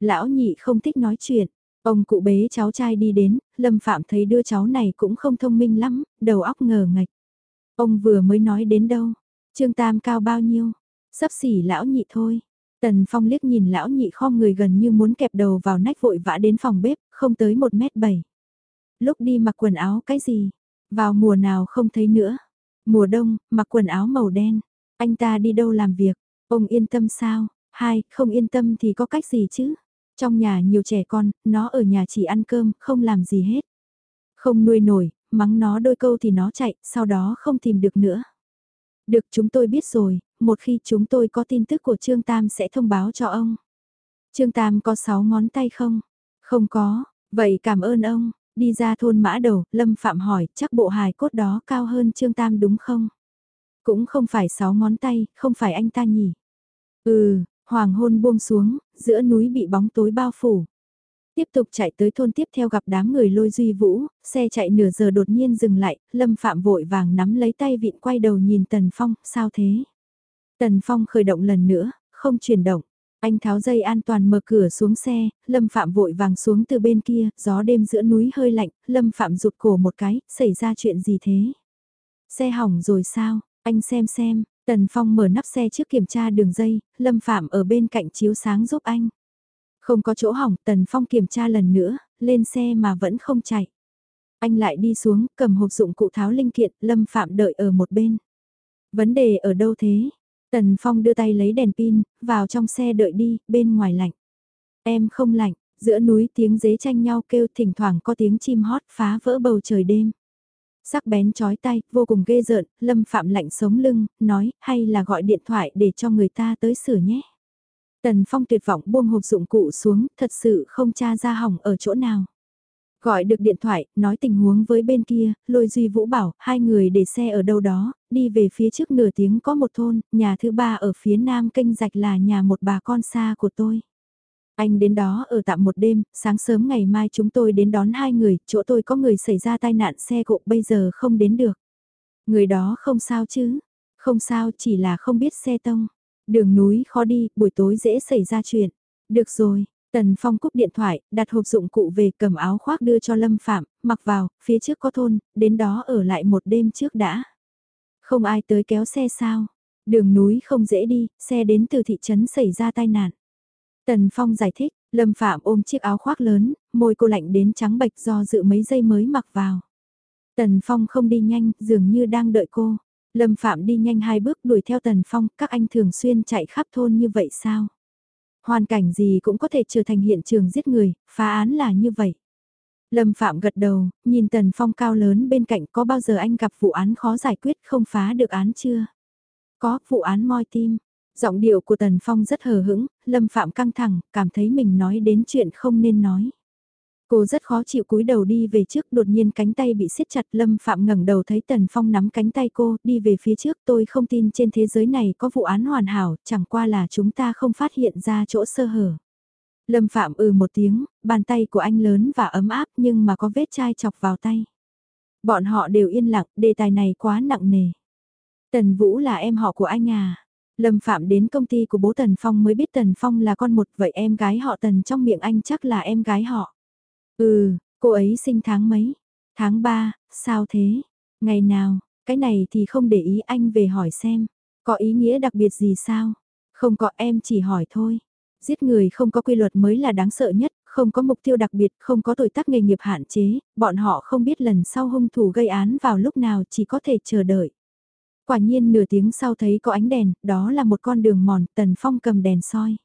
Lão nhị không thích nói chuyện, ông cụ bế cháu trai đi đến, Lâm Phạm thấy đưa cháu này cũng không thông minh lắm, đầu óc ngờ ngạch. Ông vừa mới nói đến đâu, Trương Tam cao bao nhiêu, sắp xỉ lão nhị thôi. Tần Phong liếc nhìn lão nhị kho người gần như muốn kẹp đầu vào nách vội vã đến phòng bếp, không tới một mét bảy. Lúc đi mặc quần áo cái gì, vào mùa nào không thấy nữa. Mùa đông, mặc quần áo màu đen. Anh ta đi đâu làm việc? Ông yên tâm sao? Hai, không yên tâm thì có cách gì chứ? Trong nhà nhiều trẻ con, nó ở nhà chỉ ăn cơm, không làm gì hết. Không nuôi nổi, mắng nó đôi câu thì nó chạy, sau đó không tìm được nữa. Được chúng tôi biết rồi, một khi chúng tôi có tin tức của Trương Tam sẽ thông báo cho ông. Trương Tam có 6 ngón tay không? Không có, vậy cảm ơn ông. Đi ra thôn mã đầu, Lâm Phạm hỏi, chắc bộ hài cốt đó cao hơn Trương Tam đúng không? Cũng không phải sáu ngón tay, không phải anh ta nhỉ? Ừ, hoàng hôn buông xuống, giữa núi bị bóng tối bao phủ. Tiếp tục chạy tới thôn tiếp theo gặp đám người lôi duy vũ, xe chạy nửa giờ đột nhiên dừng lại, Lâm Phạm vội vàng nắm lấy tay vịn quay đầu nhìn Tần Phong, sao thế? Tần Phong khởi động lần nữa, không chuyển động. Anh tháo dây an toàn mở cửa xuống xe, Lâm Phạm vội vàng xuống từ bên kia, gió đêm giữa núi hơi lạnh, Lâm Phạm rụt cổ một cái, xảy ra chuyện gì thế? Xe hỏng rồi sao? Anh xem xem, Tần Phong mở nắp xe trước kiểm tra đường dây, Lâm Phạm ở bên cạnh chiếu sáng giúp anh. Không có chỗ hỏng, Tần Phong kiểm tra lần nữa, lên xe mà vẫn không chạy. Anh lại đi xuống, cầm hộp dụng cụ tháo linh kiện, Lâm Phạm đợi ở một bên. Vấn đề ở đâu thế? Tần Phong đưa tay lấy đèn pin, vào trong xe đợi đi, bên ngoài lạnh. Em không lạnh, giữa núi tiếng dế tranh nhau kêu thỉnh thoảng có tiếng chim hót phá vỡ bầu trời đêm. Sắc bén chói tay, vô cùng ghê rợn, Lâm Phạm lạnh sống lưng, nói, hay là gọi điện thoại để cho người ta tới sửa nhé. Tần Phong tuyệt vọng buông hộp dụng cụ xuống, thật sự không tra ra hỏng ở chỗ nào. Gọi được điện thoại, nói tình huống với bên kia, lôi Duy Vũ bảo, hai người để xe ở đâu đó, đi về phía trước nửa tiếng có một thôn, nhà thứ ba ở phía nam kênh rạch là nhà một bà con xa của tôi. Anh đến đó ở tạm một đêm, sáng sớm ngày mai chúng tôi đến đón hai người, chỗ tôi có người xảy ra tai nạn xe cộ bây giờ không đến được. Người đó không sao chứ, không sao chỉ là không biết xe tông. Đường núi khó đi, buổi tối dễ xảy ra chuyện. Được rồi, Tần Phong cúp điện thoại, đặt hộp dụng cụ về cầm áo khoác đưa cho Lâm Phạm, mặc vào, phía trước có thôn, đến đó ở lại một đêm trước đã. Không ai tới kéo xe sao? Đường núi không dễ đi, xe đến từ thị trấn xảy ra tai nạn. Tần Phong giải thích, Lâm Phạm ôm chiếc áo khoác lớn, môi cô lạnh đến trắng bệch do dự mấy giây mới mặc vào. Tần Phong không đi nhanh, dường như đang đợi cô. Lâm Phạm đi nhanh hai bước đuổi theo Tần Phong, các anh thường xuyên chạy khắp thôn như vậy sao? Hoàn cảnh gì cũng có thể trở thành hiện trường giết người, phá án là như vậy. Lâm Phạm gật đầu, nhìn Tần Phong cao lớn bên cạnh có bao giờ anh gặp vụ án khó giải quyết không phá được án chưa? Có, vụ án moi tim. Giọng điệu của Tần Phong rất hờ hững, Lâm Phạm căng thẳng, cảm thấy mình nói đến chuyện không nên nói. Cô rất khó chịu cúi đầu đi về trước đột nhiên cánh tay bị siết chặt Lâm Phạm ngẩng đầu thấy Tần Phong nắm cánh tay cô đi về phía trước tôi không tin trên thế giới này có vụ án hoàn hảo chẳng qua là chúng ta không phát hiện ra chỗ sơ hở. Lâm Phạm ừ một tiếng, bàn tay của anh lớn và ấm áp nhưng mà có vết chai chọc vào tay. Bọn họ đều yên lặng, đề tài này quá nặng nề. Tần Vũ là em họ của anh à. Lâm Phạm đến công ty của bố Tần Phong mới biết Tần Phong là con một vậy em gái họ Tần trong miệng anh chắc là em gái họ. Ừ, cô ấy sinh tháng mấy? Tháng 3, sao thế? Ngày nào? Cái này thì không để ý anh về hỏi xem. Có ý nghĩa đặc biệt gì sao? Không có em chỉ hỏi thôi. Giết người không có quy luật mới là đáng sợ nhất, không có mục tiêu đặc biệt, không có tuổi tác nghề nghiệp hạn chế, bọn họ không biết lần sau hung thủ gây án vào lúc nào chỉ có thể chờ đợi. Quả nhiên nửa tiếng sau thấy có ánh đèn, đó là một con đường mòn, Tần Phong cầm đèn soi.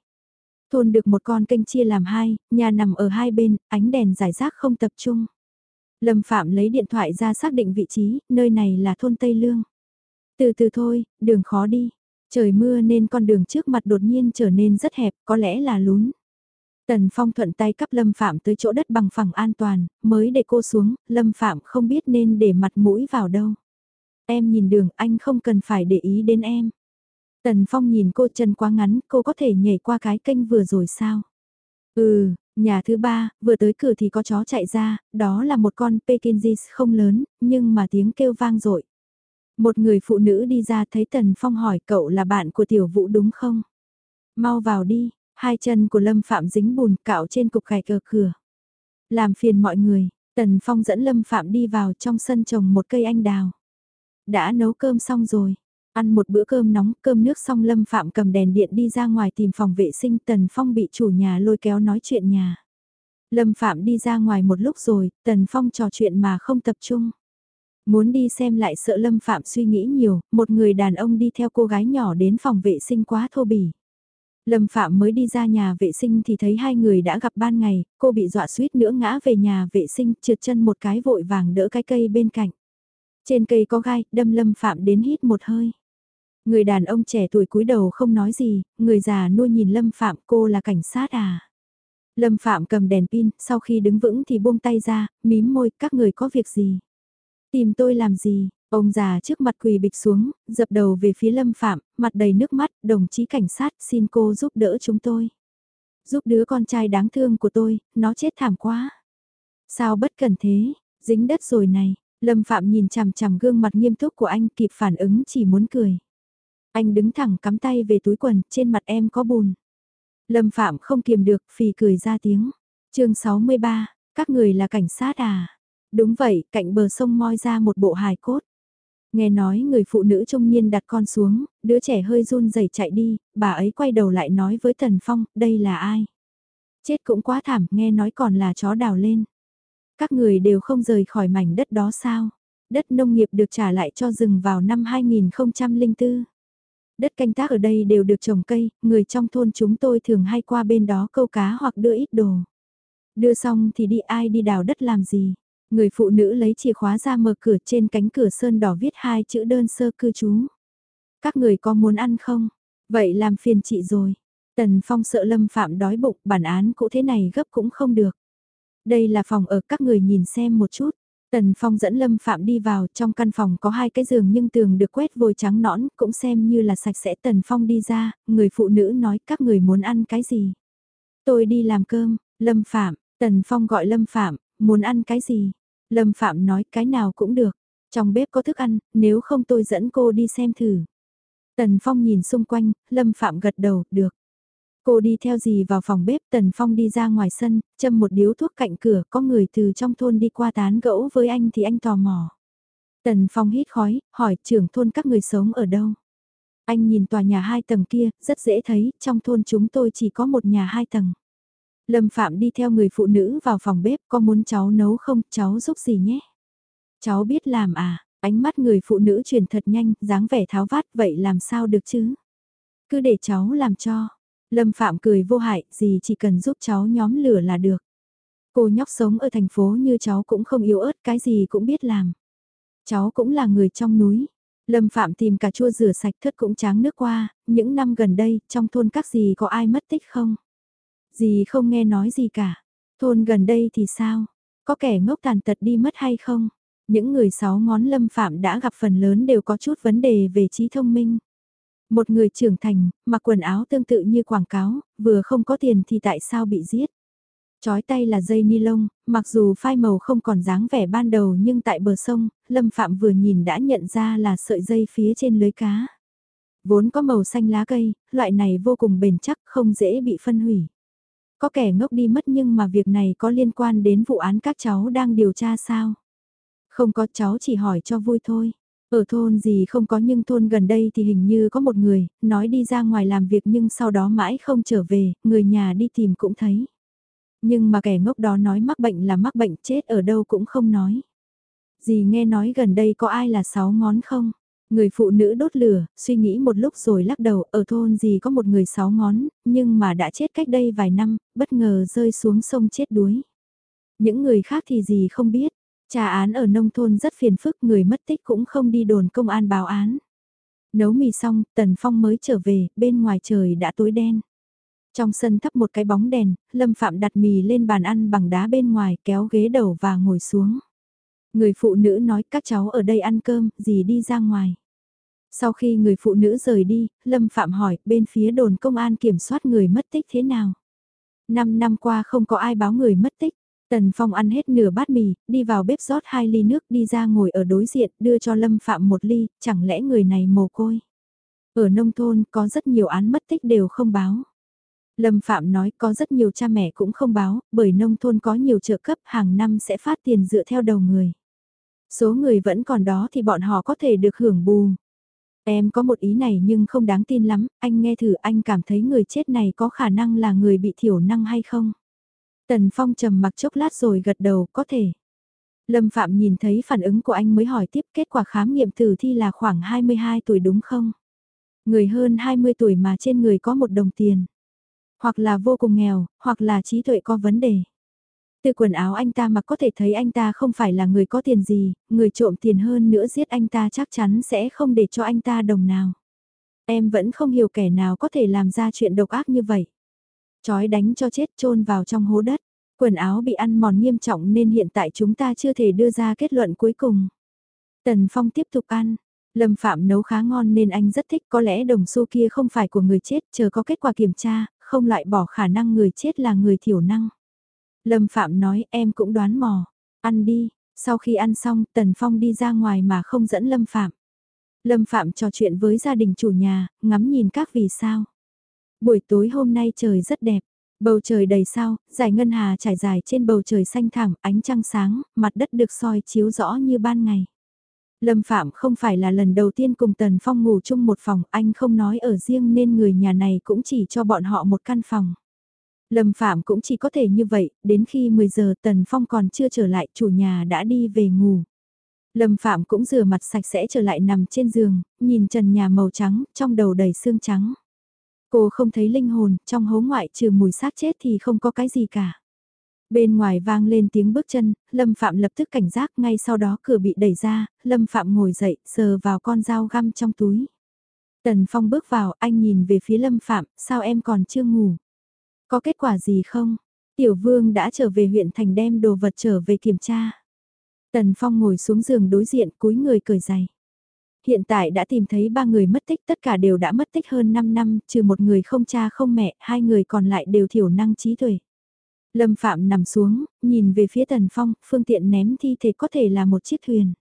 Thôn được một con kênh chia làm hai, nhà nằm ở hai bên, ánh đèn giải rác không tập trung. Lâm Phạm lấy điện thoại ra xác định vị trí, nơi này là thôn Tây Lương. Từ từ thôi, đường khó đi. Trời mưa nên con đường trước mặt đột nhiên trở nên rất hẹp, có lẽ là lún. Tần Phong thuận tay cắp Lâm Phạm tới chỗ đất bằng phẳng an toàn, mới để cô xuống, Lâm Phạm không biết nên để mặt mũi vào đâu. Em nhìn đường, anh không cần phải để ý đến em. Tần Phong nhìn cô chân quá ngắn, cô có thể nhảy qua cái kênh vừa rồi sao? Ừ, nhà thứ ba, vừa tới cửa thì có chó chạy ra, đó là một con Pekingese không lớn, nhưng mà tiếng kêu vang dội. Một người phụ nữ đi ra thấy Tần Phong hỏi cậu là bạn của tiểu vũ đúng không? Mau vào đi, hai chân của Lâm Phạm dính bùn cạo trên cục gạch ở cửa. Làm phiền mọi người, Tần Phong dẫn Lâm Phạm đi vào trong sân trồng một cây anh đào. Đã nấu cơm xong rồi, ăn một bữa cơm nóng, cơm nước xong Lâm Phạm cầm đèn điện đi ra ngoài tìm phòng vệ sinh Tần Phong bị chủ nhà lôi kéo nói chuyện nhà. Lâm Phạm đi ra ngoài một lúc rồi, Tần Phong trò chuyện mà không tập trung. Muốn đi xem lại sợ Lâm Phạm suy nghĩ nhiều, một người đàn ông đi theo cô gái nhỏ đến phòng vệ sinh quá thô bỉ. Lâm Phạm mới đi ra nhà vệ sinh thì thấy hai người đã gặp ban ngày, cô bị dọa suýt nữa ngã về nhà vệ sinh trượt chân một cái vội vàng đỡ cái cây bên cạnh. Trên cây có gai, đâm Lâm Phạm đến hít một hơi. Người đàn ông trẻ tuổi cúi đầu không nói gì, người già nuôi nhìn Lâm Phạm cô là cảnh sát à. Lâm Phạm cầm đèn pin, sau khi đứng vững thì buông tay ra, mím môi, các người có việc gì? Tìm tôi làm gì? Ông già trước mặt quỳ bịch xuống, dập đầu về phía Lâm Phạm, mặt đầy nước mắt, đồng chí cảnh sát xin cô giúp đỡ chúng tôi. Giúp đứa con trai đáng thương của tôi, nó chết thảm quá. Sao bất cần thế, dính đất rồi này, Lâm Phạm nhìn chằm chằm gương mặt nghiêm túc của anh kịp phản ứng chỉ muốn cười. Anh đứng thẳng cắm tay về túi quần, trên mặt em có bùn. Lâm Phạm không kiềm được, phì cười ra tiếng. chương 63, các người là cảnh sát à? Đúng vậy, cạnh bờ sông moi ra một bộ hài cốt. Nghe nói người phụ nữ trung niên đặt con xuống, đứa trẻ hơi run rẩy chạy đi, bà ấy quay đầu lại nói với Tần Phong, đây là ai? Chết cũng quá thảm, nghe nói còn là chó đào lên. Các người đều không rời khỏi mảnh đất đó sao? Đất nông nghiệp được trả lại cho rừng vào năm 2004. Đất canh tác ở đây đều được trồng cây, người trong thôn chúng tôi thường hay qua bên đó câu cá hoặc đưa ít đồ. Đưa xong thì đi ai đi đào đất làm gì? Người phụ nữ lấy chìa khóa ra mở cửa trên cánh cửa sơn đỏ viết hai chữ đơn sơ cư trú. Các người có muốn ăn không? Vậy làm phiền chị rồi. Tần Phong sợ Lâm Phạm đói bụng, bản án cũ thế này gấp cũng không được. Đây là phòng ở các người nhìn xem một chút. Tần Phong dẫn Lâm Phạm đi vào, trong căn phòng có hai cái giường nhưng tường được quét vôi trắng nõn, cũng xem như là sạch sẽ. Tần Phong đi ra, người phụ nữ nói các người muốn ăn cái gì? Tôi đi làm cơm, Lâm Phạm, Tần Phong gọi Lâm Phạm, muốn ăn cái gì? Lâm Phạm nói cái nào cũng được, trong bếp có thức ăn, nếu không tôi dẫn cô đi xem thử. Tần Phong nhìn xung quanh, Lâm Phạm gật đầu, được. Cô đi theo gì vào phòng bếp Tần Phong đi ra ngoài sân, châm một điếu thuốc cạnh cửa, có người từ trong thôn đi qua tán gẫu với anh thì anh tò mò. Tần Phong hít khói, hỏi trưởng thôn các người sống ở đâu? Anh nhìn tòa nhà hai tầng kia, rất dễ thấy, trong thôn chúng tôi chỉ có một nhà hai tầng. Lâm Phạm đi theo người phụ nữ vào phòng bếp, có muốn cháu nấu không, cháu giúp gì nhé? Cháu biết làm à, ánh mắt người phụ nữ chuyển thật nhanh, dáng vẻ tháo vát, vậy làm sao được chứ? Cứ để cháu làm cho. Lâm Phạm cười vô hại, gì chỉ cần giúp cháu nhóm lửa là được. Cô nhóc sống ở thành phố như cháu cũng không yếu ớt, cái gì cũng biết làm. Cháu cũng là người trong núi. Lâm Phạm tìm cà chua rửa sạch thất cũng tráng nước qua, những năm gần đây, trong thôn các gì có ai mất tích không? Dì không nghe nói gì cả. Thôn gần đây thì sao? Có kẻ ngốc tàn tật đi mất hay không? Những người sáu ngón lâm phạm đã gặp phần lớn đều có chút vấn đề về trí thông minh. Một người trưởng thành, mặc quần áo tương tự như quảng cáo, vừa không có tiền thì tại sao bị giết? Chói tay là dây ni lông, mặc dù phai màu không còn dáng vẻ ban đầu nhưng tại bờ sông, Lâm Phạm vừa nhìn đã nhận ra là sợi dây phía trên lưới cá. Vốn có màu xanh lá cây, loại này vô cùng bền chắc không dễ bị phân hủy. Có kẻ ngốc đi mất nhưng mà việc này có liên quan đến vụ án các cháu đang điều tra sao? Không có cháu chỉ hỏi cho vui thôi. Ở thôn gì không có nhưng thôn gần đây thì hình như có một người, nói đi ra ngoài làm việc nhưng sau đó mãi không trở về, người nhà đi tìm cũng thấy. Nhưng mà kẻ ngốc đó nói mắc bệnh là mắc bệnh chết ở đâu cũng không nói. Dì nghe nói gần đây có ai là sáu ngón không? Người phụ nữ đốt lửa, suy nghĩ một lúc rồi lắc đầu, ở thôn gì có một người sáu ngón, nhưng mà đã chết cách đây vài năm, bất ngờ rơi xuống sông chết đuối. Những người khác thì gì không biết, trà án ở nông thôn rất phiền phức, người mất tích cũng không đi đồn công an báo án. Nấu mì xong, Tần Phong mới trở về, bên ngoài trời đã tối đen. Trong sân thắp một cái bóng đèn, Lâm Phạm đặt mì lên bàn ăn bằng đá bên ngoài, kéo ghế đầu và ngồi xuống. Người phụ nữ nói các cháu ở đây ăn cơm, gì đi ra ngoài. Sau khi người phụ nữ rời đi, Lâm Phạm hỏi bên phía đồn công an kiểm soát người mất tích thế nào. Năm năm qua không có ai báo người mất tích. Tần Phong ăn hết nửa bát mì, đi vào bếp rót hai ly nước đi ra ngồi ở đối diện đưa cho Lâm Phạm một ly, chẳng lẽ người này mồ côi. Ở nông thôn có rất nhiều án mất tích đều không báo. Lâm Phạm nói có rất nhiều cha mẹ cũng không báo, bởi nông thôn có nhiều trợ cấp hàng năm sẽ phát tiền dựa theo đầu người. Số người vẫn còn đó thì bọn họ có thể được hưởng bù. Em có một ý này nhưng không đáng tin lắm, anh nghe thử anh cảm thấy người chết này có khả năng là người bị thiểu năng hay không? Tần Phong trầm mặc chốc lát rồi gật đầu, có thể. Lâm Phạm nhìn thấy phản ứng của anh mới hỏi tiếp kết quả khám nghiệm tử thi là khoảng 22 tuổi đúng không? Người hơn 20 tuổi mà trên người có một đồng tiền. Hoặc là vô cùng nghèo, hoặc là trí tuệ có vấn đề. Từ quần áo anh ta mà có thể thấy anh ta không phải là người có tiền gì, người trộm tiền hơn nữa giết anh ta chắc chắn sẽ không để cho anh ta đồng nào. Em vẫn không hiểu kẻ nào có thể làm ra chuyện độc ác như vậy. Chói đánh cho chết chôn vào trong hố đất. Quần áo bị ăn mòn nghiêm trọng nên hiện tại chúng ta chưa thể đưa ra kết luận cuối cùng. Tần Phong tiếp tục ăn. Lâm Phạm nấu khá ngon nên anh rất thích có lẽ đồng xu kia không phải của người chết chờ có kết quả kiểm tra, không loại bỏ khả năng người chết là người thiểu năng. Lâm Phạm nói em cũng đoán mò, ăn đi, sau khi ăn xong Tần Phong đi ra ngoài mà không dẫn Lâm Phạm. Lâm Phạm trò chuyện với gia đình chủ nhà, ngắm nhìn các vì sao. Buổi tối hôm nay trời rất đẹp, bầu trời đầy sao, giải ngân hà trải dài trên bầu trời xanh thẳm, ánh trăng sáng, mặt đất được soi chiếu rõ như ban ngày. Lâm Phạm không phải là lần đầu tiên cùng Tần Phong ngủ chung một phòng, anh không nói ở riêng nên người nhà này cũng chỉ cho bọn họ một căn phòng. Lâm Phạm cũng chỉ có thể như vậy, đến khi 10 giờ Tần Phong còn chưa trở lại, chủ nhà đã đi về ngủ. Lâm Phạm cũng rửa mặt sạch sẽ trở lại nằm trên giường, nhìn trần nhà màu trắng, trong đầu đầy xương trắng. Cô không thấy linh hồn, trong hố ngoại trừ mùi xác chết thì không có cái gì cả. Bên ngoài vang lên tiếng bước chân, Lâm Phạm lập tức cảnh giác ngay sau đó cửa bị đẩy ra, Lâm Phạm ngồi dậy, sờ vào con dao găm trong túi. Tần Phong bước vào, anh nhìn về phía Lâm Phạm, sao em còn chưa ngủ? Có kết quả gì không? Tiểu Vương đã trở về huyện thành đem đồ vật trở về kiểm tra. Tần Phong ngồi xuống giường đối diện cúi người cười giày. Hiện tại đã tìm thấy ba người mất tích tất cả đều đã mất tích hơn 5 năm, trừ một người không cha không mẹ, hai người còn lại đều thiểu năng trí tuệ. Lâm Phạm nằm xuống, nhìn về phía Tần Phong, phương tiện ném thi thể có thể là một chiếc thuyền.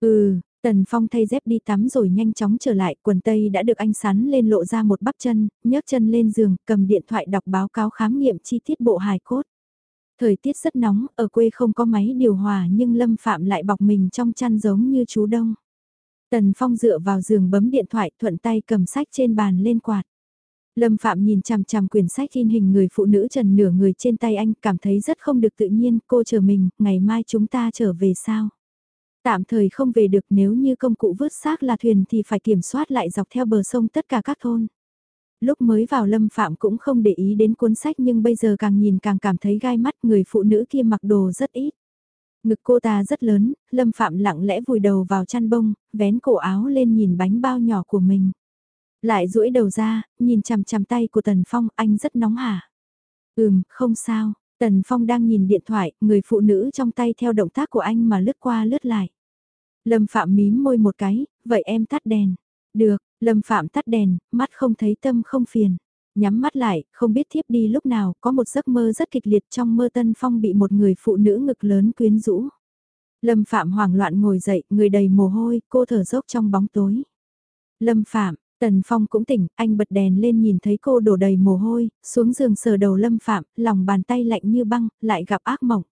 Ừ, Tần Phong thay dép đi tắm rồi nhanh chóng trở lại, quần tây đã được anh sắn lên lộ ra một bắp chân, nhấc chân lên giường, cầm điện thoại đọc báo cáo khám nghiệm chi tiết bộ hài cốt. Thời tiết rất nóng, ở quê không có máy điều hòa nhưng Lâm Phạm lại bọc mình trong chăn giống như chú đông. Tần Phong dựa vào giường bấm điện thoại thuận tay cầm sách trên bàn lên quạt. Lâm Phạm nhìn chằm chằm quyển sách in hình người phụ nữ trần nửa người trên tay anh cảm thấy rất không được tự nhiên, cô chờ mình, ngày mai chúng ta trở về sao? Tạm thời không về được nếu như công cụ vớt xác là thuyền thì phải kiểm soát lại dọc theo bờ sông tất cả các thôn. Lúc mới vào Lâm Phạm cũng không để ý đến cuốn sách nhưng bây giờ càng nhìn càng cảm thấy gai mắt người phụ nữ kia mặc đồ rất ít. Ngực cô ta rất lớn, Lâm Phạm lặng lẽ vùi đầu vào chăn bông, vén cổ áo lên nhìn bánh bao nhỏ của mình. Lại duỗi đầu ra, nhìn chằm chằm tay của Tần Phong, anh rất nóng hả? Ừm, không sao. Tần Phong đang nhìn điện thoại, người phụ nữ trong tay theo động tác của anh mà lướt qua lướt lại. Lâm Phạm mím môi một cái, vậy em tắt đèn. Được, Lâm Phạm tắt đèn, mắt không thấy tâm không phiền. Nhắm mắt lại, không biết thiếp đi lúc nào, có một giấc mơ rất kịch liệt trong mơ Tân Phong bị một người phụ nữ ngực lớn quyến rũ. Lâm Phạm hoảng loạn ngồi dậy, người đầy mồ hôi, cô thở dốc trong bóng tối. Lâm Phạm, Tần Phong cũng tỉnh, anh bật đèn lên nhìn thấy cô đổ đầy mồ hôi, xuống giường sờ đầu Lâm Phạm, lòng bàn tay lạnh như băng, lại gặp ác mộng.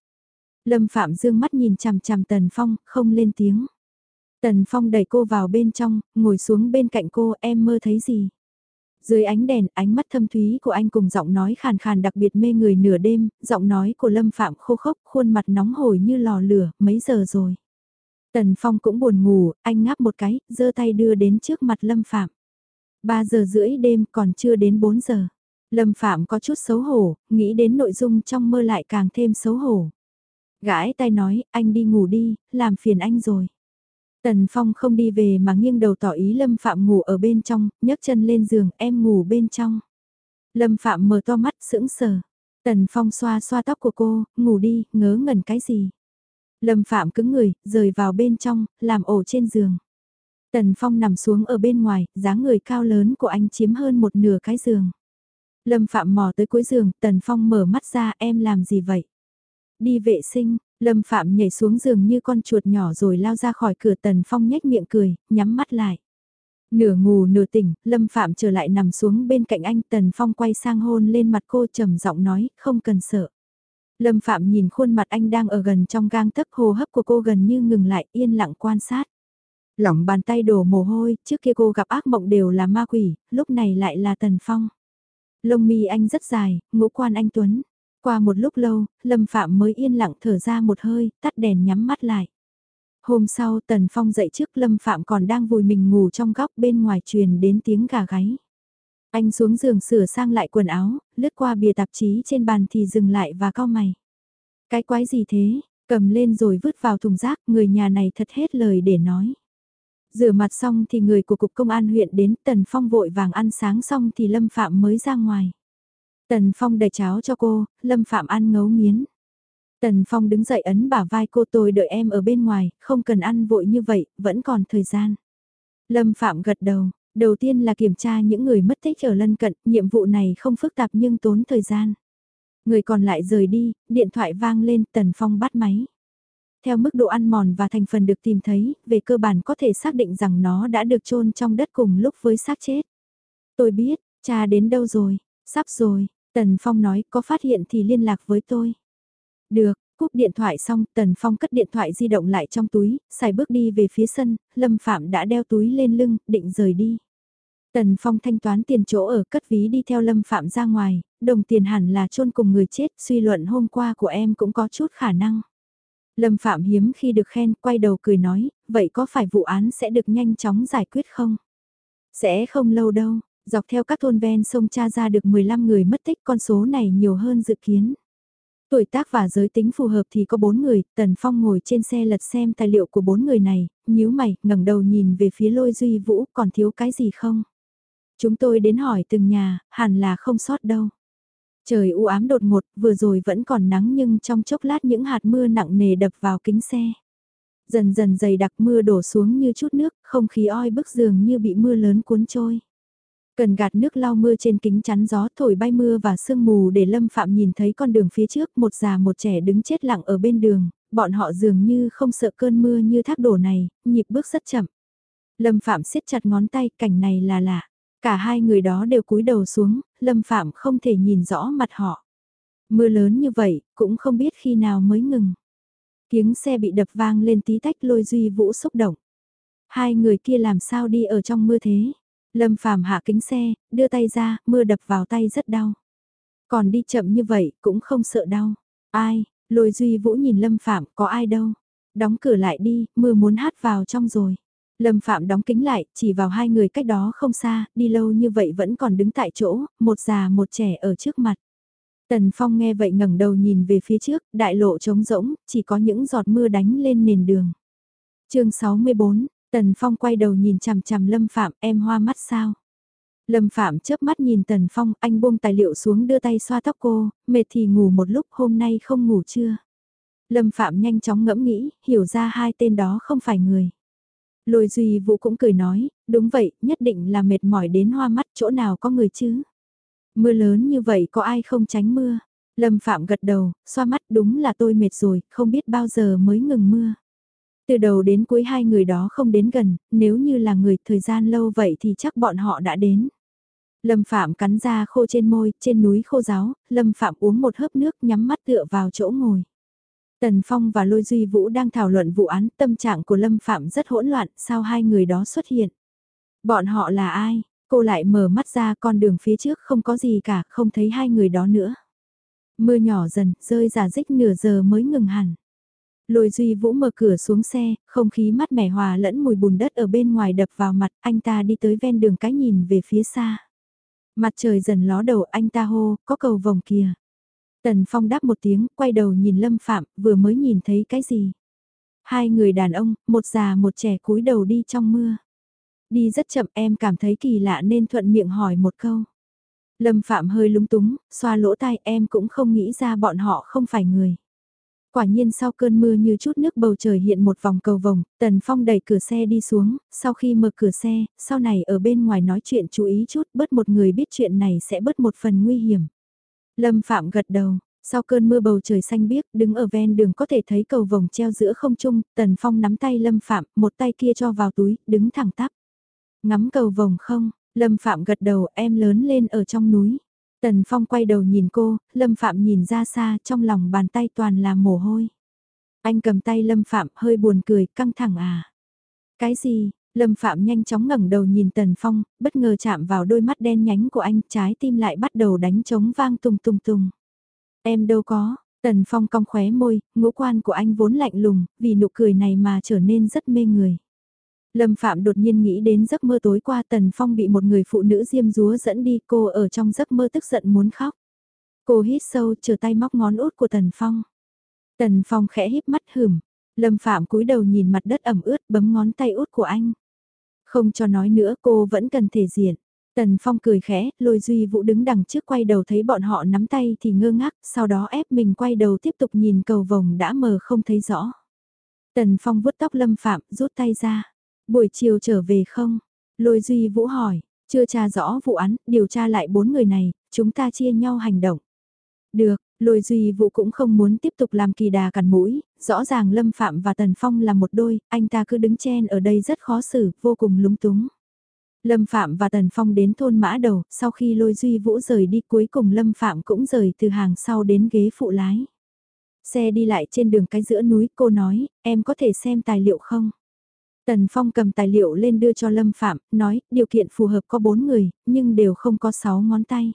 Lâm Phạm dương mắt nhìn chằm chằm Tần Phong, không lên tiếng. Tần Phong đẩy cô vào bên trong, ngồi xuống bên cạnh cô, em mơ thấy gì? Dưới ánh đèn, ánh mắt thâm thúy của anh cùng giọng nói khàn khàn đặc biệt mê người nửa đêm, giọng nói của Lâm Phạm khô khốc, khuôn mặt nóng hổi như lò lửa, mấy giờ rồi? Tần Phong cũng buồn ngủ, anh ngáp một cái, giơ tay đưa đến trước mặt Lâm Phạm. 3 giờ rưỡi đêm còn chưa đến 4 giờ. Lâm Phạm có chút xấu hổ, nghĩ đến nội dung trong mơ lại càng thêm xấu hổ. Gãi tay nói, anh đi ngủ đi, làm phiền anh rồi. Tần Phong không đi về mà nghiêng đầu tỏ ý Lâm Phạm ngủ ở bên trong, nhấc chân lên giường, em ngủ bên trong. Lâm Phạm mở to mắt sững sờ. Tần Phong xoa xoa tóc của cô, ngủ đi, ngớ ngẩn cái gì. Lâm Phạm cứng người, rời vào bên trong, làm ổ trên giường. Tần Phong nằm xuống ở bên ngoài, dáng người cao lớn của anh chiếm hơn một nửa cái giường. Lâm Phạm mò tới cuối giường, Tần Phong mở mắt ra em làm gì vậy? Đi vệ sinh, Lâm Phạm nhảy xuống giường như con chuột nhỏ rồi lao ra khỏi cửa Tần Phong nhếch miệng cười, nhắm mắt lại. Nửa ngủ nửa tỉnh, Lâm Phạm trở lại nằm xuống bên cạnh anh Tần Phong quay sang hôn lên mặt cô trầm giọng nói, không cần sợ. Lâm Phạm nhìn khuôn mặt anh đang ở gần trong gang tấc hô hấp của cô gần như ngừng lại yên lặng quan sát. Lỏng bàn tay đổ mồ hôi, trước kia cô gặp ác mộng đều là ma quỷ, lúc này lại là Tần Phong. Lông mi anh rất dài, ngũ quan anh Tuấn. Qua một lúc lâu, Lâm Phạm mới yên lặng thở ra một hơi, tắt đèn nhắm mắt lại. Hôm sau Tần Phong dậy trước Lâm Phạm còn đang vùi mình ngủ trong góc bên ngoài truyền đến tiếng gà gáy. Anh xuống giường sửa sang lại quần áo, lướt qua bìa tạp chí trên bàn thì dừng lại và cau mày. Cái quái gì thế, cầm lên rồi vứt vào thùng rác, người nhà này thật hết lời để nói. Rửa mặt xong thì người của Cục Công an huyện đến Tần Phong vội vàng ăn sáng xong thì Lâm Phạm mới ra ngoài. Tần Phong đầy cháo cho cô, Lâm Phạm ăn ngấu nghiến. Tần Phong đứng dậy ấn bả vai cô tôi đợi em ở bên ngoài, không cần ăn vội như vậy, vẫn còn thời gian. Lâm Phạm gật đầu, đầu tiên là kiểm tra những người mất tích ở lân cận, nhiệm vụ này không phức tạp nhưng tốn thời gian. Người còn lại rời đi, điện thoại vang lên, Tần Phong bắt máy. Theo mức độ ăn mòn và thành phần được tìm thấy, về cơ bản có thể xác định rằng nó đã được chôn trong đất cùng lúc với xác chết. Tôi biết, cha đến đâu rồi, sắp rồi, Tần Phong nói có phát hiện thì liên lạc với tôi. Được, cúp điện thoại xong, Tần Phong cất điện thoại di động lại trong túi, xài bước đi về phía sân, Lâm Phạm đã đeo túi lên lưng, định rời đi. Tần Phong thanh toán tiền chỗ ở cất ví đi theo Lâm Phạm ra ngoài, đồng tiền hẳn là chôn cùng người chết, suy luận hôm qua của em cũng có chút khả năng. Lâm Phạm hiếm khi được khen, quay đầu cười nói, vậy có phải vụ án sẽ được nhanh chóng giải quyết không? Sẽ không lâu đâu, dọc theo các thôn ven sông cha ra được 15 người mất tích con số này nhiều hơn dự kiến. Tuổi tác và giới tính phù hợp thì có bốn người, Tần Phong ngồi trên xe lật xem tài liệu của bốn người này, nhíu mày, ngẩng đầu nhìn về phía lôi duy vũ, còn thiếu cái gì không? Chúng tôi đến hỏi từng nhà, hẳn là không sót đâu. Trời u ám đột ngột, vừa rồi vẫn còn nắng nhưng trong chốc lát những hạt mưa nặng nề đập vào kính xe. Dần dần dày đặc mưa đổ xuống như chút nước, không khí oi bức giường như bị mưa lớn cuốn trôi. Cần gạt nước lau mưa trên kính chắn gió thổi bay mưa và sương mù để Lâm Phạm nhìn thấy con đường phía trước một già một trẻ đứng chết lặng ở bên đường, bọn họ dường như không sợ cơn mưa như thác đổ này, nhịp bước rất chậm. Lâm Phạm siết chặt ngón tay, cảnh này là lạ. Cả hai người đó đều cúi đầu xuống, Lâm Phạm không thể nhìn rõ mặt họ. Mưa lớn như vậy, cũng không biết khi nào mới ngừng. Tiếng xe bị đập vang lên tí tách lôi Duy Vũ xúc động. Hai người kia làm sao đi ở trong mưa thế? Lâm Phàm hạ kính xe, đưa tay ra, mưa đập vào tay rất đau. Còn đi chậm như vậy, cũng không sợ đau. Ai? Lôi Duy Vũ nhìn Lâm Phạm, có ai đâu? Đóng cửa lại đi, mưa muốn hát vào trong rồi. Lâm Phạm đóng kính lại, chỉ vào hai người cách đó không xa, đi lâu như vậy vẫn còn đứng tại chỗ, một già một trẻ ở trước mặt. Tần Phong nghe vậy ngẩng đầu nhìn về phía trước, đại lộ trống rỗng, chỉ có những giọt mưa đánh lên nền đường. chương 64, Tần Phong quay đầu nhìn chằm chằm Lâm Phạm, em hoa mắt sao? Lâm Phạm chớp mắt nhìn Tần Phong, anh buông tài liệu xuống đưa tay xoa tóc cô, mệt thì ngủ một lúc hôm nay không ngủ chưa? Lâm Phạm nhanh chóng ngẫm nghĩ, hiểu ra hai tên đó không phải người. Lôi Duy Vũ cũng cười nói, đúng vậy, nhất định là mệt mỏi đến hoa mắt chỗ nào có người chứ. Mưa lớn như vậy có ai không tránh mưa? Lâm Phạm gật đầu, xoa mắt đúng là tôi mệt rồi, không biết bao giờ mới ngừng mưa. Từ đầu đến cuối hai người đó không đến gần, nếu như là người thời gian lâu vậy thì chắc bọn họ đã đến. Lâm Phạm cắn ra khô trên môi, trên núi khô giáo, Lâm Phạm uống một hớp nước nhắm mắt tựa vào chỗ ngồi. Tần Phong và Lôi Duy Vũ đang thảo luận vụ án, tâm trạng của Lâm Phạm rất hỗn loạn, sao hai người đó xuất hiện? Bọn họ là ai? Cô lại mở mắt ra con đường phía trước không có gì cả, không thấy hai người đó nữa. Mưa nhỏ dần, rơi giả dích nửa giờ mới ngừng hẳn. Lôi Duy Vũ mở cửa xuống xe, không khí mát mẻ hòa lẫn mùi bùn đất ở bên ngoài đập vào mặt, anh ta đi tới ven đường cái nhìn về phía xa. Mặt trời dần ló đầu anh ta hô, có cầu vòng kìa. Tần Phong đáp một tiếng, quay đầu nhìn Lâm Phạm, vừa mới nhìn thấy cái gì. Hai người đàn ông, một già một trẻ cúi đầu đi trong mưa. Đi rất chậm em cảm thấy kỳ lạ nên thuận miệng hỏi một câu. Lâm Phạm hơi lúng túng, xoa lỗ tai em cũng không nghĩ ra bọn họ không phải người. Quả nhiên sau cơn mưa như chút nước bầu trời hiện một vòng cầu vồng, Tần Phong đẩy cửa xe đi xuống, sau khi mở cửa xe, sau này ở bên ngoài nói chuyện chú ý chút, bớt một người biết chuyện này sẽ bớt một phần nguy hiểm. Lâm Phạm gật đầu, sau cơn mưa bầu trời xanh biếc, đứng ở ven đường có thể thấy cầu vồng treo giữa không trung, Tần Phong nắm tay Lâm Phạm, một tay kia cho vào túi, đứng thẳng tắp. Ngắm cầu vồng không, Lâm Phạm gật đầu em lớn lên ở trong núi. Tần Phong quay đầu nhìn cô, Lâm Phạm nhìn ra xa trong lòng bàn tay toàn là mồ hôi. Anh cầm tay Lâm Phạm hơi buồn cười, căng thẳng à. Cái gì, Lâm Phạm nhanh chóng ngẩng đầu nhìn Tần Phong, bất ngờ chạm vào đôi mắt đen nhánh của anh, trái tim lại bắt đầu đánh trống vang tung tung tung. Em đâu có, Tần Phong cong khóe môi, ngũ quan của anh vốn lạnh lùng, vì nụ cười này mà trở nên rất mê người. Lâm Phạm đột nhiên nghĩ đến giấc mơ tối qua Tần Phong bị một người phụ nữ diêm dúa dẫn đi cô ở trong giấc mơ tức giận muốn khóc. Cô hít sâu chờ tay móc ngón út của Tần Phong. Tần Phong khẽ híp mắt hửm. Lâm Phạm cúi đầu nhìn mặt đất ẩm ướt bấm ngón tay út của anh. Không cho nói nữa cô vẫn cần thể diện. Tần Phong cười khẽ, lôi Duy Vũ đứng đằng trước quay đầu thấy bọn họ nắm tay thì ngơ ngác, sau đó ép mình quay đầu tiếp tục nhìn cầu vồng đã mờ không thấy rõ. Tần Phong vuốt tóc Lâm Phạm, rút tay ra. Buổi chiều trở về không? Lôi Duy Vũ hỏi, chưa tra rõ vụ án, điều tra lại bốn người này, chúng ta chia nhau hành động. Được, lôi Duy Vũ cũng không muốn tiếp tục làm kỳ đà cằn mũi, rõ ràng Lâm Phạm và Tần Phong là một đôi, anh ta cứ đứng chen ở đây rất khó xử, vô cùng lúng túng. Lâm Phạm và Tần Phong đến thôn mã đầu, sau khi lôi Duy Vũ rời đi cuối cùng Lâm Phạm cũng rời từ hàng sau đến ghế phụ lái. Xe đi lại trên đường cái giữa núi, cô nói, em có thể xem tài liệu không? Tần Phong cầm tài liệu lên đưa cho Lâm Phạm, nói, điều kiện phù hợp có 4 người, nhưng đều không có 6 ngón tay.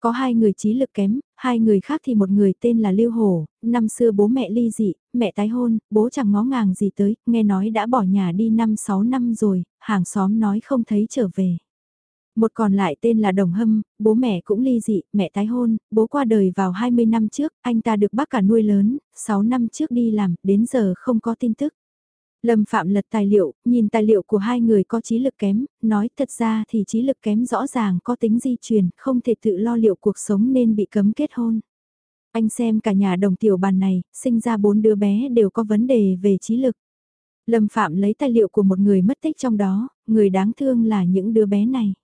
Có hai người trí lực kém, hai người khác thì một người tên là Lưu Hổ, năm xưa bố mẹ ly dị, mẹ tái hôn, bố chẳng ngó ngàng gì tới, nghe nói đã bỏ nhà đi 5-6 năm rồi, hàng xóm nói không thấy trở về. Một còn lại tên là Đồng Hâm, bố mẹ cũng ly dị, mẹ tái hôn, bố qua đời vào 20 năm trước, anh ta được bác cả nuôi lớn, 6 năm trước đi làm, đến giờ không có tin tức. Lâm Phạm lật tài liệu, nhìn tài liệu của hai người có trí lực kém, nói thật ra thì trí lực kém rõ ràng có tính di truyền, không thể tự lo liệu cuộc sống nên bị cấm kết hôn. Anh xem cả nhà đồng tiểu bàn này, sinh ra bốn đứa bé đều có vấn đề về trí lực. Lâm Phạm lấy tài liệu của một người mất tích trong đó, người đáng thương là những đứa bé này.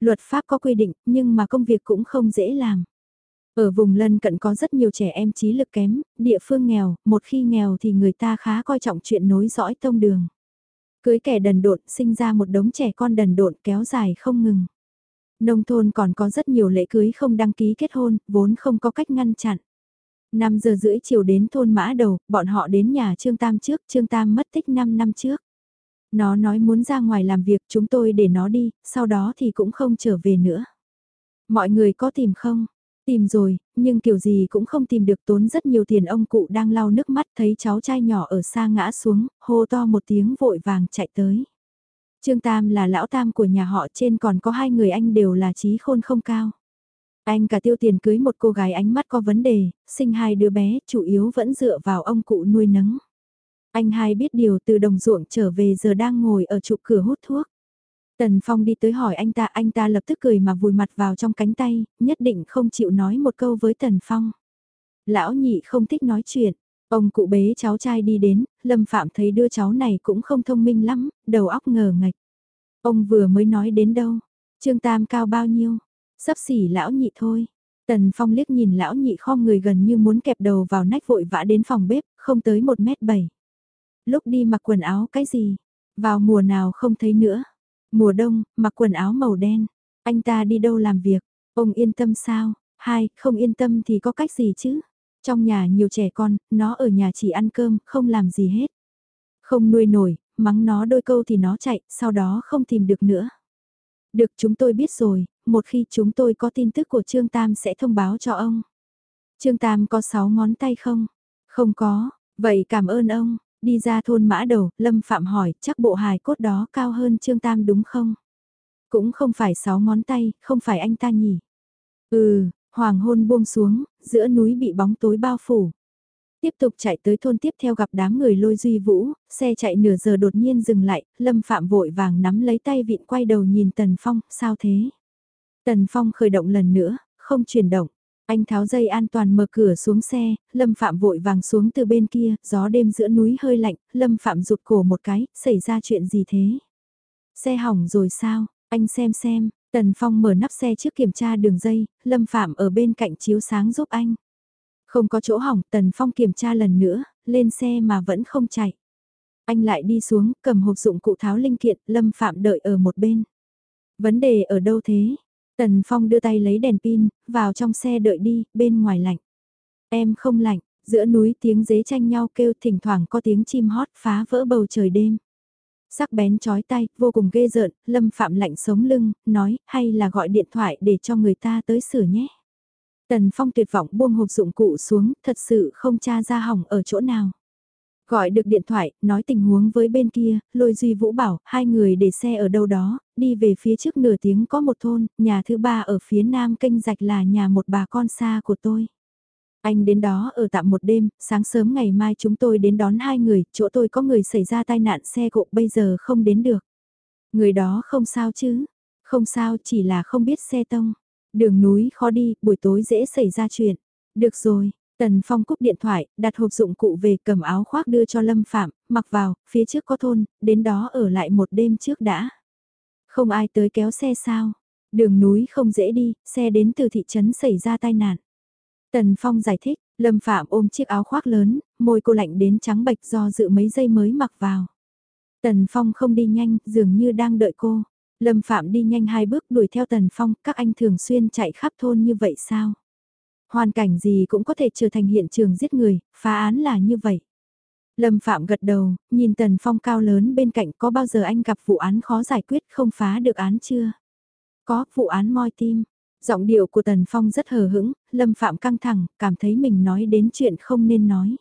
Luật pháp có quy định, nhưng mà công việc cũng không dễ làm. Ở vùng lân cận có rất nhiều trẻ em trí lực kém, địa phương nghèo, một khi nghèo thì người ta khá coi trọng chuyện nối dõi tông đường. Cưới kẻ đần độn sinh ra một đống trẻ con đần độn kéo dài không ngừng. Nông thôn còn có rất nhiều lễ cưới không đăng ký kết hôn, vốn không có cách ngăn chặn. 5 giờ rưỡi chiều đến thôn mã đầu, bọn họ đến nhà Trương Tam trước, Trương Tam mất tích 5 năm trước. Nó nói muốn ra ngoài làm việc chúng tôi để nó đi, sau đó thì cũng không trở về nữa. Mọi người có tìm không? Tìm rồi, nhưng kiểu gì cũng không tìm được tốn rất nhiều tiền ông cụ đang lau nước mắt thấy cháu trai nhỏ ở xa ngã xuống, hô to một tiếng vội vàng chạy tới. Trương Tam là lão tam của nhà họ trên còn có hai người anh đều là trí khôn không cao. Anh cả tiêu tiền cưới một cô gái ánh mắt có vấn đề, sinh hai đứa bé, chủ yếu vẫn dựa vào ông cụ nuôi nấng. Anh hai biết điều từ đồng ruộng trở về giờ đang ngồi ở trụ cửa hút thuốc. Tần Phong đi tới hỏi anh ta, anh ta lập tức cười mà vùi mặt vào trong cánh tay, nhất định không chịu nói một câu với Tần Phong. Lão nhị không thích nói chuyện, ông cụ bế cháu trai đi đến, Lâm Phạm thấy đưa cháu này cũng không thông minh lắm, đầu óc ngờ ngạch. Ông vừa mới nói đến đâu, Trương Tam cao bao nhiêu, sắp xỉ lão nhị thôi. Tần Phong liếc nhìn lão nhị kho người gần như muốn kẹp đầu vào nách vội vã đến phòng bếp, không tới một mét bảy. Lúc đi mặc quần áo cái gì, vào mùa nào không thấy nữa. Mùa đông, mặc quần áo màu đen. Anh ta đi đâu làm việc? Ông yên tâm sao? Hai, không yên tâm thì có cách gì chứ? Trong nhà nhiều trẻ con, nó ở nhà chỉ ăn cơm, không làm gì hết. Không nuôi nổi, mắng nó đôi câu thì nó chạy, sau đó không tìm được nữa. Được chúng tôi biết rồi, một khi chúng tôi có tin tức của Trương Tam sẽ thông báo cho ông. Trương Tam có 6 ngón tay không? Không có, vậy cảm ơn ông. Đi ra thôn mã đầu, Lâm Phạm hỏi, chắc bộ hài cốt đó cao hơn Trương Tam đúng không? Cũng không phải sáu ngón tay, không phải anh ta nhỉ? Ừ, hoàng hôn buông xuống, giữa núi bị bóng tối bao phủ. Tiếp tục chạy tới thôn tiếp theo gặp đám người lôi duy vũ, xe chạy nửa giờ đột nhiên dừng lại, Lâm Phạm vội vàng nắm lấy tay vịn quay đầu nhìn Tần Phong, sao thế? Tần Phong khởi động lần nữa, không chuyển động. Anh tháo dây an toàn mở cửa xuống xe, Lâm Phạm vội vàng xuống từ bên kia, gió đêm giữa núi hơi lạnh, Lâm Phạm rụt cổ một cái, xảy ra chuyện gì thế? Xe hỏng rồi sao? Anh xem xem, Tần Phong mở nắp xe trước kiểm tra đường dây, Lâm Phạm ở bên cạnh chiếu sáng giúp anh. Không có chỗ hỏng, Tần Phong kiểm tra lần nữa, lên xe mà vẫn không chạy. Anh lại đi xuống, cầm hộp dụng cụ tháo linh kiện, Lâm Phạm đợi ở một bên. Vấn đề ở đâu thế? Tần Phong đưa tay lấy đèn pin, vào trong xe đợi đi, bên ngoài lạnh. Em không lạnh, giữa núi tiếng dế tranh nhau kêu thỉnh thoảng có tiếng chim hót phá vỡ bầu trời đêm. Sắc bén chói tay, vô cùng ghê rợn, Lâm Phạm lạnh sống lưng, nói, hay là gọi điện thoại để cho người ta tới sửa nhé. Tần Phong tuyệt vọng buông hộp dụng cụ xuống, thật sự không tra ra hỏng ở chỗ nào. Gọi được điện thoại, nói tình huống với bên kia, lôi Duy Vũ bảo, hai người để xe ở đâu đó, đi về phía trước nửa tiếng có một thôn, nhà thứ ba ở phía nam kênh rạch là nhà một bà con xa của tôi. Anh đến đó ở tạm một đêm, sáng sớm ngày mai chúng tôi đến đón hai người, chỗ tôi có người xảy ra tai nạn xe cộ bây giờ không đến được. Người đó không sao chứ, không sao chỉ là không biết xe tông. Đường núi khó đi, buổi tối dễ xảy ra chuyện. Được rồi, Tần Phong cúp điện thoại, đặt hộp dụng cụ về cầm áo khoác đưa cho Lâm Phạm, mặc vào, phía trước có thôn, đến đó ở lại một đêm trước đã. Không ai tới kéo xe sao? Đường núi không dễ đi, xe đến từ thị trấn xảy ra tai nạn. Tần Phong giải thích, Lâm Phạm ôm chiếc áo khoác lớn, môi cô lạnh đến trắng bệch do dự mấy giây mới mặc vào. Tần Phong không đi nhanh, dường như đang đợi cô. Lâm Phạm đi nhanh hai bước đuổi theo Tần Phong, các anh thường xuyên chạy khắp thôn như vậy sao? Hoàn cảnh gì cũng có thể trở thành hiện trường giết người, phá án là như vậy. Lâm Phạm gật đầu, nhìn Tần Phong cao lớn bên cạnh có bao giờ anh gặp vụ án khó giải quyết không phá được án chưa? Có, vụ án moi tim. Giọng điệu của Tần Phong rất hờ hững, Lâm Phạm căng thẳng, cảm thấy mình nói đến chuyện không nên nói.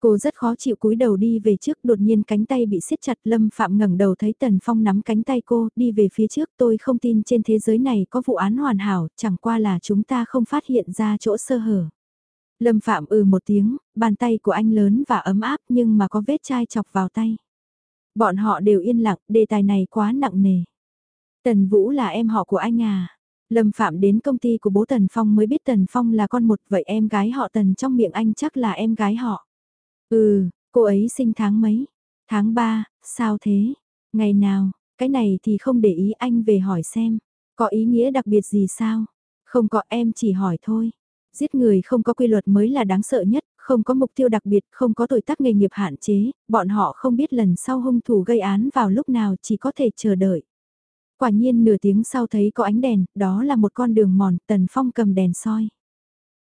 Cô rất khó chịu cúi đầu đi về trước đột nhiên cánh tay bị siết chặt Lâm Phạm ngẩng đầu thấy Tần Phong nắm cánh tay cô đi về phía trước tôi không tin trên thế giới này có vụ án hoàn hảo chẳng qua là chúng ta không phát hiện ra chỗ sơ hở. Lâm Phạm ừ một tiếng, bàn tay của anh lớn và ấm áp nhưng mà có vết chai chọc vào tay. Bọn họ đều yên lặng, đề tài này quá nặng nề. Tần Vũ là em họ của anh à? Lâm Phạm đến công ty của bố Tần Phong mới biết Tần Phong là con một vậy em gái họ Tần trong miệng anh chắc là em gái họ. Ừ, cô ấy sinh tháng mấy? Tháng 3, sao thế? Ngày nào? Cái này thì không để ý anh về hỏi xem. Có ý nghĩa đặc biệt gì sao? Không có em chỉ hỏi thôi. Giết người không có quy luật mới là đáng sợ nhất, không có mục tiêu đặc biệt, không có tuổi tác nghề nghiệp hạn chế, bọn họ không biết lần sau hung thủ gây án vào lúc nào chỉ có thể chờ đợi. Quả nhiên nửa tiếng sau thấy có ánh đèn, đó là một con đường mòn, Tần Phong cầm đèn soi.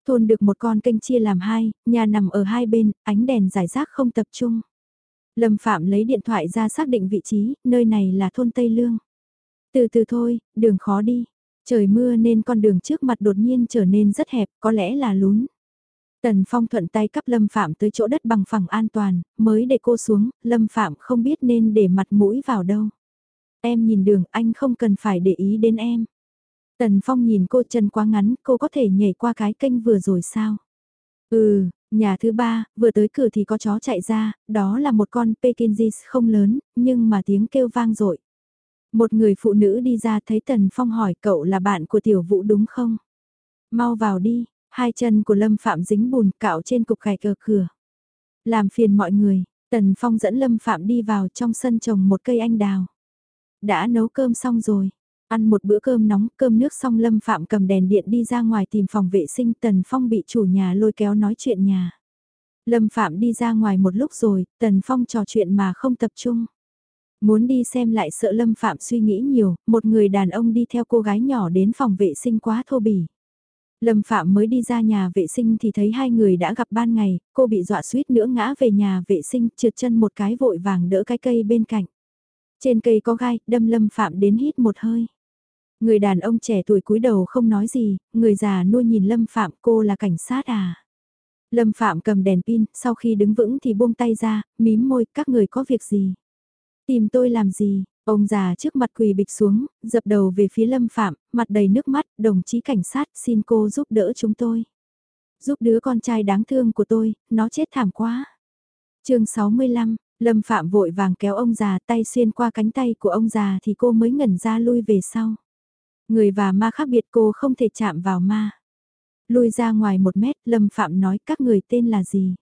Thôn được một con kênh chia làm hai, nhà nằm ở hai bên, ánh đèn giải rác không tập trung. Lâm Phạm lấy điện thoại ra xác định vị trí, nơi này là thôn Tây Lương. Từ từ thôi, đường khó đi. Trời mưa nên con đường trước mặt đột nhiên trở nên rất hẹp, có lẽ là lún. Tần Phong thuận tay cắp Lâm Phạm tới chỗ đất bằng phẳng an toàn, mới để cô xuống, Lâm Phạm không biết nên để mặt mũi vào đâu. Em nhìn đường, anh không cần phải để ý đến em. Tần Phong nhìn cô chân quá ngắn, cô có thể nhảy qua cái kênh vừa rồi sao? Ừ, nhà thứ ba, vừa tới cửa thì có chó chạy ra, đó là một con Pekingese không lớn, nhưng mà tiếng kêu vang dội. Một người phụ nữ đi ra thấy Tần Phong hỏi cậu là bạn của tiểu vũ đúng không? Mau vào đi, hai chân của Lâm Phạm dính bùn cạo trên cục gạch ở cửa. Làm phiền mọi người, Tần Phong dẫn Lâm Phạm đi vào trong sân trồng một cây anh đào. Đã nấu cơm xong rồi. Ăn một bữa cơm nóng, cơm nước xong Lâm Phạm cầm đèn điện đi ra ngoài tìm phòng vệ sinh Tần Phong bị chủ nhà lôi kéo nói chuyện nhà. Lâm Phạm đi ra ngoài một lúc rồi, Tần Phong trò chuyện mà không tập trung. Muốn đi xem lại sợ Lâm Phạm suy nghĩ nhiều, một người đàn ông đi theo cô gái nhỏ đến phòng vệ sinh quá thô bỉ. Lâm Phạm mới đi ra nhà vệ sinh thì thấy hai người đã gặp ban ngày, cô bị dọa suýt nữa ngã về nhà vệ sinh trượt chân một cái vội vàng đỡ cái cây bên cạnh. Trên cây có gai, đâm Lâm Phạm đến hít một hơi. Người đàn ông trẻ tuổi cúi đầu không nói gì, người già nuôi nhìn Lâm Phạm cô là cảnh sát à. Lâm Phạm cầm đèn pin, sau khi đứng vững thì buông tay ra, mím môi, các người có việc gì? Tìm tôi làm gì? Ông già trước mặt quỳ bịch xuống, dập đầu về phía Lâm Phạm, mặt đầy nước mắt, đồng chí cảnh sát xin cô giúp đỡ chúng tôi. Giúp đứa con trai đáng thương của tôi, nó chết thảm quá. chương 65, Lâm Phạm vội vàng kéo ông già tay xuyên qua cánh tay của ông già thì cô mới ngẩn ra lui về sau. Người và ma khác biệt cô không thể chạm vào ma. Lui ra ngoài một mét, Lâm Phạm nói các người tên là gì?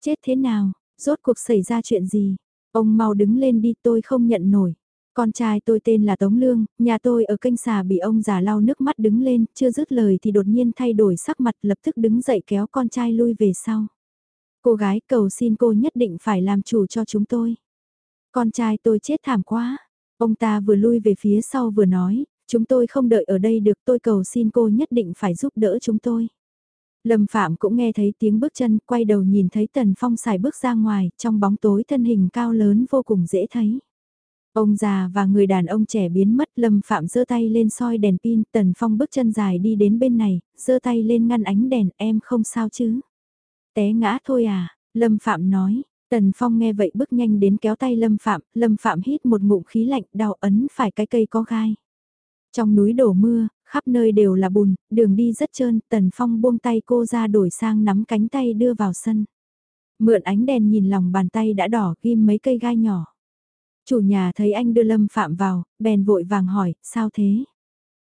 Chết thế nào? Rốt cuộc xảy ra chuyện gì? Ông mau đứng lên đi tôi không nhận nổi. Con trai tôi tên là Tống Lương, nhà tôi ở kênh xà bị ông già lau nước mắt đứng lên, chưa dứt lời thì đột nhiên thay đổi sắc mặt lập tức đứng dậy kéo con trai lui về sau. Cô gái cầu xin cô nhất định phải làm chủ cho chúng tôi. Con trai tôi chết thảm quá. Ông ta vừa lui về phía sau vừa nói, Chúng tôi không đợi ở đây được tôi cầu xin cô nhất định phải giúp đỡ chúng tôi. Lâm Phạm cũng nghe thấy tiếng bước chân, quay đầu nhìn thấy Tần Phong xài bước ra ngoài, trong bóng tối thân hình cao lớn vô cùng dễ thấy. Ông già và người đàn ông trẻ biến mất Lâm Phạm giơ tay lên soi đèn pin Tần Phong bước chân dài đi đến bên này, giơ tay lên ngăn ánh đèn em không sao chứ. Té ngã thôi à, Lâm Phạm nói, Tần Phong nghe vậy bước nhanh đến kéo tay Lâm Phạm, Lâm Phạm hít một ngụm khí lạnh đau ấn phải cái cây có gai. Trong núi đổ mưa, khắp nơi đều là bùn, đường đi rất trơn, Tần Phong buông tay cô ra đổi sang nắm cánh tay đưa vào sân. Mượn ánh đèn nhìn lòng bàn tay đã đỏ ghim mấy cây gai nhỏ. Chủ nhà thấy anh đưa Lâm Phạm vào, bèn vội vàng hỏi, sao thế?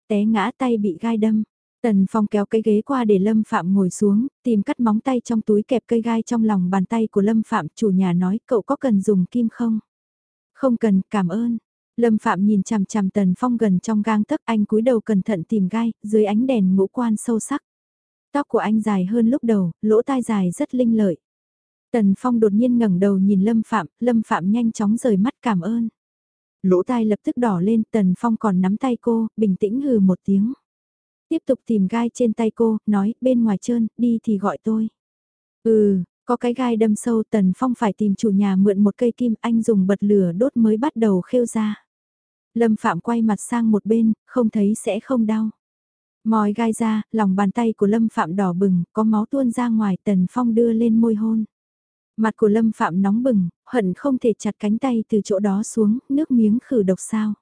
Té ngã tay bị gai đâm. Tần Phong kéo cái ghế qua để Lâm Phạm ngồi xuống, tìm cắt móng tay trong túi kẹp cây gai trong lòng bàn tay của Lâm Phạm. Chủ nhà nói, cậu có cần dùng kim không? Không cần, cảm ơn. Lâm Phạm nhìn chằm chằm Tần Phong gần trong gang tấc anh cúi đầu cẩn thận tìm gai, dưới ánh đèn ngũ quan sâu sắc. Tóc của anh dài hơn lúc đầu, lỗ tai dài rất linh lợi. Tần Phong đột nhiên ngẩng đầu nhìn Lâm Phạm, Lâm Phạm nhanh chóng rời mắt cảm ơn. Lỗ tai lập tức đỏ lên, Tần Phong còn nắm tay cô, bình tĩnh hừ một tiếng. Tiếp tục tìm gai trên tay cô, nói, bên ngoài trơn, đi thì gọi tôi. Ừ, có cái gai đâm sâu Tần Phong phải tìm chủ nhà mượn một cây kim anh dùng bật lửa đốt mới bắt đầu khêu ra. Lâm Phạm quay mặt sang một bên, không thấy sẽ không đau. Mòi gai ra, lòng bàn tay của Lâm Phạm đỏ bừng, có máu tuôn ra ngoài Tần Phong đưa lên môi hôn. Mặt của Lâm Phạm nóng bừng, hận không thể chặt cánh tay từ chỗ đó xuống, nước miếng khử độc sao.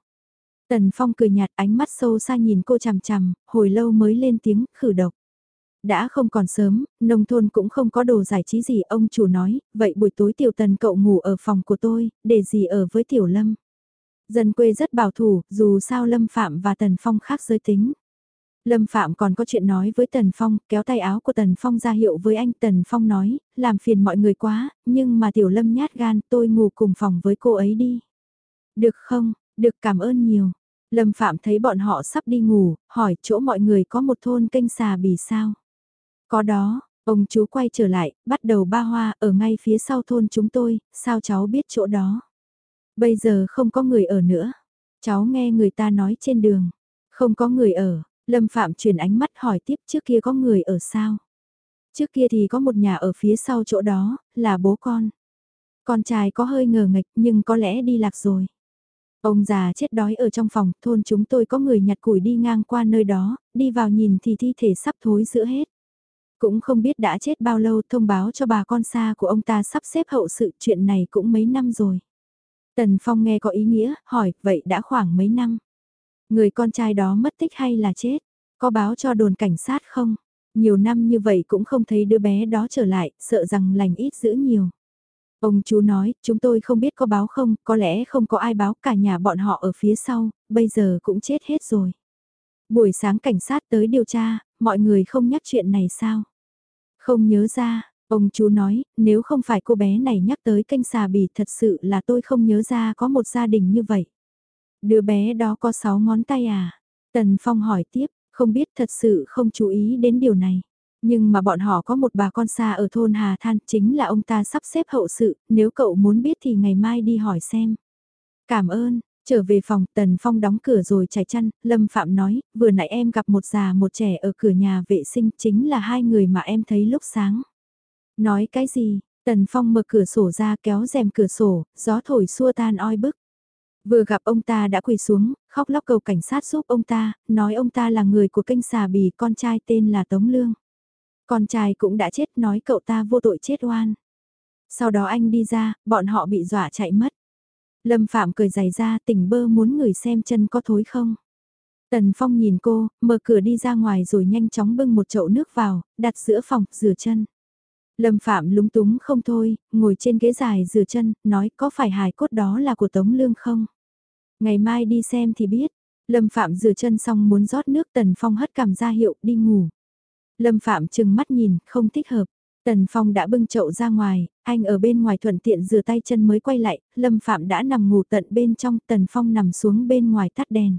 Tần Phong cười nhạt ánh mắt sâu xa nhìn cô chằm chằm, hồi lâu mới lên tiếng khử độc. Đã không còn sớm, nông thôn cũng không có đồ giải trí gì ông chủ nói, vậy buổi tối tiểu tần cậu ngủ ở phòng của tôi, để gì ở với tiểu lâm. Dân quê rất bảo thủ, dù sao Lâm Phạm và Tần Phong khác giới tính. Lâm Phạm còn có chuyện nói với Tần Phong, kéo tay áo của Tần Phong ra hiệu với anh. Tần Phong nói, làm phiền mọi người quá, nhưng mà Tiểu Lâm nhát gan, tôi ngủ cùng phòng với cô ấy đi. Được không, được cảm ơn nhiều. Lâm Phạm thấy bọn họ sắp đi ngủ, hỏi chỗ mọi người có một thôn kênh xà bì sao. Có đó, ông chú quay trở lại, bắt đầu ba hoa ở ngay phía sau thôn chúng tôi, sao cháu biết chỗ đó. Bây giờ không có người ở nữa. Cháu nghe người ta nói trên đường. Không có người ở, Lâm Phạm chuyển ánh mắt hỏi tiếp trước kia có người ở sao? Trước kia thì có một nhà ở phía sau chỗ đó, là bố con. Con trai có hơi ngờ nghịch nhưng có lẽ đi lạc rồi. Ông già chết đói ở trong phòng, thôn chúng tôi có người nhặt củi đi ngang qua nơi đó, đi vào nhìn thì thi thể sắp thối giữa hết. Cũng không biết đã chết bao lâu thông báo cho bà con xa của ông ta sắp xếp hậu sự chuyện này cũng mấy năm rồi. Tần Phong nghe có ý nghĩa, hỏi, vậy đã khoảng mấy năm? Người con trai đó mất tích hay là chết? Có báo cho đồn cảnh sát không? Nhiều năm như vậy cũng không thấy đứa bé đó trở lại, sợ rằng lành ít giữ nhiều. Ông chú nói, chúng tôi không biết có báo không, có lẽ không có ai báo cả nhà bọn họ ở phía sau, bây giờ cũng chết hết rồi. Buổi sáng cảnh sát tới điều tra, mọi người không nhắc chuyện này sao? Không nhớ ra, ông chú nói, nếu không phải cô bé này nhắc tới kênh xà bì thật sự là tôi không nhớ ra có một gia đình như vậy. Đứa bé đó có 6 ngón tay à? Tần Phong hỏi tiếp, không biết thật sự không chú ý đến điều này. Nhưng mà bọn họ có một bà con xa ở thôn Hà Than, chính là ông ta sắp xếp hậu sự, nếu cậu muốn biết thì ngày mai đi hỏi xem. Cảm ơn, trở về phòng, Tần Phong đóng cửa rồi chạy chăn, Lâm Phạm nói, vừa nãy em gặp một già một trẻ ở cửa nhà vệ sinh, chính là hai người mà em thấy lúc sáng. Nói cái gì? Tần Phong mở cửa sổ ra kéo rèm cửa sổ, gió thổi xua tan oi bức. Vừa gặp ông ta đã quỳ xuống, khóc lóc cầu cảnh sát giúp ông ta, nói ông ta là người của kênh xà bì con trai tên là Tống Lương. Con trai cũng đã chết nói cậu ta vô tội chết oan. Sau đó anh đi ra, bọn họ bị dọa chạy mất. Lâm Phạm cười giày ra tỉnh bơ muốn người xem chân có thối không. Tần Phong nhìn cô, mở cửa đi ra ngoài rồi nhanh chóng bưng một chậu nước vào, đặt giữa phòng, rửa chân. Lâm Phạm lúng túng không thôi, ngồi trên ghế dài rửa chân, nói có phải hài cốt đó là của Tống Lương không? Ngày mai đi xem thì biết. Lâm Phạm rửa chân xong muốn rót nước Tần Phong hất cảm ra hiệu đi ngủ. Lâm Phạm chừng mắt nhìn, không thích hợp. Tần Phong đã bưng chậu ra ngoài, anh ở bên ngoài thuận tiện rửa tay chân mới quay lại, Lâm Phạm đã nằm ngủ tận bên trong, Tần Phong nằm xuống bên ngoài tắt đèn.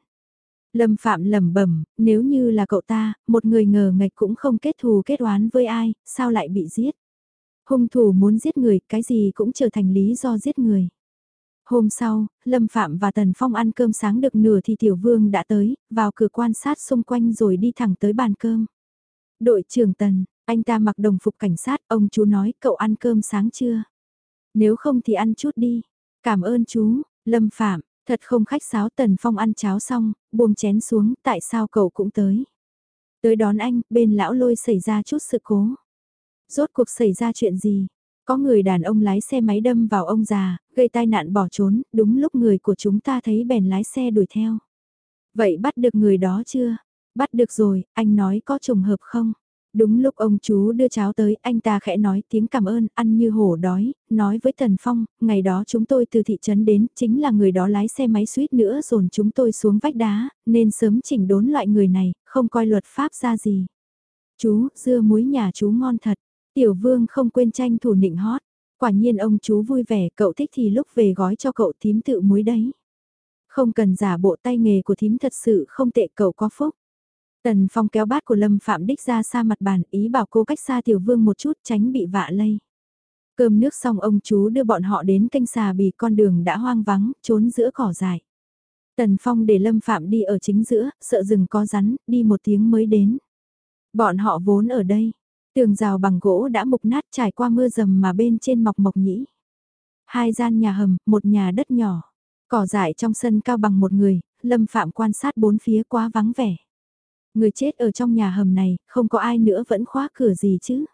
Lâm Phạm lẩm bẩm, nếu như là cậu ta, một người ngờ ngạch cũng không kết thù kết oán với ai, sao lại bị giết? Hung thủ muốn giết người, cái gì cũng trở thành lý do giết người. Hôm sau, Lâm Phạm và Tần Phong ăn cơm sáng được nửa thì Tiểu Vương đã tới, vào cửa quan sát xung quanh rồi đi thẳng tới bàn cơm. Đội trưởng Tần, anh ta mặc đồng phục cảnh sát, ông chú nói cậu ăn cơm sáng chưa? Nếu không thì ăn chút đi. Cảm ơn chú, Lâm Phạm, Thật không khách sáo Tần Phong ăn cháo xong, buông chén xuống, tại sao cậu cũng tới. Tới đón anh, bên lão lôi xảy ra chút sự cố. Rốt cuộc xảy ra chuyện gì? Có người đàn ông lái xe máy đâm vào ông già, gây tai nạn bỏ trốn, đúng lúc người của chúng ta thấy bèn lái xe đuổi theo. Vậy bắt được người đó chưa? Bắt được rồi, anh nói có trùng hợp không? Đúng lúc ông chú đưa cháo tới, anh ta khẽ nói tiếng cảm ơn, ăn như hổ đói, nói với Tần Phong, ngày đó chúng tôi từ thị trấn đến, chính là người đó lái xe máy suýt nữa dồn chúng tôi xuống vách đá, nên sớm chỉnh đốn loại người này, không coi luật pháp ra gì. Chú, dưa muối nhà chú ngon thật, tiểu vương không quên tranh thủ nịnh hót, quả nhiên ông chú vui vẻ, cậu thích thì lúc về gói cho cậu thím tự muối đấy. Không cần giả bộ tay nghề của thím thật sự không tệ cậu có phúc. Tần Phong kéo bát của Lâm Phạm Đích ra xa mặt bàn, ý bảo cô cách xa Tiểu Vương một chút tránh bị vạ lây. Cơm nước xong ông chú đưa bọn họ đến kênh xà bì con đường đã hoang vắng, trốn giữa cỏ dài. Tần Phong để Lâm Phạm đi ở chính giữa, sợ rừng có rắn, đi một tiếng mới đến. Bọn họ vốn ở đây. Tường rào bằng gỗ đã mục nát trải qua mưa rầm mà bên trên mọc mộc nhĩ. Hai gian nhà hầm, một nhà đất nhỏ. Cỏ dại trong sân cao bằng một người, Lâm Phạm quan sát bốn phía quá vắng vẻ. Người chết ở trong nhà hầm này, không có ai nữa vẫn khóa cửa gì chứ.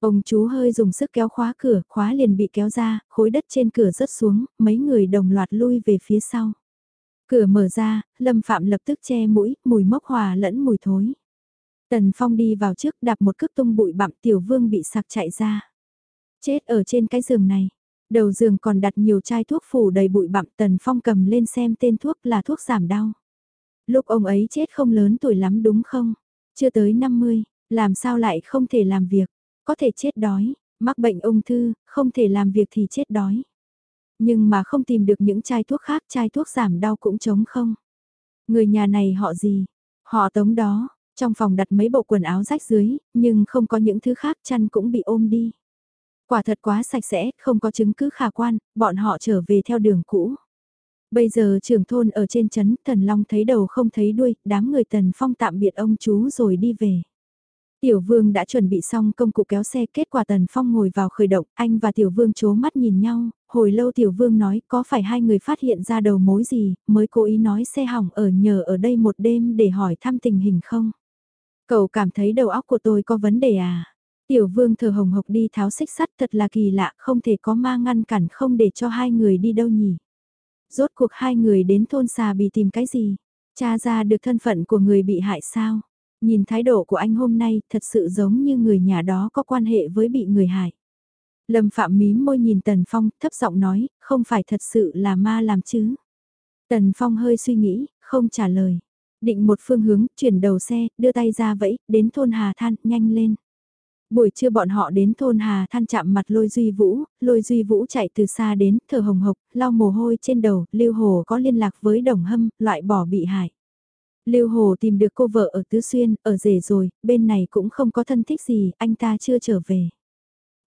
Ông chú hơi dùng sức kéo khóa cửa, khóa liền bị kéo ra, khối đất trên cửa rớt xuống, mấy người đồng loạt lui về phía sau. Cửa mở ra, Lâm Phạm lập tức che mũi, mùi mốc hòa lẫn mùi thối. Tần Phong đi vào trước đạp một cước tung bụi bặm tiểu vương bị sặc chạy ra. Chết ở trên cái giường này. Đầu giường còn đặt nhiều chai thuốc phủ đầy bụi bặm Tần Phong cầm lên xem tên thuốc là thuốc giảm đau. Lúc ông ấy chết không lớn tuổi lắm đúng không? Chưa tới 50, làm sao lại không thể làm việc? Có thể chết đói, mắc bệnh ung thư, không thể làm việc thì chết đói. Nhưng mà không tìm được những chai thuốc khác, chai thuốc giảm đau cũng trống không. Người nhà này họ gì? Họ tống đó, trong phòng đặt mấy bộ quần áo rách dưới, nhưng không có những thứ khác chăn cũng bị ôm đi. Quả thật quá sạch sẽ, không có chứng cứ khả quan, bọn họ trở về theo đường cũ. Bây giờ trưởng thôn ở trên chấn, Thần Long thấy đầu không thấy đuôi, đám người Tần Phong tạm biệt ông chú rồi đi về. Tiểu Vương đã chuẩn bị xong công cụ kéo xe, kết quả Tần Phong ngồi vào khởi động, anh và Tiểu Vương chố mắt nhìn nhau, hồi lâu Tiểu Vương nói có phải hai người phát hiện ra đầu mối gì, mới cố ý nói xe hỏng ở nhờ ở đây một đêm để hỏi thăm tình hình không. Cậu cảm thấy đầu óc của tôi có vấn đề à? Tiểu Vương thờ hồng hộc đi tháo xích sắt thật là kỳ lạ, không thể có ma ngăn cản không để cho hai người đi đâu nhỉ rốt cuộc hai người đến thôn xà bị tìm cái gì? Cha ra được thân phận của người bị hại sao? Nhìn thái độ của anh hôm nay thật sự giống như người nhà đó có quan hệ với bị người hại. Lâm Phạm mím môi nhìn Tần Phong thấp giọng nói, không phải thật sự là ma làm chứ. Tần Phong hơi suy nghĩ, không trả lời. Định một phương hướng, chuyển đầu xe, đưa tay ra vẫy, đến thôn Hà Than, nhanh lên. Buổi trưa bọn họ đến thôn Hà than chạm mặt Lôi Duy Vũ, Lôi Duy Vũ chạy từ xa đến, thở hồng hộc, lau mồ hôi trên đầu, Lưu Hồ có liên lạc với Đồng Hâm, loại bỏ bị hại. Lưu Hồ tìm được cô vợ ở Tứ Xuyên, ở rể rồi, bên này cũng không có thân thích gì, anh ta chưa trở về.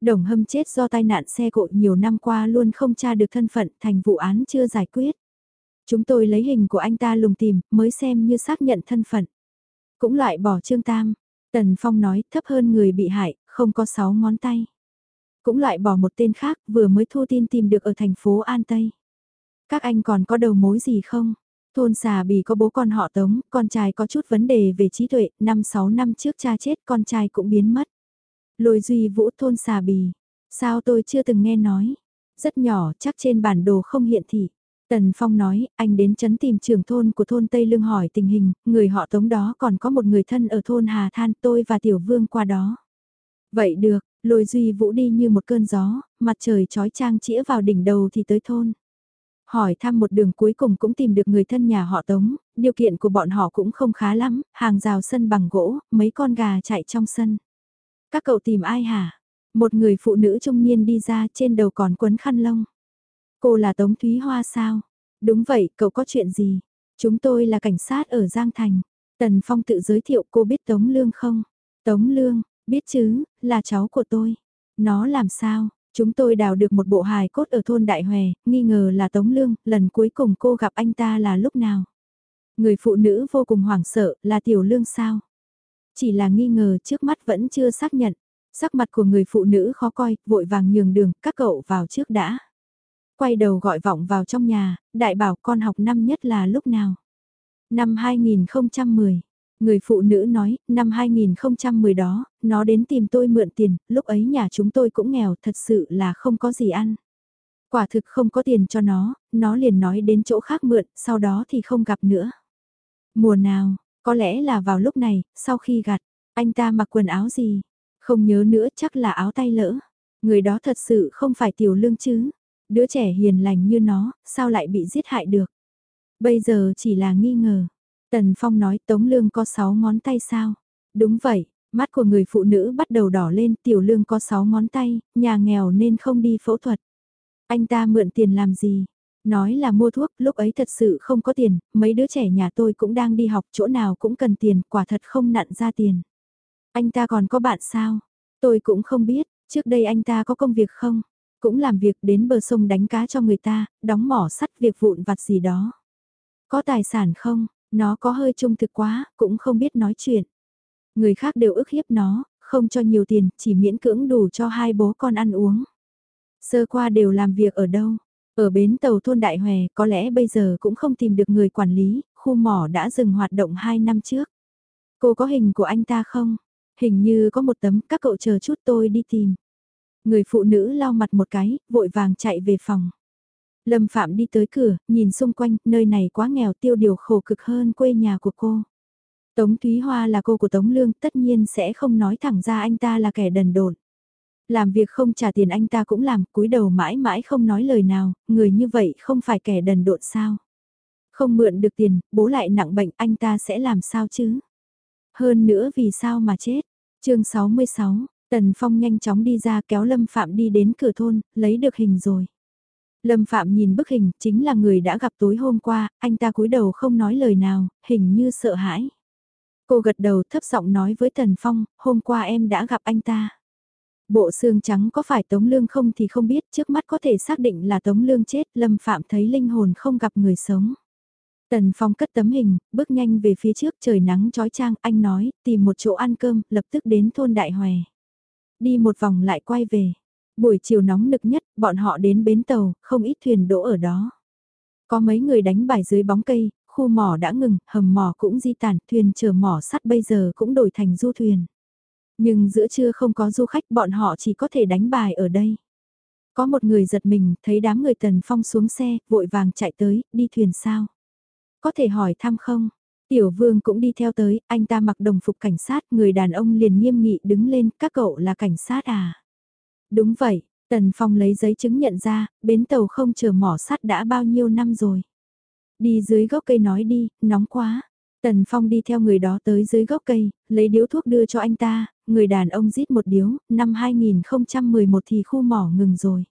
Đồng Hâm chết do tai nạn xe cộ nhiều năm qua luôn không tra được thân phận, thành vụ án chưa giải quyết. Chúng tôi lấy hình của anh ta lùng tìm, mới xem như xác nhận thân phận. Cũng loại bỏ Trương Tam, Tần Phong nói thấp hơn người bị hại, không có sáu ngón tay. Cũng loại bỏ một tên khác vừa mới thu tin tìm được ở thành phố An Tây. Các anh còn có đầu mối gì không? Thôn xà bì có bố con họ tống, con trai có chút vấn đề về trí tuệ, năm sáu năm trước cha chết con trai cũng biến mất. Lôi duy vũ thôn xà bì, sao tôi chưa từng nghe nói? Rất nhỏ chắc trên bản đồ không hiện thị. Tần Phong nói, anh đến chấn tìm trưởng thôn của thôn Tây Lương hỏi tình hình, người họ tống đó còn có một người thân ở thôn Hà Than tôi và Tiểu Vương qua đó. Vậy được, lôi duy vũ đi như một cơn gió, mặt trời trói trang chĩa vào đỉnh đầu thì tới thôn. Hỏi thăm một đường cuối cùng cũng tìm được người thân nhà họ tống, điều kiện của bọn họ cũng không khá lắm, hàng rào sân bằng gỗ, mấy con gà chạy trong sân. Các cậu tìm ai hả? Một người phụ nữ trung niên đi ra trên đầu còn quấn khăn lông. Cô là Tống Thúy Hoa sao? Đúng vậy, cậu có chuyện gì? Chúng tôi là cảnh sát ở Giang Thành. Tần Phong tự giới thiệu cô biết Tống Lương không? Tống Lương, biết chứ, là cháu của tôi. Nó làm sao? Chúng tôi đào được một bộ hài cốt ở thôn Đại Hòe, nghi ngờ là Tống Lương, lần cuối cùng cô gặp anh ta là lúc nào? Người phụ nữ vô cùng hoảng sợ, là Tiểu Lương sao? Chỉ là nghi ngờ trước mắt vẫn chưa xác nhận. Sắc mặt của người phụ nữ khó coi, vội vàng nhường đường, các cậu vào trước đã. Quay đầu gọi vọng vào trong nhà, đại bảo con học năm nhất là lúc nào? Năm 2010. Người phụ nữ nói, năm 2010 đó, nó đến tìm tôi mượn tiền, lúc ấy nhà chúng tôi cũng nghèo, thật sự là không có gì ăn. Quả thực không có tiền cho nó, nó liền nói đến chỗ khác mượn, sau đó thì không gặp nữa. Mùa nào, có lẽ là vào lúc này, sau khi gặt, anh ta mặc quần áo gì? Không nhớ nữa chắc là áo tay lỡ. Người đó thật sự không phải tiểu lương chứ. Đứa trẻ hiền lành như nó, sao lại bị giết hại được? Bây giờ chỉ là nghi ngờ. Tần Phong nói Tống Lương có 6 ngón tay sao? Đúng vậy, mắt của người phụ nữ bắt đầu đỏ lên tiểu lương có 6 ngón tay, nhà nghèo nên không đi phẫu thuật. Anh ta mượn tiền làm gì? Nói là mua thuốc, lúc ấy thật sự không có tiền, mấy đứa trẻ nhà tôi cũng đang đi học chỗ nào cũng cần tiền, quả thật không nặn ra tiền. Anh ta còn có bạn sao? Tôi cũng không biết, trước đây anh ta có công việc không? Cũng làm việc đến bờ sông đánh cá cho người ta, đóng mỏ sắt việc vụn vặt gì đó. Có tài sản không? Nó có hơi trung thực quá, cũng không biết nói chuyện. Người khác đều ức hiếp nó, không cho nhiều tiền, chỉ miễn cưỡng đủ cho hai bố con ăn uống. Sơ qua đều làm việc ở đâu? Ở bến tàu thôn Đại Hòe, có lẽ bây giờ cũng không tìm được người quản lý, khu mỏ đã dừng hoạt động 2 năm trước. Cô có hình của anh ta không? Hình như có một tấm, các cậu chờ chút tôi đi tìm. Người phụ nữ lau mặt một cái, vội vàng chạy về phòng. Lâm Phạm đi tới cửa, nhìn xung quanh, nơi này quá nghèo tiêu điều khổ cực hơn quê nhà của cô. Tống Thúy Hoa là cô của Tống Lương tất nhiên sẽ không nói thẳng ra anh ta là kẻ đần độn. Làm việc không trả tiền anh ta cũng làm, cúi đầu mãi mãi không nói lời nào, người như vậy không phải kẻ đần độn sao. Không mượn được tiền, bố lại nặng bệnh anh ta sẽ làm sao chứ? Hơn nữa vì sao mà chết? chương 66, Tần Phong nhanh chóng đi ra kéo Lâm Phạm đi đến cửa thôn, lấy được hình rồi. Lâm Phạm nhìn bức hình, chính là người đã gặp tối hôm qua, anh ta cúi đầu không nói lời nào, hình như sợ hãi. Cô gật đầu thấp giọng nói với Tần Phong, hôm qua em đã gặp anh ta. Bộ xương trắng có phải Tống Lương không thì không biết, trước mắt có thể xác định là Tống Lương chết, Lâm Phạm thấy linh hồn không gặp người sống. Tần Phong cất tấm hình, bước nhanh về phía trước trời nắng trói trang, anh nói, tìm một chỗ ăn cơm, lập tức đến thôn Đại Hòe. Đi một vòng lại quay về. Buổi chiều nóng nực nhất, bọn họ đến bến tàu, không ít thuyền đỗ ở đó. Có mấy người đánh bài dưới bóng cây, khu mỏ đã ngừng, hầm mỏ cũng di tản, thuyền chờ mỏ sắt bây giờ cũng đổi thành du thuyền. Nhưng giữa trưa không có du khách bọn họ chỉ có thể đánh bài ở đây. Có một người giật mình, thấy đám người tần phong xuống xe, vội vàng chạy tới, đi thuyền sao? Có thể hỏi thăm không? Tiểu vương cũng đi theo tới, anh ta mặc đồng phục cảnh sát, người đàn ông liền nghiêm nghị đứng lên, các cậu là cảnh sát à? Đúng vậy, Tần Phong lấy giấy chứng nhận ra, bến tàu không chờ mỏ sắt đã bao nhiêu năm rồi. Đi dưới gốc cây nói đi, nóng quá. Tần Phong đi theo người đó tới dưới gốc cây, lấy điếu thuốc đưa cho anh ta, người đàn ông rít một điếu, năm 2011 thì khu mỏ ngừng rồi.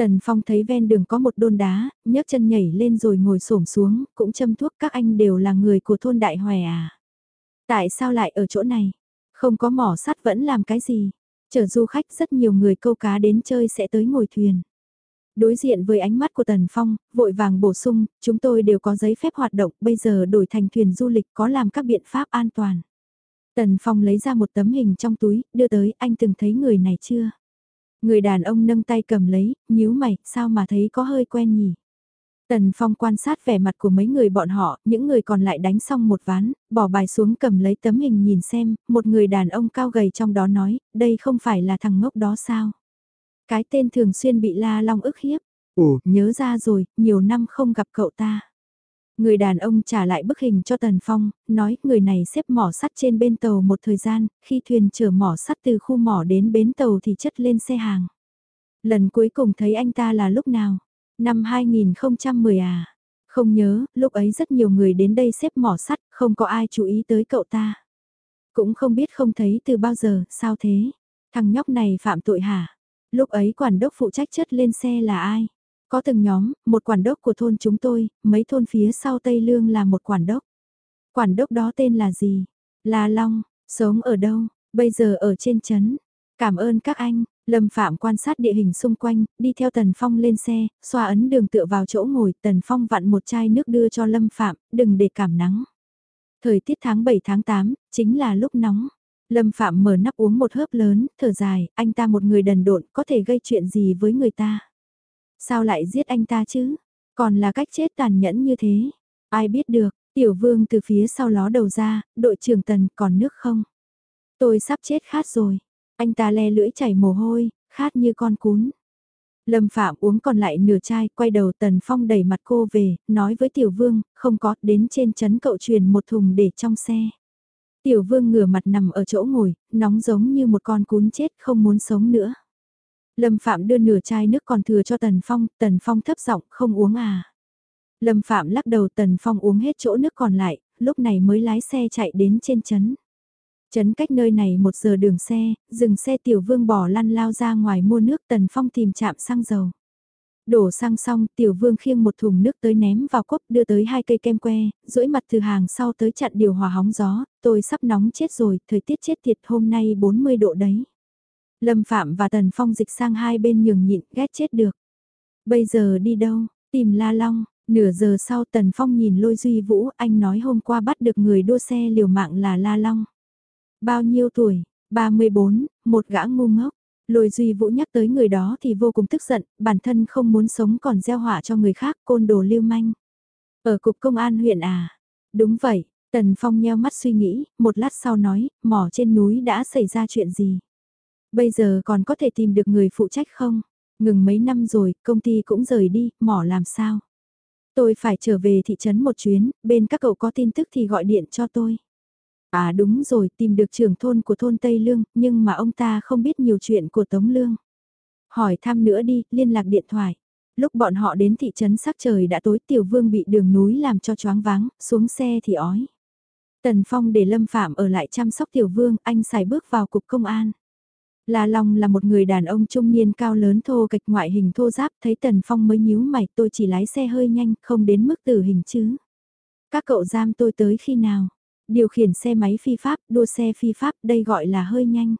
Tần Phong thấy ven đường có một đôn đá, nhấc chân nhảy lên rồi ngồi xổm xuống, cũng châm thuốc các anh đều là người của thôn Đại Hòe à. Tại sao lại ở chỗ này? Không có mỏ sắt vẫn làm cái gì? Chở du khách rất nhiều người câu cá đến chơi sẽ tới ngồi thuyền. Đối diện với ánh mắt của Tần Phong, vội vàng bổ sung, chúng tôi đều có giấy phép hoạt động, bây giờ đổi thành thuyền du lịch có làm các biện pháp an toàn. Tần Phong lấy ra một tấm hình trong túi, đưa tới, anh từng thấy người này chưa? Người đàn ông nâng tay cầm lấy, nhíu mày, sao mà thấy có hơi quen nhỉ? Tần Phong quan sát vẻ mặt của mấy người bọn họ, những người còn lại đánh xong một ván, bỏ bài xuống cầm lấy tấm hình nhìn xem, một người đàn ông cao gầy trong đó nói, đây không phải là thằng ngốc đó sao? Cái tên thường xuyên bị La Long ức hiếp. Ồ, nhớ ra rồi, nhiều năm không gặp cậu ta. Người đàn ông trả lại bức hình cho Tần Phong, nói người này xếp mỏ sắt trên bên tàu một thời gian, khi thuyền chở mỏ sắt từ khu mỏ đến bến tàu thì chất lên xe hàng. Lần cuối cùng thấy anh ta là lúc nào? Năm 2010 à? Không nhớ, lúc ấy rất nhiều người đến đây xếp mỏ sắt, không có ai chú ý tới cậu ta. Cũng không biết không thấy từ bao giờ, sao thế? Thằng nhóc này phạm tội hả? Lúc ấy quản đốc phụ trách chất lên xe là ai? Có từng nhóm, một quản đốc của thôn chúng tôi, mấy thôn phía sau Tây Lương là một quản đốc. Quản đốc đó tên là gì? Là Long, sống ở đâu? Bây giờ ở trên chấn. Cảm ơn các anh, Lâm Phạm quan sát địa hình xung quanh, đi theo Tần Phong lên xe, xoa ấn đường tựa vào chỗ ngồi, Tần Phong vặn một chai nước đưa cho Lâm Phạm, đừng để cảm nắng. Thời tiết tháng 7 tháng 8, chính là lúc nóng. Lâm Phạm mở nắp uống một hớp lớn, thở dài, anh ta một người đần độn, có thể gây chuyện gì với người ta. Sao lại giết anh ta chứ? Còn là cách chết tàn nhẫn như thế. Ai biết được, tiểu vương từ phía sau ló đầu ra, đội trưởng tần còn nước không? Tôi sắp chết khát rồi. Anh ta le lưỡi chảy mồ hôi, khát như con cún. Lâm Phạm uống còn lại nửa chai, quay đầu Tần Phong đẩy mặt cô về, nói với Tiểu Vương, không có, đến trên chấn cậu truyền một thùng để trong xe. Tiểu Vương ngửa mặt nằm ở chỗ ngồi, nóng giống như một con cún chết không muốn sống nữa. Lâm Phạm đưa nửa chai nước còn thừa cho Tần Phong, Tần Phong thấp giọng không uống à. Lâm Phạm lắc đầu Tần Phong uống hết chỗ nước còn lại, lúc này mới lái xe chạy đến trên chấn. Chấn cách nơi này một giờ đường xe, dừng xe tiểu vương bỏ lăn lao ra ngoài mua nước tần phong tìm chạm xăng dầu. Đổ xăng xong tiểu vương khiêng một thùng nước tới ném vào cốc đưa tới hai cây kem que, rỗi mặt từ hàng sau tới chặn điều hòa hóng gió, tôi sắp nóng chết rồi, thời tiết chết tiệt hôm nay 40 độ đấy. Lâm Phạm và Tần Phong dịch sang hai bên nhường nhịn ghét chết được. Bây giờ đi đâu, tìm La Long, nửa giờ sau Tần Phong nhìn lôi duy vũ anh nói hôm qua bắt được người đua xe liều mạng là La Long. Bao nhiêu tuổi? 34, một gã ngu ngốc. Lôi Duy Vũ nhắc tới người đó thì vô cùng tức giận, bản thân không muốn sống còn gieo họa cho người khác, côn đồ lưu manh. Ở cục công an huyện à? Đúng vậy, Tần Phong nheo mắt suy nghĩ, một lát sau nói, mỏ trên núi đã xảy ra chuyện gì? Bây giờ còn có thể tìm được người phụ trách không? Ngừng mấy năm rồi, công ty cũng rời đi, mỏ làm sao? Tôi phải trở về thị trấn một chuyến, bên các cậu có tin tức thì gọi điện cho tôi. À đúng rồi, tìm được trưởng thôn của thôn Tây Lương, nhưng mà ông ta không biết nhiều chuyện của Tống Lương. Hỏi thăm nữa đi, liên lạc điện thoại. Lúc bọn họ đến thị trấn sắc trời đã tối tiểu vương bị đường núi làm cho choáng váng, xuống xe thì ói. Tần Phong để Lâm Phạm ở lại chăm sóc tiểu vương, anh xài bước vào cục công an. La Long là một người đàn ông trung niên cao lớn thô kịch ngoại hình thô giáp, thấy Tần Phong mới nhíu mày tôi chỉ lái xe hơi nhanh, không đến mức tử hình chứ. Các cậu giam tôi tới khi nào? Điều khiển xe máy phi pháp, đua xe phi pháp, đây gọi là hơi nhanh.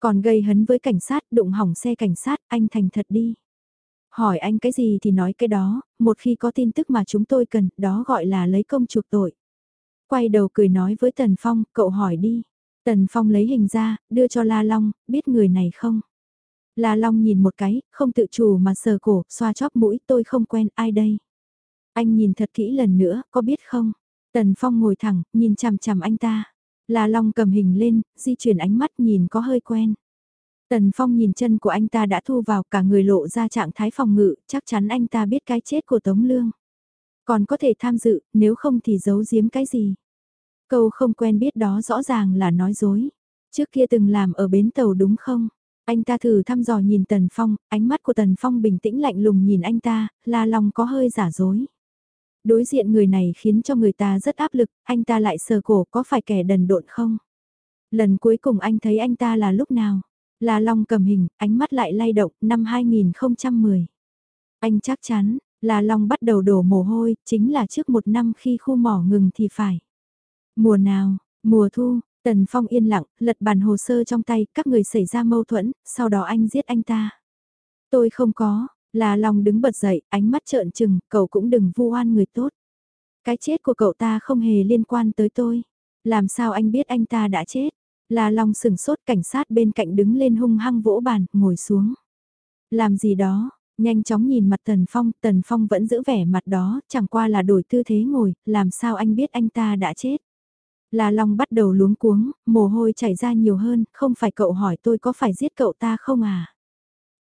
Còn gây hấn với cảnh sát, đụng hỏng xe cảnh sát, anh thành thật đi. Hỏi anh cái gì thì nói cái đó, một khi có tin tức mà chúng tôi cần, đó gọi là lấy công chuộc tội. Quay đầu cười nói với Tần Phong, cậu hỏi đi. Tần Phong lấy hình ra, đưa cho La Long, biết người này không? La Long nhìn một cái, không tự chủ mà sờ cổ, xoa chóp mũi, tôi không quen, ai đây? Anh nhìn thật kỹ lần nữa, có biết không? Tần Phong ngồi thẳng, nhìn chằm chằm anh ta. La Long cầm hình lên, di chuyển ánh mắt nhìn có hơi quen. Tần Phong nhìn chân của anh ta đã thu vào cả người lộ ra trạng thái phòng ngự, chắc chắn anh ta biết cái chết của Tống Lương. Còn có thể tham dự, nếu không thì giấu giếm cái gì. Câu không quen biết đó rõ ràng là nói dối. Trước kia từng làm ở bến tàu đúng không? Anh ta thử thăm dò nhìn Tần Phong, ánh mắt của Tần Phong bình tĩnh lạnh lùng nhìn anh ta, La Long có hơi giả dối. Đối diện người này khiến cho người ta rất áp lực, anh ta lại sờ cổ có phải kẻ đần độn không? Lần cuối cùng anh thấy anh ta là lúc nào? Là Long cầm hình, ánh mắt lại lay động, năm 2010. Anh chắc chắn, là Long bắt đầu đổ mồ hôi, chính là trước một năm khi khu mỏ ngừng thì phải. Mùa nào, mùa thu, Tần Phong yên lặng, lật bàn hồ sơ trong tay, các người xảy ra mâu thuẫn, sau đó anh giết anh ta. Tôi không có, là Long đứng bật dậy, ánh mắt trợn trừng, cậu cũng đừng vu oan người tốt. Cái chết của cậu ta không hề liên quan tới tôi. Làm sao anh biết anh ta đã chết? Là Long sừng sốt cảnh sát bên cạnh đứng lên hung hăng vỗ bàn, ngồi xuống. Làm gì đó, nhanh chóng nhìn mặt Tần Phong, Tần Phong vẫn giữ vẻ mặt đó, chẳng qua là đổi tư thế ngồi, làm sao anh biết anh ta đã chết? La Long bắt đầu luống cuống, mồ hôi chảy ra nhiều hơn, không phải cậu hỏi tôi có phải giết cậu ta không à?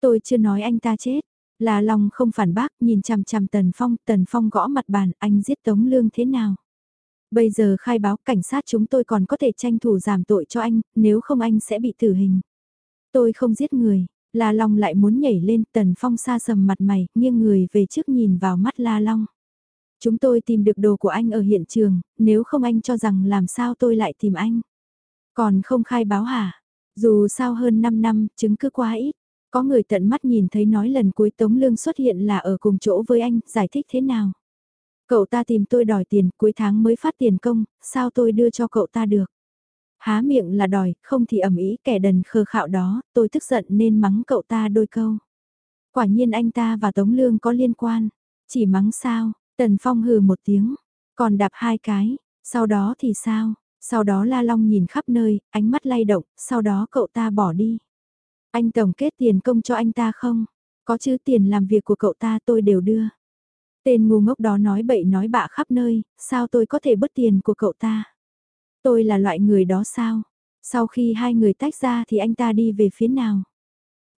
Tôi chưa nói anh ta chết, La Long không phản bác, nhìn chằm chằm Tần Phong, Tần Phong gõ mặt bàn, anh giết Tống Lương thế nào? Bây giờ khai báo cảnh sát chúng tôi còn có thể tranh thủ giảm tội cho anh, nếu không anh sẽ bị tử hình. Tôi không giết người, La Long lại muốn nhảy lên, Tần Phong xa sầm mặt mày, nghiêng người về trước nhìn vào mắt La Long. Chúng tôi tìm được đồ của anh ở hiện trường, nếu không anh cho rằng làm sao tôi lại tìm anh. Còn không khai báo hả? Dù sao hơn 5 năm, chứng cứ quá ít. Có người tận mắt nhìn thấy nói lần cuối Tống Lương xuất hiện là ở cùng chỗ với anh, giải thích thế nào? Cậu ta tìm tôi đòi tiền, cuối tháng mới phát tiền công, sao tôi đưa cho cậu ta được? Há miệng là đòi, không thì ẩm ý kẻ đần khờ khạo đó, tôi tức giận nên mắng cậu ta đôi câu. Quả nhiên anh ta và Tống Lương có liên quan, chỉ mắng sao, Tần Phong hừ một tiếng, còn đạp hai cái, sau đó thì sao? Sau đó La Long nhìn khắp nơi, ánh mắt lay động, sau đó cậu ta bỏ đi. Anh tổng kết tiền công cho anh ta không? Có chứ tiền làm việc của cậu ta tôi đều đưa. Tên ngu ngốc đó nói bậy nói bạ khắp nơi, sao tôi có thể bớt tiền của cậu ta? Tôi là loại người đó sao? Sau khi hai người tách ra thì anh ta đi về phía nào?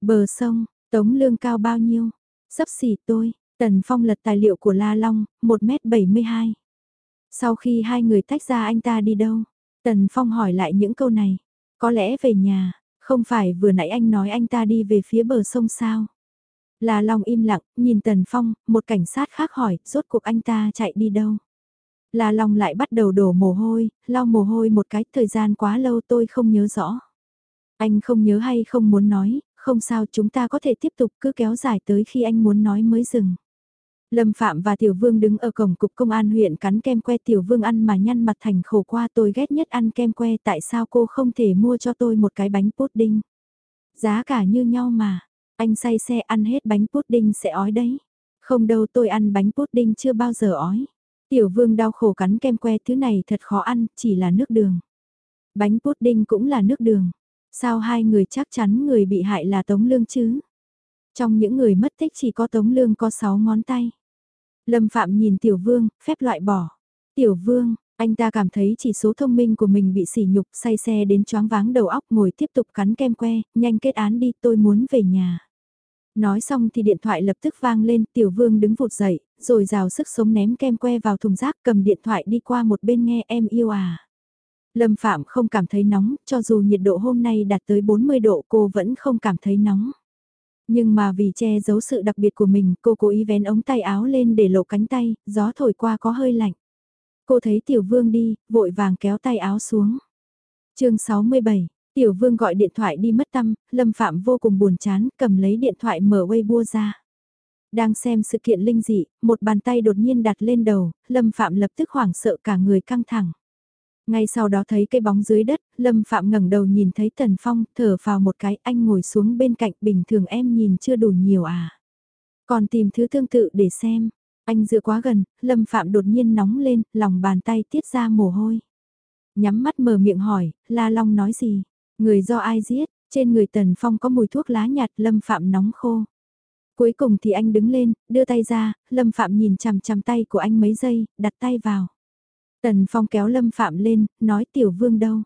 Bờ sông, tống lương cao bao nhiêu? Sắp xỉ tôi, Tần Phong lật tài liệu của La Long, 1m72. Sau khi hai người tách ra anh ta đi đâu? Tần Phong hỏi lại những câu này. Có lẽ về nhà, không phải vừa nãy anh nói anh ta đi về phía bờ sông sao? La Long im lặng, nhìn Tần Phong, một cảnh sát khác hỏi, rốt cuộc anh ta chạy đi đâu? La Long lại bắt đầu đổ mồ hôi, lau mồ hôi một cái, thời gian quá lâu tôi không nhớ rõ. Anh không nhớ hay không muốn nói, không sao chúng ta có thể tiếp tục cứ kéo dài tới khi anh muốn nói mới dừng. Lâm Phạm và Tiểu Vương đứng ở cổng cục công an huyện cắn kem que Tiểu Vương ăn mà nhăn mặt thành khổ qua tôi ghét nhất ăn kem que tại sao cô không thể mua cho tôi một cái bánh pudding. Giá cả như nhau mà, anh say xe ăn hết bánh pudding sẽ ói đấy. Không đâu tôi ăn bánh pudding chưa bao giờ ói. Tiểu Vương đau khổ cắn kem que thứ này thật khó ăn, chỉ là nước đường. Bánh pudding cũng là nước đường. Sao hai người chắc chắn người bị hại là Tống Lương chứ? Trong những người mất tích chỉ có Tống Lương có 6 ngón tay. Lâm Phạm nhìn Tiểu Vương, phép loại bỏ. Tiểu Vương, anh ta cảm thấy chỉ số thông minh của mình bị sỉ nhục say xe đến choáng váng đầu óc ngồi tiếp tục cắn kem que, nhanh kết án đi tôi muốn về nhà. Nói xong thì điện thoại lập tức vang lên, Tiểu Vương đứng vụt dậy, rồi rào sức sống ném kem que vào thùng rác cầm điện thoại đi qua một bên nghe em yêu à. Lâm Phạm không cảm thấy nóng, cho dù nhiệt độ hôm nay đạt tới 40 độ cô vẫn không cảm thấy nóng. Nhưng mà vì che giấu sự đặc biệt của mình, cô cố ý vén ống tay áo lên để lộ cánh tay, gió thổi qua có hơi lạnh. Cô thấy Tiểu Vương đi, vội vàng kéo tay áo xuống. chương 67, Tiểu Vương gọi điện thoại đi mất tâm, Lâm Phạm vô cùng buồn chán, cầm lấy điện thoại mở Weibo ra. Đang xem sự kiện linh dị, một bàn tay đột nhiên đặt lên đầu, Lâm Phạm lập tức hoảng sợ cả người căng thẳng. Ngay sau đó thấy cây bóng dưới đất, Lâm Phạm ngẩng đầu nhìn thấy Tần Phong, thở vào một cái, anh ngồi xuống bên cạnh, bình thường em nhìn chưa đủ nhiều à. Còn tìm thứ tương tự để xem, anh dựa quá gần, Lâm Phạm đột nhiên nóng lên, lòng bàn tay tiết ra mồ hôi. Nhắm mắt mở miệng hỏi, La Long nói gì? Người do ai giết? Trên người Tần Phong có mùi thuốc lá nhạt, Lâm Phạm nóng khô. Cuối cùng thì anh đứng lên, đưa tay ra, Lâm Phạm nhìn chằm chằm tay của anh mấy giây, đặt tay vào. Tần Phong kéo Lâm Phạm lên, nói Tiểu Vương đâu?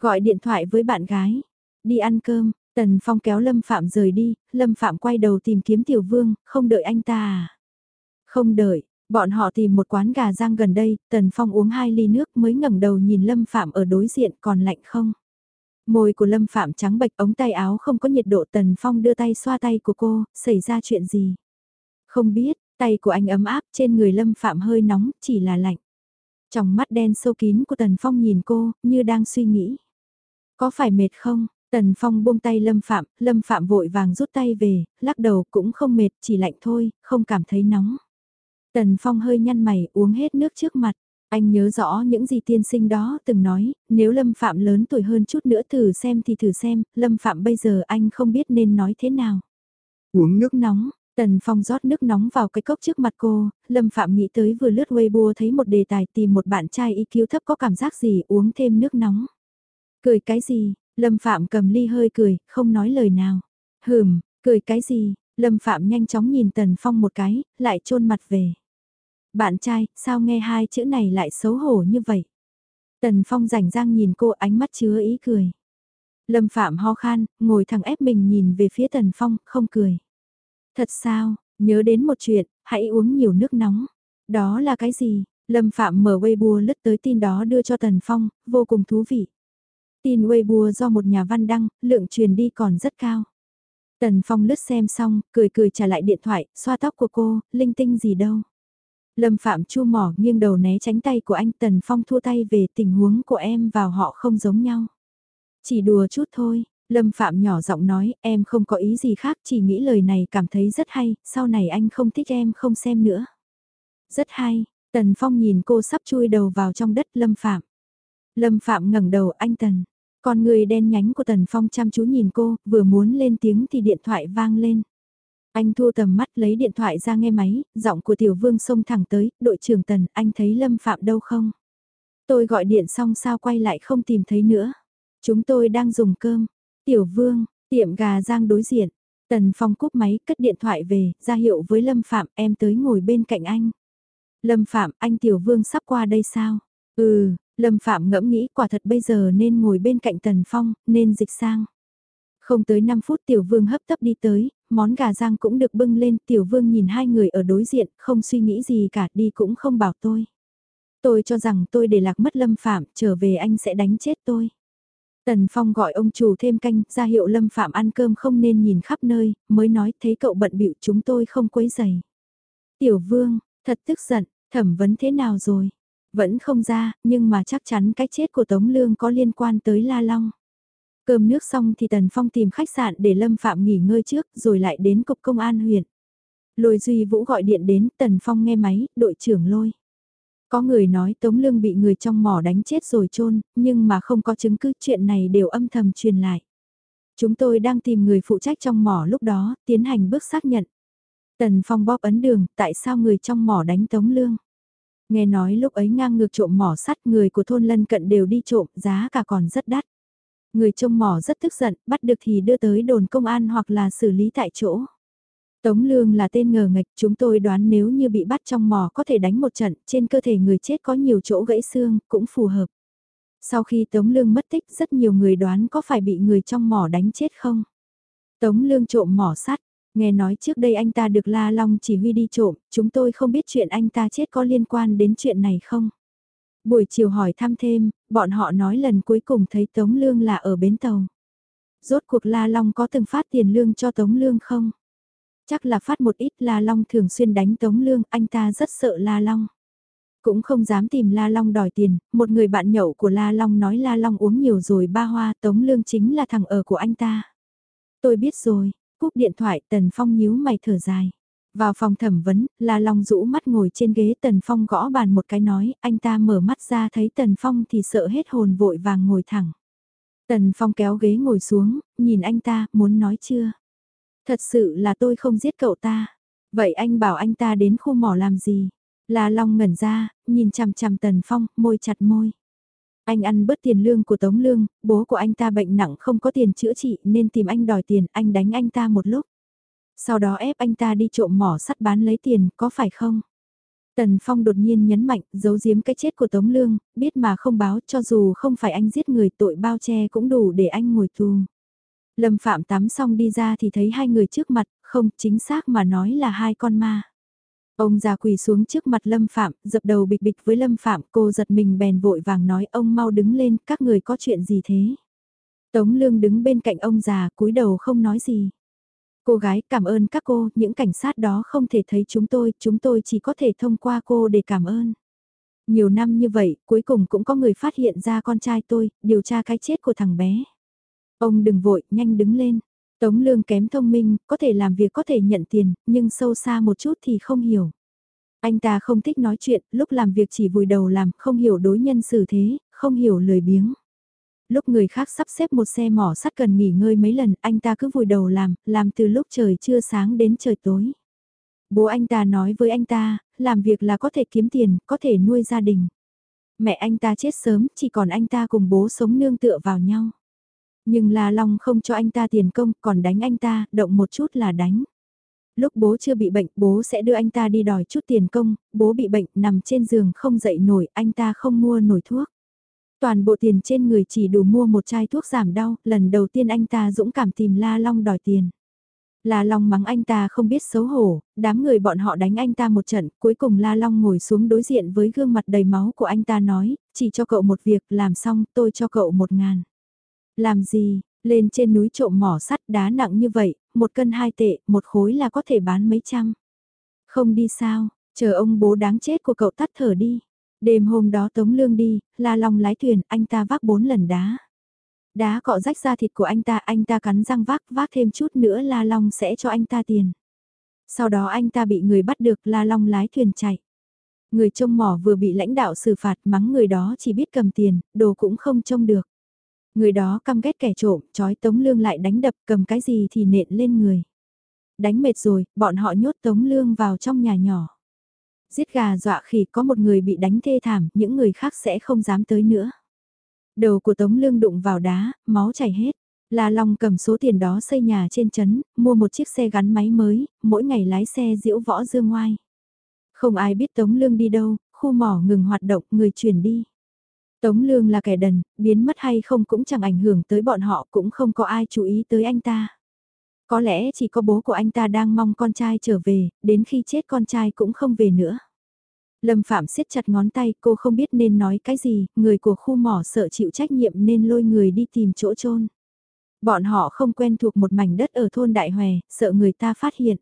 Gọi điện thoại với bạn gái. Đi ăn cơm, Tần Phong kéo Lâm Phạm rời đi, Lâm Phạm quay đầu tìm kiếm Tiểu Vương, không đợi anh ta à? Không đợi, bọn họ tìm một quán gà rang gần đây, Tần Phong uống hai ly nước mới ngẩng đầu nhìn Lâm Phạm ở đối diện còn lạnh không? Môi của Lâm Phạm trắng bệch ống tay áo không có nhiệt độ Tần Phong đưa tay xoa tay của cô, xảy ra chuyện gì? Không biết, tay của anh ấm áp trên người Lâm Phạm hơi nóng, chỉ là lạnh. Trong mắt đen sâu kín của Tần Phong nhìn cô, như đang suy nghĩ. Có phải mệt không? Tần Phong buông tay Lâm Phạm, Lâm Phạm vội vàng rút tay về, lắc đầu cũng không mệt, chỉ lạnh thôi, không cảm thấy nóng. Tần Phong hơi nhăn mày uống hết nước trước mặt. Anh nhớ rõ những gì tiên sinh đó từng nói, nếu Lâm Phạm lớn tuổi hơn chút nữa thử xem thì thử xem, Lâm Phạm bây giờ anh không biết nên nói thế nào. Uống nước nóng, Tần Phong rót nước nóng vào cái cốc trước mặt cô, Lâm Phạm nghĩ tới vừa lướt Weibo thấy một đề tài tìm một bạn trai IQ thấp có cảm giác gì uống thêm nước nóng. Cười cái gì, Lâm Phạm cầm ly hơi cười, không nói lời nào. Hừm, cười cái gì, Lâm Phạm nhanh chóng nhìn Tần Phong một cái, lại trôn mặt về. Bạn trai, sao nghe hai chữ này lại xấu hổ như vậy? Tần Phong rảnh rang nhìn cô ánh mắt chứa ý cười. Lâm Phạm ho khan, ngồi thẳng ép mình nhìn về phía Tần Phong, không cười. Thật sao, nhớ đến một chuyện, hãy uống nhiều nước nóng. Đó là cái gì? Lâm Phạm mở Weibo lướt tới tin đó đưa cho Tần Phong, vô cùng thú vị. Tin Weibo do một nhà văn đăng, lượng truyền đi còn rất cao. Tần Phong lướt xem xong, cười cười trả lại điện thoại, xoa tóc của cô, linh tinh gì đâu. Lâm Phạm chu mỏ nghiêng đầu né tránh tay của anh Tần Phong thua tay về tình huống của em vào họ không giống nhau. Chỉ đùa chút thôi, Lâm Phạm nhỏ giọng nói, em không có ý gì khác, chỉ nghĩ lời này cảm thấy rất hay, sau này anh không thích em không xem nữa. Rất hay, Tần Phong nhìn cô sắp chui đầu vào trong đất Lâm Phạm. Lâm Phạm ngẩng đầu anh Tần, con người đen nhánh của Tần Phong chăm chú nhìn cô, vừa muốn lên tiếng thì điện thoại vang lên. Anh thu tầm mắt lấy điện thoại ra nghe máy, giọng của Tiểu Vương xông thẳng tới, đội trưởng Tần, anh thấy Lâm Phạm đâu không? Tôi gọi điện xong sao quay lại không tìm thấy nữa. Chúng tôi đang dùng cơm, Tiểu Vương, tiệm gà giang đối diện. Tần Phong cúp máy cất điện thoại về, ra hiệu với Lâm Phạm em tới ngồi bên cạnh anh. Lâm Phạm, anh Tiểu Vương sắp qua đây sao? Ừ, Lâm Phạm ngẫm nghĩ quả thật bây giờ nên ngồi bên cạnh Tần Phong, nên dịch sang. Không tới 5 phút Tiểu Vương hấp tấp đi tới, món gà rang cũng được bưng lên, Tiểu Vương nhìn hai người ở đối diện, không suy nghĩ gì cả, đi cũng không bảo tôi. Tôi cho rằng tôi để lạc mất Lâm Phạm, trở về anh sẽ đánh chết tôi. Tần Phong gọi ông chủ thêm canh, ra hiệu Lâm Phạm ăn cơm không nên nhìn khắp nơi, mới nói thấy cậu bận bịu chúng tôi không quấy giày. Tiểu Vương, thật tức giận, thẩm vấn thế nào rồi? Vẫn không ra, nhưng mà chắc chắn cái chết của Tống Lương có liên quan tới La Long. Cơm nước xong thì Tần Phong tìm khách sạn để Lâm Phạm nghỉ ngơi trước rồi lại đến cục công an huyện. Lôi Duy Vũ gọi điện đến, Tần Phong nghe máy, đội trưởng lôi. Có người nói Tống Lương bị người trong mỏ đánh chết rồi chôn nhưng mà không có chứng cứ chuyện này đều âm thầm truyền lại. Chúng tôi đang tìm người phụ trách trong mỏ lúc đó, tiến hành bước xác nhận. Tần Phong bóp ấn đường, tại sao người trong mỏ đánh Tống Lương? Nghe nói lúc ấy ngang ngược trộm mỏ sắt người của thôn lân cận đều đi trộm, giá cả còn rất đắt. Người trông mỏ rất tức giận, bắt được thì đưa tới đồn công an hoặc là xử lý tại chỗ. Tống Lương là tên ngờ ngạch, chúng tôi đoán nếu như bị bắt trong mỏ có thể đánh một trận, trên cơ thể người chết có nhiều chỗ gãy xương, cũng phù hợp. Sau khi Tống Lương mất tích, rất nhiều người đoán có phải bị người trong mỏ đánh chết không? Tống Lương trộm mỏ sắt, nghe nói trước đây anh ta được La Long chỉ huy đi trộm, chúng tôi không biết chuyện anh ta chết có liên quan đến chuyện này không? Buổi chiều hỏi thăm thêm, bọn họ nói lần cuối cùng thấy Tống Lương là ở bến tàu. Rốt cuộc La Long có từng phát tiền lương cho Tống Lương không? Chắc là phát một ít La Long thường xuyên đánh Tống Lương, anh ta rất sợ La Long. Cũng không dám tìm La Long đòi tiền, một người bạn nhậu của La Long nói La Long uống nhiều rồi ba hoa Tống Lương chính là thằng ở của anh ta. Tôi biết rồi, cúp điện thoại Tần Phong nhíu mày thở dài. Vào phòng thẩm vấn, La Long rũ mắt ngồi trên ghế Tần Phong gõ bàn một cái nói, anh ta mở mắt ra thấy Tần Phong thì sợ hết hồn vội vàng ngồi thẳng. Tần Phong kéo ghế ngồi xuống, nhìn anh ta, muốn nói chưa? Thật sự là tôi không giết cậu ta. Vậy anh bảo anh ta đến khu mỏ làm gì? La Long ngẩn ra, nhìn chằm chằm Tần Phong, môi chặt môi. Anh ăn bớt tiền lương của Tống Lương, bố của anh ta bệnh nặng không có tiền chữa trị nên tìm anh đòi tiền, anh đánh anh ta một lúc. Sau đó ép anh ta đi trộm mỏ sắt bán lấy tiền, có phải không? Tần Phong đột nhiên nhấn mạnh, giấu giếm cái chết của Tống Lương, biết mà không báo cho dù không phải anh giết người tội bao che cũng đủ để anh ngồi tù. Lâm Phạm tắm xong đi ra thì thấy hai người trước mặt, không chính xác mà nói là hai con ma. Ông già quỳ xuống trước mặt Lâm Phạm, dập đầu bịch bịch với Lâm Phạm, cô giật mình bèn vội vàng nói ông mau đứng lên, các người có chuyện gì thế? Tống Lương đứng bên cạnh ông già, cúi đầu không nói gì. Cô gái cảm ơn các cô, những cảnh sát đó không thể thấy chúng tôi, chúng tôi chỉ có thể thông qua cô để cảm ơn. Nhiều năm như vậy, cuối cùng cũng có người phát hiện ra con trai tôi, điều tra cái chết của thằng bé. Ông đừng vội, nhanh đứng lên. Tống lương kém thông minh, có thể làm việc có thể nhận tiền, nhưng sâu xa một chút thì không hiểu. Anh ta không thích nói chuyện, lúc làm việc chỉ vùi đầu làm, không hiểu đối nhân xử thế, không hiểu lười biếng. Lúc người khác sắp xếp một xe mỏ sắt cần nghỉ ngơi mấy lần, anh ta cứ vùi đầu làm, làm từ lúc trời chưa sáng đến trời tối. Bố anh ta nói với anh ta, làm việc là có thể kiếm tiền, có thể nuôi gia đình. Mẹ anh ta chết sớm, chỉ còn anh ta cùng bố sống nương tựa vào nhau. Nhưng La Long không cho anh ta tiền công, còn đánh anh ta, động một chút là đánh. Lúc bố chưa bị bệnh, bố sẽ đưa anh ta đi đòi chút tiền công, bố bị bệnh, nằm trên giường không dậy nổi, anh ta không mua nổi thuốc. Toàn bộ tiền trên người chỉ đủ mua một chai thuốc giảm đau, lần đầu tiên anh ta dũng cảm tìm La Long đòi tiền. La Long mắng anh ta không biết xấu hổ, đám người bọn họ đánh anh ta một trận, cuối cùng La Long ngồi xuống đối diện với gương mặt đầy máu của anh ta nói, chỉ cho cậu một việc, làm xong tôi cho cậu một ngàn. Làm gì, lên trên núi trộm mỏ sắt đá nặng như vậy, một cân hai tệ, một khối là có thể bán mấy trăm. Không đi sao, chờ ông bố đáng chết của cậu tắt thở đi. Đêm hôm đó Tống Lương đi, La Long lái thuyền, anh ta vác bốn lần đá. Đá cọ rách ra thịt của anh ta, anh ta cắn răng vác, vác thêm chút nữa La Long sẽ cho anh ta tiền. Sau đó anh ta bị người bắt được La Long lái thuyền chạy. Người trông mỏ vừa bị lãnh đạo xử phạt mắng người đó chỉ biết cầm tiền, đồ cũng không trông được. Người đó căm ghét kẻ trộm, trói Tống Lương lại đánh đập cầm cái gì thì nện lên người. Đánh mệt rồi, bọn họ nhốt Tống Lương vào trong nhà nhỏ. Giết gà dọa khỉ có một người bị đánh thê thảm, những người khác sẽ không dám tới nữa. Đầu của Tống Lương đụng vào đá, máu chảy hết. La Long cầm số tiền đó xây nhà trên chấn, mua một chiếc xe gắn máy mới, mỗi ngày lái xe diễu võ dương ngoai. Không ai biết Tống Lương đi đâu, khu mỏ ngừng hoạt động, người chuyển đi. Tống Lương là kẻ đần, biến mất hay không cũng chẳng ảnh hưởng tới bọn họ, cũng không có ai chú ý tới anh ta. Có lẽ chỉ có bố của anh ta đang mong con trai trở về, đến khi chết con trai cũng không về nữa. Lâm Phạm siết chặt ngón tay, cô không biết nên nói cái gì, người của khu mỏ sợ chịu trách nhiệm nên lôi người đi tìm chỗ chôn. Bọn họ không quen thuộc một mảnh đất ở thôn Đại Hòe, sợ người ta phát hiện.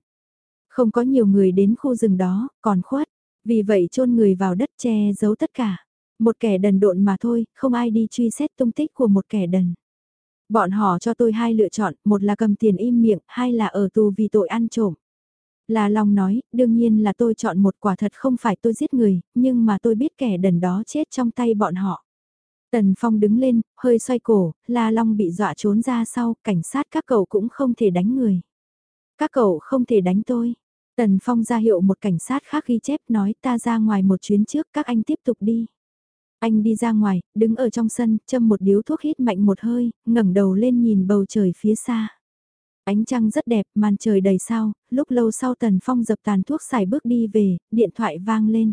Không có nhiều người đến khu rừng đó, còn khuất. Vì vậy chôn người vào đất che giấu tất cả. Một kẻ đần độn mà thôi, không ai đi truy xét tung tích của một kẻ đần. Bọn họ cho tôi hai lựa chọn, một là cầm tiền im miệng, hai là ở tù vì tội ăn trộm. Là Long nói, đương nhiên là tôi chọn một quả thật không phải tôi giết người, nhưng mà tôi biết kẻ đần đó chết trong tay bọn họ. Tần Phong đứng lên, hơi xoay cổ, La Long bị dọa trốn ra sau, cảnh sát các cậu cũng không thể đánh người. Các cậu không thể đánh tôi. Tần Phong ra hiệu một cảnh sát khác ghi chép nói ta ra ngoài một chuyến trước các anh tiếp tục đi. Anh đi ra ngoài, đứng ở trong sân, châm một điếu thuốc hít mạnh một hơi, ngẩng đầu lên nhìn bầu trời phía xa. Ánh trăng rất đẹp, màn trời đầy sao, lúc lâu sau Tần Phong dập tàn thuốc xài bước đi về, điện thoại vang lên.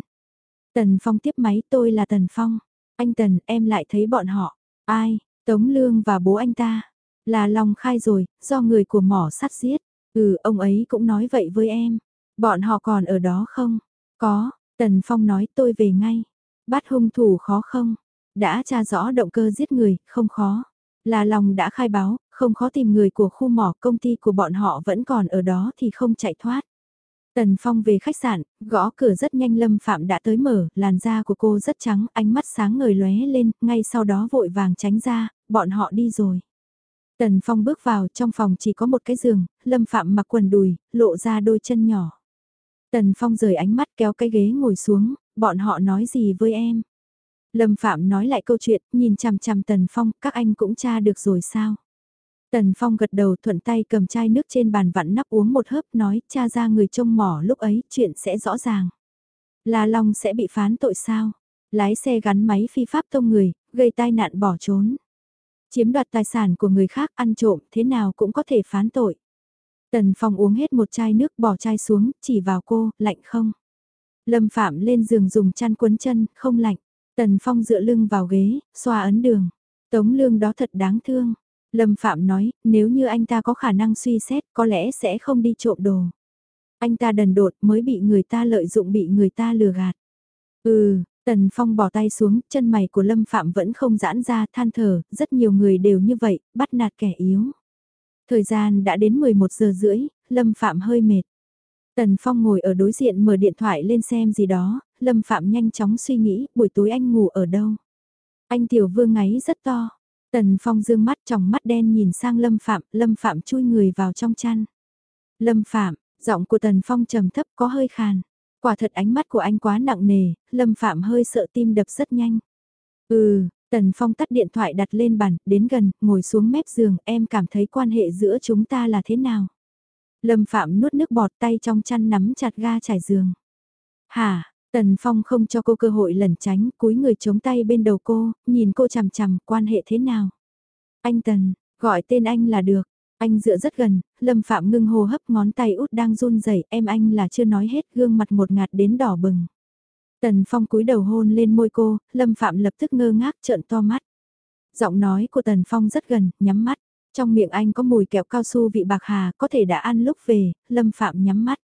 Tần Phong tiếp máy tôi là Tần Phong. Anh Tần, em lại thấy bọn họ. Ai, Tống Lương và bố anh ta. Là lòng khai rồi, do người của mỏ sắt giết. Ừ, ông ấy cũng nói vậy với em. Bọn họ còn ở đó không? Có, Tần Phong nói tôi về ngay. Bắt hung thủ khó không? Đã tra rõ động cơ giết người, không khó. Là lòng đã khai báo, không khó tìm người của khu mỏ công ty của bọn họ vẫn còn ở đó thì không chạy thoát. Tần Phong về khách sạn, gõ cửa rất nhanh Lâm Phạm đã tới mở, làn da của cô rất trắng, ánh mắt sáng ngời lóe lên, ngay sau đó vội vàng tránh ra, bọn họ đi rồi. Tần Phong bước vào, trong phòng chỉ có một cái giường, Lâm Phạm mặc quần đùi, lộ ra đôi chân nhỏ. Tần Phong rời ánh mắt kéo cái ghế ngồi xuống, bọn họ nói gì với em? Lâm Phạm nói lại câu chuyện, nhìn chằm chằm Tần Phong, các anh cũng tra được rồi sao? Tần Phong gật đầu thuận tay cầm chai nước trên bàn vặn nắp uống một hớp nói cha ra người trông mỏ lúc ấy chuyện sẽ rõ ràng. La Long sẽ bị phán tội sao? Lái xe gắn máy phi pháp tông người, gây tai nạn bỏ trốn. Chiếm đoạt tài sản của người khác ăn trộm thế nào cũng có thể phán tội. Tần Phong uống hết một chai nước bỏ chai xuống, chỉ vào cô, lạnh không? Lâm Phạm lên giường dùng chăn quấn chân, không lạnh. Tần Phong dựa lưng vào ghế, xoa ấn đường. Tống lương đó thật đáng thương. Lâm Phạm nói, nếu như anh ta có khả năng suy xét có lẽ sẽ không đi trộm đồ. Anh ta đần đột mới bị người ta lợi dụng bị người ta lừa gạt. Ừ, Tần Phong bỏ tay xuống, chân mày của Lâm Phạm vẫn không giãn ra than thở, rất nhiều người đều như vậy, bắt nạt kẻ yếu. Thời gian đã đến 11 giờ rưỡi, Lâm Phạm hơi mệt. Tần Phong ngồi ở đối diện mở điện thoại lên xem gì đó, Lâm Phạm nhanh chóng suy nghĩ, buổi tối anh ngủ ở đâu. Anh Tiểu Vương ngáy rất to. Tần Phong dương mắt trong mắt đen nhìn sang Lâm Phạm, Lâm Phạm chui người vào trong chăn. Lâm Phạm, giọng của Tần Phong trầm thấp có hơi khàn. Quả thật ánh mắt của anh quá nặng nề, Lâm Phạm hơi sợ tim đập rất nhanh. Ừ, Tần Phong tắt điện thoại đặt lên bàn, đến gần, ngồi xuống mép giường, em cảm thấy quan hệ giữa chúng ta là thế nào? Lâm Phạm nuốt nước bọt tay trong chăn nắm chặt ga trải giường. Hả, Tần Phong không cho cô cơ hội lẩn tránh, cúi người chống tay bên đầu cô, nhìn cô chằm chằm, quan hệ thế nào? Anh Tần, gọi tên anh là được. Anh dựa rất gần, Lâm Phạm ngưng hô hấp ngón tay út đang run rẩy, em anh là chưa nói hết gương mặt một ngạt đến đỏ bừng. Tần Phong cúi đầu hôn lên môi cô, Lâm Phạm lập tức ngơ ngác trợn to mắt. Giọng nói của Tần Phong rất gần, nhắm mắt. Trong miệng anh có mùi kẹo cao su vị bạc hà, có thể đã ăn lúc về, Lâm Phạm nhắm mắt.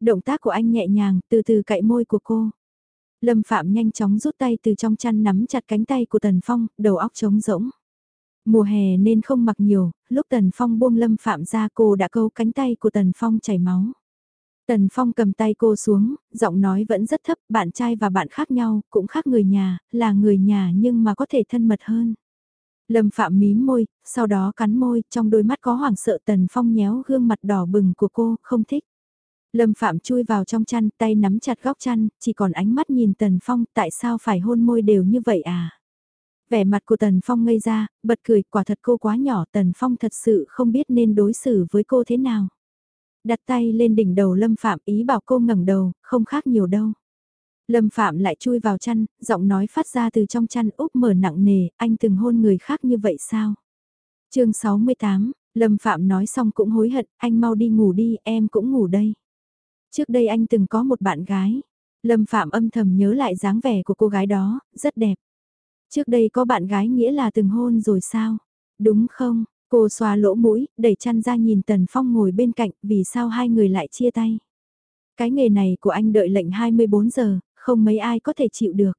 Động tác của anh nhẹ nhàng, từ từ cậy môi của cô. Lâm Phạm nhanh chóng rút tay từ trong chăn nắm chặt cánh tay của Tần Phong, đầu óc trống rỗng. Mùa hè nên không mặc nhiều, lúc Tần Phong buông Lâm Phạm ra cô đã câu cánh tay của Tần Phong chảy máu. Tần Phong cầm tay cô xuống, giọng nói vẫn rất thấp, bạn trai và bạn khác nhau, cũng khác người nhà, là người nhà nhưng mà có thể thân mật hơn. Lâm Phạm mím môi, sau đó cắn môi, trong đôi mắt có hoảng sợ Tần Phong nhéo gương mặt đỏ bừng của cô, không thích. Lâm Phạm chui vào trong chăn, tay nắm chặt góc chăn, chỉ còn ánh mắt nhìn Tần Phong, tại sao phải hôn môi đều như vậy à? Vẻ mặt của Tần Phong ngây ra, bật cười, quả thật cô quá nhỏ, Tần Phong thật sự không biết nên đối xử với cô thế nào. Đặt tay lên đỉnh đầu Lâm Phạm ý bảo cô ngẩng đầu, không khác nhiều đâu. Lâm Phạm lại chui vào chăn, giọng nói phát ra từ trong chăn úp mở nặng nề, anh từng hôn người khác như vậy sao? chương 68, Lâm Phạm nói xong cũng hối hận, anh mau đi ngủ đi, em cũng ngủ đây. Trước đây anh từng có một bạn gái. Lâm Phạm âm thầm nhớ lại dáng vẻ của cô gái đó, rất đẹp. Trước đây có bạn gái nghĩa là từng hôn rồi sao? Đúng không? Cô xoa lỗ mũi, đẩy chăn ra nhìn Tần Phong ngồi bên cạnh, vì sao hai người lại chia tay? Cái nghề này của anh đợi lệnh 24 giờ, không mấy ai có thể chịu được.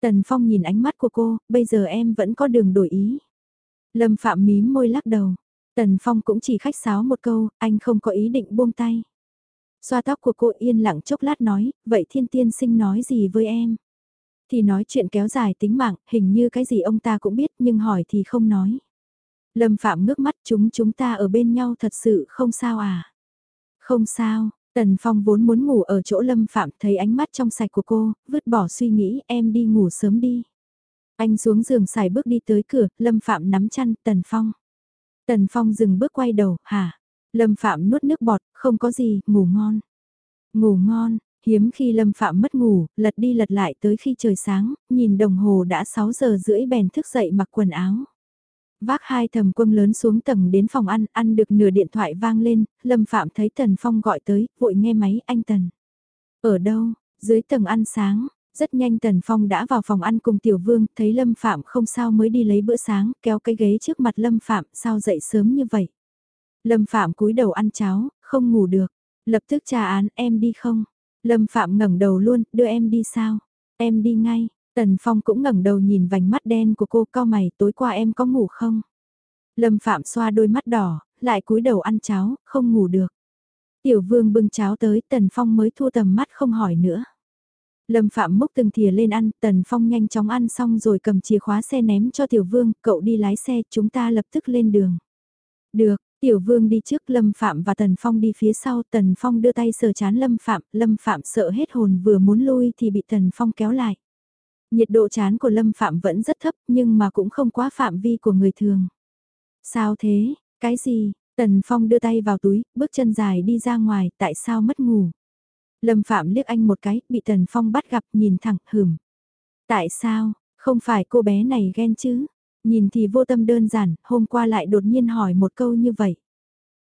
Tần Phong nhìn ánh mắt của cô, bây giờ em vẫn có đường đổi ý. Lâm Phạm mím môi lắc đầu. Tần Phong cũng chỉ khách sáo một câu, anh không có ý định buông tay. Xoa tóc của cô yên lặng chốc lát nói, vậy thiên tiên sinh nói gì với em? Thì nói chuyện kéo dài tính mạng, hình như cái gì ông ta cũng biết nhưng hỏi thì không nói. Lâm Phạm ngước mắt chúng chúng ta ở bên nhau thật sự không sao à? Không sao, Tần Phong vốn muốn ngủ ở chỗ Lâm Phạm thấy ánh mắt trong sạch của cô, vứt bỏ suy nghĩ em đi ngủ sớm đi. Anh xuống giường xài bước đi tới cửa, Lâm Phạm nắm chăn, Tần Phong. Tần Phong dừng bước quay đầu, hả? Lâm Phạm nuốt nước bọt, không có gì, ngủ ngon. Ngủ ngon, hiếm khi Lâm Phạm mất ngủ, lật đi lật lại tới khi trời sáng, nhìn đồng hồ đã 6 giờ rưỡi bèn thức dậy mặc quần áo. Vác hai thầm quân lớn xuống tầng đến phòng ăn, ăn được nửa điện thoại vang lên, Lâm Phạm thấy Tần Phong gọi tới, vội nghe máy, anh Tần. Ở đâu, dưới tầng ăn sáng, rất nhanh Tần Phong đã vào phòng ăn cùng Tiểu Vương, thấy Lâm Phạm không sao mới đi lấy bữa sáng, kéo cái ghế trước mặt Lâm Phạm, sao dậy sớm như vậy. Lâm Phạm cúi đầu ăn cháo, không ngủ được, lập tức trà án em đi không. Lâm Phạm ngẩng đầu luôn, đưa em đi sao? Em đi ngay, Tần Phong cũng ngẩng đầu nhìn vành mắt đen của cô cao mày tối qua em có ngủ không? Lâm Phạm xoa đôi mắt đỏ, lại cúi đầu ăn cháo, không ngủ được. Tiểu vương bưng cháo tới Tần Phong mới thu tầm mắt không hỏi nữa. Lâm Phạm múc từng thìa lên ăn, Tần Phong nhanh chóng ăn xong rồi cầm chìa khóa xe ném cho Tiểu Vương, cậu đi lái xe, chúng ta lập tức lên đường. Được, Tiểu Vương đi trước Lâm Phạm và Tần Phong đi phía sau, Tần Phong đưa tay sờ chán Lâm Phạm, Lâm Phạm sợ hết hồn vừa muốn lui thì bị Tần Phong kéo lại. Nhiệt độ chán của Lâm Phạm vẫn rất thấp nhưng mà cũng không quá phạm vi của người thường. Sao thế, cái gì, Tần Phong đưa tay vào túi, bước chân dài đi ra ngoài, tại sao mất ngủ. Lâm Phạm liếc anh một cái, bị Tần Phong bắt gặp nhìn thẳng, hửm. Tại sao, không phải cô bé này ghen chứ? Nhìn thì vô tâm đơn giản, hôm qua lại đột nhiên hỏi một câu như vậy.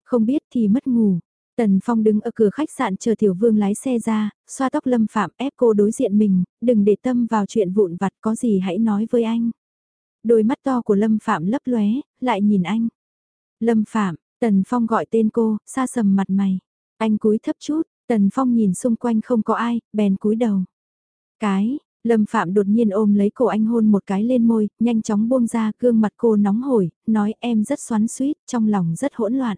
Không biết thì mất ngủ, Tần Phong đứng ở cửa khách sạn chờ Tiểu Vương lái xe ra, xoa tóc Lâm Phạm ép cô đối diện mình, đừng để tâm vào chuyện vụn vặt có gì hãy nói với anh. Đôi mắt to của Lâm Phạm lấp lóe, lại nhìn anh. Lâm Phạm, Tần Phong gọi tên cô, xa sầm mặt mày. Anh cúi thấp chút, Tần Phong nhìn xung quanh không có ai, bèn cúi đầu. Cái, Lâm Phạm đột nhiên ôm lấy cổ anh hôn một cái lên môi, nhanh chóng buông ra gương mặt cô nóng hổi, nói em rất xoắn suýt, trong lòng rất hỗn loạn.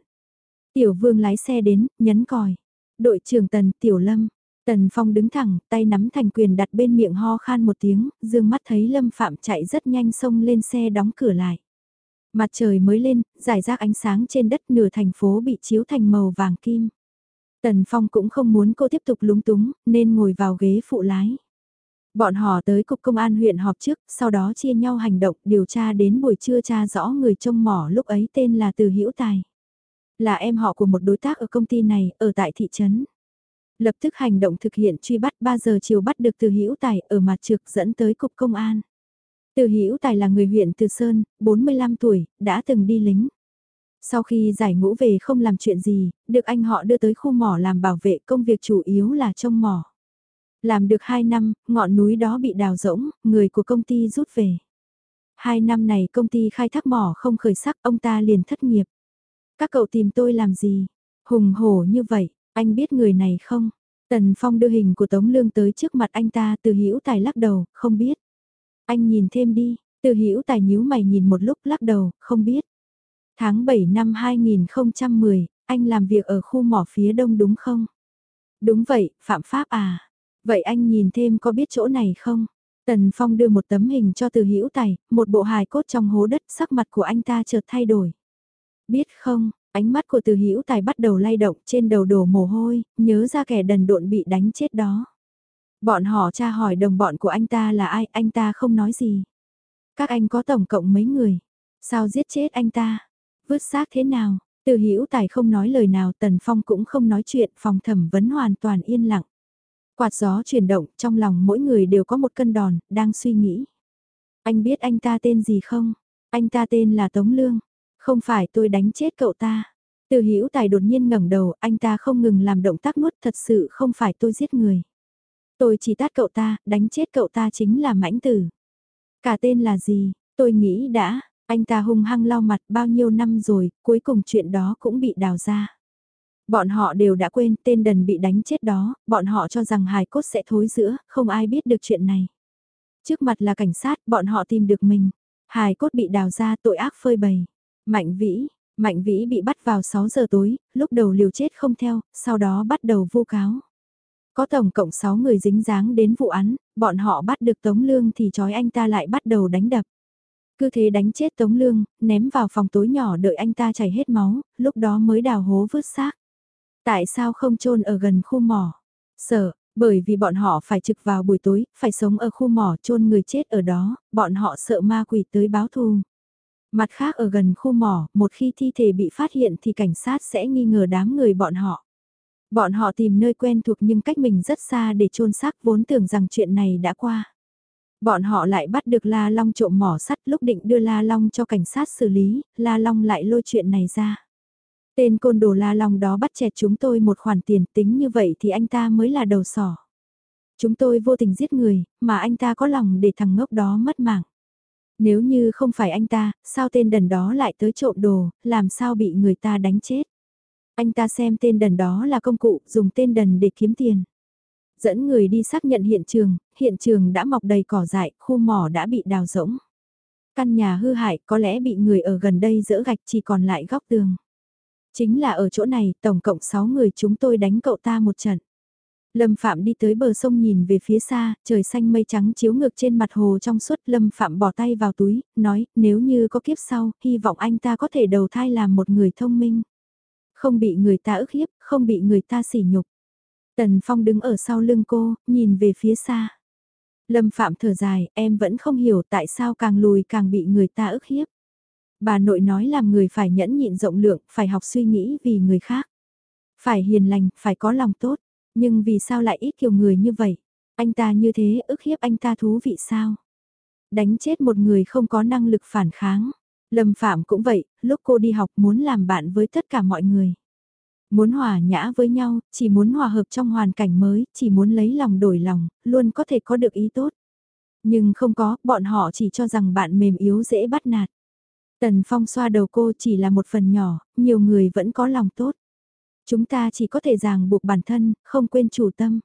Tiểu vương lái xe đến, nhấn còi. Đội trưởng Tần, Tiểu Lâm. Tần Phong đứng thẳng, tay nắm thành quyền đặt bên miệng ho khan một tiếng, dương mắt thấy Lâm Phạm chạy rất nhanh xông lên xe đóng cửa lại. Mặt trời mới lên, giải rác ánh sáng trên đất nửa thành phố bị chiếu thành màu vàng kim. Tần Phong cũng không muốn cô tiếp tục lúng túng, nên ngồi vào ghế phụ lái. Bọn họ tới cục công an huyện họp trước, sau đó chia nhau hành động điều tra đến buổi trưa tra rõ người trông mỏ lúc ấy tên là Từ Hữu Tài. Là em họ của một đối tác ở công ty này, ở tại thị trấn. Lập tức hành động thực hiện truy bắt 3 giờ chiều bắt được từ Hữu Tài ở mặt trực dẫn tới cục công an. Từ Hữu Tài là người huyện Từ Sơn, 45 tuổi, đã từng đi lính. Sau khi giải ngũ về không làm chuyện gì, được anh họ đưa tới khu mỏ làm bảo vệ công việc chủ yếu là trông mỏ. Làm được 2 năm, ngọn núi đó bị đào rỗng, người của công ty rút về. Hai năm này công ty khai thác mỏ không khởi sắc, ông ta liền thất nghiệp. Các cậu tìm tôi làm gì? Hùng hổ như vậy, anh biết người này không? Tần Phong đưa hình của Tống Lương tới trước mặt anh ta từ hữu tài lắc đầu, không biết. Anh nhìn thêm đi, từ hữu tài nhíu mày nhìn một lúc lắc đầu, không biết. Tháng 7 năm 2010, anh làm việc ở khu mỏ phía đông đúng không? Đúng vậy, phạm pháp à? Vậy anh nhìn thêm có biết chỗ này không? Tần Phong đưa một tấm hình cho từ hữu tài, một bộ hài cốt trong hố đất sắc mặt của anh ta chợt thay đổi. Biết không, ánh mắt của từ hữu tài bắt đầu lay động trên đầu đổ mồ hôi, nhớ ra kẻ đần độn bị đánh chết đó. Bọn họ tra hỏi đồng bọn của anh ta là ai, anh ta không nói gì. Các anh có tổng cộng mấy người? Sao giết chết anh ta? Vứt xác thế nào? Từ hữu tài không nói lời nào, Tần Phong cũng không nói chuyện, phòng thẩm vấn hoàn toàn yên lặng. Quạt gió chuyển động, trong lòng mỗi người đều có một cân đòn, đang suy nghĩ. Anh biết anh ta tên gì không? Anh ta tên là Tống Lương. Không phải tôi đánh chết cậu ta. Từ hữu tài đột nhiên ngẩng đầu, anh ta không ngừng làm động tác nuốt thật sự không phải tôi giết người. Tôi chỉ tát cậu ta, đánh chết cậu ta chính là mãnh tử. Cả tên là gì, tôi nghĩ đã, anh ta hung hăng lau mặt bao nhiêu năm rồi, cuối cùng chuyện đó cũng bị đào ra. Bọn họ đều đã quên tên đần bị đánh chết đó, bọn họ cho rằng hài cốt sẽ thối giữa, không ai biết được chuyện này. Trước mặt là cảnh sát, bọn họ tìm được mình. Hài cốt bị đào ra tội ác phơi bày. Mạnh vĩ, Mạnh vĩ bị bắt vào 6 giờ tối, lúc đầu liều chết không theo, sau đó bắt đầu vu cáo. Có tổng cộng 6 người dính dáng đến vụ án, bọn họ bắt được Tống Lương thì trói anh ta lại bắt đầu đánh đập. Cứ thế đánh chết Tống Lương, ném vào phòng tối nhỏ đợi anh ta chảy hết máu, lúc đó mới đào hố vứt xác. Tại sao không chôn ở gần khu mỏ? Sợ, bởi vì bọn họ phải trực vào buổi tối, phải sống ở khu mỏ chôn người chết ở đó, bọn họ sợ ma quỷ tới báo thù. Mặt khác ở gần khu mỏ, một khi thi thể bị phát hiện thì cảnh sát sẽ nghi ngờ đám người bọn họ. Bọn họ tìm nơi quen thuộc nhưng cách mình rất xa để chôn xác vốn tưởng rằng chuyện này đã qua. Bọn họ lại bắt được La Long trộm mỏ sắt lúc định đưa La Long cho cảnh sát xử lý, La Long lại lôi chuyện này ra. Tên côn đồ La Long đó bắt chẹt chúng tôi một khoản tiền tính như vậy thì anh ta mới là đầu sỏ. Chúng tôi vô tình giết người, mà anh ta có lòng để thằng ngốc đó mất mạng. Nếu như không phải anh ta, sao tên đần đó lại tới trộm đồ, làm sao bị người ta đánh chết? Anh ta xem tên đần đó là công cụ, dùng tên đần để kiếm tiền. Dẫn người đi xác nhận hiện trường, hiện trường đã mọc đầy cỏ dại, khu mỏ đã bị đào rỗng. Căn nhà hư hại có lẽ bị người ở gần đây dỡ gạch chỉ còn lại góc tường. Chính là ở chỗ này, tổng cộng 6 người chúng tôi đánh cậu ta một trận. Lâm Phạm đi tới bờ sông nhìn về phía xa, trời xanh mây trắng chiếu ngược trên mặt hồ trong suốt. Lâm Phạm bỏ tay vào túi, nói, nếu như có kiếp sau, hy vọng anh ta có thể đầu thai làm một người thông minh. Không bị người ta ức hiếp, không bị người ta sỉ nhục. Tần Phong đứng ở sau lưng cô, nhìn về phía xa. Lâm Phạm thở dài, em vẫn không hiểu tại sao càng lùi càng bị người ta ức hiếp. Bà nội nói làm người phải nhẫn nhịn rộng lượng, phải học suy nghĩ vì người khác. Phải hiền lành, phải có lòng tốt. Nhưng vì sao lại ít kiểu người như vậy? Anh ta như thế ức hiếp anh ta thú vị sao? Đánh chết một người không có năng lực phản kháng. Lâm Phạm cũng vậy, lúc cô đi học muốn làm bạn với tất cả mọi người. Muốn hòa nhã với nhau, chỉ muốn hòa hợp trong hoàn cảnh mới, chỉ muốn lấy lòng đổi lòng, luôn có thể có được ý tốt. Nhưng không có, bọn họ chỉ cho rằng bạn mềm yếu dễ bắt nạt. Tần Phong xoa đầu cô chỉ là một phần nhỏ, nhiều người vẫn có lòng tốt. Chúng ta chỉ có thể ràng buộc bản thân, không quên chủ tâm.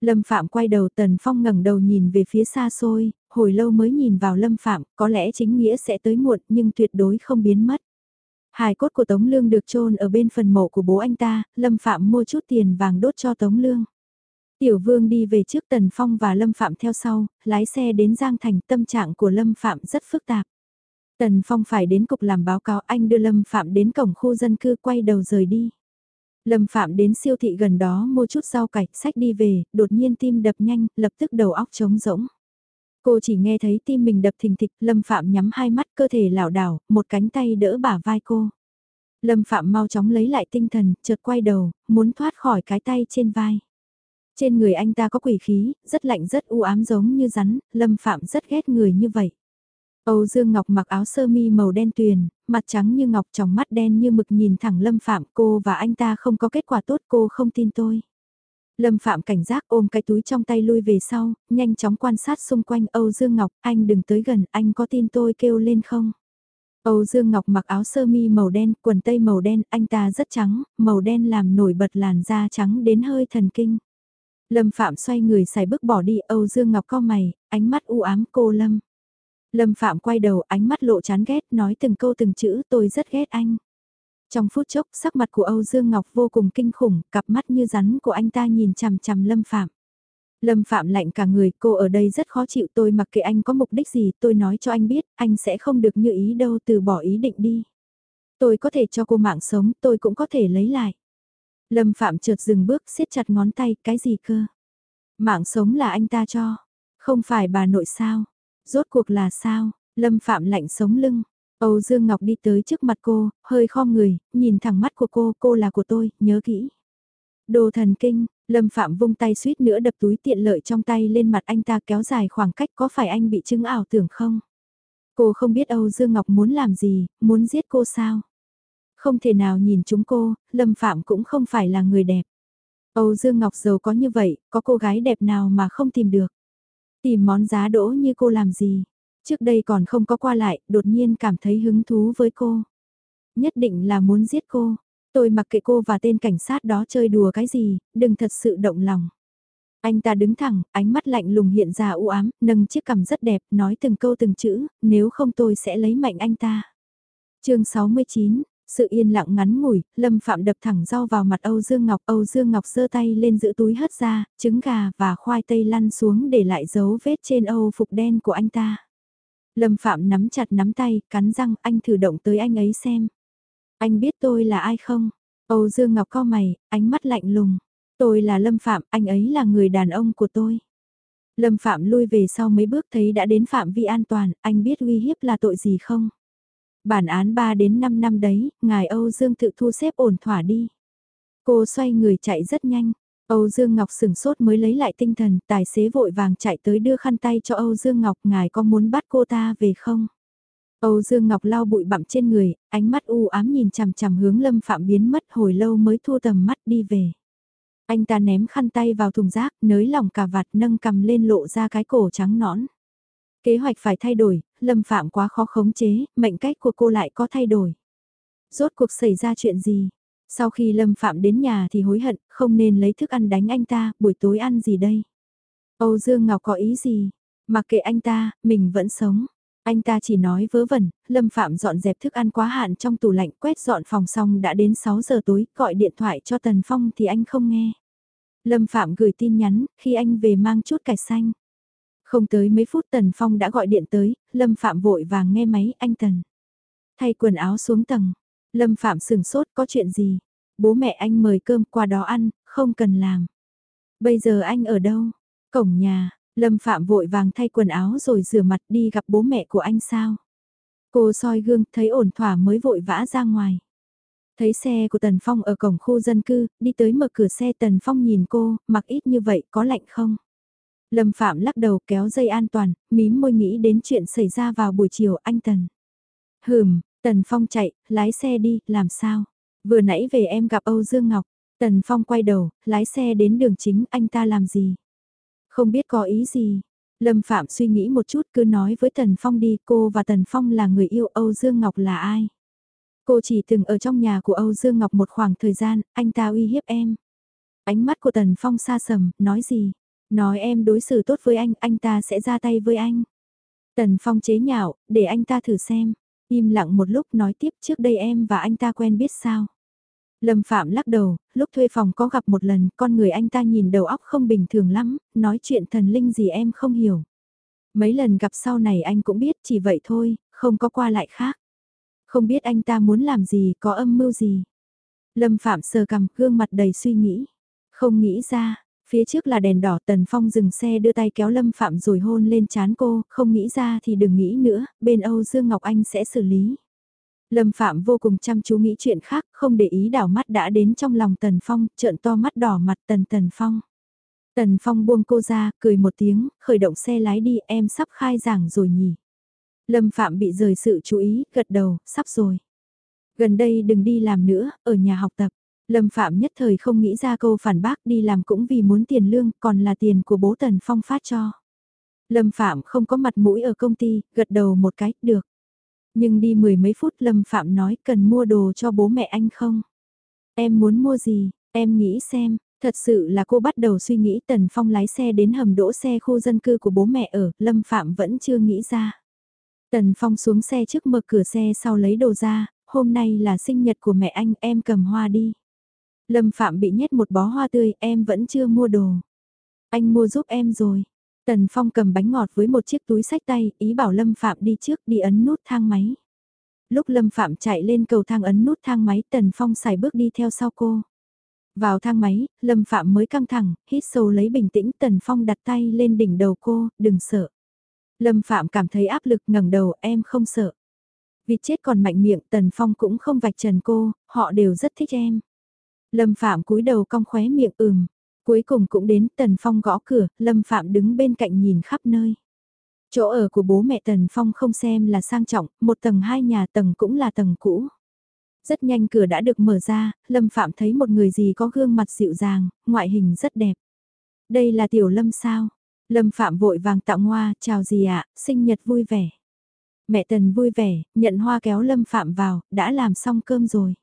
Lâm Phạm quay đầu Tần Phong ngẩng đầu nhìn về phía xa xôi, hồi lâu mới nhìn vào Lâm Phạm, có lẽ chính nghĩa sẽ tới muộn nhưng tuyệt đối không biến mất. Hài cốt của Tống Lương được chôn ở bên phần mộ của bố anh ta, Lâm Phạm mua chút tiền vàng đốt cho Tống Lương. Tiểu Vương đi về trước Tần Phong và Lâm Phạm theo sau, lái xe đến Giang Thành tâm trạng của Lâm Phạm rất phức tạp. Tần Phong phải đến cục làm báo cáo anh đưa Lâm Phạm đến cổng khu dân cư quay đầu rời đi. Lâm Phạm đến siêu thị gần đó mua chút rau cải, sách đi về, đột nhiên tim đập nhanh, lập tức đầu óc trống rỗng. Cô chỉ nghe thấy tim mình đập thình thịch, Lâm Phạm nhắm hai mắt cơ thể lảo đảo, một cánh tay đỡ bả vai cô. Lâm Phạm mau chóng lấy lại tinh thần, chợt quay đầu, muốn thoát khỏi cái tay trên vai. Trên người anh ta có quỷ khí, rất lạnh rất u ám giống như rắn, Lâm Phạm rất ghét người như vậy. Âu Dương Ngọc mặc áo sơ mi màu đen tuyền, mặt trắng như ngọc trong mắt đen như mực nhìn thẳng Lâm Phạm cô và anh ta không có kết quả tốt cô không tin tôi. Lâm Phạm cảnh giác ôm cái túi trong tay lui về sau, nhanh chóng quan sát xung quanh Âu Dương Ngọc, anh đừng tới gần, anh có tin tôi kêu lên không? Âu Dương Ngọc mặc áo sơ mi màu đen, quần tây màu đen, anh ta rất trắng, màu đen làm nổi bật làn da trắng đến hơi thần kinh. Lâm Phạm xoay người xài bước bỏ đi, Âu Dương Ngọc co mày, ánh mắt u ám cô Lâm. Lâm Phạm quay đầu ánh mắt lộ chán ghét nói từng câu từng chữ tôi rất ghét anh. Trong phút chốc sắc mặt của Âu Dương Ngọc vô cùng kinh khủng, cặp mắt như rắn của anh ta nhìn chằm chằm Lâm Phạm. Lâm Phạm lạnh cả người, cô ở đây rất khó chịu tôi mặc kệ anh có mục đích gì, tôi nói cho anh biết, anh sẽ không được như ý đâu từ bỏ ý định đi. Tôi có thể cho cô mạng sống, tôi cũng có thể lấy lại. Lâm Phạm chợt dừng bước, siết chặt ngón tay, cái gì cơ? Mạng sống là anh ta cho, không phải bà nội sao? Rốt cuộc là sao? Lâm Phạm lạnh sống lưng. Âu Dương Ngọc đi tới trước mặt cô, hơi khom người, nhìn thẳng mắt của cô, cô là của tôi, nhớ kỹ. Đồ thần kinh, Lâm Phạm vung tay suýt nữa đập túi tiện lợi trong tay lên mặt anh ta kéo dài khoảng cách có phải anh bị chứng ảo tưởng không? Cô không biết Âu Dương Ngọc muốn làm gì, muốn giết cô sao? Không thể nào nhìn chúng cô, Lâm Phạm cũng không phải là người đẹp. Âu Dương Ngọc giàu có như vậy, có cô gái đẹp nào mà không tìm được. Tìm món giá đỗ như cô làm gì? Trước đây còn không có qua lại, đột nhiên cảm thấy hứng thú với cô. Nhất định là muốn giết cô. Tôi mặc kệ cô và tên cảnh sát đó chơi đùa cái gì, đừng thật sự động lòng. Anh ta đứng thẳng, ánh mắt lạnh lùng hiện ra u ám, nâng chiếc cằm rất đẹp, nói từng câu từng chữ, nếu không tôi sẽ lấy mạnh anh ta. chương 69, sự yên lặng ngắn ngủi, Lâm Phạm đập thẳng rau vào mặt Âu Dương Ngọc. Âu Dương Ngọc giơ tay lên giữ túi hất ra, trứng gà và khoai tây lăn xuống để lại dấu vết trên Âu phục đen của anh ta. Lâm Phạm nắm chặt nắm tay, cắn răng, anh thử động tới anh ấy xem. Anh biết tôi là ai không? Âu Dương Ngọc co mày, ánh mắt lạnh lùng. Tôi là Lâm Phạm, anh ấy là người đàn ông của tôi. Lâm Phạm lui về sau mấy bước thấy đã đến phạm vi an toàn, anh biết uy hiếp là tội gì không? Bản án 3 đến 5 năm đấy, ngài Âu Dương tự thu xếp ổn thỏa đi. Cô xoay người chạy rất nhanh. Âu Dương Ngọc sửng sốt mới lấy lại tinh thần, tài xế vội vàng chạy tới đưa khăn tay cho Âu Dương Ngọc, ngài có muốn bắt cô ta về không? Âu Dương Ngọc lau bụi bặm trên người, ánh mắt u ám nhìn chằm chằm hướng Lâm Phạm biến mất hồi lâu mới thu tầm mắt đi về. Anh ta ném khăn tay vào thùng rác, nới lỏng cà vạt nâng cầm lên lộ ra cái cổ trắng nõn. Kế hoạch phải thay đổi, Lâm Phạm quá khó khống chế, mệnh cách của cô lại có thay đổi. Rốt cuộc xảy ra chuyện gì? Sau khi Lâm Phạm đến nhà thì hối hận, không nên lấy thức ăn đánh anh ta, buổi tối ăn gì đây? Âu Dương Ngọc có ý gì? Mặc kệ anh ta, mình vẫn sống. Anh ta chỉ nói vớ vẩn, Lâm Phạm dọn dẹp thức ăn quá hạn trong tủ lạnh quét dọn phòng xong đã đến 6 giờ tối, gọi điện thoại cho Tần Phong thì anh không nghe. Lâm Phạm gửi tin nhắn, khi anh về mang chút cải xanh. Không tới mấy phút Tần Phong đã gọi điện tới, Lâm Phạm vội vàng nghe máy anh Tần. Thay quần áo xuống tầng, Lâm Phạm sừng sốt có chuyện gì? Bố mẹ anh mời cơm qua đó ăn, không cần làm. Bây giờ anh ở đâu? Cổng nhà, Lâm Phạm vội vàng thay quần áo rồi rửa mặt đi gặp bố mẹ của anh sao? Cô soi gương thấy ổn thỏa mới vội vã ra ngoài. Thấy xe của Tần Phong ở cổng khu dân cư, đi tới mở cửa xe Tần Phong nhìn cô, mặc ít như vậy có lạnh không? Lâm Phạm lắc đầu kéo dây an toàn, mím môi nghĩ đến chuyện xảy ra vào buổi chiều anh Tần. Hừm, Tần Phong chạy, lái xe đi, làm sao? Vừa nãy về em gặp Âu Dương Ngọc, Tần Phong quay đầu, lái xe đến đường chính, anh ta làm gì? Không biết có ý gì. Lâm Phạm suy nghĩ một chút cứ nói với Tần Phong đi, cô và Tần Phong là người yêu Âu Dương Ngọc là ai? Cô chỉ từng ở trong nhà của Âu Dương Ngọc một khoảng thời gian, anh ta uy hiếp em. Ánh mắt của Tần Phong xa sầm, nói gì? Nói em đối xử tốt với anh, anh ta sẽ ra tay với anh. Tần Phong chế nhạo, để anh ta thử xem. Im lặng một lúc nói tiếp trước đây em và anh ta quen biết sao. Lâm Phạm lắc đầu, lúc thuê phòng có gặp một lần, con người anh ta nhìn đầu óc không bình thường lắm, nói chuyện thần linh gì em không hiểu. Mấy lần gặp sau này anh cũng biết chỉ vậy thôi, không có qua lại khác. Không biết anh ta muốn làm gì, có âm mưu gì. Lâm Phạm sờ cầm gương mặt đầy suy nghĩ. Không nghĩ ra, phía trước là đèn đỏ Tần Phong dừng xe đưa tay kéo Lâm Phạm rồi hôn lên chán cô, không nghĩ ra thì đừng nghĩ nữa, bên Âu Dương Ngọc Anh sẽ xử lý. Lâm Phạm vô cùng chăm chú nghĩ chuyện khác, không để ý đảo mắt đã đến trong lòng Tần Phong, trợn to mắt đỏ mặt Tần Tần Phong. Tần Phong buông cô ra, cười một tiếng, khởi động xe lái đi, em sắp khai giảng rồi nhỉ. Lâm Phạm bị rời sự chú ý, gật đầu, sắp rồi. Gần đây đừng đi làm nữa, ở nhà học tập. Lâm Phạm nhất thời không nghĩ ra câu phản bác đi làm cũng vì muốn tiền lương, còn là tiền của bố Tần Phong phát cho. Lâm Phạm không có mặt mũi ở công ty, gật đầu một cái, được. Nhưng đi mười mấy phút Lâm Phạm nói cần mua đồ cho bố mẹ anh không? Em muốn mua gì? Em nghĩ xem, thật sự là cô bắt đầu suy nghĩ Tần Phong lái xe đến hầm đỗ xe khu dân cư của bố mẹ ở, Lâm Phạm vẫn chưa nghĩ ra. Tần Phong xuống xe trước mở cửa xe sau lấy đồ ra, hôm nay là sinh nhật của mẹ anh, em cầm hoa đi. Lâm Phạm bị nhét một bó hoa tươi, em vẫn chưa mua đồ. Anh mua giúp em rồi. Tần Phong cầm bánh ngọt với một chiếc túi sách tay, ý bảo Lâm Phạm đi trước đi ấn nút thang máy. Lúc Lâm Phạm chạy lên cầu thang ấn nút thang máy, Tần Phong xài bước đi theo sau cô. Vào thang máy, Lâm Phạm mới căng thẳng, hít sâu lấy bình tĩnh, Tần Phong đặt tay lên đỉnh đầu cô, đừng sợ. Lâm Phạm cảm thấy áp lực ngẩng đầu, em không sợ. Vì chết còn mạnh miệng, Tần Phong cũng không vạch trần cô, họ đều rất thích em. Lâm Phạm cúi đầu cong khóe miệng ừm, Cuối cùng cũng đến Tần Phong gõ cửa, Lâm Phạm đứng bên cạnh nhìn khắp nơi. Chỗ ở của bố mẹ Tần Phong không xem là sang trọng, một tầng hai nhà tầng cũng là tầng cũ. Rất nhanh cửa đã được mở ra, Lâm Phạm thấy một người gì có gương mặt dịu dàng, ngoại hình rất đẹp. Đây là Tiểu Lâm sao? Lâm Phạm vội vàng tặng hoa, chào gì ạ, sinh nhật vui vẻ. Mẹ Tần vui vẻ, nhận hoa kéo Lâm Phạm vào, đã làm xong cơm rồi.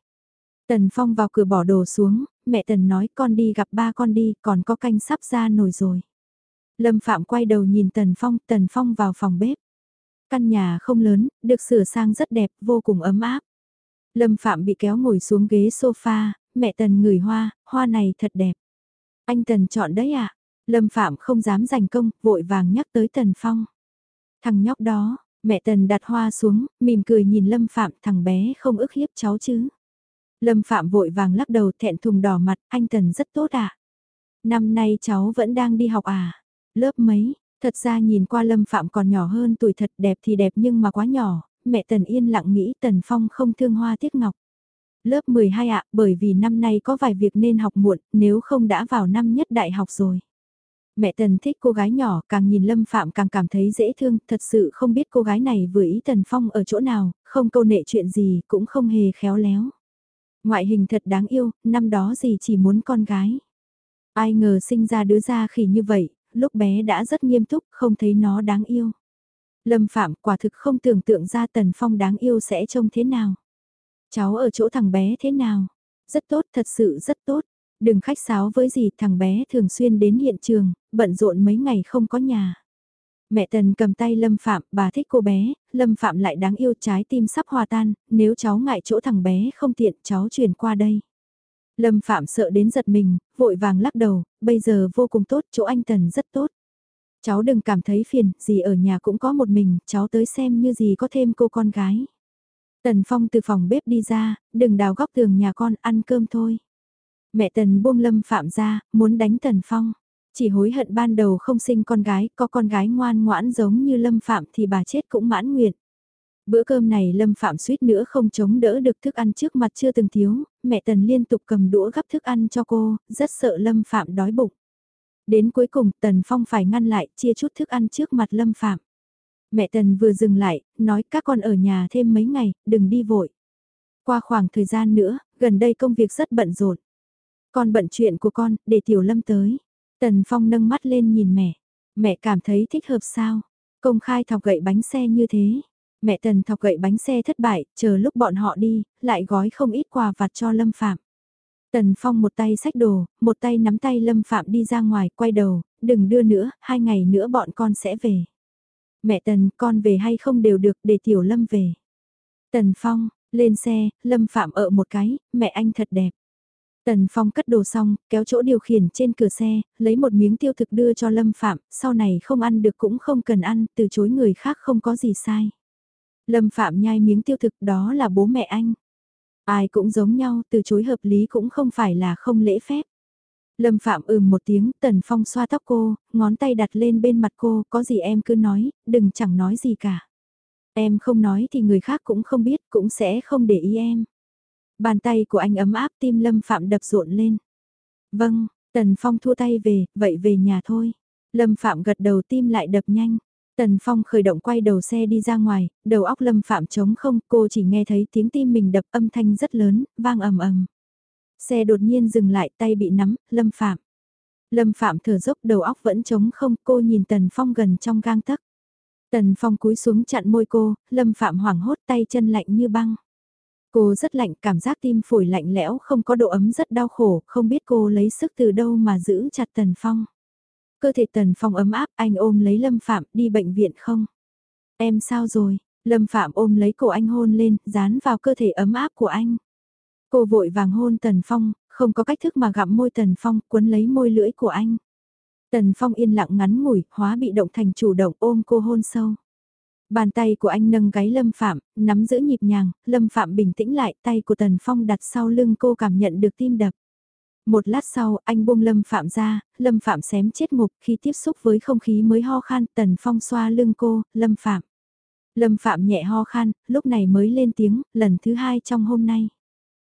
Tần Phong vào cửa bỏ đồ xuống, mẹ Tần nói con đi gặp ba con đi, còn có canh sắp ra nồi rồi. Lâm Phạm quay đầu nhìn Tần Phong, Tần Phong vào phòng bếp. Căn nhà không lớn, được sửa sang rất đẹp, vô cùng ấm áp. Lâm Phạm bị kéo ngồi xuống ghế sofa, mẹ Tần ngửi hoa, hoa này thật đẹp. Anh Tần chọn đấy à? Lâm Phạm không dám giành công, vội vàng nhắc tới Tần Phong. Thằng nhóc đó, mẹ Tần đặt hoa xuống, mỉm cười nhìn Lâm Phạm thằng bé không ức hiếp cháu chứ. Lâm Phạm vội vàng lắc đầu thẹn thùng đỏ mặt, anh Tần rất tốt à? Năm nay cháu vẫn đang đi học à? Lớp mấy? Thật ra nhìn qua Lâm Phạm còn nhỏ hơn tuổi thật đẹp thì đẹp nhưng mà quá nhỏ, mẹ Tần yên lặng nghĩ Tần Phong không thương hoa tiếc ngọc. Lớp 12 ạ, bởi vì năm nay có vài việc nên học muộn, nếu không đã vào năm nhất đại học rồi. Mẹ Tần thích cô gái nhỏ, càng nhìn Lâm Phạm càng cảm thấy dễ thương, thật sự không biết cô gái này vừa ý Tần Phong ở chỗ nào, không câu nệ chuyện gì, cũng không hề khéo léo. Ngoại hình thật đáng yêu, năm đó gì chỉ muốn con gái. Ai ngờ sinh ra đứa ra khỉ như vậy, lúc bé đã rất nghiêm túc, không thấy nó đáng yêu. Lâm Phạm quả thực không tưởng tượng ra Tần Phong đáng yêu sẽ trông thế nào. Cháu ở chỗ thằng bé thế nào? Rất tốt, thật sự rất tốt. Đừng khách sáo với gì, thằng bé thường xuyên đến hiện trường, bận rộn mấy ngày không có nhà. Mẹ Tần cầm tay Lâm Phạm, bà thích cô bé, Lâm Phạm lại đáng yêu trái tim sắp hòa tan, nếu cháu ngại chỗ thằng bé không tiện cháu chuyển qua đây. Lâm Phạm sợ đến giật mình, vội vàng lắc đầu, bây giờ vô cùng tốt, chỗ anh Tần rất tốt. Cháu đừng cảm thấy phiền, gì ở nhà cũng có một mình, cháu tới xem như gì có thêm cô con gái. Tần Phong từ phòng bếp đi ra, đừng đào góc tường nhà con, ăn cơm thôi. Mẹ Tần buông Lâm Phạm ra, muốn đánh Tần Phong. Chỉ hối hận ban đầu không sinh con gái, có con gái ngoan ngoãn giống như Lâm Phạm thì bà chết cũng mãn nguyện. Bữa cơm này Lâm Phạm suýt nữa không chống đỡ được thức ăn trước mặt chưa từng thiếu, mẹ Tần liên tục cầm đũa gắp thức ăn cho cô, rất sợ Lâm Phạm đói bụng. Đến cuối cùng Tần Phong phải ngăn lại, chia chút thức ăn trước mặt Lâm Phạm. Mẹ Tần vừa dừng lại, nói các con ở nhà thêm mấy ngày, đừng đi vội. Qua khoảng thời gian nữa, gần đây công việc rất bận rộn. Con bận chuyện của con, để Tiểu Lâm tới. Tần Phong nâng mắt lên nhìn mẹ. Mẹ cảm thấy thích hợp sao? Công khai thọc gậy bánh xe như thế. Mẹ Tần thọc gậy bánh xe thất bại, chờ lúc bọn họ đi, lại gói không ít quà vặt cho Lâm Phạm. Tần Phong một tay xách đồ, một tay nắm tay Lâm Phạm đi ra ngoài, quay đầu, đừng đưa nữa, hai ngày nữa bọn con sẽ về. Mẹ Tần, con về hay không đều được để Tiểu Lâm về. Tần Phong, lên xe, Lâm Phạm ở một cái, mẹ anh thật đẹp. Tần Phong cất đồ xong, kéo chỗ điều khiển trên cửa xe, lấy một miếng tiêu thực đưa cho Lâm Phạm, sau này không ăn được cũng không cần ăn, từ chối người khác không có gì sai. Lâm Phạm nhai miếng tiêu thực đó là bố mẹ anh. Ai cũng giống nhau, từ chối hợp lý cũng không phải là không lễ phép. Lâm Phạm ừm một tiếng, Tần Phong xoa tóc cô, ngón tay đặt lên bên mặt cô, có gì em cứ nói, đừng chẳng nói gì cả. Em không nói thì người khác cũng không biết, cũng sẽ không để ý em. Bàn tay của anh ấm áp tim Lâm Phạm đập rộn lên. Vâng, Tần Phong thua tay về, vậy về nhà thôi. Lâm Phạm gật đầu tim lại đập nhanh. Tần Phong khởi động quay đầu xe đi ra ngoài, đầu óc Lâm Phạm trống không, cô chỉ nghe thấy tiếng tim mình đập âm thanh rất lớn, vang ầm ầm. Xe đột nhiên dừng lại, tay bị nắm, Lâm Phạm. Lâm Phạm thở dốc đầu óc vẫn trống không, cô nhìn Tần Phong gần trong gang tấc. Tần Phong cúi xuống chặn môi cô, Lâm Phạm hoảng hốt tay chân lạnh như băng. Cô rất lạnh, cảm giác tim phổi lạnh lẽo, không có độ ấm rất đau khổ, không biết cô lấy sức từ đâu mà giữ chặt Tần Phong. Cơ thể Tần Phong ấm áp, anh ôm lấy Lâm Phạm, đi bệnh viện không? Em sao rồi? Lâm Phạm ôm lấy cổ anh hôn lên, dán vào cơ thể ấm áp của anh. Cô vội vàng hôn Tần Phong, không có cách thức mà gặm môi Tần Phong, cuốn lấy môi lưỡi của anh. Tần Phong yên lặng ngắn ngủi, hóa bị động thành chủ động ôm cô hôn sâu. Bàn tay của anh nâng gáy Lâm Phạm, nắm giữ nhịp nhàng, Lâm Phạm bình tĩnh lại, tay của Tần Phong đặt sau lưng cô cảm nhận được tim đập. Một lát sau, anh buông Lâm Phạm ra, Lâm Phạm xém chết ngục khi tiếp xúc với không khí mới ho khan, Tần Phong xoa lưng cô, Lâm Phạm. Lâm Phạm nhẹ ho khan, lúc này mới lên tiếng, lần thứ hai trong hôm nay.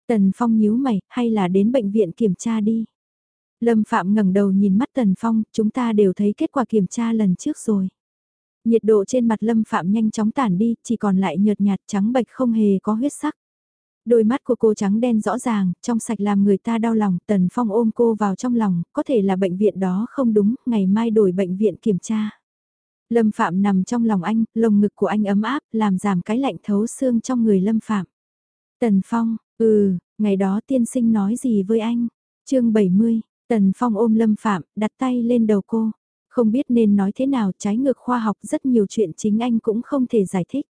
Tần Phong nhíu mày, hay là đến bệnh viện kiểm tra đi. Lâm Phạm ngẩng đầu nhìn mắt Tần Phong, chúng ta đều thấy kết quả kiểm tra lần trước rồi. Nhiệt độ trên mặt Lâm Phạm nhanh chóng tản đi, chỉ còn lại nhợt nhạt trắng bệch không hề có huyết sắc. Đôi mắt của cô trắng đen rõ ràng, trong sạch làm người ta đau lòng, Tần Phong ôm cô vào trong lòng, có thể là bệnh viện đó không đúng, ngày mai đổi bệnh viện kiểm tra. Lâm Phạm nằm trong lòng anh, lồng ngực của anh ấm áp, làm giảm cái lạnh thấu xương trong người Lâm Phạm. Tần Phong, ừ, ngày đó tiên sinh nói gì với anh? chương 70, Tần Phong ôm Lâm Phạm, đặt tay lên đầu cô. Không biết nên nói thế nào trái ngược khoa học rất nhiều chuyện chính anh cũng không thể giải thích.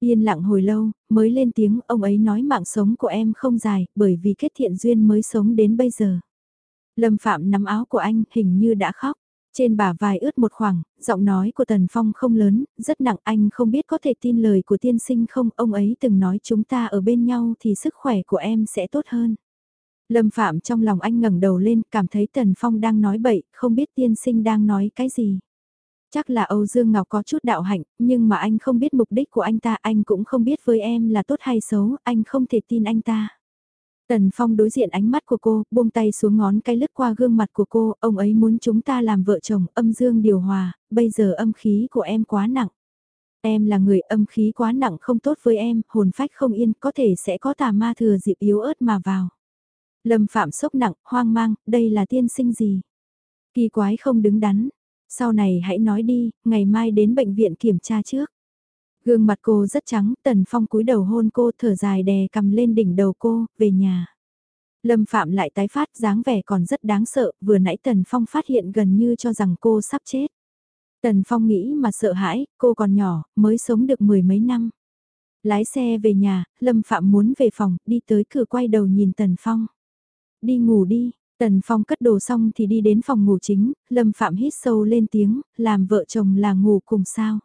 Yên lặng hồi lâu, mới lên tiếng ông ấy nói mạng sống của em không dài bởi vì kết thiện duyên mới sống đến bây giờ. Lâm Phạm nắm áo của anh hình như đã khóc. Trên bả vai ướt một khoảng, giọng nói của Tần Phong không lớn, rất nặng anh không biết có thể tin lời của tiên sinh không, ông ấy từng nói chúng ta ở bên nhau thì sức khỏe của em sẽ tốt hơn. Lâm Phạm trong lòng anh ngẩng đầu lên, cảm thấy Tần Phong đang nói bậy, không biết tiên sinh đang nói cái gì. Chắc là Âu Dương Ngọc có chút đạo hạnh, nhưng mà anh không biết mục đích của anh ta, anh cũng không biết với em là tốt hay xấu, anh không thể tin anh ta. Tần Phong đối diện ánh mắt của cô, buông tay xuống ngón cái lướt qua gương mặt của cô, ông ấy muốn chúng ta làm vợ chồng, âm dương điều hòa, bây giờ âm khí của em quá nặng. Em là người âm khí quá nặng không tốt với em, hồn phách không yên, có thể sẽ có tà ma thừa dịp yếu ớt mà vào. Lâm Phạm sốc nặng, hoang mang, đây là tiên sinh gì? Kỳ quái không đứng đắn. Sau này hãy nói đi, ngày mai đến bệnh viện kiểm tra trước. Gương mặt cô rất trắng, Tần Phong cúi đầu hôn cô thở dài đè cầm lên đỉnh đầu cô, về nhà. Lâm Phạm lại tái phát dáng vẻ còn rất đáng sợ, vừa nãy Tần Phong phát hiện gần như cho rằng cô sắp chết. Tần Phong nghĩ mà sợ hãi, cô còn nhỏ, mới sống được mười mấy năm. Lái xe về nhà, Lâm Phạm muốn về phòng, đi tới cửa quay đầu nhìn Tần Phong. Đi ngủ đi, Tần Phong cất đồ xong thì đi đến phòng ngủ chính, Lâm Phạm hít sâu lên tiếng, làm vợ chồng là ngủ cùng sao.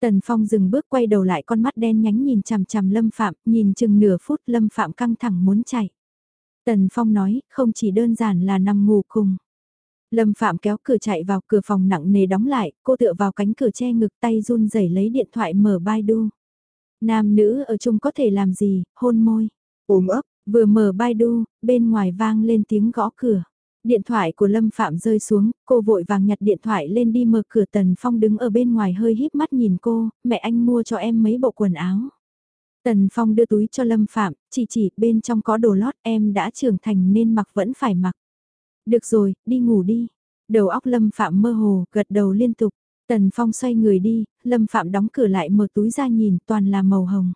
Tần Phong dừng bước quay đầu lại con mắt đen nhánh nhìn chằm chằm Lâm Phạm, nhìn chừng nửa phút Lâm Phạm căng thẳng muốn chạy. Tần Phong nói, không chỉ đơn giản là nằm ngủ cùng. Lâm Phạm kéo cửa chạy vào cửa phòng nặng nề đóng lại, cô tựa vào cánh cửa che ngực tay run rẩy lấy điện thoại mở Baidu. Nam nữ ở chung có thể làm gì, hôn môi, ôm ấp, vừa mở Baidu, bên ngoài vang lên tiếng gõ cửa. Điện thoại của Lâm Phạm rơi xuống, cô vội vàng nhặt điện thoại lên đi mở cửa Tần Phong đứng ở bên ngoài hơi híp mắt nhìn cô, mẹ anh mua cho em mấy bộ quần áo. Tần Phong đưa túi cho Lâm Phạm, chỉ chỉ bên trong có đồ lót em đã trưởng thành nên mặc vẫn phải mặc. Được rồi, đi ngủ đi. Đầu óc Lâm Phạm mơ hồ, gật đầu liên tục. Tần Phong xoay người đi, Lâm Phạm đóng cửa lại mở túi ra nhìn toàn là màu hồng.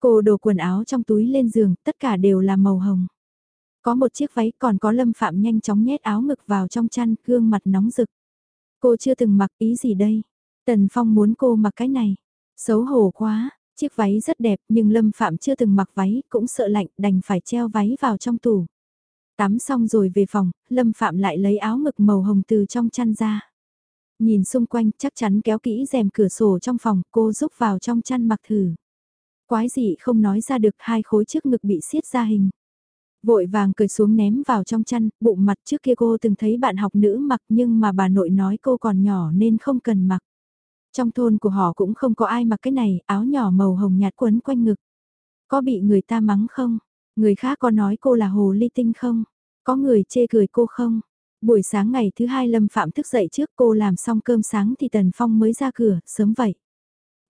Cô đồ quần áo trong túi lên giường, tất cả đều là màu hồng. Có một chiếc váy còn có lâm phạm nhanh chóng nhét áo ngực vào trong chăn, gương mặt nóng rực. Cô chưa từng mặc ý gì đây? Tần Phong muốn cô mặc cái này. Xấu hổ quá, chiếc váy rất đẹp nhưng Lâm Phạm chưa từng mặc váy, cũng sợ lạnh, đành phải treo váy vào trong tủ. Tắm xong rồi về phòng, Lâm Phạm lại lấy áo ngực màu hồng từ trong chăn ra. Nhìn xung quanh chắc chắn kéo kỹ rèm cửa sổ trong phòng, cô rúc vào trong chăn mặc thử. Quái gì không nói ra được hai khối trước ngực bị siết ra hình. Vội vàng cười xuống ném vào trong chăn, bụng mặt trước kia cô từng thấy bạn học nữ mặc nhưng mà bà nội nói cô còn nhỏ nên không cần mặc. Trong thôn của họ cũng không có ai mặc cái này, áo nhỏ màu hồng nhạt quấn quanh ngực. Có bị người ta mắng không? Người khác có nói cô là hồ ly tinh không? Có người chê cười cô không? Buổi sáng ngày thứ hai Lâm Phạm thức dậy trước cô làm xong cơm sáng thì Tần Phong mới ra cửa, sớm vậy.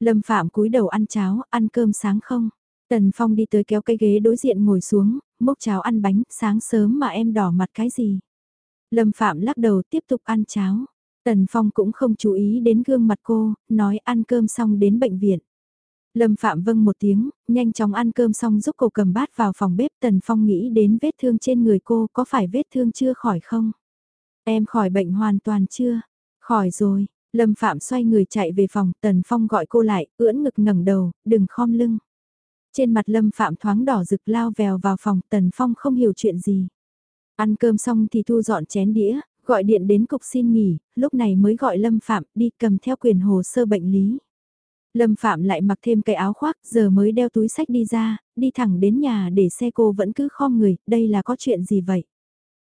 Lâm Phạm cúi đầu ăn cháo, ăn cơm sáng không? Tần Phong đi tới kéo cái ghế đối diện ngồi xuống, mốc cháo ăn bánh, sáng sớm mà em đỏ mặt cái gì? Lâm Phạm lắc đầu tiếp tục ăn cháo. Tần Phong cũng không chú ý đến gương mặt cô, nói ăn cơm xong đến bệnh viện. Lâm Phạm vâng một tiếng, nhanh chóng ăn cơm xong giúp cô cầm bát vào phòng bếp. Tần Phong nghĩ đến vết thương trên người cô có phải vết thương chưa khỏi không? Em khỏi bệnh hoàn toàn chưa? Khỏi rồi, Lâm Phạm xoay người chạy về phòng, Tần Phong gọi cô lại, ưỡn ngực ngẩng đầu, đừng khom lưng. Trên mặt Lâm Phạm thoáng đỏ rực lao vèo vào phòng, Tần Phong không hiểu chuyện gì. Ăn cơm xong thì thu dọn chén đĩa, gọi điện đến cục xin nghỉ, lúc này mới gọi Lâm Phạm đi cầm theo quyền hồ sơ bệnh lý. Lâm Phạm lại mặc thêm cái áo khoác, giờ mới đeo túi sách đi ra, đi thẳng đến nhà để xe cô vẫn cứ khom người, đây là có chuyện gì vậy?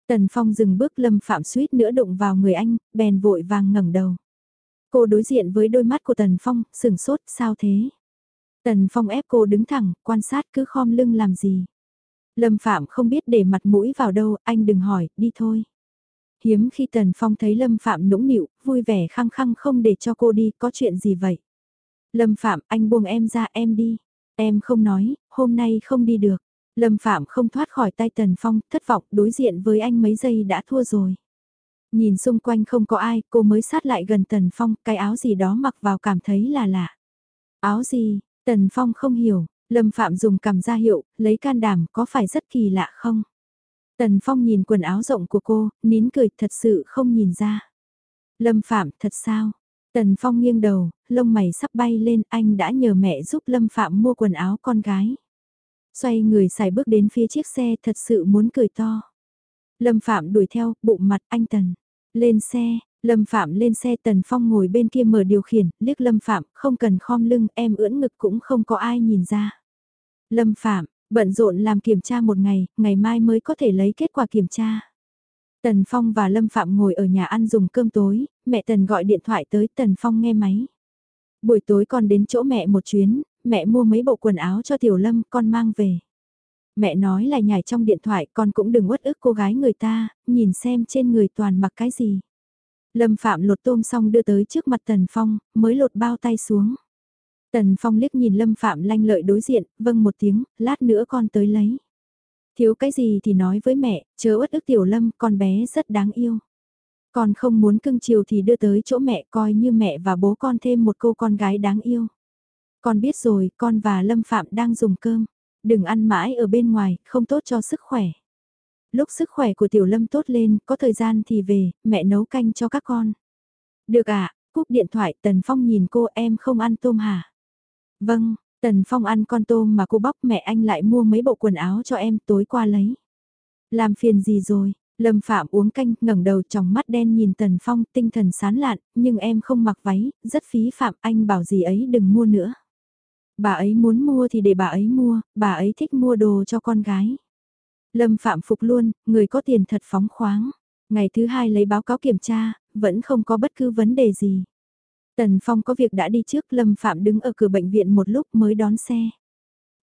Tần Phong dừng bước Lâm Phạm suýt nữa đụng vào người anh, bèn vội vàng ngẩng đầu. Cô đối diện với đôi mắt của Tần Phong, sừng sốt, sao thế? Tần Phong ép cô đứng thẳng, quan sát cứ khom lưng làm gì. Lâm Phạm không biết để mặt mũi vào đâu, anh đừng hỏi, đi thôi. hiếm khi Tần Phong thấy Lâm Phạm nũng nịu, vui vẻ khăng khăng không để cho cô đi, có chuyện gì vậy? Lâm Phạm, anh buông em ra em đi. Em không nói, hôm nay không đi được. Lâm Phạm không thoát khỏi tay Tần Phong, thất vọng đối diện với anh mấy giây đã thua rồi. Nhìn xung quanh không có ai, cô mới sát lại gần Tần Phong, cái áo gì đó mặc vào cảm thấy là lạ. Áo gì, Tần Phong không hiểu, Lâm Phạm dùng cầm ra hiệu, lấy can đảm có phải rất kỳ lạ không? Tần Phong nhìn quần áo rộng của cô, nín cười thật sự không nhìn ra. Lâm Phạm thật sao? Tần Phong nghiêng đầu, lông mày sắp bay lên anh đã nhờ mẹ giúp Lâm Phạm mua quần áo con gái. Xoay người xài bước đến phía chiếc xe thật sự muốn cười to. Lâm Phạm đuổi theo, bụng mặt anh Tần. Lên xe, Lâm Phạm lên xe Tần Phong ngồi bên kia mở điều khiển, liếc Lâm Phạm, không cần khom lưng, em ưỡn ngực cũng không có ai nhìn ra. Lâm Phạm, bận rộn làm kiểm tra một ngày, ngày mai mới có thể lấy kết quả kiểm tra. Tần Phong và Lâm Phạm ngồi ở nhà ăn dùng cơm tối, mẹ Tần gọi điện thoại tới Tần Phong nghe máy. Buổi tối con đến chỗ mẹ một chuyến, mẹ mua mấy bộ quần áo cho Tiểu Lâm con mang về. Mẹ nói là nhảy trong điện thoại con cũng đừng uất ức cô gái người ta, nhìn xem trên người toàn mặc cái gì. Lâm Phạm lột tôm xong đưa tới trước mặt Tần Phong, mới lột bao tay xuống. Tần Phong liếc nhìn Lâm Phạm lanh lợi đối diện, vâng một tiếng, lát nữa con tới lấy. Thiếu cái gì thì nói với mẹ, chớ uất ức Tiểu Lâm, con bé rất đáng yêu. Con không muốn cưng chiều thì đưa tới chỗ mẹ coi như mẹ và bố con thêm một cô con gái đáng yêu. Con biết rồi, con và Lâm Phạm đang dùng cơm. Đừng ăn mãi ở bên ngoài, không tốt cho sức khỏe. Lúc sức khỏe của Tiểu Lâm tốt lên, có thời gian thì về, mẹ nấu canh cho các con. Được ạ, à, cúp điện thoại Tần Phong nhìn cô em không ăn tôm hả? Vâng, Tần Phong ăn con tôm mà cô bóc mẹ anh lại mua mấy bộ quần áo cho em tối qua lấy. Làm phiền gì rồi? Lâm Phạm uống canh, ngẩng đầu trong mắt đen nhìn Tần Phong, tinh thần sán lạn, nhưng em không mặc váy, rất phí phạm, anh bảo gì ấy đừng mua nữa. Bà ấy muốn mua thì để bà ấy mua, bà ấy thích mua đồ cho con gái. Lâm Phạm phục luôn, người có tiền thật phóng khoáng. Ngày thứ hai lấy báo cáo kiểm tra, vẫn không có bất cứ vấn đề gì. Tần Phong có việc đã đi trước, Lâm Phạm đứng ở cửa bệnh viện một lúc mới đón xe.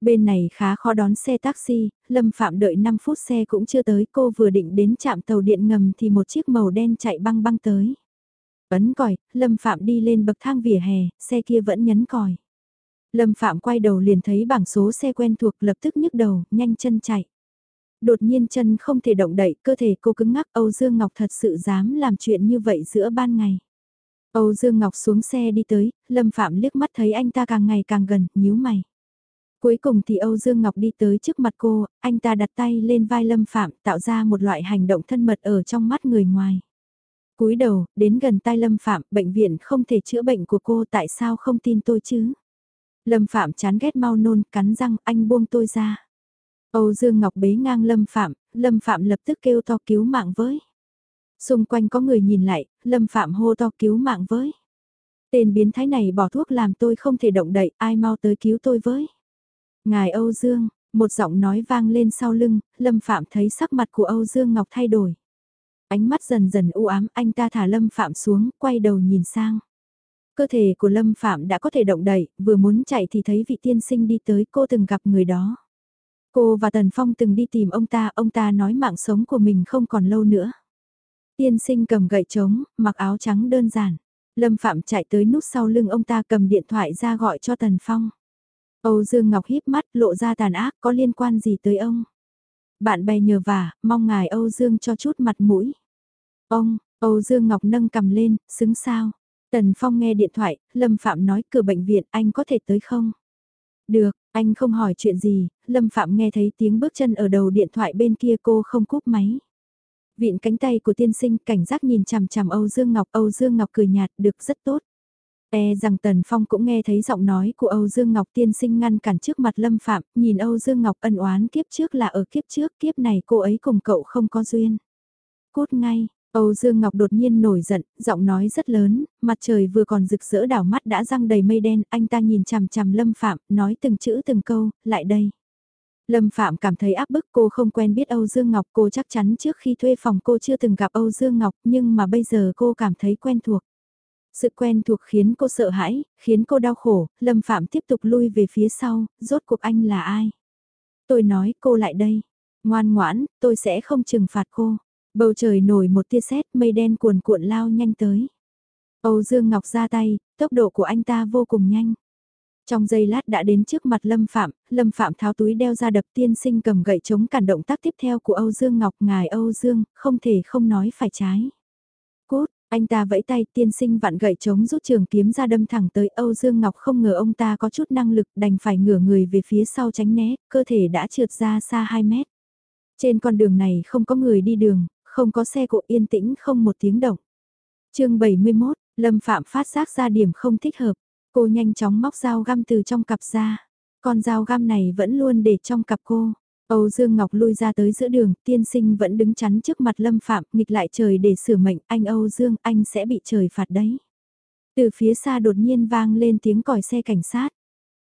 Bên này khá khó đón xe taxi, Lâm Phạm đợi 5 phút xe cũng chưa tới, cô vừa định đến trạm tàu điện ngầm thì một chiếc màu đen chạy băng băng tới. Ấn còi, Lâm Phạm đi lên bậc thang vỉa hè, xe kia vẫn nhấn còi. Lâm Phạm quay đầu liền thấy bảng số xe quen thuộc lập tức nhức đầu, nhanh chân chạy. Đột nhiên chân không thể động đậy, cơ thể cô cứng ngắc Âu Dương Ngọc thật sự dám làm chuyện như vậy giữa ban ngày. Âu Dương Ngọc xuống xe đi tới, Lâm Phạm liếc mắt thấy anh ta càng ngày càng gần, nhíu mày. Cuối cùng thì Âu Dương Ngọc đi tới trước mặt cô, anh ta đặt tay lên vai Lâm Phạm tạo ra một loại hành động thân mật ở trong mắt người ngoài. cúi đầu, đến gần tai Lâm Phạm, bệnh viện không thể chữa bệnh của cô tại sao không tin tôi chứ? Lâm Phạm chán ghét mau nôn, cắn răng, anh buông tôi ra. Âu Dương Ngọc bế ngang Lâm Phạm, Lâm Phạm lập tức kêu to cứu mạng với. Xung quanh có người nhìn lại, Lâm Phạm hô to cứu mạng với. Tên biến thái này bỏ thuốc làm tôi không thể động đậy, ai mau tới cứu tôi với. Ngài Âu Dương, một giọng nói vang lên sau lưng, Lâm Phạm thấy sắc mặt của Âu Dương Ngọc thay đổi. Ánh mắt dần dần u ám, anh ta thả Lâm Phạm xuống, quay đầu nhìn sang. Cơ thể của Lâm Phạm đã có thể động đậy, vừa muốn chạy thì thấy vị tiên sinh đi tới cô từng gặp người đó. Cô và Tần Phong từng đi tìm ông ta, ông ta nói mạng sống của mình không còn lâu nữa. Tiên sinh cầm gậy trống, mặc áo trắng đơn giản. Lâm Phạm chạy tới nút sau lưng ông ta cầm điện thoại ra gọi cho Tần Phong. Âu Dương Ngọc híp mắt lộ ra tàn ác có liên quan gì tới ông. Bạn bè nhờ vả, mong ngài Âu Dương cho chút mặt mũi. Ông, Âu Dương Ngọc nâng cầm lên, xứng sao. Tần Phong nghe điện thoại, Lâm Phạm nói cửa bệnh viện anh có thể tới không? Được, anh không hỏi chuyện gì, Lâm Phạm nghe thấy tiếng bước chân ở đầu điện thoại bên kia cô không cúp máy. Vịn cánh tay của tiên sinh cảnh giác nhìn chằm chằm Âu Dương Ngọc, Âu Dương Ngọc cười nhạt được rất tốt. E rằng Tần Phong cũng nghe thấy giọng nói của Âu Dương Ngọc tiên sinh ngăn cản trước mặt Lâm Phạm, nhìn Âu Dương Ngọc ân oán kiếp trước là ở kiếp trước, kiếp này cô ấy cùng cậu không có duyên. Cút ngay, Âu Dương Ngọc đột nhiên nổi giận, giọng nói rất lớn, mặt trời vừa còn rực rỡ đảo mắt đã răng đầy mây đen, anh ta nhìn chằm chằm Lâm Phạm, nói từng chữ từng câu, lại đây. Lâm Phạm cảm thấy áp bức cô không quen biết Âu Dương Ngọc, cô chắc chắn trước khi thuê phòng cô chưa từng gặp Âu Dương Ngọc, nhưng mà bây giờ cô cảm thấy quen thuộc. Sự quen thuộc khiến cô sợ hãi, khiến cô đau khổ, Lâm Phạm tiếp tục lui về phía sau, rốt cuộc anh là ai? Tôi nói cô lại đây, ngoan ngoãn, tôi sẽ không trừng phạt cô. Bầu trời nổi một tia sét, mây đen cuồn cuộn lao nhanh tới. Âu Dương Ngọc ra tay, tốc độ của anh ta vô cùng nhanh. Trong giây lát đã đến trước mặt Lâm Phạm, Lâm Phạm tháo túi đeo ra đập tiên sinh cầm gậy chống cản động tác tiếp theo của Âu Dương Ngọc. Ngài Âu Dương, không thể không nói phải trái. Cốt, anh ta vẫy tay tiên sinh vặn gậy chống rút trường kiếm ra đâm thẳng tới Âu Dương Ngọc không ngờ ông ta có chút năng lực đành phải ngửa người về phía sau tránh né, cơ thể đã trượt ra xa 2 mét. Trên con đường này không có người đi đường, không có xe cộ yên tĩnh không một tiếng động. chương 71, Lâm Phạm phát giác ra điểm không thích hợp. Cô nhanh chóng móc dao găm từ trong cặp ra. Con dao găm này vẫn luôn để trong cặp cô. Âu Dương Ngọc lui ra tới giữa đường, tiên sinh vẫn đứng chắn trước mặt Lâm Phạm, nghịch lại trời để sửa mệnh, anh Âu Dương, anh sẽ bị trời phạt đấy. Từ phía xa đột nhiên vang lên tiếng còi xe cảnh sát.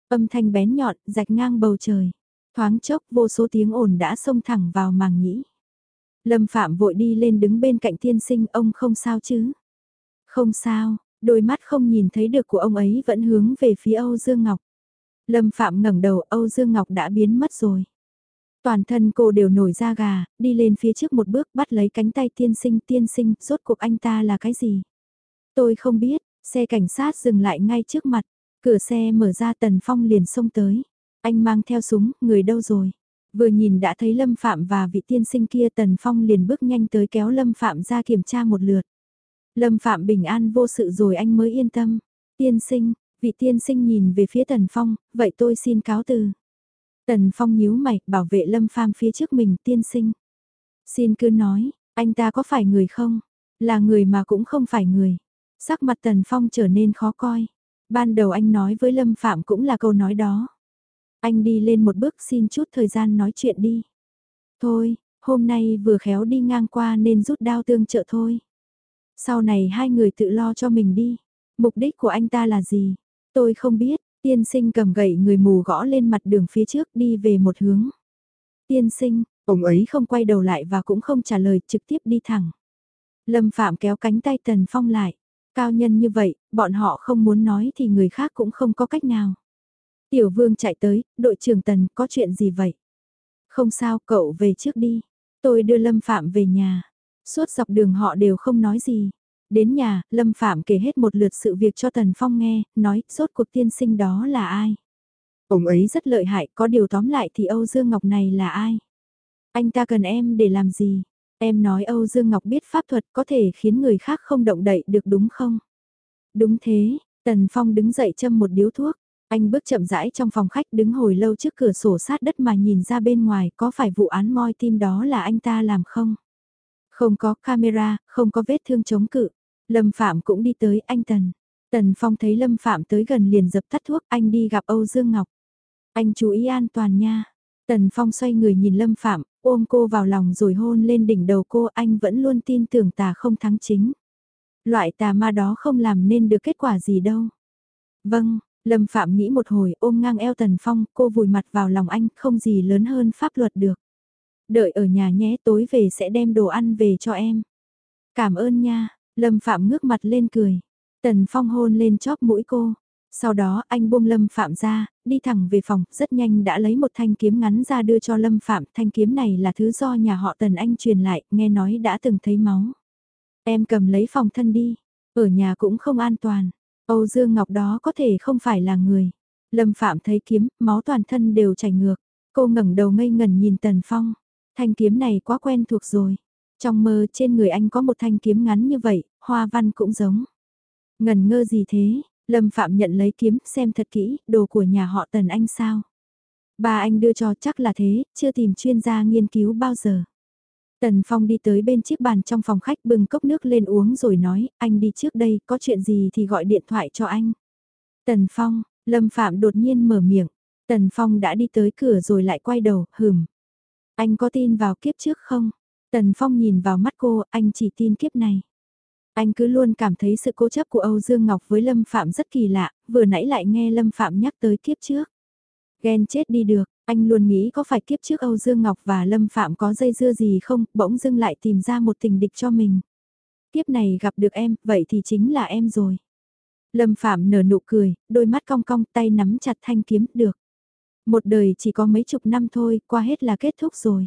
Âm thanh bén nhọn, rạch ngang bầu trời. Thoáng chốc vô số tiếng ồn đã xông thẳng vào màng nhĩ. Lâm Phạm vội đi lên đứng bên cạnh tiên sinh, ông không sao chứ? Không sao, đôi mắt không nhìn thấy được của ông ấy vẫn hướng về phía Âu Dương Ngọc. Lâm Phạm ngẩng đầu, Âu Dương Ngọc đã biến mất rồi. Toàn thân cô đều nổi da gà, đi lên phía trước một bước bắt lấy cánh tay tiên sinh tiên sinh, rốt cuộc anh ta là cái gì? Tôi không biết, xe cảnh sát dừng lại ngay trước mặt, cửa xe mở ra Tần Phong liền xông tới. Anh mang theo súng, người đâu rồi? Vừa nhìn đã thấy Lâm Phạm và vị tiên sinh kia Tần Phong liền bước nhanh tới kéo Lâm Phạm ra kiểm tra một lượt. Lâm Phạm bình an vô sự rồi anh mới yên tâm. Tiên sinh, vị tiên sinh nhìn về phía Tần Phong, vậy tôi xin cáo từ. Tần Phong nhíu mày, bảo vệ Lâm Phàm phía trước mình tiên sinh. Xin cứ nói, anh ta có phải người không? Là người mà cũng không phải người. Sắc mặt Tần Phong trở nên khó coi. Ban đầu anh nói với Lâm Phạm cũng là câu nói đó. Anh đi lên một bước xin chút thời gian nói chuyện đi. Thôi, hôm nay vừa khéo đi ngang qua nên rút đao tương trợ thôi. Sau này hai người tự lo cho mình đi. Mục đích của anh ta là gì? Tôi không biết, tiên sinh cầm gậy người mù gõ lên mặt đường phía trước đi về một hướng. Tiên sinh, ông ấy không quay đầu lại và cũng không trả lời trực tiếp đi thẳng. Lâm Phạm kéo cánh tay Tần Phong lại. Cao nhân như vậy, bọn họ không muốn nói thì người khác cũng không có cách nào. Tiểu vương chạy tới, đội trưởng Tần, có chuyện gì vậy? Không sao, cậu về trước đi. Tôi đưa Lâm Phạm về nhà. Suốt dọc đường họ đều không nói gì. Đến nhà, Lâm Phạm kể hết một lượt sự việc cho Tần Phong nghe, nói, suốt cuộc tiên sinh đó là ai? Ông ấy rất lợi hại, có điều tóm lại thì Âu Dương Ngọc này là ai? Anh ta cần em để làm gì? Em nói Âu Dương Ngọc biết pháp thuật có thể khiến người khác không động đậy được đúng không? Đúng thế, Tần Phong đứng dậy châm một điếu thuốc. Anh bước chậm rãi trong phòng khách đứng hồi lâu trước cửa sổ sát đất mà nhìn ra bên ngoài có phải vụ án moi tim đó là anh ta làm không? Không có camera, không có vết thương chống cự. Lâm Phạm cũng đi tới anh Tần. Tần Phong thấy Lâm Phạm tới gần liền dập tắt thuốc anh đi gặp Âu Dương Ngọc. Anh chú ý an toàn nha. Tần Phong xoay người nhìn Lâm Phạm, ôm cô vào lòng rồi hôn lên đỉnh đầu cô anh vẫn luôn tin tưởng tà không thắng chính. Loại tà ma đó không làm nên được kết quả gì đâu. Vâng, Lâm Phạm nghĩ một hồi ôm ngang eo Tần Phong, cô vùi mặt vào lòng anh, không gì lớn hơn pháp luật được. Đợi ở nhà nhé, tối về sẽ đem đồ ăn về cho em. Cảm ơn nha, Lâm Phạm ngước mặt lên cười. Tần Phong hôn lên chóp mũi cô. Sau đó anh buông Lâm Phạm ra, đi thẳng về phòng, rất nhanh đã lấy một thanh kiếm ngắn ra đưa cho Lâm Phạm. Thanh kiếm này là thứ do nhà họ Tần Anh truyền lại, nghe nói đã từng thấy máu. Em cầm lấy phòng thân đi, ở nhà cũng không an toàn. Âu Dương Ngọc đó có thể không phải là người. Lâm Phạm thấy kiếm, máu toàn thân đều chảy ngược. Cô ngẩng đầu ngây ngẩn nhìn Tần Phong. Thanh kiếm này quá quen thuộc rồi. Trong mơ trên người anh có một thanh kiếm ngắn như vậy, hoa văn cũng giống. Ngần ngơ gì thế, Lâm Phạm nhận lấy kiếm xem thật kỹ, đồ của nhà họ Tần Anh sao. Ba anh đưa cho chắc là thế, chưa tìm chuyên gia nghiên cứu bao giờ. Tần Phong đi tới bên chiếc bàn trong phòng khách bưng cốc nước lên uống rồi nói, anh đi trước đây, có chuyện gì thì gọi điện thoại cho anh. Tần Phong, Lâm Phạm đột nhiên mở miệng. Tần Phong đã đi tới cửa rồi lại quay đầu, hừm. Anh có tin vào kiếp trước không? Tần Phong nhìn vào mắt cô, anh chỉ tin kiếp này. Anh cứ luôn cảm thấy sự cố chấp của Âu Dương Ngọc với Lâm Phạm rất kỳ lạ, vừa nãy lại nghe Lâm Phạm nhắc tới kiếp trước. Ghen chết đi được, anh luôn nghĩ có phải kiếp trước Âu Dương Ngọc và Lâm Phạm có dây dưa gì không, bỗng dưng lại tìm ra một tình địch cho mình. Kiếp này gặp được em, vậy thì chính là em rồi. Lâm Phạm nở nụ cười, đôi mắt cong cong tay nắm chặt thanh kiếm, được. Một đời chỉ có mấy chục năm thôi, qua hết là kết thúc rồi.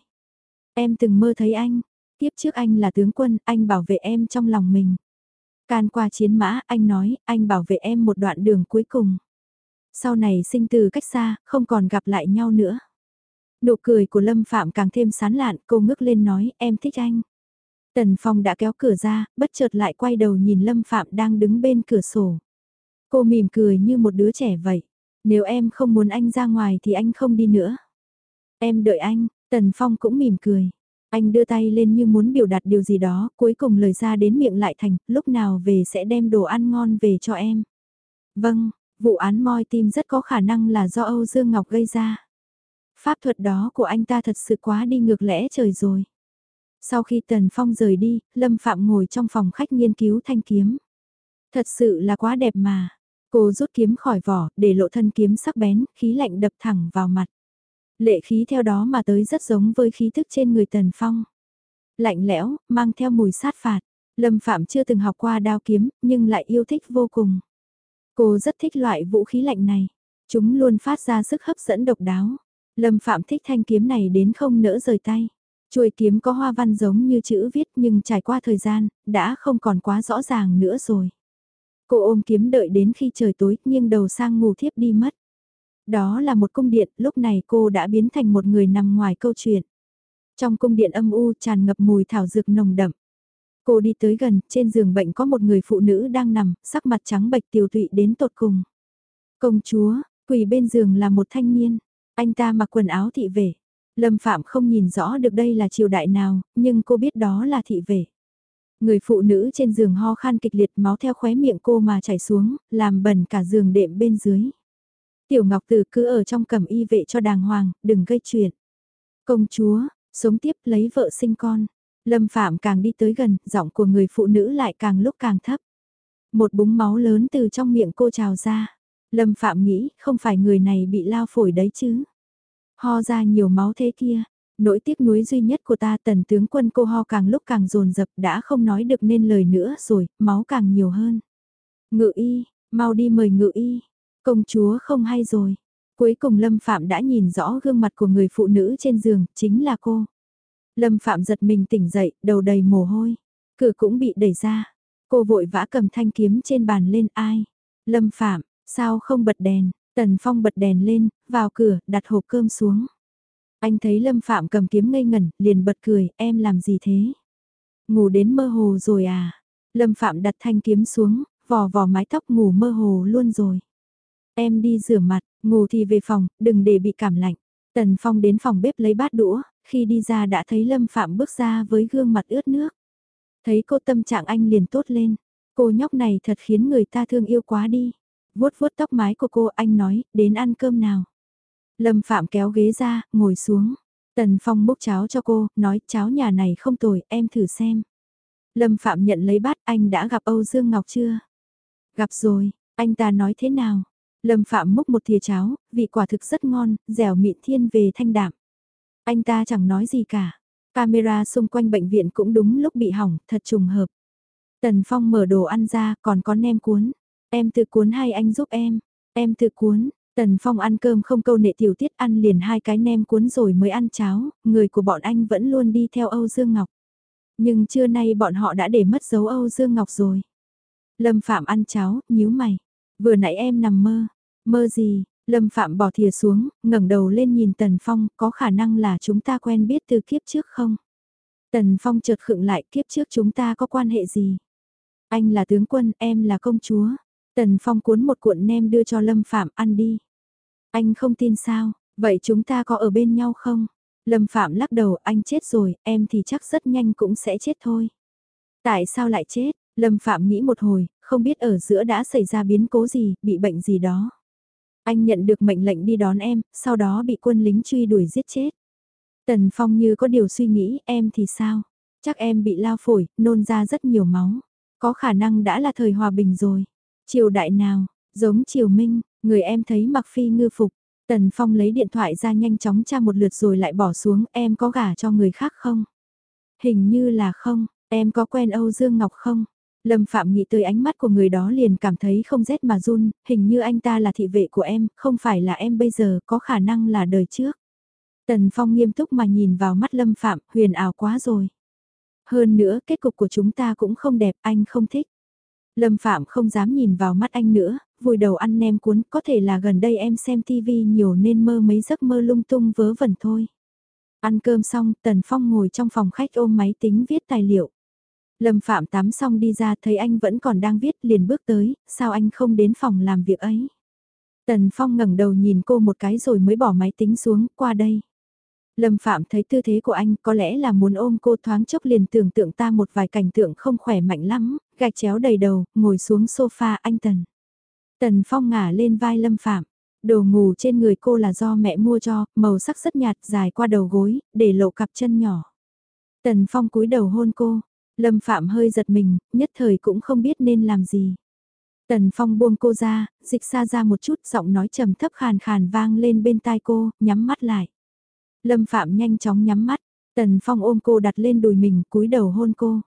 Em từng mơ thấy anh, kiếp trước anh là tướng quân, anh bảo vệ em trong lòng mình. Can qua chiến mã, anh nói, anh bảo vệ em một đoạn đường cuối cùng. Sau này sinh từ cách xa, không còn gặp lại nhau nữa. Nụ cười của Lâm Phạm càng thêm sán lạn, cô ngước lên nói, em thích anh. Tần Phong đã kéo cửa ra, bất chợt lại quay đầu nhìn Lâm Phạm đang đứng bên cửa sổ. Cô mỉm cười như một đứa trẻ vậy. Nếu em không muốn anh ra ngoài thì anh không đi nữa. Em đợi anh, Tần Phong cũng mỉm cười. Anh đưa tay lên như muốn biểu đạt điều gì đó, cuối cùng lời ra đến miệng lại thành, lúc nào về sẽ đem đồ ăn ngon về cho em. Vâng, vụ án moi tim rất có khả năng là do Âu Dương Ngọc gây ra. Pháp thuật đó của anh ta thật sự quá đi ngược lẽ trời rồi. Sau khi Tần Phong rời đi, Lâm Phạm ngồi trong phòng khách nghiên cứu thanh kiếm. Thật sự là quá đẹp mà. Cô rút kiếm khỏi vỏ, để lộ thân kiếm sắc bén, khí lạnh đập thẳng vào mặt. Lệ khí theo đó mà tới rất giống với khí thức trên người Tần Phong. Lạnh lẽo, mang theo mùi sát phạt. Lâm Phạm chưa từng học qua đao kiếm, nhưng lại yêu thích vô cùng. Cô rất thích loại vũ khí lạnh này. Chúng luôn phát ra sức hấp dẫn độc đáo. Lâm Phạm thích thanh kiếm này đến không nỡ rời tay. Chuôi kiếm có hoa văn giống như chữ viết nhưng trải qua thời gian, đã không còn quá rõ ràng nữa rồi. Cô ôm kiếm đợi đến khi trời tối, nghiêng đầu sang ngủ thiếp đi mất. Đó là một cung điện, lúc này cô đã biến thành một người nằm ngoài câu chuyện. Trong cung điện âm u tràn ngập mùi thảo dược nồng đậm. Cô đi tới gần, trên giường bệnh có một người phụ nữ đang nằm, sắc mặt trắng bệch tiểu tụy đến tột cùng. Công chúa, quỳ bên giường là một thanh niên. Anh ta mặc quần áo thị vệ. Lâm Phạm không nhìn rõ được đây là triều đại nào, nhưng cô biết đó là thị vệ. Người phụ nữ trên giường ho khan kịch liệt máu theo khóe miệng cô mà chảy xuống, làm bẩn cả giường đệm bên dưới. Tiểu Ngọc Tử cứ ở trong cầm y vệ cho đàng hoàng, đừng gây chuyện. Công chúa, sống tiếp lấy vợ sinh con. Lâm Phạm càng đi tới gần, giọng của người phụ nữ lại càng lúc càng thấp. Một búng máu lớn từ trong miệng cô trào ra. Lâm Phạm nghĩ không phải người này bị lao phổi đấy chứ. Ho ra nhiều máu thế kia. Nỗi tiếc nuối duy nhất của ta tần tướng quân cô ho càng lúc càng dồn dập đã không nói được nên lời nữa rồi, máu càng nhiều hơn. Ngự y, mau đi mời ngự y. Công chúa không hay rồi. Cuối cùng Lâm Phạm đã nhìn rõ gương mặt của người phụ nữ trên giường, chính là cô. Lâm Phạm giật mình tỉnh dậy, đầu đầy mồ hôi. Cửa cũng bị đẩy ra. Cô vội vã cầm thanh kiếm trên bàn lên ai. Lâm Phạm, sao không bật đèn? Tần Phong bật đèn lên, vào cửa, đặt hộp cơm xuống. Anh thấy Lâm Phạm cầm kiếm ngây ngẩn, liền bật cười, em làm gì thế? Ngủ đến mơ hồ rồi à? Lâm Phạm đặt thanh kiếm xuống, vò vò mái tóc ngủ mơ hồ luôn rồi. Em đi rửa mặt, ngủ thì về phòng, đừng để bị cảm lạnh. Tần Phong đến phòng bếp lấy bát đũa, khi đi ra đã thấy Lâm Phạm bước ra với gương mặt ướt nước. Thấy cô tâm trạng anh liền tốt lên. Cô nhóc này thật khiến người ta thương yêu quá đi. Vuốt vuốt tóc mái của cô anh nói, đến ăn cơm nào. Lâm Phạm kéo ghế ra, ngồi xuống. Tần Phong múc cháo cho cô, nói cháo nhà này không tồi, em thử xem. Lâm Phạm nhận lấy bát, anh đã gặp Âu Dương Ngọc chưa? Gặp rồi, anh ta nói thế nào? Lâm Phạm múc một thìa cháo, vị quả thực rất ngon, dẻo mịn thiên về thanh đạm. Anh ta chẳng nói gì cả. Camera xung quanh bệnh viện cũng đúng lúc bị hỏng, thật trùng hợp. Tần Phong mở đồ ăn ra, còn có nem cuốn. Em tự cuốn hay anh giúp em? Em tự cuốn. Tần Phong ăn cơm không câu nệ tiểu tiết ăn liền hai cái nem cuốn rồi mới ăn cháo, người của bọn anh vẫn luôn đi theo Âu Dương Ngọc. Nhưng trưa nay bọn họ đã để mất dấu Âu Dương Ngọc rồi. Lâm Phạm ăn cháo, nhíu mày. Vừa nãy em nằm mơ. Mơ gì? Lâm Phạm bỏ thìa xuống, ngẩng đầu lên nhìn Tần Phong, có khả năng là chúng ta quen biết từ kiếp trước không? Tần Phong chợt khựng lại kiếp trước chúng ta có quan hệ gì? Anh là tướng quân, em là công chúa. Tần Phong cuốn một cuộn nem đưa cho Lâm Phạm ăn đi. Anh không tin sao, vậy chúng ta có ở bên nhau không? Lâm Phạm lắc đầu, anh chết rồi, em thì chắc rất nhanh cũng sẽ chết thôi. Tại sao lại chết? Lâm Phạm nghĩ một hồi, không biết ở giữa đã xảy ra biến cố gì, bị bệnh gì đó. Anh nhận được mệnh lệnh đi đón em, sau đó bị quân lính truy đuổi giết chết. Tần Phong như có điều suy nghĩ, em thì sao? Chắc em bị lao phổi, nôn ra rất nhiều máu. Có khả năng đã là thời hòa bình rồi. Triều đại nào, giống triều minh, người em thấy mặc phi ngư phục. Tần Phong lấy điện thoại ra nhanh chóng tra một lượt rồi lại bỏ xuống em có gả cho người khác không? Hình như là không, em có quen Âu Dương Ngọc không? Lâm Phạm nghĩ tới ánh mắt của người đó liền cảm thấy không rét mà run, hình như anh ta là thị vệ của em, không phải là em bây giờ, có khả năng là đời trước. Tần Phong nghiêm túc mà nhìn vào mắt Lâm Phạm, huyền ảo quá rồi. Hơn nữa, kết cục của chúng ta cũng không đẹp, anh không thích. Lâm Phạm không dám nhìn vào mắt anh nữa, vùi đầu ăn nem cuốn, có thể là gần đây em xem TV nhiều nên mơ mấy giấc mơ lung tung vớ vẩn thôi. Ăn cơm xong, Tần Phong ngồi trong phòng khách ôm máy tính viết tài liệu. Lâm Phạm tắm xong đi ra thấy anh vẫn còn đang viết liền bước tới, sao anh không đến phòng làm việc ấy. Tần Phong ngẩng đầu nhìn cô một cái rồi mới bỏ máy tính xuống, qua đây. Lâm Phạm thấy tư thế của anh có lẽ là muốn ôm cô thoáng chốc liền tưởng tượng ta một vài cảnh tượng không khỏe mạnh lắm, gạch chéo đầy đầu, ngồi xuống sofa anh Tần. Tần Phong ngả lên vai Lâm Phạm. Đồ ngủ trên người cô là do mẹ mua cho, màu sắc rất nhạt dài qua đầu gối, để lộ cặp chân nhỏ. Tần Phong cúi đầu hôn cô, Lâm Phạm hơi giật mình, nhất thời cũng không biết nên làm gì. Tần Phong buông cô ra, dịch xa ra một chút giọng nói trầm thấp khàn khàn vang lên bên tai cô, nhắm mắt lại. Lâm Phạm nhanh chóng nhắm mắt, Tần Phong ôm cô đặt lên đùi mình cúi đầu hôn cô.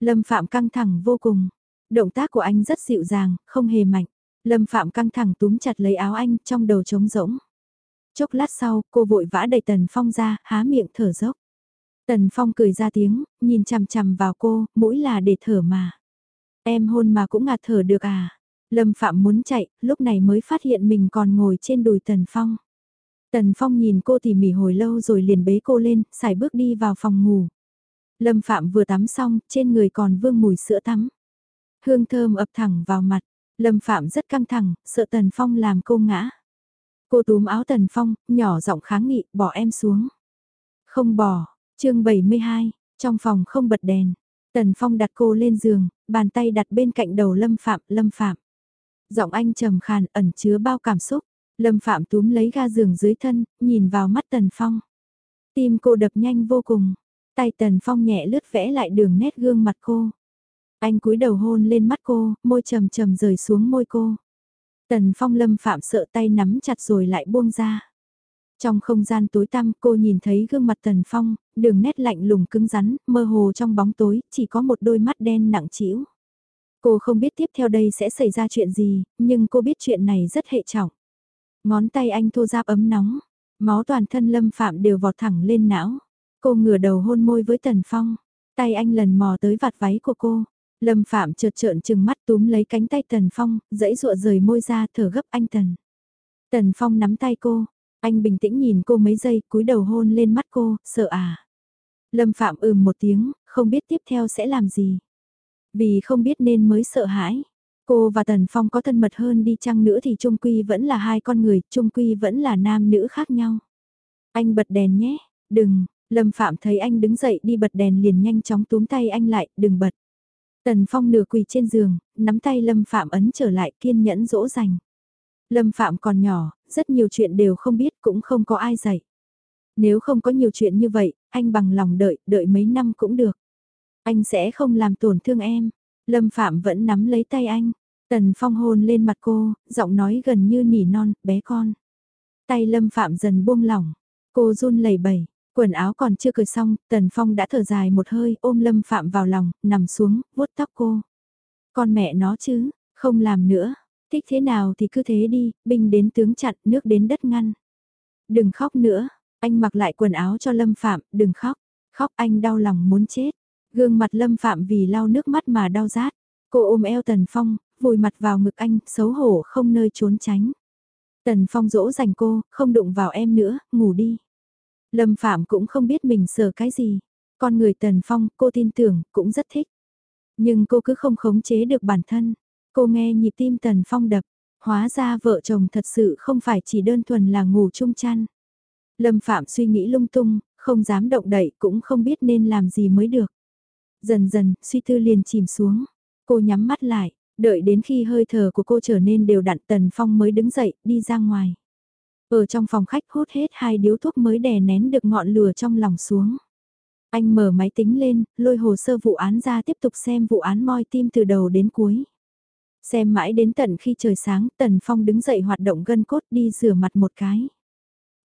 Lâm Phạm căng thẳng vô cùng, động tác của anh rất dịu dàng, không hề mạnh. Lâm Phạm căng thẳng túm chặt lấy áo anh trong đầu trống rỗng. Chốc lát sau, cô vội vã đẩy Tần Phong ra, há miệng thở dốc. Tần Phong cười ra tiếng, nhìn chằm chằm vào cô, mũi là để thở mà. Em hôn mà cũng ngạt thở được à? Lâm Phạm muốn chạy, lúc này mới phát hiện mình còn ngồi trên đùi Tần Phong. Tần Phong nhìn cô tỉ mỉ hồi lâu rồi liền bế cô lên, xài bước đi vào phòng ngủ. Lâm Phạm vừa tắm xong, trên người còn vương mùi sữa tắm. Hương thơm ập thẳng vào mặt, Lâm Phạm rất căng thẳng, sợ Tần Phong làm cô ngã. Cô túm áo Tần Phong, nhỏ giọng kháng nghị, bỏ em xuống. Không bỏ, chương 72, trong phòng không bật đèn. Tần Phong đặt cô lên giường, bàn tay đặt bên cạnh đầu Lâm Phạm, Lâm Phạm. Giọng anh trầm khàn ẩn chứa bao cảm xúc. Lâm Phạm túm lấy ga giường dưới thân, nhìn vào mắt Tần Phong. Tim cô đập nhanh vô cùng. Tay Tần Phong nhẹ lướt vẽ lại đường nét gương mặt cô. Anh cúi đầu hôn lên mắt cô, môi trầm trầm rời xuống môi cô. Tần Phong Lâm Phạm sợ tay nắm chặt rồi lại buông ra. Trong không gian tối tăm cô nhìn thấy gương mặt Tần Phong, đường nét lạnh lùng cứng rắn, mơ hồ trong bóng tối, chỉ có một đôi mắt đen nặng trĩu. Cô không biết tiếp theo đây sẽ xảy ra chuyện gì, nhưng cô biết chuyện này rất hệ trọng. Ngón tay anh thô giáp ấm nóng, máu toàn thân Lâm Phạm đều vọt thẳng lên não. Cô ngửa đầu hôn môi với Tần Phong, tay anh lần mò tới vạt váy của cô. Lâm Phạm chợt trợn trừng mắt túm lấy cánh tay Tần Phong, dãy dụa rời môi ra thở gấp anh Tần. Tần Phong nắm tay cô, anh bình tĩnh nhìn cô mấy giây cúi đầu hôn lên mắt cô, sợ à. Lâm Phạm ừm một tiếng, không biết tiếp theo sẽ làm gì. Vì không biết nên mới sợ hãi. Cô và Tần Phong có thân mật hơn đi chăng nữa thì Trung Quy vẫn là hai con người, Trung Quy vẫn là nam nữ khác nhau. Anh bật đèn nhé, đừng, Lâm Phạm thấy anh đứng dậy đi bật đèn liền nhanh chóng túm tay anh lại, đừng bật. Tần Phong nửa quỳ trên giường, nắm tay Lâm Phạm ấn trở lại kiên nhẫn dỗ dành. Lâm Phạm còn nhỏ, rất nhiều chuyện đều không biết cũng không có ai dạy. Nếu không có nhiều chuyện như vậy, anh bằng lòng đợi, đợi mấy năm cũng được. Anh sẽ không làm tổn thương em. Lâm Phạm vẫn nắm lấy tay anh. Tần Phong hôn lên mặt cô, giọng nói gần như nỉ non, bé con. Tay Lâm Phạm dần buông lỏng. Cô run lẩy bẩy, quần áo còn chưa cởi xong, Tần Phong đã thở dài một hơi ôm Lâm Phạm vào lòng, nằm xuống, vuốt tóc cô. Con mẹ nó chứ, không làm nữa, thích thế nào thì cứ thế đi, binh đến tướng chặn, nước đến đất ngăn. Đừng khóc nữa, anh mặc lại quần áo cho Lâm Phạm, đừng khóc, khóc anh đau lòng muốn chết. Gương mặt Lâm Phạm vì lau nước mắt mà đau rát. Cô ôm eo Tần Phong, vùi mặt vào ngực anh, xấu hổ không nơi trốn tránh. Tần Phong dỗ dành cô, không đụng vào em nữa, ngủ đi. Lâm Phạm cũng không biết mình sợ cái gì. Con người Tần Phong, cô tin tưởng, cũng rất thích. Nhưng cô cứ không khống chế được bản thân. Cô nghe nhịp tim Tần Phong đập. Hóa ra vợ chồng thật sự không phải chỉ đơn thuần là ngủ chung chăn. Lâm Phạm suy nghĩ lung tung, không dám động đậy cũng không biết nên làm gì mới được. Dần dần, suy tư liền chìm xuống. Cô nhắm mắt lại, đợi đến khi hơi thở của cô trở nên đều đặn Tần Phong mới đứng dậy, đi ra ngoài. Ở trong phòng khách hút hết hai điếu thuốc mới đè nén được ngọn lửa trong lòng xuống. Anh mở máy tính lên, lôi hồ sơ vụ án ra tiếp tục xem vụ án moi tim từ đầu đến cuối. Xem mãi đến tận khi trời sáng, Tần Phong đứng dậy hoạt động gân cốt đi rửa mặt một cái.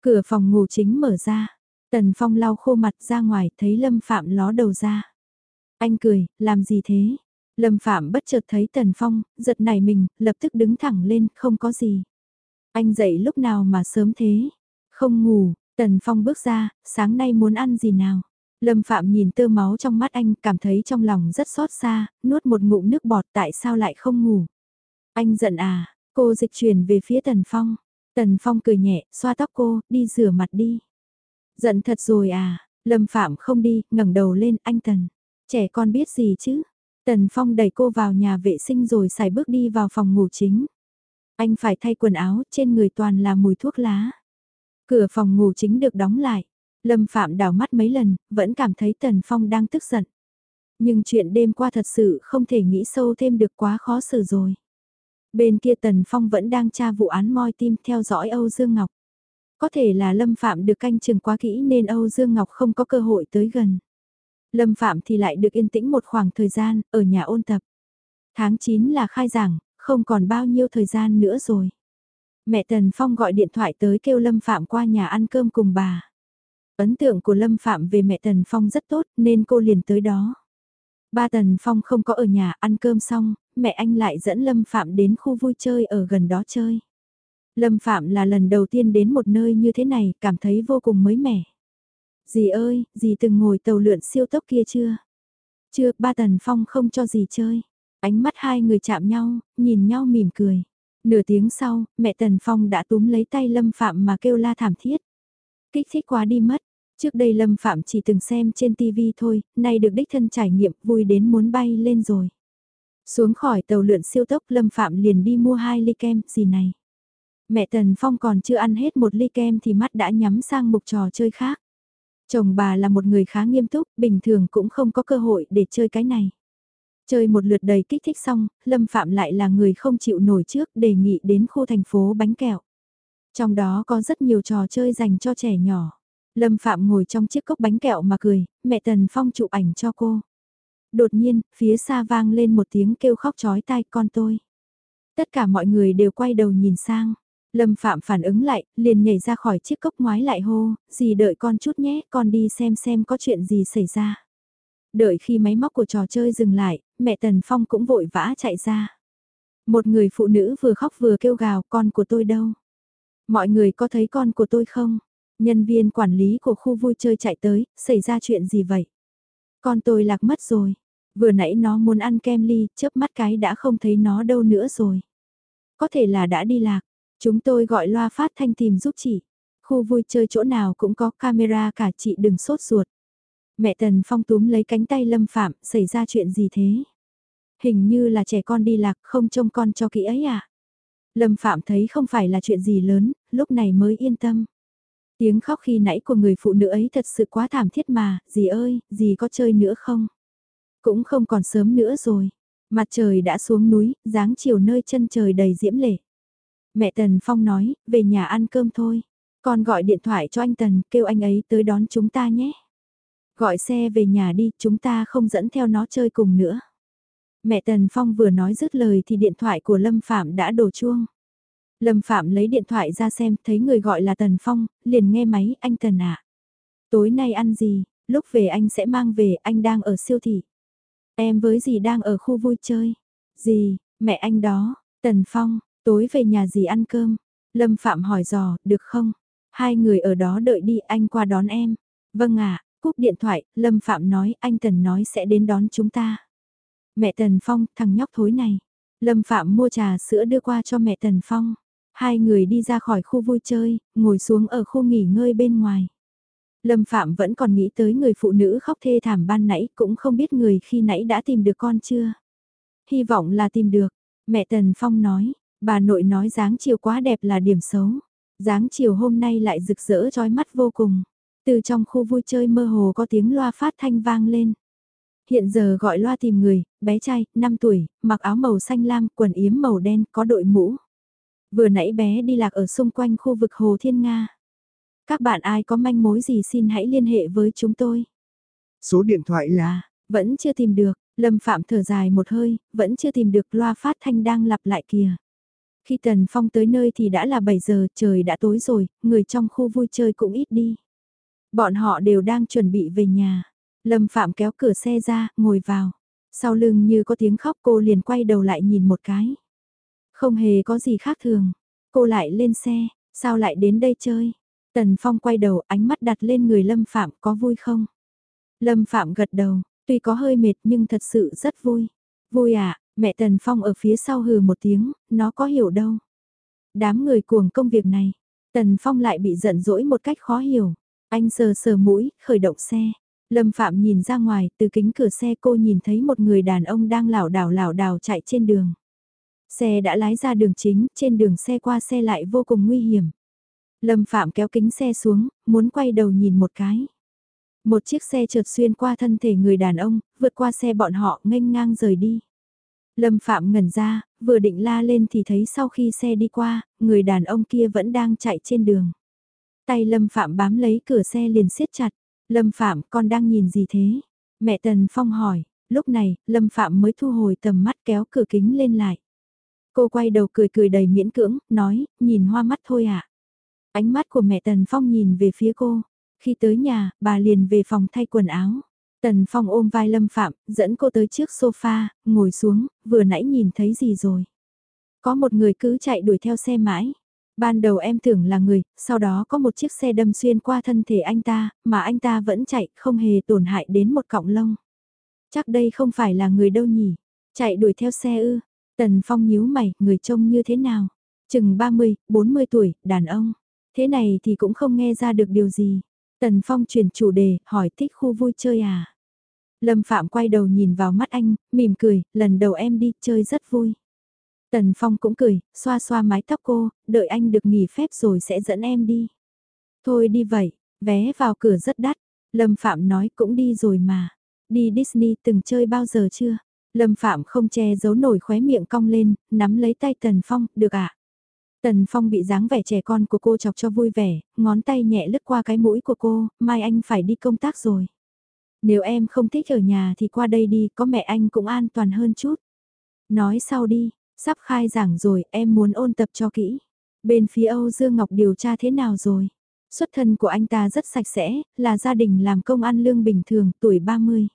Cửa phòng ngủ chính mở ra, Tần Phong lau khô mặt ra ngoài thấy Lâm Phạm ló đầu ra. Anh cười, làm gì thế? Lâm Phạm bất chợt thấy Tần Phong, giật nảy mình, lập tức đứng thẳng lên, không có gì. Anh dậy lúc nào mà sớm thế? Không ngủ, Tần Phong bước ra, sáng nay muốn ăn gì nào? Lâm Phạm nhìn tơ máu trong mắt anh, cảm thấy trong lòng rất xót xa, nuốt một ngụm nước bọt tại sao lại không ngủ. Anh giận à, cô dịch chuyển về phía Tần Phong. Tần Phong cười nhẹ, xoa tóc cô, đi rửa mặt đi. Giận thật rồi à, Lâm Phạm không đi, ngẩng đầu lên, anh Tần. Trẻ con biết gì chứ? Tần Phong đẩy cô vào nhà vệ sinh rồi xài bước đi vào phòng ngủ chính. Anh phải thay quần áo, trên người toàn là mùi thuốc lá. Cửa phòng ngủ chính được đóng lại. Lâm Phạm đào mắt mấy lần, vẫn cảm thấy Tần Phong đang tức giận. Nhưng chuyện đêm qua thật sự không thể nghĩ sâu thêm được quá khó xử rồi. Bên kia Tần Phong vẫn đang tra vụ án moi tim theo dõi Âu Dương Ngọc. Có thể là Lâm Phạm được canh chừng quá kỹ nên Âu Dương Ngọc không có cơ hội tới gần. Lâm Phạm thì lại được yên tĩnh một khoảng thời gian, ở nhà ôn tập. Tháng 9 là khai giảng, không còn bao nhiêu thời gian nữa rồi. Mẹ Tần Phong gọi điện thoại tới kêu Lâm Phạm qua nhà ăn cơm cùng bà. Ấn tượng của Lâm Phạm về mẹ Tần Phong rất tốt nên cô liền tới đó. Ba Tần Phong không có ở nhà ăn cơm xong, mẹ anh lại dẫn Lâm Phạm đến khu vui chơi ở gần đó chơi. Lâm Phạm là lần đầu tiên đến một nơi như thế này, cảm thấy vô cùng mới mẻ. Dì ơi, dì từng ngồi tàu lượn siêu tốc kia chưa? Chưa, ba Tần Phong không cho dì chơi. Ánh mắt hai người chạm nhau, nhìn nhau mỉm cười. Nửa tiếng sau, mẹ Tần Phong đã túm lấy tay Lâm Phạm mà kêu la thảm thiết. Kích thích quá đi mất. Trước đây Lâm Phạm chỉ từng xem trên TV thôi, nay được đích thân trải nghiệm vui đến muốn bay lên rồi. Xuống khỏi tàu lượn siêu tốc Lâm Phạm liền đi mua hai ly kem, gì này. Mẹ Tần Phong còn chưa ăn hết một ly kem thì mắt đã nhắm sang mục trò chơi khác. Chồng bà là một người khá nghiêm túc, bình thường cũng không có cơ hội để chơi cái này. Chơi một lượt đầy kích thích xong, Lâm Phạm lại là người không chịu nổi trước đề nghị đến khu thành phố bánh kẹo. Trong đó có rất nhiều trò chơi dành cho trẻ nhỏ. Lâm Phạm ngồi trong chiếc cốc bánh kẹo mà cười, mẹ Tần Phong chụp ảnh cho cô. Đột nhiên, phía xa vang lên một tiếng kêu khóc chói tai con tôi. Tất cả mọi người đều quay đầu nhìn sang. Lâm Phạm phản ứng lại, liền nhảy ra khỏi chiếc cốc ngoái lại hô, dì đợi con chút nhé, con đi xem xem có chuyện gì xảy ra. Đợi khi máy móc của trò chơi dừng lại, mẹ Tần Phong cũng vội vã chạy ra. Một người phụ nữ vừa khóc vừa kêu gào con của tôi đâu. Mọi người có thấy con của tôi không? Nhân viên quản lý của khu vui chơi chạy tới, xảy ra chuyện gì vậy? Con tôi lạc mất rồi. Vừa nãy nó muốn ăn kem ly, chớp mắt cái đã không thấy nó đâu nữa rồi. Có thể là đã đi lạc. Chúng tôi gọi loa phát thanh tìm giúp chị. Khu vui chơi chỗ nào cũng có camera cả chị đừng sốt ruột. Mẹ Tần Phong túm lấy cánh tay Lâm Phạm, xảy ra chuyện gì thế? Hình như là trẻ con đi lạc, không trông con cho kỹ ấy à? Lâm Phạm thấy không phải là chuyện gì lớn, lúc này mới yên tâm. Tiếng khóc khi nãy của người phụ nữ ấy thật sự quá thảm thiết mà, dì ơi, dì có chơi nữa không? Cũng không còn sớm nữa rồi. Mặt trời đã xuống núi, dáng chiều nơi chân trời đầy diễm lệ. Mẹ Tần Phong nói, về nhà ăn cơm thôi. Con gọi điện thoại cho anh Tần, kêu anh ấy tới đón chúng ta nhé. Gọi xe về nhà đi, chúng ta không dẫn theo nó chơi cùng nữa. Mẹ Tần Phong vừa nói dứt lời thì điện thoại của Lâm Phạm đã đổ chuông. Lâm Phạm lấy điện thoại ra xem, thấy người gọi là Tần Phong, liền nghe máy, anh Tần ạ. Tối nay ăn gì, lúc về anh sẽ mang về, anh đang ở siêu thị. Em với dì đang ở khu vui chơi. Dì, mẹ anh đó, Tần Phong, tối về nhà dì ăn cơm. Lâm Phạm hỏi dò, được không? Hai người ở đó đợi đi, anh qua đón em. Vâng ạ, cúp điện thoại, Lâm Phạm nói, anh Tần nói sẽ đến đón chúng ta. Mẹ Tần Phong, thằng nhóc thối này. Lâm Phạm mua trà sữa đưa qua cho mẹ Tần Phong. Hai người đi ra khỏi khu vui chơi, ngồi xuống ở khu nghỉ ngơi bên ngoài. Lâm Phạm vẫn còn nghĩ tới người phụ nữ khóc thê thảm ban nãy cũng không biết người khi nãy đã tìm được con chưa. Hy vọng là tìm được, mẹ Tần Phong nói, bà nội nói dáng chiều quá đẹp là điểm xấu. Dáng chiều hôm nay lại rực rỡ trói mắt vô cùng. Từ trong khu vui chơi mơ hồ có tiếng loa phát thanh vang lên. Hiện giờ gọi loa tìm người, bé trai, 5 tuổi, mặc áo màu xanh lam, quần yếm màu đen, có đội mũ. Vừa nãy bé đi lạc ở xung quanh khu vực Hồ Thiên Nga. Các bạn ai có manh mối gì xin hãy liên hệ với chúng tôi. Số điện thoại là, vẫn chưa tìm được, Lâm Phạm thở dài một hơi, vẫn chưa tìm được loa phát thanh đang lặp lại kìa. Khi Tần Phong tới nơi thì đã là 7 giờ, trời đã tối rồi, người trong khu vui chơi cũng ít đi. Bọn họ đều đang chuẩn bị về nhà. Lâm Phạm kéo cửa xe ra, ngồi vào. Sau lưng như có tiếng khóc cô liền quay đầu lại nhìn một cái. Không hề có gì khác thường. Cô lại lên xe, sao lại đến đây chơi? Tần Phong quay đầu ánh mắt đặt lên người Lâm Phạm có vui không? Lâm Phạm gật đầu, tuy có hơi mệt nhưng thật sự rất vui. Vui à, mẹ Tần Phong ở phía sau hừ một tiếng, nó có hiểu đâu. Đám người cuồng công việc này, Tần Phong lại bị giận dỗi một cách khó hiểu. Anh sờ sờ mũi, khởi động xe. Lâm Phạm nhìn ra ngoài, từ kính cửa xe cô nhìn thấy một người đàn ông đang lảo đảo lảo đảo chạy trên đường. Xe đã lái ra đường chính, trên đường xe qua xe lại vô cùng nguy hiểm. Lâm Phạm kéo kính xe xuống, muốn quay đầu nhìn một cái. Một chiếc xe trượt xuyên qua thân thể người đàn ông, vượt qua xe bọn họ nghênh ngang rời đi. Lâm Phạm ngẩn ra, vừa định la lên thì thấy sau khi xe đi qua, người đàn ông kia vẫn đang chạy trên đường. Tay Lâm Phạm bám lấy cửa xe liền siết chặt. Lâm Phạm con đang nhìn gì thế? Mẹ Tần Phong hỏi, lúc này, Lâm Phạm mới thu hồi tầm mắt kéo cửa kính lên lại. Cô quay đầu cười cười đầy miễn cưỡng, nói, nhìn hoa mắt thôi ạ. À? Ánh mắt của mẹ Tần Phong nhìn về phía cô. Khi tới nhà, bà liền về phòng thay quần áo. Tần Phong ôm vai Lâm Phạm, dẫn cô tới trước sofa, ngồi xuống, vừa nãy nhìn thấy gì rồi. Có một người cứ chạy đuổi theo xe mãi. Ban đầu em tưởng là người, sau đó có một chiếc xe đâm xuyên qua thân thể anh ta, mà anh ta vẫn chạy, không hề tổn hại đến một cọng lông. Chắc đây không phải là người đâu nhỉ. Chạy đuổi theo xe ư. Tần Phong nhíu mày, người trông như thế nào? Chừng 30, 40 tuổi, đàn ông. Thế này thì cũng không nghe ra được điều gì. Tần Phong chuyển chủ đề, hỏi thích khu vui chơi à? Lâm Phạm quay đầu nhìn vào mắt anh, mỉm cười, lần đầu em đi, chơi rất vui. Tần Phong cũng cười, xoa xoa mái tóc cô, đợi anh được nghỉ phép rồi sẽ dẫn em đi. Thôi đi vậy, vé vào cửa rất đắt. Lâm Phạm nói cũng đi rồi mà. Đi Disney từng chơi bao giờ chưa? Lâm Phạm không che giấu nổi khóe miệng cong lên, nắm lấy tay Tần Phong, được ạ. À? Tần Phong bị dáng vẻ trẻ con của cô chọc cho vui vẻ, ngón tay nhẹ lướt qua cái mũi của cô, mai anh phải đi công tác rồi. Nếu em không thích ở nhà thì qua đây đi, có mẹ anh cũng an toàn hơn chút. Nói sau đi, sắp khai giảng rồi, em muốn ôn tập cho kỹ. Bên phía Âu Dương Ngọc điều tra thế nào rồi? Xuất thân của anh ta rất sạch sẽ, là gia đình làm công ăn lương bình thường, tuổi 30.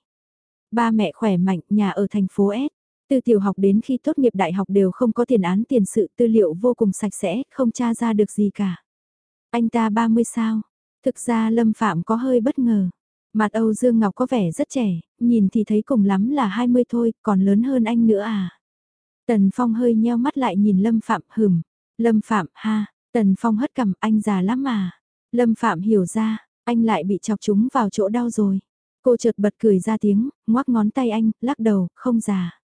Ba mẹ khỏe mạnh, nhà ở thành phố S. Từ tiểu học đến khi tốt nghiệp đại học đều không có tiền án tiền sự tư liệu vô cùng sạch sẽ, không tra ra được gì cả. Anh ta 30 sao? Thực ra Lâm Phạm có hơi bất ngờ. Mặt Âu Dương Ngọc có vẻ rất trẻ, nhìn thì thấy cùng lắm là 20 thôi, còn lớn hơn anh nữa à. Tần Phong hơi nheo mắt lại nhìn Lâm Phạm hừm. Lâm Phạm, ha, Tần Phong hất cằm anh già lắm mà. Lâm Phạm hiểu ra, anh lại bị chọc chúng vào chỗ đau rồi. Cô chợt bật cười ra tiếng, ngoắc ngón tay anh, lắc đầu, không già.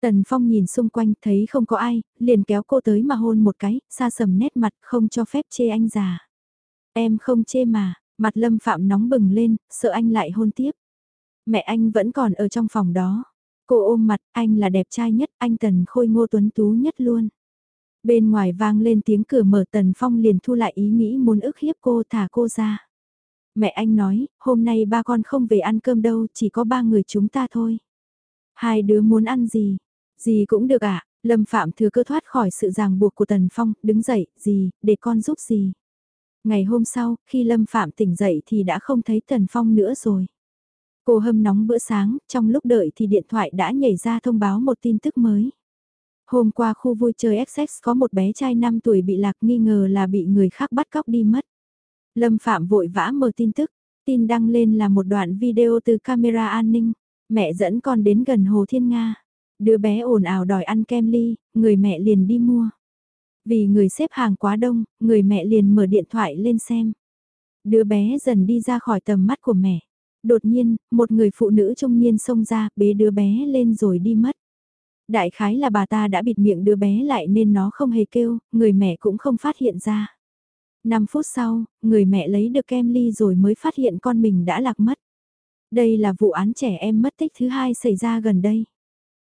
Tần Phong nhìn xung quanh thấy không có ai, liền kéo cô tới mà hôn một cái, xa sầm nét mặt không cho phép chê anh già. Em không chê mà, mặt Lâm Phạm nóng bừng lên, sợ anh lại hôn tiếp. Mẹ anh vẫn còn ở trong phòng đó. Cô ôm mặt, anh là đẹp trai nhất, anh Tần Khôi Ngô Tuấn Tú nhất luôn. Bên ngoài vang lên tiếng cửa mở Tần Phong liền thu lại ý nghĩ muốn ức hiếp cô thả cô ra. Mẹ anh nói, hôm nay ba con không về ăn cơm đâu, chỉ có ba người chúng ta thôi. Hai đứa muốn ăn gì? Gì cũng được ạ, à? Lâm Phạm thừa cơ thoát khỏi sự ràng buộc của Tần Phong, đứng dậy, gì, để con giúp gì. Ngày hôm sau, khi Lâm Phạm tỉnh dậy thì đã không thấy Tần Phong nữa rồi. Cô hâm nóng bữa sáng, trong lúc đợi thì điện thoại đã nhảy ra thông báo một tin tức mới. Hôm qua khu vui chơi XX có một bé trai 5 tuổi bị lạc nghi ngờ là bị người khác bắt cóc đi mất. Lâm Phạm vội vã mở tin tức, tin đăng lên là một đoạn video từ camera an ninh. Mẹ dẫn con đến gần Hồ Thiên Nga. Đứa bé ồn ào đòi ăn kem ly, người mẹ liền đi mua. Vì người xếp hàng quá đông, người mẹ liền mở điện thoại lên xem. Đứa bé dần đi ra khỏi tầm mắt của mẹ. Đột nhiên, một người phụ nữ trung niên xông ra, bế đứa bé lên rồi đi mất. Đại khái là bà ta đã bịt miệng đứa bé lại nên nó không hề kêu, người mẹ cũng không phát hiện ra. 5 phút sau, người mẹ lấy được kem ly rồi mới phát hiện con mình đã lạc mất. Đây là vụ án trẻ em mất tích thứ hai xảy ra gần đây.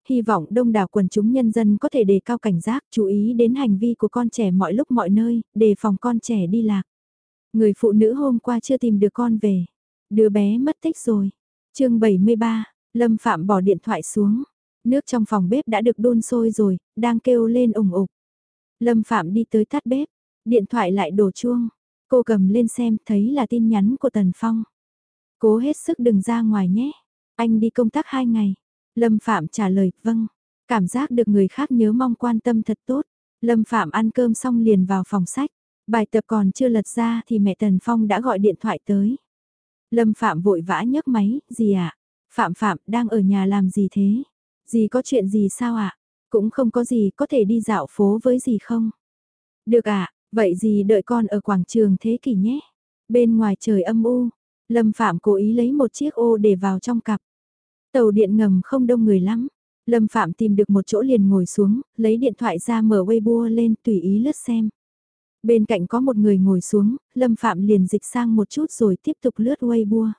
Hy vọng đông đảo quần chúng nhân dân có thể đề cao cảnh giác, chú ý đến hành vi của con trẻ mọi lúc mọi nơi, đề phòng con trẻ đi lạc. Người phụ nữ hôm qua chưa tìm được con về. Đứa bé mất tích rồi. chương 73, Lâm Phạm bỏ điện thoại xuống. Nước trong phòng bếp đã được đun sôi rồi, đang kêu lên ủng ục. Lâm Phạm đi tới tắt bếp, điện thoại lại đổ chuông. Cô cầm lên xem thấy là tin nhắn của Tần Phong. Cố hết sức đừng ra ngoài nhé. Anh đi công tác 2 ngày. Lâm Phạm trả lời, vâng. Cảm giác được người khác nhớ mong quan tâm thật tốt. Lâm Phạm ăn cơm xong liền vào phòng sách. Bài tập còn chưa lật ra thì mẹ Tần Phong đã gọi điện thoại tới. Lâm Phạm vội vã nhấc máy, gì ạ? À? Phạm Phạm đang ở nhà làm gì thế? Gì có chuyện gì sao ạ? À? Cũng không có gì có thể đi dạo phố với gì không? Được ạ, à, vậy gì đợi con ở quảng trường thế kỷ nhé. Bên ngoài trời âm u, Lâm Phạm cố ý lấy một chiếc ô để vào trong cặp. Tàu điện ngầm không đông người lắm. Lâm Phạm tìm được một chỗ liền ngồi xuống, lấy điện thoại ra mở Weibo lên tùy ý lướt xem. Bên cạnh có một người ngồi xuống, Lâm Phạm liền dịch sang một chút rồi tiếp tục lướt Weibo.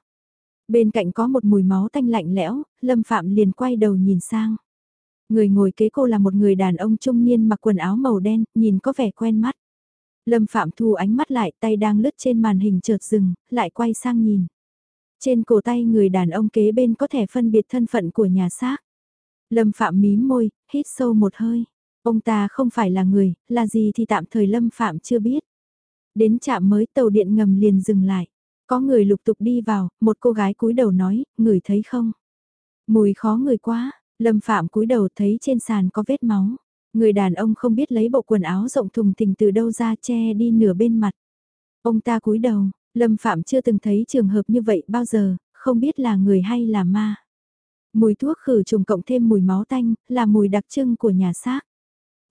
Bên cạnh có một mùi máu tanh lạnh lẽo, Lâm Phạm liền quay đầu nhìn sang. Người ngồi kế cô là một người đàn ông trung niên mặc quần áo màu đen, nhìn có vẻ quen mắt. Lâm Phạm thu ánh mắt lại tay đang lướt trên màn hình chợt dừng, lại quay sang nhìn. Trên cổ tay người đàn ông kế bên có thể phân biệt thân phận của nhà xác. Lâm Phạm mím môi, hít sâu một hơi. Ông ta không phải là người, là gì thì tạm thời Lâm Phạm chưa biết. Đến trạm mới tàu điện ngầm liền dừng lại. Có người lục tục đi vào, một cô gái cúi đầu nói, người thấy không? Mùi khó người quá, Lâm Phạm cúi đầu thấy trên sàn có vết máu. Người đàn ông không biết lấy bộ quần áo rộng thùng thình từ đâu ra che đi nửa bên mặt. Ông ta cúi đầu, Lâm Phạm chưa từng thấy trường hợp như vậy bao giờ, không biết là người hay là ma. Mùi thuốc khử trùng cộng thêm mùi máu tanh, là mùi đặc trưng của nhà xác.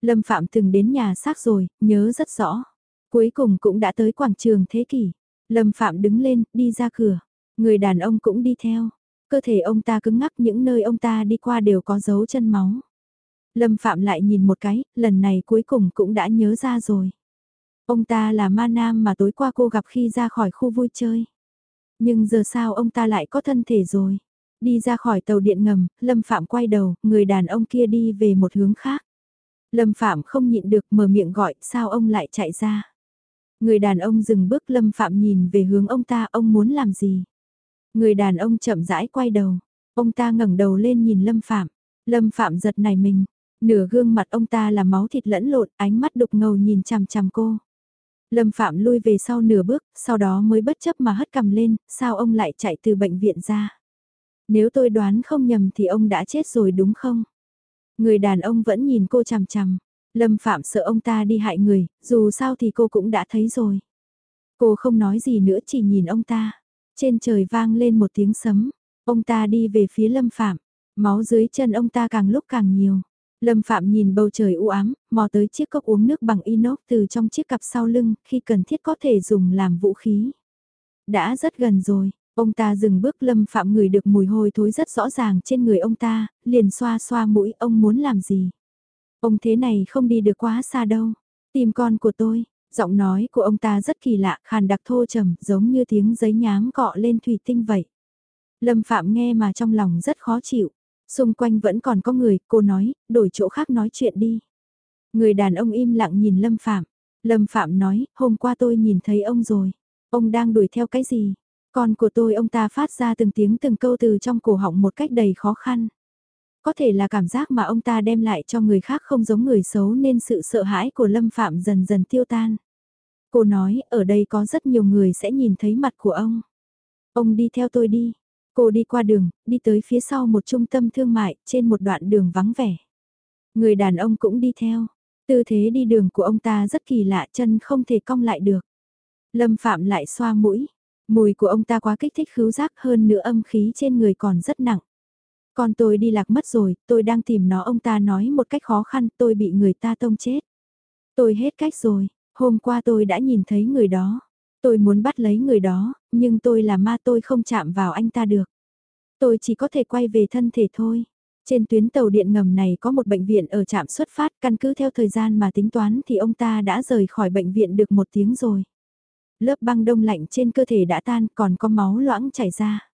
Lâm Phạm từng đến nhà xác rồi, nhớ rất rõ. Cuối cùng cũng đã tới quảng trường thế kỷ. Lâm Phạm đứng lên, đi ra cửa. Người đàn ông cũng đi theo. Cơ thể ông ta cứng ngắc những nơi ông ta đi qua đều có dấu chân máu. Lâm Phạm lại nhìn một cái, lần này cuối cùng cũng đã nhớ ra rồi. Ông ta là ma nam mà tối qua cô gặp khi ra khỏi khu vui chơi. Nhưng giờ sao ông ta lại có thân thể rồi? Đi ra khỏi tàu điện ngầm, Lâm Phạm quay đầu, người đàn ông kia đi về một hướng khác. Lâm Phạm không nhịn được mở miệng gọi, sao ông lại chạy ra? Người đàn ông dừng bước Lâm Phạm nhìn về hướng ông ta, ông muốn làm gì? Người đàn ông chậm rãi quay đầu, ông ta ngẩng đầu lên nhìn Lâm Phạm. Lâm Phạm giật nảy mình, nửa gương mặt ông ta là máu thịt lẫn lộn, ánh mắt đục ngầu nhìn chằm chằm cô. Lâm Phạm lui về sau nửa bước, sau đó mới bất chấp mà hất cầm lên, sao ông lại chạy từ bệnh viện ra? Nếu tôi đoán không nhầm thì ông đã chết rồi đúng không? Người đàn ông vẫn nhìn cô chằm chằm. Lâm Phạm sợ ông ta đi hại người, dù sao thì cô cũng đã thấy rồi. Cô không nói gì nữa chỉ nhìn ông ta. Trên trời vang lên một tiếng sấm. Ông ta đi về phía Lâm Phạm. Máu dưới chân ông ta càng lúc càng nhiều. Lâm Phạm nhìn bầu trời u ám, mò tới chiếc cốc uống nước bằng inox từ trong chiếc cặp sau lưng, khi cần thiết có thể dùng làm vũ khí. Đã rất gần rồi, ông ta dừng bước Lâm Phạm ngửi được mùi hôi thối rất rõ ràng trên người ông ta, liền xoa xoa mũi ông muốn làm gì. Ông thế này không đi được quá xa đâu. Tìm con của tôi, giọng nói của ông ta rất kỳ lạ, khàn đặc thô trầm, giống như tiếng giấy nhám cọ lên thủy tinh vậy. Lâm Phạm nghe mà trong lòng rất khó chịu. Xung quanh vẫn còn có người, cô nói, đổi chỗ khác nói chuyện đi. Người đàn ông im lặng nhìn Lâm Phạm. Lâm Phạm nói, hôm qua tôi nhìn thấy ông rồi. Ông đang đuổi theo cái gì? Con của tôi ông ta phát ra từng tiếng từng câu từ trong cổ họng một cách đầy khó khăn. Có thể là cảm giác mà ông ta đem lại cho người khác không giống người xấu nên sự sợ hãi của Lâm Phạm dần dần tiêu tan. Cô nói, ở đây có rất nhiều người sẽ nhìn thấy mặt của ông. Ông đi theo tôi đi. Cô đi qua đường, đi tới phía sau một trung tâm thương mại, trên một đoạn đường vắng vẻ. Người đàn ông cũng đi theo. Tư thế đi đường của ông ta rất kỳ lạ, chân không thể cong lại được. Lâm Phạm lại xoa mũi. Mùi của ông ta quá kích thích khứu giác hơn nữa âm khí trên người còn rất nặng. Con tôi đi lạc mất rồi, tôi đang tìm nó ông ta nói một cách khó khăn, tôi bị người ta tông chết. Tôi hết cách rồi, hôm qua tôi đã nhìn thấy người đó. Tôi muốn bắt lấy người đó, nhưng tôi là ma tôi không chạm vào anh ta được. Tôi chỉ có thể quay về thân thể thôi. Trên tuyến tàu điện ngầm này có một bệnh viện ở trạm xuất phát, căn cứ theo thời gian mà tính toán thì ông ta đã rời khỏi bệnh viện được một tiếng rồi. Lớp băng đông lạnh trên cơ thể đã tan còn có máu loãng chảy ra.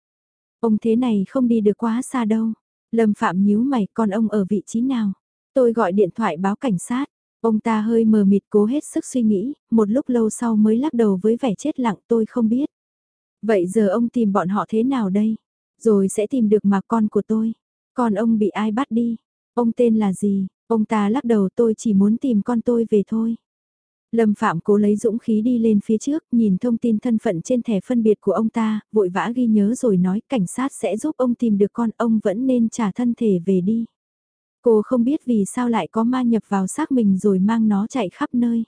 Ông thế này không đi được quá xa đâu. Lâm Phạm nhíu mày, con ông ở vị trí nào? Tôi gọi điện thoại báo cảnh sát. Ông ta hơi mờ mịt cố hết sức suy nghĩ, một lúc lâu sau mới lắc đầu với vẻ chết lặng tôi không biết. Vậy giờ ông tìm bọn họ thế nào đây? Rồi sẽ tìm được mà con của tôi. Còn ông bị ai bắt đi? Ông tên là gì? Ông ta lắc đầu tôi chỉ muốn tìm con tôi về thôi. Lâm Phạm cố lấy dũng khí đi lên phía trước, nhìn thông tin thân phận trên thẻ phân biệt của ông ta, vội vã ghi nhớ rồi nói cảnh sát sẽ giúp ông tìm được con, ông vẫn nên trả thân thể về đi. Cô không biết vì sao lại có ma nhập vào xác mình rồi mang nó chạy khắp nơi.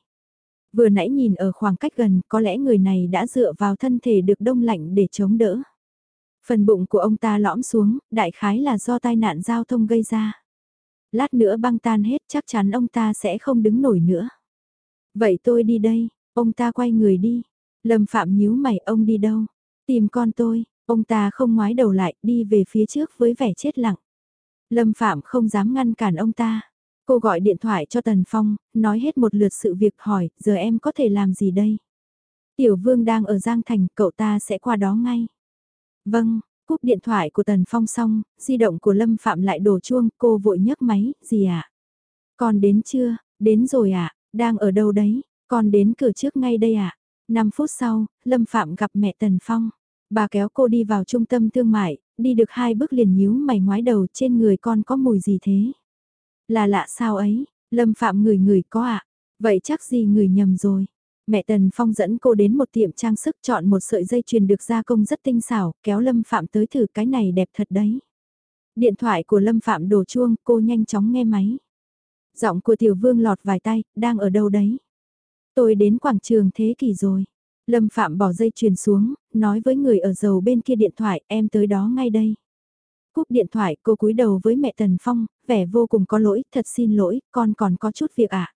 Vừa nãy nhìn ở khoảng cách gần, có lẽ người này đã dựa vào thân thể được đông lạnh để chống đỡ. Phần bụng của ông ta lõm xuống, đại khái là do tai nạn giao thông gây ra. Lát nữa băng tan hết chắc chắn ông ta sẽ không đứng nổi nữa. Vậy tôi đi đây, ông ta quay người đi. Lâm Phạm nhíu mày ông đi đâu? Tìm con tôi, ông ta không ngoái đầu lại đi về phía trước với vẻ chết lặng. Lâm Phạm không dám ngăn cản ông ta. Cô gọi điện thoại cho Tần Phong, nói hết một lượt sự việc hỏi, giờ em có thể làm gì đây? Tiểu Vương đang ở Giang Thành, cậu ta sẽ qua đó ngay. Vâng, cúp điện thoại của Tần Phong xong, di động của Lâm Phạm lại đổ chuông, cô vội nhấc máy, gì ạ? À? Con đến chưa? Đến rồi ạ, à? đang ở đâu đấy? Con đến cửa trước ngay đây ạ. À? 5 phút sau, Lâm Phạm gặp mẹ Tần Phong. Bà kéo cô đi vào trung tâm thương mại, đi được hai bước liền nhíu mày ngoái đầu trên người con có mùi gì thế? Là lạ sao ấy, Lâm Phạm người người có ạ, vậy chắc gì người nhầm rồi. Mẹ Tần Phong dẫn cô đến một tiệm trang sức chọn một sợi dây chuyền được gia công rất tinh xảo, kéo Lâm Phạm tới thử cái này đẹp thật đấy. Điện thoại của Lâm Phạm đổ chuông, cô nhanh chóng nghe máy. Giọng của Tiểu Vương lọt vài tay, đang ở đâu đấy? Tôi đến quảng trường thế kỷ rồi. Lâm Phạm bỏ dây chuyền xuống, nói với người ở dầu bên kia điện thoại, em tới đó ngay đây. Cúp điện thoại cô cúi đầu với mẹ Tần Phong, vẻ vô cùng có lỗi, thật xin lỗi, con còn có chút việc ạ. À?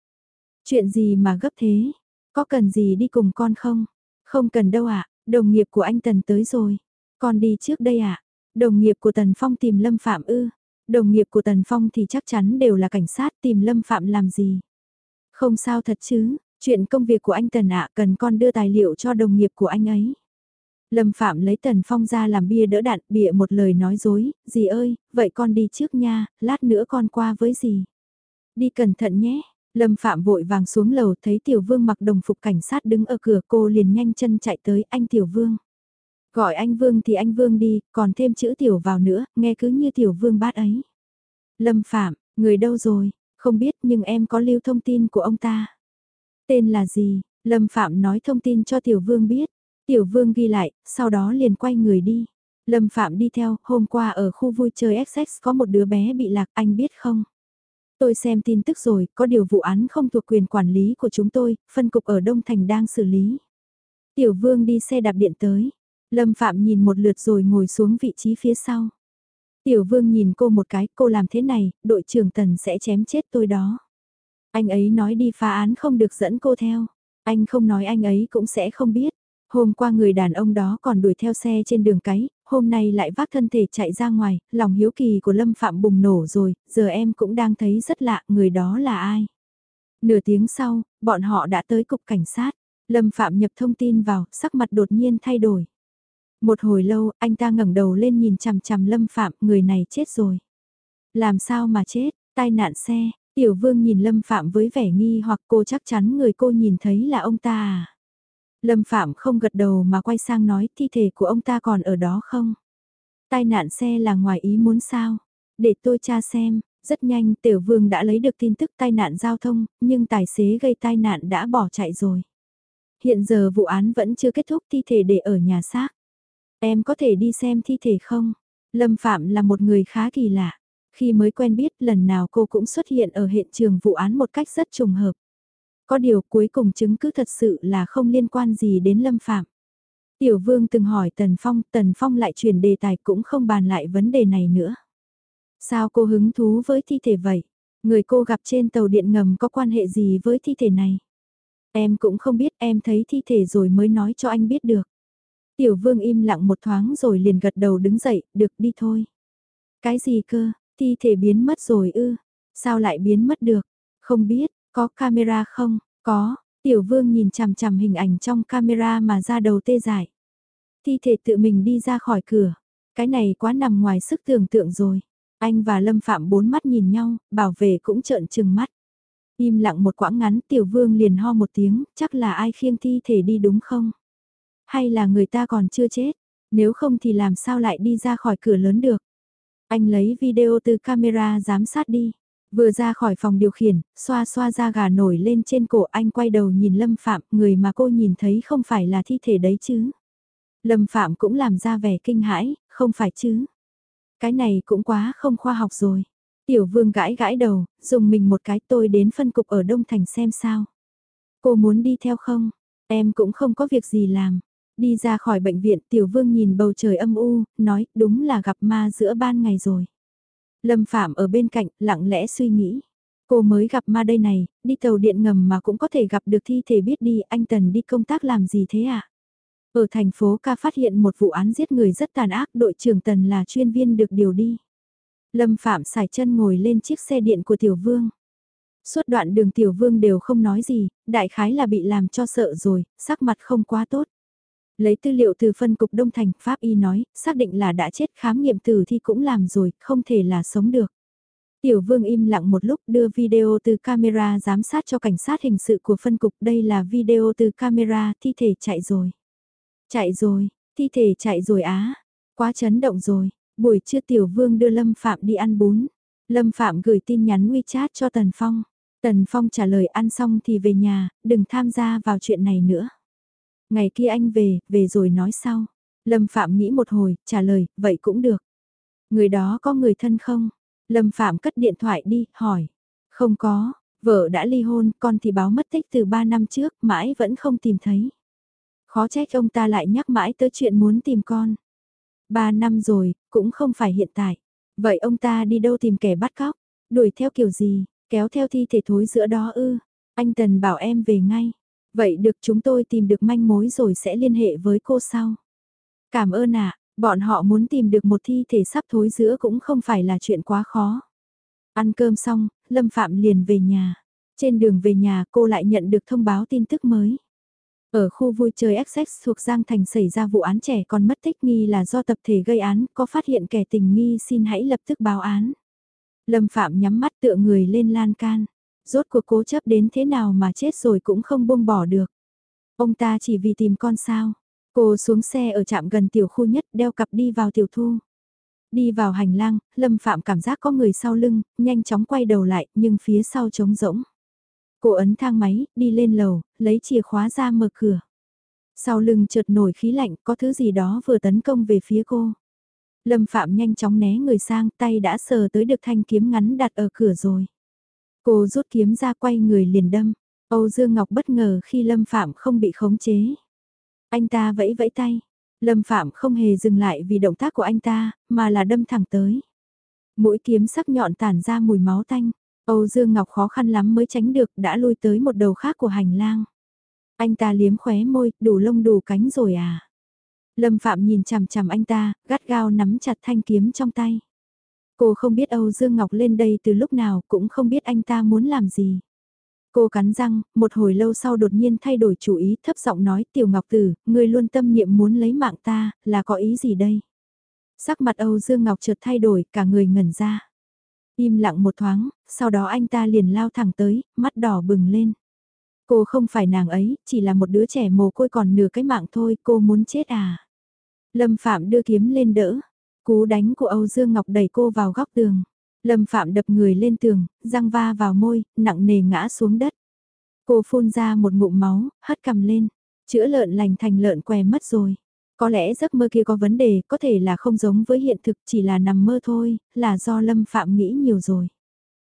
Chuyện gì mà gấp thế? Có cần gì đi cùng con không? Không cần đâu ạ, à? đồng nghiệp của anh Tần tới rồi. Con đi trước đây ạ. À? Đồng nghiệp của Tần Phong tìm Lâm Phạm ư. Đồng nghiệp của Tần Phong thì chắc chắn đều là cảnh sát tìm Lâm Phạm làm gì. Không sao thật chứ, chuyện công việc của anh Tần ạ cần con đưa tài liệu cho đồng nghiệp của anh ấy. Lâm Phạm lấy Tần Phong ra làm bia đỡ đạn, bịa một lời nói dối, dì ơi, vậy con đi trước nha, lát nữa con qua với dì. Đi cẩn thận nhé, Lâm Phạm vội vàng xuống lầu thấy Tiểu Vương mặc đồng phục cảnh sát đứng ở cửa cô liền nhanh chân chạy tới anh Tiểu Vương. Gọi anh Vương thì anh Vương đi, còn thêm chữ Tiểu vào nữa, nghe cứ như Tiểu Vương bát ấy. Lâm Phạm, người đâu rồi, không biết nhưng em có lưu thông tin của ông ta. Tên là gì, Lâm Phạm nói thông tin cho Tiểu Vương biết. Tiểu vương ghi lại, sau đó liền quay người đi. Lâm Phạm đi theo, hôm qua ở khu vui chơi XX có một đứa bé bị lạc, anh biết không? Tôi xem tin tức rồi, có điều vụ án không thuộc quyền quản lý của chúng tôi, phân cục ở Đông Thành đang xử lý. Tiểu vương đi xe đạp điện tới. Lâm Phạm nhìn một lượt rồi ngồi xuống vị trí phía sau. Tiểu vương nhìn cô một cái, cô làm thế này, đội trưởng tần sẽ chém chết tôi đó. Anh ấy nói đi phá án không được dẫn cô theo. Anh không nói anh ấy cũng sẽ không biết. Hôm qua người đàn ông đó còn đuổi theo xe trên đường cái, hôm nay lại vác thân thể chạy ra ngoài, lòng hiếu kỳ của Lâm Phạm bùng nổ rồi, giờ em cũng đang thấy rất lạ, người đó là ai? Nửa tiếng sau, bọn họ đã tới cục cảnh sát, Lâm Phạm nhập thông tin vào, sắc mặt đột nhiên thay đổi. Một hồi lâu, anh ta ngẩng đầu lên nhìn chằm chằm Lâm Phạm, người này chết rồi. Làm sao mà chết, tai nạn xe, Tiểu Vương nhìn Lâm Phạm với vẻ nghi hoặc cô chắc chắn người cô nhìn thấy là ông ta à? Lâm Phạm không gật đầu mà quay sang nói thi thể của ông ta còn ở đó không? Tai nạn xe là ngoài ý muốn sao? Để tôi tra xem, rất nhanh tiểu vương đã lấy được tin tức tai nạn giao thông, nhưng tài xế gây tai nạn đã bỏ chạy rồi. Hiện giờ vụ án vẫn chưa kết thúc thi thể để ở nhà xác. Em có thể đi xem thi thể không? Lâm Phạm là một người khá kỳ lạ. Khi mới quen biết lần nào cô cũng xuất hiện ở hiện trường vụ án một cách rất trùng hợp. Có điều cuối cùng chứng cứ thật sự là không liên quan gì đến Lâm Phạm. Tiểu Vương từng hỏi Tần Phong, Tần Phong lại chuyển đề tài cũng không bàn lại vấn đề này nữa. Sao cô hứng thú với thi thể vậy? Người cô gặp trên tàu điện ngầm có quan hệ gì với thi thể này? Em cũng không biết em thấy thi thể rồi mới nói cho anh biết được. Tiểu Vương im lặng một thoáng rồi liền gật đầu đứng dậy, được đi thôi. Cái gì cơ, thi thể biến mất rồi ư? Sao lại biến mất được? Không biết, có camera không? Có, tiểu vương nhìn chằm chằm hình ảnh trong camera mà ra đầu tê dại. Thi thể tự mình đi ra khỏi cửa. Cái này quá nằm ngoài sức tưởng tượng rồi. Anh và Lâm Phạm bốn mắt nhìn nhau, bảo vệ cũng trợn trừng mắt. Im lặng một quãng ngắn tiểu vương liền ho một tiếng, chắc là ai khiêng thi thể đi đúng không? Hay là người ta còn chưa chết? Nếu không thì làm sao lại đi ra khỏi cửa lớn được? Anh lấy video từ camera giám sát đi. Vừa ra khỏi phòng điều khiển, xoa xoa da gà nổi lên trên cổ anh quay đầu nhìn Lâm Phạm, người mà cô nhìn thấy không phải là thi thể đấy chứ. Lâm Phạm cũng làm ra vẻ kinh hãi, không phải chứ. Cái này cũng quá không khoa học rồi. Tiểu vương gãi gãi đầu, dùng mình một cái tôi đến phân cục ở Đông Thành xem sao. Cô muốn đi theo không? Em cũng không có việc gì làm. Đi ra khỏi bệnh viện tiểu vương nhìn bầu trời âm u, nói đúng là gặp ma giữa ban ngày rồi. Lâm Phạm ở bên cạnh, lặng lẽ suy nghĩ. Cô mới gặp ma đây này, đi tàu điện ngầm mà cũng có thể gặp được thi thể biết đi, anh Tần đi công tác làm gì thế ạ? À? Ở thành phố ca phát hiện một vụ án giết người rất tàn ác, đội trưởng Tần là chuyên viên được điều đi. Lâm Phạm xài chân ngồi lên chiếc xe điện của Tiểu Vương. Suốt đoạn đường Tiểu Vương đều không nói gì, đại khái là bị làm cho sợ rồi, sắc mặt không quá tốt. Lấy tư liệu từ phân cục Đông Thành, Pháp Y nói, xác định là đã chết khám nghiệm tử thi cũng làm rồi, không thể là sống được. Tiểu vương im lặng một lúc đưa video từ camera giám sát cho cảnh sát hình sự của phân cục. Đây là video từ camera, thi thể chạy rồi. Chạy rồi, thi thể chạy rồi á. Quá chấn động rồi. Buổi trưa tiểu vương đưa Lâm Phạm đi ăn bún. Lâm Phạm gửi tin nhắn WeChat cho Tần Phong. Tần Phong trả lời ăn xong thì về nhà, đừng tham gia vào chuyện này nữa. Ngày kia anh về, về rồi nói sau. Lâm Phạm nghĩ một hồi, trả lời, vậy cũng được. Người đó có người thân không? Lâm Phạm cất điện thoại đi, hỏi. Không có, vợ đã ly hôn, con thì báo mất tích từ 3 năm trước, mãi vẫn không tìm thấy. Khó trách ông ta lại nhắc mãi tới chuyện muốn tìm con. 3 năm rồi, cũng không phải hiện tại. Vậy ông ta đi đâu tìm kẻ bắt cóc? Đuổi theo kiểu gì? Kéo theo thi thể thối giữa đó ư? Anh Tần bảo em về ngay. Vậy được chúng tôi tìm được manh mối rồi sẽ liên hệ với cô sau. Cảm ơn ạ, bọn họ muốn tìm được một thi thể sắp thối giữa cũng không phải là chuyện quá khó. Ăn cơm xong, Lâm Phạm liền về nhà. Trên đường về nhà cô lại nhận được thông báo tin tức mới. Ở khu vui chơi Essex thuộc Giang Thành xảy ra vụ án trẻ con mất tích nghi là do tập thể gây án, có phát hiện kẻ tình nghi xin hãy lập tức báo án. Lâm Phạm nhắm mắt tựa người lên lan can. Rốt cuộc cố chấp đến thế nào mà chết rồi cũng không buông bỏ được. Ông ta chỉ vì tìm con sao. Cô xuống xe ở trạm gần tiểu khu nhất đeo cặp đi vào tiểu thu. Đi vào hành lang, Lâm Phạm cảm giác có người sau lưng, nhanh chóng quay đầu lại nhưng phía sau trống rỗng. Cô ấn thang máy, đi lên lầu, lấy chìa khóa ra mở cửa. Sau lưng chợt nổi khí lạnh, có thứ gì đó vừa tấn công về phía cô. Lâm Phạm nhanh chóng né người sang, tay đã sờ tới được thanh kiếm ngắn đặt ở cửa rồi. Cô rút kiếm ra quay người liền đâm. Âu Dương Ngọc bất ngờ khi Lâm Phạm không bị khống chế. Anh ta vẫy vẫy tay. Lâm Phạm không hề dừng lại vì động tác của anh ta, mà là đâm thẳng tới. Mũi kiếm sắc nhọn tản ra mùi máu tanh. Âu Dương Ngọc khó khăn lắm mới tránh được đã lui tới một đầu khác của hành lang. Anh ta liếm khóe môi, đủ lông đủ cánh rồi à. Lâm Phạm nhìn chằm chằm anh ta, gắt gao nắm chặt thanh kiếm trong tay. Cô không biết Âu Dương Ngọc lên đây từ lúc nào, cũng không biết anh ta muốn làm gì. Cô cắn răng, một hồi lâu sau đột nhiên thay đổi chủ ý, thấp giọng nói, Tiểu Ngọc Tử, người luôn tâm niệm muốn lấy mạng ta, là có ý gì đây? Sắc mặt Âu Dương Ngọc chợt thay đổi, cả người ngẩn ra. Im lặng một thoáng, sau đó anh ta liền lao thẳng tới, mắt đỏ bừng lên. Cô không phải nàng ấy, chỉ là một đứa trẻ mồ côi còn nửa cái mạng thôi, cô muốn chết à? Lâm Phạm đưa kiếm lên đỡ, Cú đánh của Âu Dương Ngọc đẩy cô vào góc tường. Lâm Phạm đập người lên tường, răng va vào môi, nặng nề ngã xuống đất. Cô phun ra một ngụm máu, hất cầm lên. Chữa lợn lành thành lợn què mất rồi. Có lẽ giấc mơ kia có vấn đề, có thể là không giống với hiện thực chỉ là nằm mơ thôi, là do Lâm Phạm nghĩ nhiều rồi.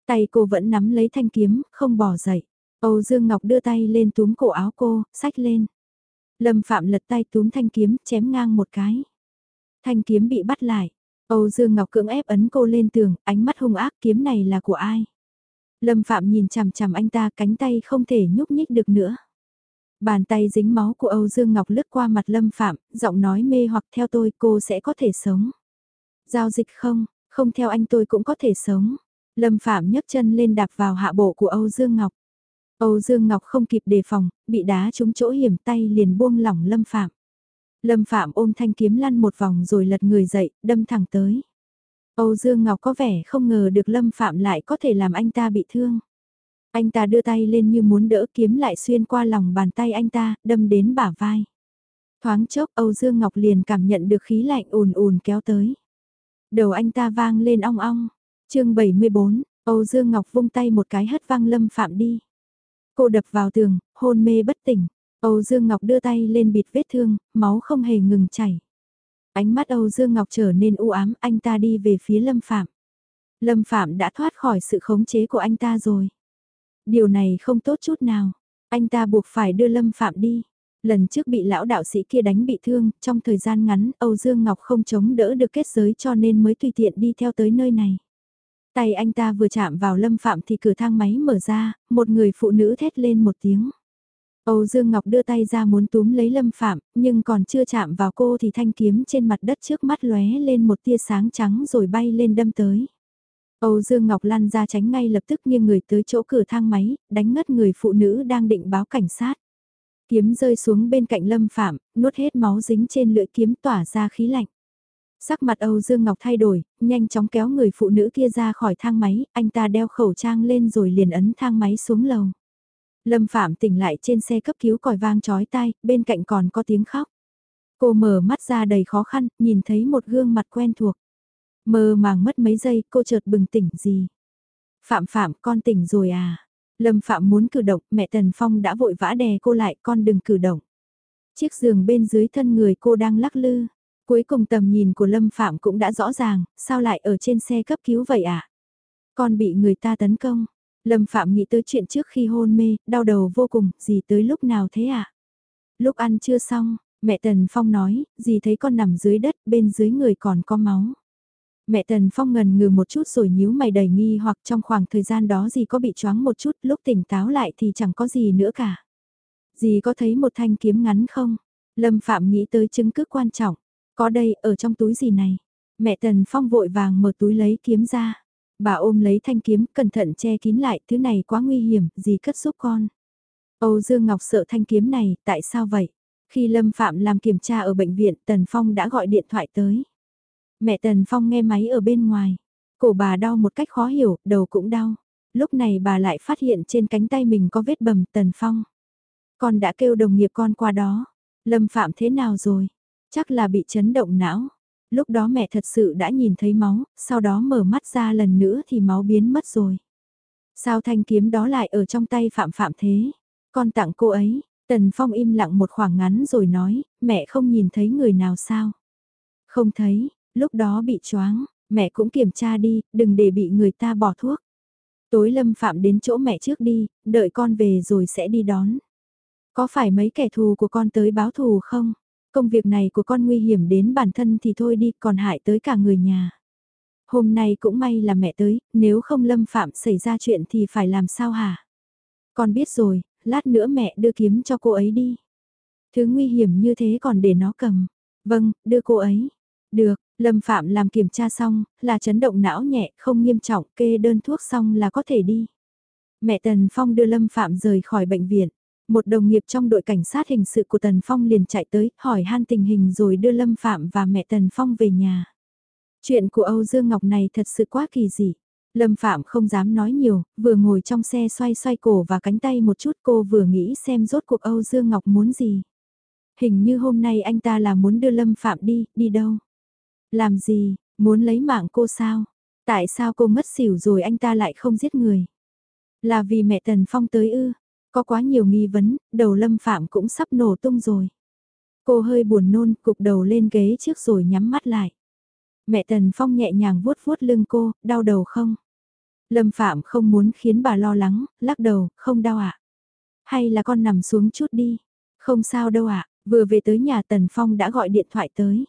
Tay cô vẫn nắm lấy thanh kiếm, không bỏ dậy. Âu Dương Ngọc đưa tay lên túm cổ áo cô, sách lên. Lâm Phạm lật tay túm thanh kiếm, chém ngang một cái. Thanh kiếm bị bắt lại. Âu Dương Ngọc cưỡng ép ấn cô lên tường, ánh mắt hung ác kiếm này là của ai? Lâm Phạm nhìn chằm chằm anh ta cánh tay không thể nhúc nhích được nữa. Bàn tay dính máu của Âu Dương Ngọc lướt qua mặt Lâm Phạm, giọng nói mê hoặc theo tôi cô sẽ có thể sống. Giao dịch không, không theo anh tôi cũng có thể sống. Lâm Phạm nhấc chân lên đạp vào hạ bộ của Âu Dương Ngọc. Âu Dương Ngọc không kịp đề phòng, bị đá trúng chỗ hiểm tay liền buông lỏng Lâm Phạm. Lâm Phạm ôm thanh kiếm lăn một vòng rồi lật người dậy, đâm thẳng tới. Âu Dương Ngọc có vẻ không ngờ được Lâm Phạm lại có thể làm anh ta bị thương. Anh ta đưa tay lên như muốn đỡ kiếm lại xuyên qua lòng bàn tay anh ta, đâm đến bả vai. Thoáng chốc Âu Dương Ngọc liền cảm nhận được khí lạnh ùn ùn kéo tới. Đầu anh ta vang lên ong ong. chương 74, Âu Dương Ngọc vung tay một cái hất văng Lâm Phạm đi. Cô đập vào tường, hôn mê bất tỉnh. Âu Dương Ngọc đưa tay lên bịt vết thương, máu không hề ngừng chảy. Ánh mắt Âu Dương Ngọc trở nên u ám, anh ta đi về phía Lâm Phạm. Lâm Phạm đã thoát khỏi sự khống chế của anh ta rồi. Điều này không tốt chút nào. Anh ta buộc phải đưa Lâm Phạm đi. Lần trước bị lão đạo sĩ kia đánh bị thương, trong thời gian ngắn Âu Dương Ngọc không chống đỡ được kết giới cho nên mới tùy tiện đi theo tới nơi này. Tay anh ta vừa chạm vào Lâm Phạm thì cửa thang máy mở ra, một người phụ nữ thét lên một tiếng. Âu Dương Ngọc đưa tay ra muốn túm lấy Lâm Phạm, nhưng còn chưa chạm vào cô thì thanh kiếm trên mặt đất trước mắt lóe lên một tia sáng trắng rồi bay lên đâm tới. Âu Dương Ngọc lăn ra tránh ngay lập tức nghiêng người tới chỗ cửa thang máy, đánh ngất người phụ nữ đang định báo cảnh sát. Kiếm rơi xuống bên cạnh Lâm Phạm, nuốt hết máu dính trên lưỡi kiếm tỏa ra khí lạnh. Sắc mặt Âu Dương Ngọc thay đổi, nhanh chóng kéo người phụ nữ kia ra khỏi thang máy, anh ta đeo khẩu trang lên rồi liền ấn thang máy xuống lầu. Lâm Phạm tỉnh lại trên xe cấp cứu còi vang chói tai, bên cạnh còn có tiếng khóc. Cô mở mắt ra đầy khó khăn, nhìn thấy một gương mặt quen thuộc. Mơ màng mất mấy giây, cô chợt bừng tỉnh gì. Phạm Phạm, con tỉnh rồi à? Lâm Phạm muốn cử động, mẹ Tần Phong đã vội vã đè cô lại, con đừng cử động. Chiếc giường bên dưới thân người cô đang lắc lư. Cuối cùng tầm nhìn của Lâm Phạm cũng đã rõ ràng, sao lại ở trên xe cấp cứu vậy ạ? À? Con bị người ta tấn công. Lâm Phạm nghĩ tới chuyện trước khi hôn mê, đau đầu vô cùng, gì tới lúc nào thế ạ? À? Lúc ăn chưa xong, mẹ Tần Phong nói, gì thấy con nằm dưới đất, bên dưới người còn có máu. Mẹ Tần Phong ngần ngừ một chút rồi nhíu mày đầy nghi hoặc trong khoảng thời gian đó gì có bị choáng một chút, lúc tỉnh táo lại thì chẳng có gì nữa cả. Dì có thấy một thanh kiếm ngắn không? Lâm Phạm nghĩ tới chứng cứ quan trọng. Có đây, ở trong túi gì này? Mẹ Tần Phong vội vàng mở túi lấy kiếm ra. Bà ôm lấy thanh kiếm, cẩn thận che kín lại, thứ này quá nguy hiểm, gì cất giúp con. Âu Dương Ngọc sợ thanh kiếm này, tại sao vậy? Khi Lâm Phạm làm kiểm tra ở bệnh viện, Tần Phong đã gọi điện thoại tới. Mẹ Tần Phong nghe máy ở bên ngoài. Cổ bà đau một cách khó hiểu, đầu cũng đau. Lúc này bà lại phát hiện trên cánh tay mình có vết bầm Tần Phong. Con đã kêu đồng nghiệp con qua đó. Lâm Phạm thế nào rồi? Chắc là bị chấn động não. Lúc đó mẹ thật sự đã nhìn thấy máu, sau đó mở mắt ra lần nữa thì máu biến mất rồi. Sao thanh kiếm đó lại ở trong tay Phạm Phạm thế? Con tặng cô ấy, Tần Phong im lặng một khoảng ngắn rồi nói, mẹ không nhìn thấy người nào sao? Không thấy, lúc đó bị choáng, mẹ cũng kiểm tra đi, đừng để bị người ta bỏ thuốc. Tối Lâm Phạm đến chỗ mẹ trước đi, đợi con về rồi sẽ đi đón. Có phải mấy kẻ thù của con tới báo thù không? Công việc này của con nguy hiểm đến bản thân thì thôi đi, còn hại tới cả người nhà. Hôm nay cũng may là mẹ tới, nếu không Lâm Phạm xảy ra chuyện thì phải làm sao hả? Con biết rồi, lát nữa mẹ đưa kiếm cho cô ấy đi. Thứ nguy hiểm như thế còn để nó cầm. Vâng, đưa cô ấy. Được, Lâm Phạm làm kiểm tra xong, là chấn động não nhẹ, không nghiêm trọng, kê đơn thuốc xong là có thể đi. Mẹ Tần Phong đưa Lâm Phạm rời khỏi bệnh viện. Một đồng nghiệp trong đội cảnh sát hình sự của Tần Phong liền chạy tới, hỏi han tình hình rồi đưa Lâm Phạm và mẹ Tần Phong về nhà. Chuyện của Âu Dương Ngọc này thật sự quá kỳ dị. Lâm Phạm không dám nói nhiều, vừa ngồi trong xe xoay xoay cổ và cánh tay một chút cô vừa nghĩ xem rốt cuộc Âu Dương Ngọc muốn gì. Hình như hôm nay anh ta là muốn đưa Lâm Phạm đi, đi đâu? Làm gì, muốn lấy mạng cô sao? Tại sao cô mất xỉu rồi anh ta lại không giết người? Là vì mẹ Tần Phong tới ư? Có quá nhiều nghi vấn, đầu Lâm Phạm cũng sắp nổ tung rồi. Cô hơi buồn nôn, cục đầu lên ghế trước rồi nhắm mắt lại. Mẹ Tần Phong nhẹ nhàng vuốt vuốt lưng cô, đau đầu không? Lâm Phạm không muốn khiến bà lo lắng, lắc đầu, không đau ạ. À? Hay là con nằm xuống chút đi? Không sao đâu ạ, à? vừa về tới nhà Tần Phong đã gọi điện thoại tới.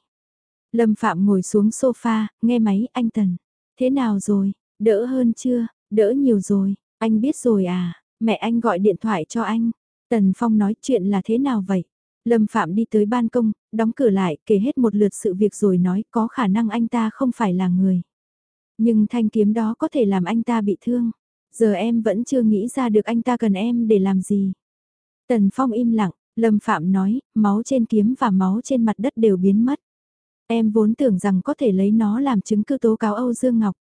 Lâm Phạm ngồi xuống sofa, nghe máy anh Tần. Thế nào rồi, đỡ hơn chưa, đỡ nhiều rồi, anh biết rồi à, mẹ anh gọi điện thoại cho anh. Tần Phong nói chuyện là thế nào vậy? Lâm Phạm đi tới ban công, đóng cửa lại, kể hết một lượt sự việc rồi nói có khả năng anh ta không phải là người. Nhưng thanh kiếm đó có thể làm anh ta bị thương. Giờ em vẫn chưa nghĩ ra được anh ta cần em để làm gì. Tần Phong im lặng, Lâm Phạm nói, máu trên kiếm và máu trên mặt đất đều biến mất. Em vốn tưởng rằng có thể lấy nó làm chứng cứ tố cáo Âu Dương Ngọc.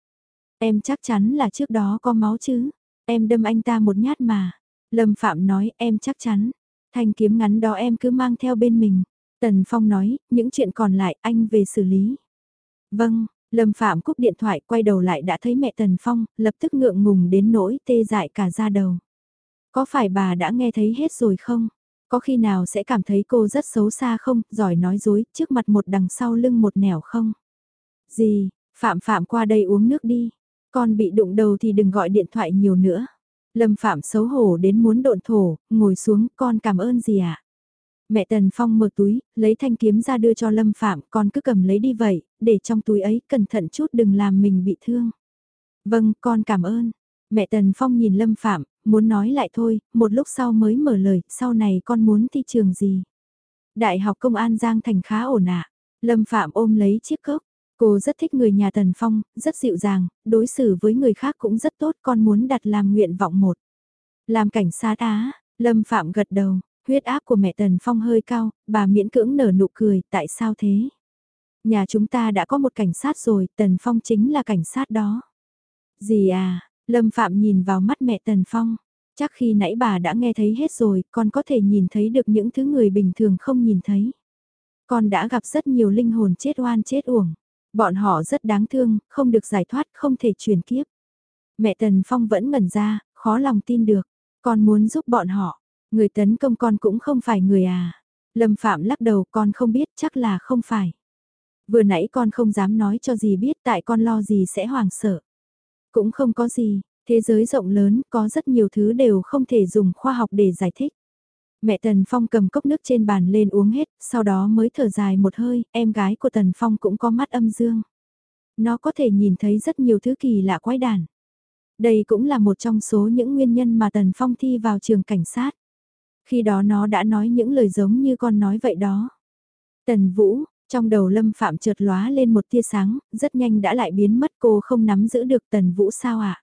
Em chắc chắn là trước đó có máu chứ. Em đâm anh ta một nhát mà. Lâm Phạm nói em chắc chắn. Thanh kiếm ngắn đó em cứ mang theo bên mình. Tần Phong nói, những chuyện còn lại anh về xử lý. Vâng, Lâm Phạm cúp điện thoại quay đầu lại đã thấy mẹ Tần Phong, lập tức ngượng ngùng đến nỗi tê dại cả da đầu. Có phải bà đã nghe thấy hết rồi không? Có khi nào sẽ cảm thấy cô rất xấu xa không, giỏi nói dối, trước mặt một đằng sau lưng một nẻo không? Gì, Phạm Phạm qua đây uống nước đi. Con bị đụng đầu thì đừng gọi điện thoại nhiều nữa. Lâm Phạm xấu hổ đến muốn độn thổ, ngồi xuống, con cảm ơn gì ạ? Mẹ Tần Phong mở túi, lấy thanh kiếm ra đưa cho Lâm Phạm, con cứ cầm lấy đi vậy, để trong túi ấy cẩn thận chút đừng làm mình bị thương. Vâng, con cảm ơn. Mẹ Tần Phong nhìn Lâm Phạm, muốn nói lại thôi, một lúc sau mới mở lời, sau này con muốn thi trường gì? Đại học công an Giang Thành khá ổn ạ. Lâm Phạm ôm lấy chiếc cốc. Cô rất thích người nhà Tần Phong, rất dịu dàng, đối xử với người khác cũng rất tốt, con muốn đặt làm nguyện vọng một. Làm cảnh sát á, Lâm Phạm gật đầu, huyết áp của mẹ Tần Phong hơi cao, bà miễn cưỡng nở nụ cười, tại sao thế? Nhà chúng ta đã có một cảnh sát rồi, Tần Phong chính là cảnh sát đó. Gì à, Lâm Phạm nhìn vào mắt mẹ Tần Phong. Chắc khi nãy bà đã nghe thấy hết rồi, con có thể nhìn thấy được những thứ người bình thường không nhìn thấy. Con đã gặp rất nhiều linh hồn chết oan chết uổng. Bọn họ rất đáng thương, không được giải thoát, không thể chuyển kiếp. Mẹ Tần Phong vẫn ngẩn ra, khó lòng tin được. Con muốn giúp bọn họ. Người tấn công con cũng không phải người à. Lâm Phạm lắc đầu con không biết chắc là không phải. Vừa nãy con không dám nói cho gì biết tại con lo gì sẽ hoảng sợ. Cũng không có gì, thế giới rộng lớn có rất nhiều thứ đều không thể dùng khoa học để giải thích. Mẹ Tần Phong cầm cốc nước trên bàn lên uống hết, sau đó mới thở dài một hơi, em gái của Tần Phong cũng có mắt âm dương. Nó có thể nhìn thấy rất nhiều thứ kỳ lạ quái đản. Đây cũng là một trong số những nguyên nhân mà Tần Phong thi vào trường cảnh sát. Khi đó nó đã nói những lời giống như con nói vậy đó. Tần Vũ, trong đầu Lâm Phạm chợt lóa lên một tia sáng, rất nhanh đã lại biến mất cô không nắm giữ được Tần Vũ sao ạ? À?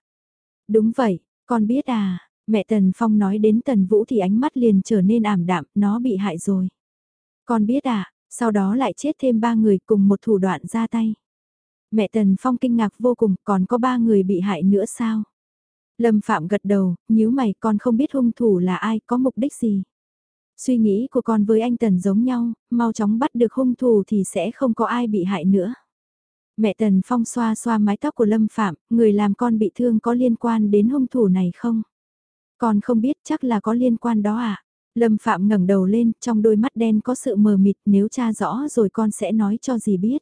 Đúng vậy, con biết à, mẹ Tần Phong nói đến Tần Vũ thì ánh mắt liền trở nên ảm đạm, nó bị hại rồi. Con biết à, sau đó lại chết thêm ba người cùng một thủ đoạn ra tay. Mẹ Tần Phong kinh ngạc vô cùng, còn có ba người bị hại nữa sao? Lâm Phạm gật đầu, nhíu mày con không biết hung thủ là ai, có mục đích gì. Suy nghĩ của con với anh Tần giống nhau, mau chóng bắt được hung thủ thì sẽ không có ai bị hại nữa. Mẹ Tần Phong xoa xoa mái tóc của Lâm Phạm, người làm con bị thương có liên quan đến hung thủ này không? Con không biết chắc là có liên quan đó à? Lâm Phạm ngẩng đầu lên, trong đôi mắt đen có sự mờ mịt, nếu cha rõ rồi con sẽ nói cho gì biết.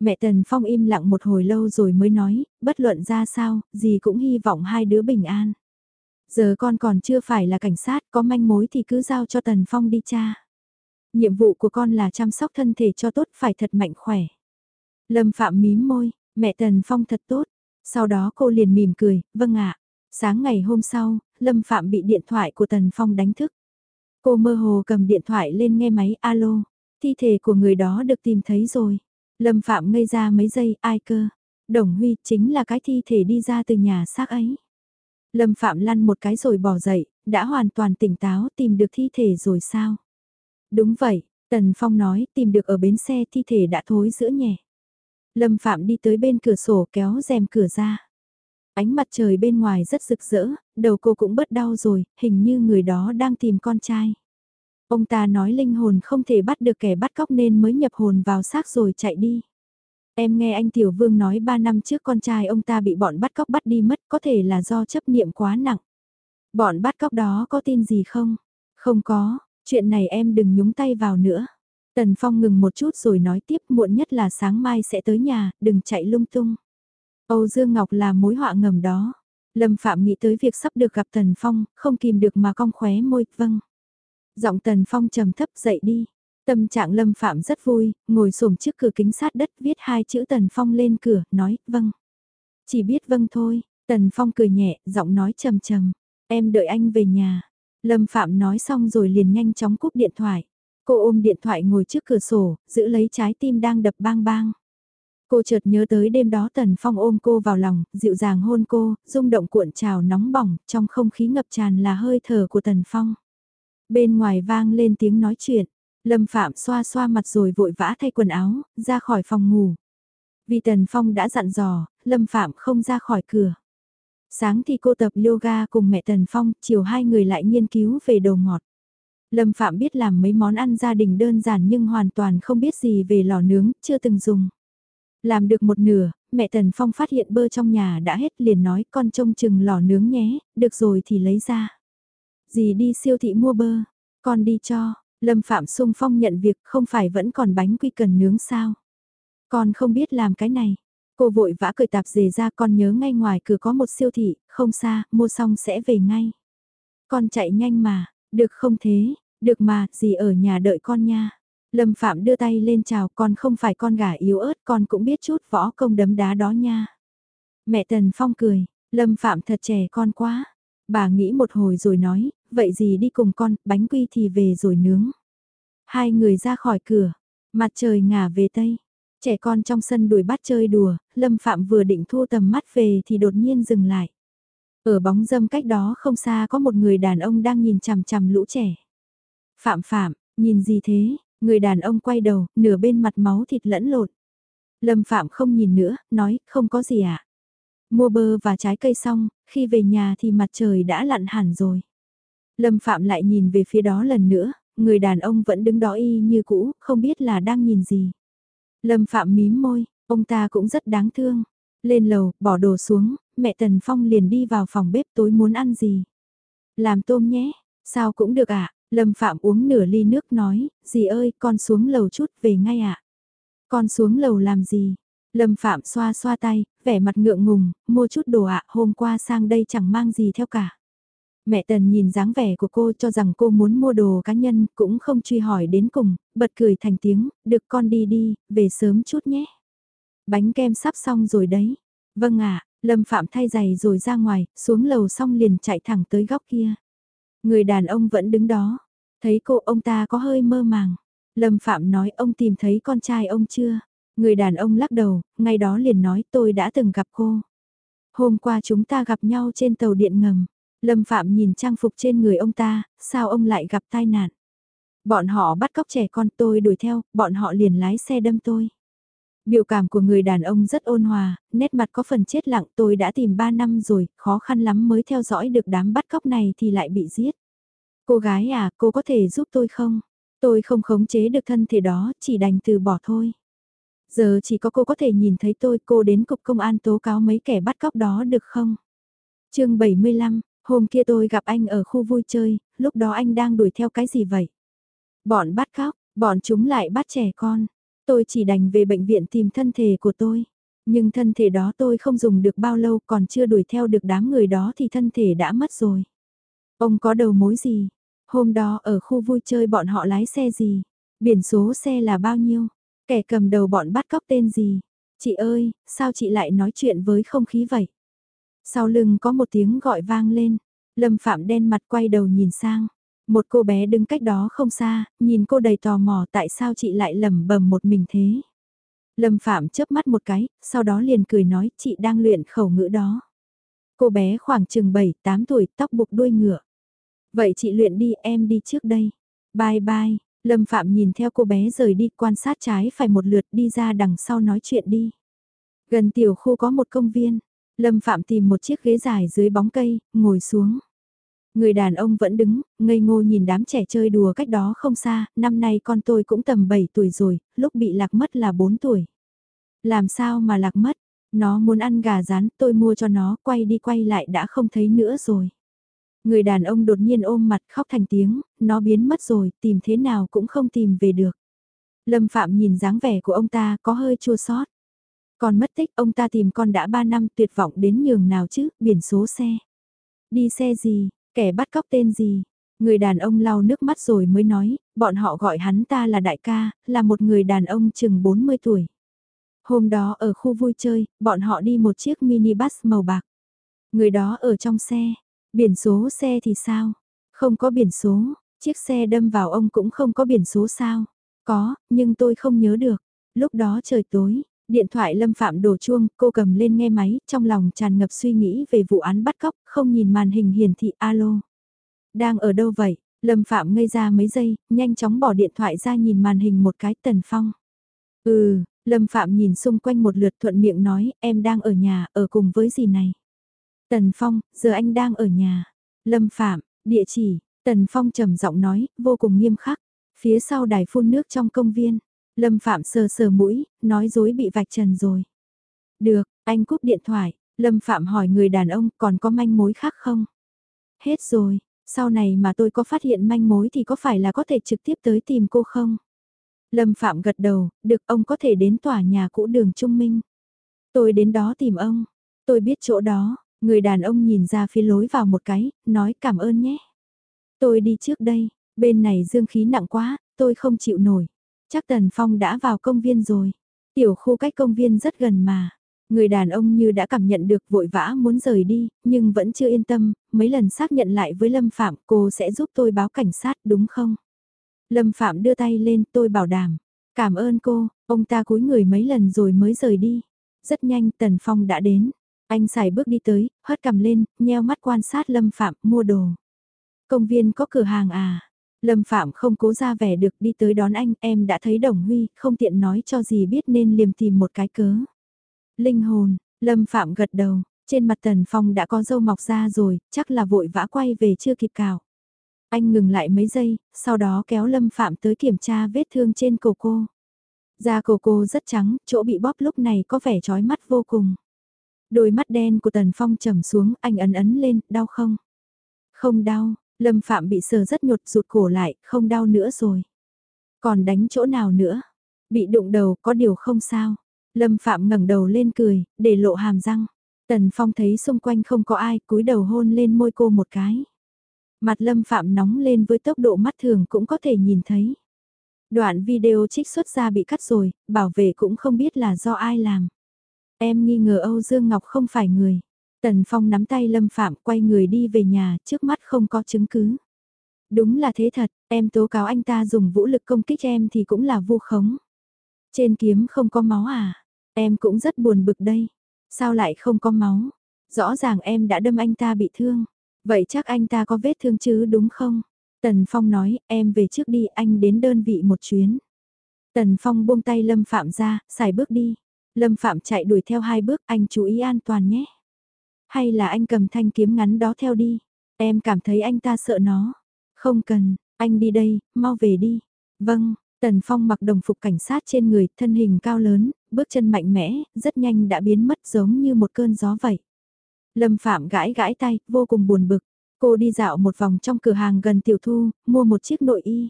Mẹ Tần Phong im lặng một hồi lâu rồi mới nói, bất luận ra sao, gì cũng hy vọng hai đứa bình an. Giờ con còn chưa phải là cảnh sát, có manh mối thì cứ giao cho Tần Phong đi cha. Nhiệm vụ của con là chăm sóc thân thể cho tốt phải thật mạnh khỏe. Lâm Phạm mím môi, mẹ Tần Phong thật tốt. Sau đó cô liền mỉm cười, vâng ạ. Sáng ngày hôm sau, Lâm Phạm bị điện thoại của Tần Phong đánh thức. Cô mơ hồ cầm điện thoại lên nghe máy alo. Thi thể của người đó được tìm thấy rồi. Lâm Phạm ngây ra mấy giây, ai cơ? Đồng Huy chính là cái thi thể đi ra từ nhà xác ấy. Lâm Phạm lăn một cái rồi bỏ dậy, đã hoàn toàn tỉnh táo tìm được thi thể rồi sao? Đúng vậy, Tần Phong nói tìm được ở bến xe thi thể đã thối giữa nhẹ. Lâm Phạm đi tới bên cửa sổ kéo rèm cửa ra. Ánh mặt trời bên ngoài rất rực rỡ, đầu cô cũng bớt đau rồi, hình như người đó đang tìm con trai. Ông ta nói linh hồn không thể bắt được kẻ bắt cóc nên mới nhập hồn vào xác rồi chạy đi. Em nghe anh Tiểu Vương nói 3 năm trước con trai ông ta bị bọn bắt cóc bắt đi mất có thể là do chấp niệm quá nặng. Bọn bắt cóc đó có tin gì không? Không có, chuyện này em đừng nhúng tay vào nữa. Tần Phong ngừng một chút rồi nói tiếp muộn nhất là sáng mai sẽ tới nhà, đừng chạy lung tung. Âu Dương Ngọc là mối họa ngầm đó. Lâm Phạm nghĩ tới việc sắp được gặp Tần Phong, không kìm được mà cong khóe môi, vâng. Giọng Tần Phong trầm thấp dậy đi. Tâm trạng Lâm Phạm rất vui, ngồi xổm trước cửa kính sát đất viết hai chữ Tần Phong lên cửa, nói, vâng. Chỉ biết vâng thôi, Tần Phong cười nhẹ, giọng nói trầm trầm, em đợi anh về nhà. Lâm Phạm nói xong rồi liền nhanh chóng cúp điện thoại. Cô ôm điện thoại ngồi trước cửa sổ, giữ lấy trái tim đang đập bang bang. Cô chợt nhớ tới đêm đó Tần Phong ôm cô vào lòng, dịu dàng hôn cô, rung động cuộn trào nóng bỏng, trong không khí ngập tràn là hơi thở của Tần Phong. Bên ngoài vang lên tiếng nói chuyện, Lâm Phạm xoa xoa mặt rồi vội vã thay quần áo, ra khỏi phòng ngủ. Vì Tần Phong đã dặn dò, Lâm Phạm không ra khỏi cửa. Sáng thì cô tập yoga cùng mẹ Tần Phong, chiều hai người lại nghiên cứu về đồ ngọt. Lâm Phạm biết làm mấy món ăn gia đình đơn giản nhưng hoàn toàn không biết gì về lò nướng, chưa từng dùng. Làm được một nửa, mẹ Tần Phong phát hiện bơ trong nhà đã hết liền nói con trông chừng lò nướng nhé, được rồi thì lấy ra. Dì đi siêu thị mua bơ, con đi cho, Lâm Phạm sung phong nhận việc không phải vẫn còn bánh quy cần nướng sao. Con không biết làm cái này. Cô vội vã cười tạp dề ra con nhớ ngay ngoài cửa có một siêu thị, không xa, mua xong sẽ về ngay. Con chạy nhanh mà, được không thế, được mà, dì ở nhà đợi con nha. Lâm Phạm đưa tay lên chào con không phải con gà yếu ớt con cũng biết chút võ công đấm đá đó nha. Mẹ Tần Phong cười, Lâm Phạm thật trẻ con quá. Bà nghĩ một hồi rồi nói, vậy gì đi cùng con, bánh quy thì về rồi nướng. Hai người ra khỏi cửa, mặt trời ngả về Tây. Trẻ con trong sân đuổi bắt chơi đùa, Lâm Phạm vừa định thu tầm mắt về thì đột nhiên dừng lại. Ở bóng dâm cách đó không xa có một người đàn ông đang nhìn chằm chằm lũ trẻ. Phạm Phạm, nhìn gì thế? Người đàn ông quay đầu, nửa bên mặt máu thịt lẫn lộn. Lâm Phạm không nhìn nữa, nói, không có gì ạ. À? Mua bơ và trái cây xong, khi về nhà thì mặt trời đã lặn hẳn rồi. Lâm Phạm lại nhìn về phía đó lần nữa, người đàn ông vẫn đứng đó y như cũ, không biết là đang nhìn gì. Lâm Phạm mím môi, ông ta cũng rất đáng thương. Lên lầu, bỏ đồ xuống, mẹ Tần Phong liền đi vào phòng bếp tối muốn ăn gì. Làm tôm nhé, sao cũng được ạ. À? Lâm Phạm uống nửa ly nước nói, dì ơi, con xuống lầu chút về ngay ạ. À? Con xuống lầu làm gì? Lâm Phạm xoa xoa tay, vẻ mặt ngượng ngùng, mua chút đồ ạ, hôm qua sang đây chẳng mang gì theo cả. Mẹ Tần nhìn dáng vẻ của cô cho rằng cô muốn mua đồ cá nhân, cũng không truy hỏi đến cùng, bật cười thành tiếng, được con đi đi, về sớm chút nhé. Bánh kem sắp xong rồi đấy. Vâng ạ, Lâm Phạm thay giày rồi ra ngoài, xuống lầu xong liền chạy thẳng tới góc kia. Người đàn ông vẫn đứng đó, thấy cô ông ta có hơi mơ màng. Lâm Phạm nói ông tìm thấy con trai ông chưa? Người đàn ông lắc đầu, ngay đó liền nói tôi đã từng gặp cô. Hôm qua chúng ta gặp nhau trên tàu điện ngầm. Lâm Phạm nhìn trang phục trên người ông ta, sao ông lại gặp tai nạn? Bọn họ bắt cóc trẻ con tôi đuổi theo, bọn họ liền lái xe đâm tôi. Biểu cảm của người đàn ông rất ôn hòa, nét mặt có phần chết lặng tôi đã tìm 3 năm rồi, khó khăn lắm mới theo dõi được đám bắt cóc này thì lại bị giết. Cô gái à, cô có thể giúp tôi không? Tôi không khống chế được thân thể đó, chỉ đành từ bỏ thôi. Giờ chỉ có cô có thể nhìn thấy tôi, cô đến cục công an tố cáo mấy kẻ bắt cóc đó được không? chương 75, hôm kia tôi gặp anh ở khu vui chơi, lúc đó anh đang đuổi theo cái gì vậy? Bọn bắt cóc, bọn chúng lại bắt trẻ con. Tôi chỉ đành về bệnh viện tìm thân thể của tôi. Nhưng thân thể đó tôi không dùng được bao lâu còn chưa đuổi theo được đám người đó thì thân thể đã mất rồi. Ông có đầu mối gì? Hôm đó ở khu vui chơi bọn họ lái xe gì? Biển số xe là bao nhiêu? Kẻ cầm đầu bọn bắt cóc tên gì? Chị ơi, sao chị lại nói chuyện với không khí vậy? Sau lưng có một tiếng gọi vang lên. Lâm Phạm đen mặt quay đầu nhìn sang. Một cô bé đứng cách đó không xa, nhìn cô đầy tò mò tại sao chị lại lẩm bẩm một mình thế. Lâm Phạm chớp mắt một cái, sau đó liền cười nói chị đang luyện khẩu ngữ đó. Cô bé khoảng chừng 7-8 tuổi, tóc buộc đuôi ngựa. Vậy chị luyện đi, em đi trước đây. Bye bye, Lâm Phạm nhìn theo cô bé rời đi quan sát trái phải một lượt đi ra đằng sau nói chuyện đi. Gần tiểu khu có một công viên, Lâm Phạm tìm một chiếc ghế dài dưới bóng cây, ngồi xuống. Người đàn ông vẫn đứng, ngây ngô nhìn đám trẻ chơi đùa cách đó không xa, năm nay con tôi cũng tầm 7 tuổi rồi, lúc bị lạc mất là 4 tuổi. Làm sao mà lạc mất? Nó muốn ăn gà rán, tôi mua cho nó, quay đi quay lại đã không thấy nữa rồi. Người đàn ông đột nhiên ôm mặt khóc thành tiếng, nó biến mất rồi, tìm thế nào cũng không tìm về được. Lâm Phạm nhìn dáng vẻ của ông ta có hơi chua xót. Còn mất tích ông ta tìm con đã 3 năm tuyệt vọng đến nhường nào chứ, biển số xe. Đi xe gì, kẻ bắt cóc tên gì. Người đàn ông lau nước mắt rồi mới nói, bọn họ gọi hắn ta là đại ca, là một người đàn ông chừng 40 tuổi. Hôm đó ở khu vui chơi, bọn họ đi một chiếc minibus màu bạc. Người đó ở trong xe, Biển số xe thì sao? Không có biển số, chiếc xe đâm vào ông cũng không có biển số sao? Có, nhưng tôi không nhớ được. Lúc đó trời tối, điện thoại Lâm Phạm đổ chuông, cô cầm lên nghe máy, trong lòng tràn ngập suy nghĩ về vụ án bắt cóc, không nhìn màn hình hiển thị alo. Đang ở đâu vậy? Lâm Phạm ngây ra mấy giây, nhanh chóng bỏ điện thoại ra nhìn màn hình một cái tần phong. Ừ, Lâm Phạm nhìn xung quanh một lượt thuận miệng nói, em đang ở nhà, ở cùng với gì này? Tần Phong, giờ anh đang ở nhà. Lâm Phạm, địa chỉ, Tần Phong trầm giọng nói, vô cùng nghiêm khắc. Phía sau đài phun nước trong công viên, Lâm Phạm sờ sờ mũi, nói dối bị vạch trần rồi. Được, anh cúp điện thoại, Lâm Phạm hỏi người đàn ông còn có manh mối khác không? Hết rồi, sau này mà tôi có phát hiện manh mối thì có phải là có thể trực tiếp tới tìm cô không? Lâm Phạm gật đầu, được ông có thể đến tòa nhà cũ đường Trung Minh. Tôi đến đó tìm ông. Tôi biết chỗ đó. Người đàn ông nhìn ra phía lối vào một cái, nói cảm ơn nhé. Tôi đi trước đây, bên này dương khí nặng quá, tôi không chịu nổi. Chắc Tần Phong đã vào công viên rồi. Tiểu khu cách công viên rất gần mà. Người đàn ông như đã cảm nhận được vội vã muốn rời đi, nhưng vẫn chưa yên tâm, mấy lần xác nhận lại với Lâm Phạm cô sẽ giúp tôi báo cảnh sát đúng không? Lâm Phạm đưa tay lên tôi bảo đảm. Cảm ơn cô, ông ta cúi người mấy lần rồi mới rời đi. Rất nhanh Tần Phong đã đến. Anh xài bước đi tới, hất cầm lên, nheo mắt quan sát Lâm Phạm mua đồ. Công viên có cửa hàng à? Lâm Phạm không cố ra vẻ được đi tới đón anh, em đã thấy Đồng Huy, không tiện nói cho gì biết nên liềm tìm một cái cớ. Linh hồn, Lâm Phạm gật đầu, trên mặt Tần Phong đã có dâu mọc ra rồi, chắc là vội vã quay về chưa kịp cào. Anh ngừng lại mấy giây, sau đó kéo Lâm Phạm tới kiểm tra vết thương trên cổ cô. Da cổ cô rất trắng, chỗ bị bóp lúc này có vẻ trói mắt vô cùng. Đôi mắt đen của Tần Phong trầm xuống, anh ấn ấn lên, đau không? Không đau, Lâm Phạm bị sờ rất nhột rụt cổ lại, không đau nữa rồi. Còn đánh chỗ nào nữa? Bị đụng đầu có điều không sao. Lâm Phạm ngẩng đầu lên cười, để lộ hàm răng. Tần Phong thấy xung quanh không có ai, cúi đầu hôn lên môi cô một cái. Mặt Lâm Phạm nóng lên với tốc độ mắt thường cũng có thể nhìn thấy. Đoạn video trích xuất ra bị cắt rồi, bảo vệ cũng không biết là do ai làm. Em nghi ngờ Âu Dương Ngọc không phải người. Tần Phong nắm tay Lâm Phạm quay người đi về nhà, trước mắt không có chứng cứ. Đúng là thế thật, em tố cáo anh ta dùng vũ lực công kích em thì cũng là vu khống. Trên kiếm không có máu à? Em cũng rất buồn bực đây. Sao lại không có máu? Rõ ràng em đã đâm anh ta bị thương. Vậy chắc anh ta có vết thương chứ đúng không? Tần Phong nói, em về trước đi, anh đến đơn vị một chuyến. Tần Phong buông tay Lâm Phạm ra, xài bước đi. Lâm Phạm chạy đuổi theo hai bước, anh chú ý an toàn nhé. Hay là anh cầm thanh kiếm ngắn đó theo đi. Em cảm thấy anh ta sợ nó. Không cần, anh đi đây, mau về đi. Vâng, Tần Phong mặc đồng phục cảnh sát trên người, thân hình cao lớn, bước chân mạnh mẽ, rất nhanh đã biến mất giống như một cơn gió vậy. Lâm Phạm gãi gãi tay, vô cùng buồn bực. Cô đi dạo một vòng trong cửa hàng gần tiểu thu, mua một chiếc nội y.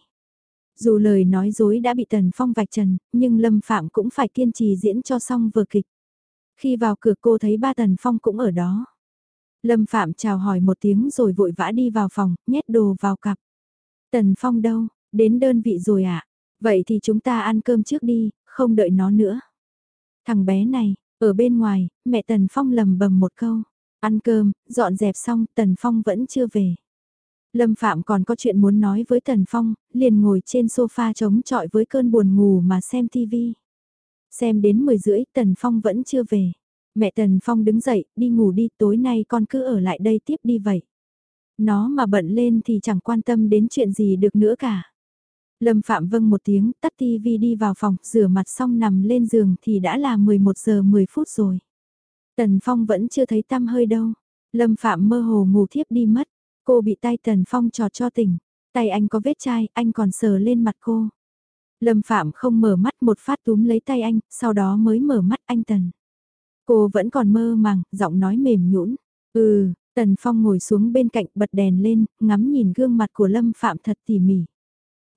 Dù lời nói dối đã bị Tần Phong vạch trần, nhưng Lâm Phạm cũng phải kiên trì diễn cho xong vừa kịch. Khi vào cửa cô thấy ba Tần Phong cũng ở đó. Lâm Phạm chào hỏi một tiếng rồi vội vã đi vào phòng, nhét đồ vào cặp. Tần Phong đâu, đến đơn vị rồi ạ? À? Vậy thì chúng ta ăn cơm trước đi, không đợi nó nữa. Thằng bé này, ở bên ngoài, mẹ Tần Phong lầm bầm một câu. Ăn cơm, dọn dẹp xong, Tần Phong vẫn chưa về. Lâm Phạm còn có chuyện muốn nói với Tần Phong, liền ngồi trên sofa chống chọi với cơn buồn ngủ mà xem TV. Xem đến 10 rưỡi, Tần Phong vẫn chưa về. Mẹ Tần Phong đứng dậy, đi ngủ đi, tối nay con cứ ở lại đây tiếp đi vậy. Nó mà bận lên thì chẳng quan tâm đến chuyện gì được nữa cả. Lâm Phạm vâng một tiếng, tắt tivi đi vào phòng, rửa mặt xong nằm lên giường thì đã là 11 giờ 10 phút rồi. Tần Phong vẫn chưa thấy tăm hơi đâu. Lâm Phạm mơ hồ ngủ thiếp đi mất. Cô bị tay Tần Phong trò cho tỉnh. Tay anh có vết chai, anh còn sờ lên mặt cô. Lâm Phạm không mở mắt một phát túm lấy tay anh, sau đó mới mở mắt anh Tần. Cô vẫn còn mơ màng, giọng nói mềm nhũn. Ừ, Tần Phong ngồi xuống bên cạnh bật đèn lên, ngắm nhìn gương mặt của Lâm Phạm thật tỉ mỉ.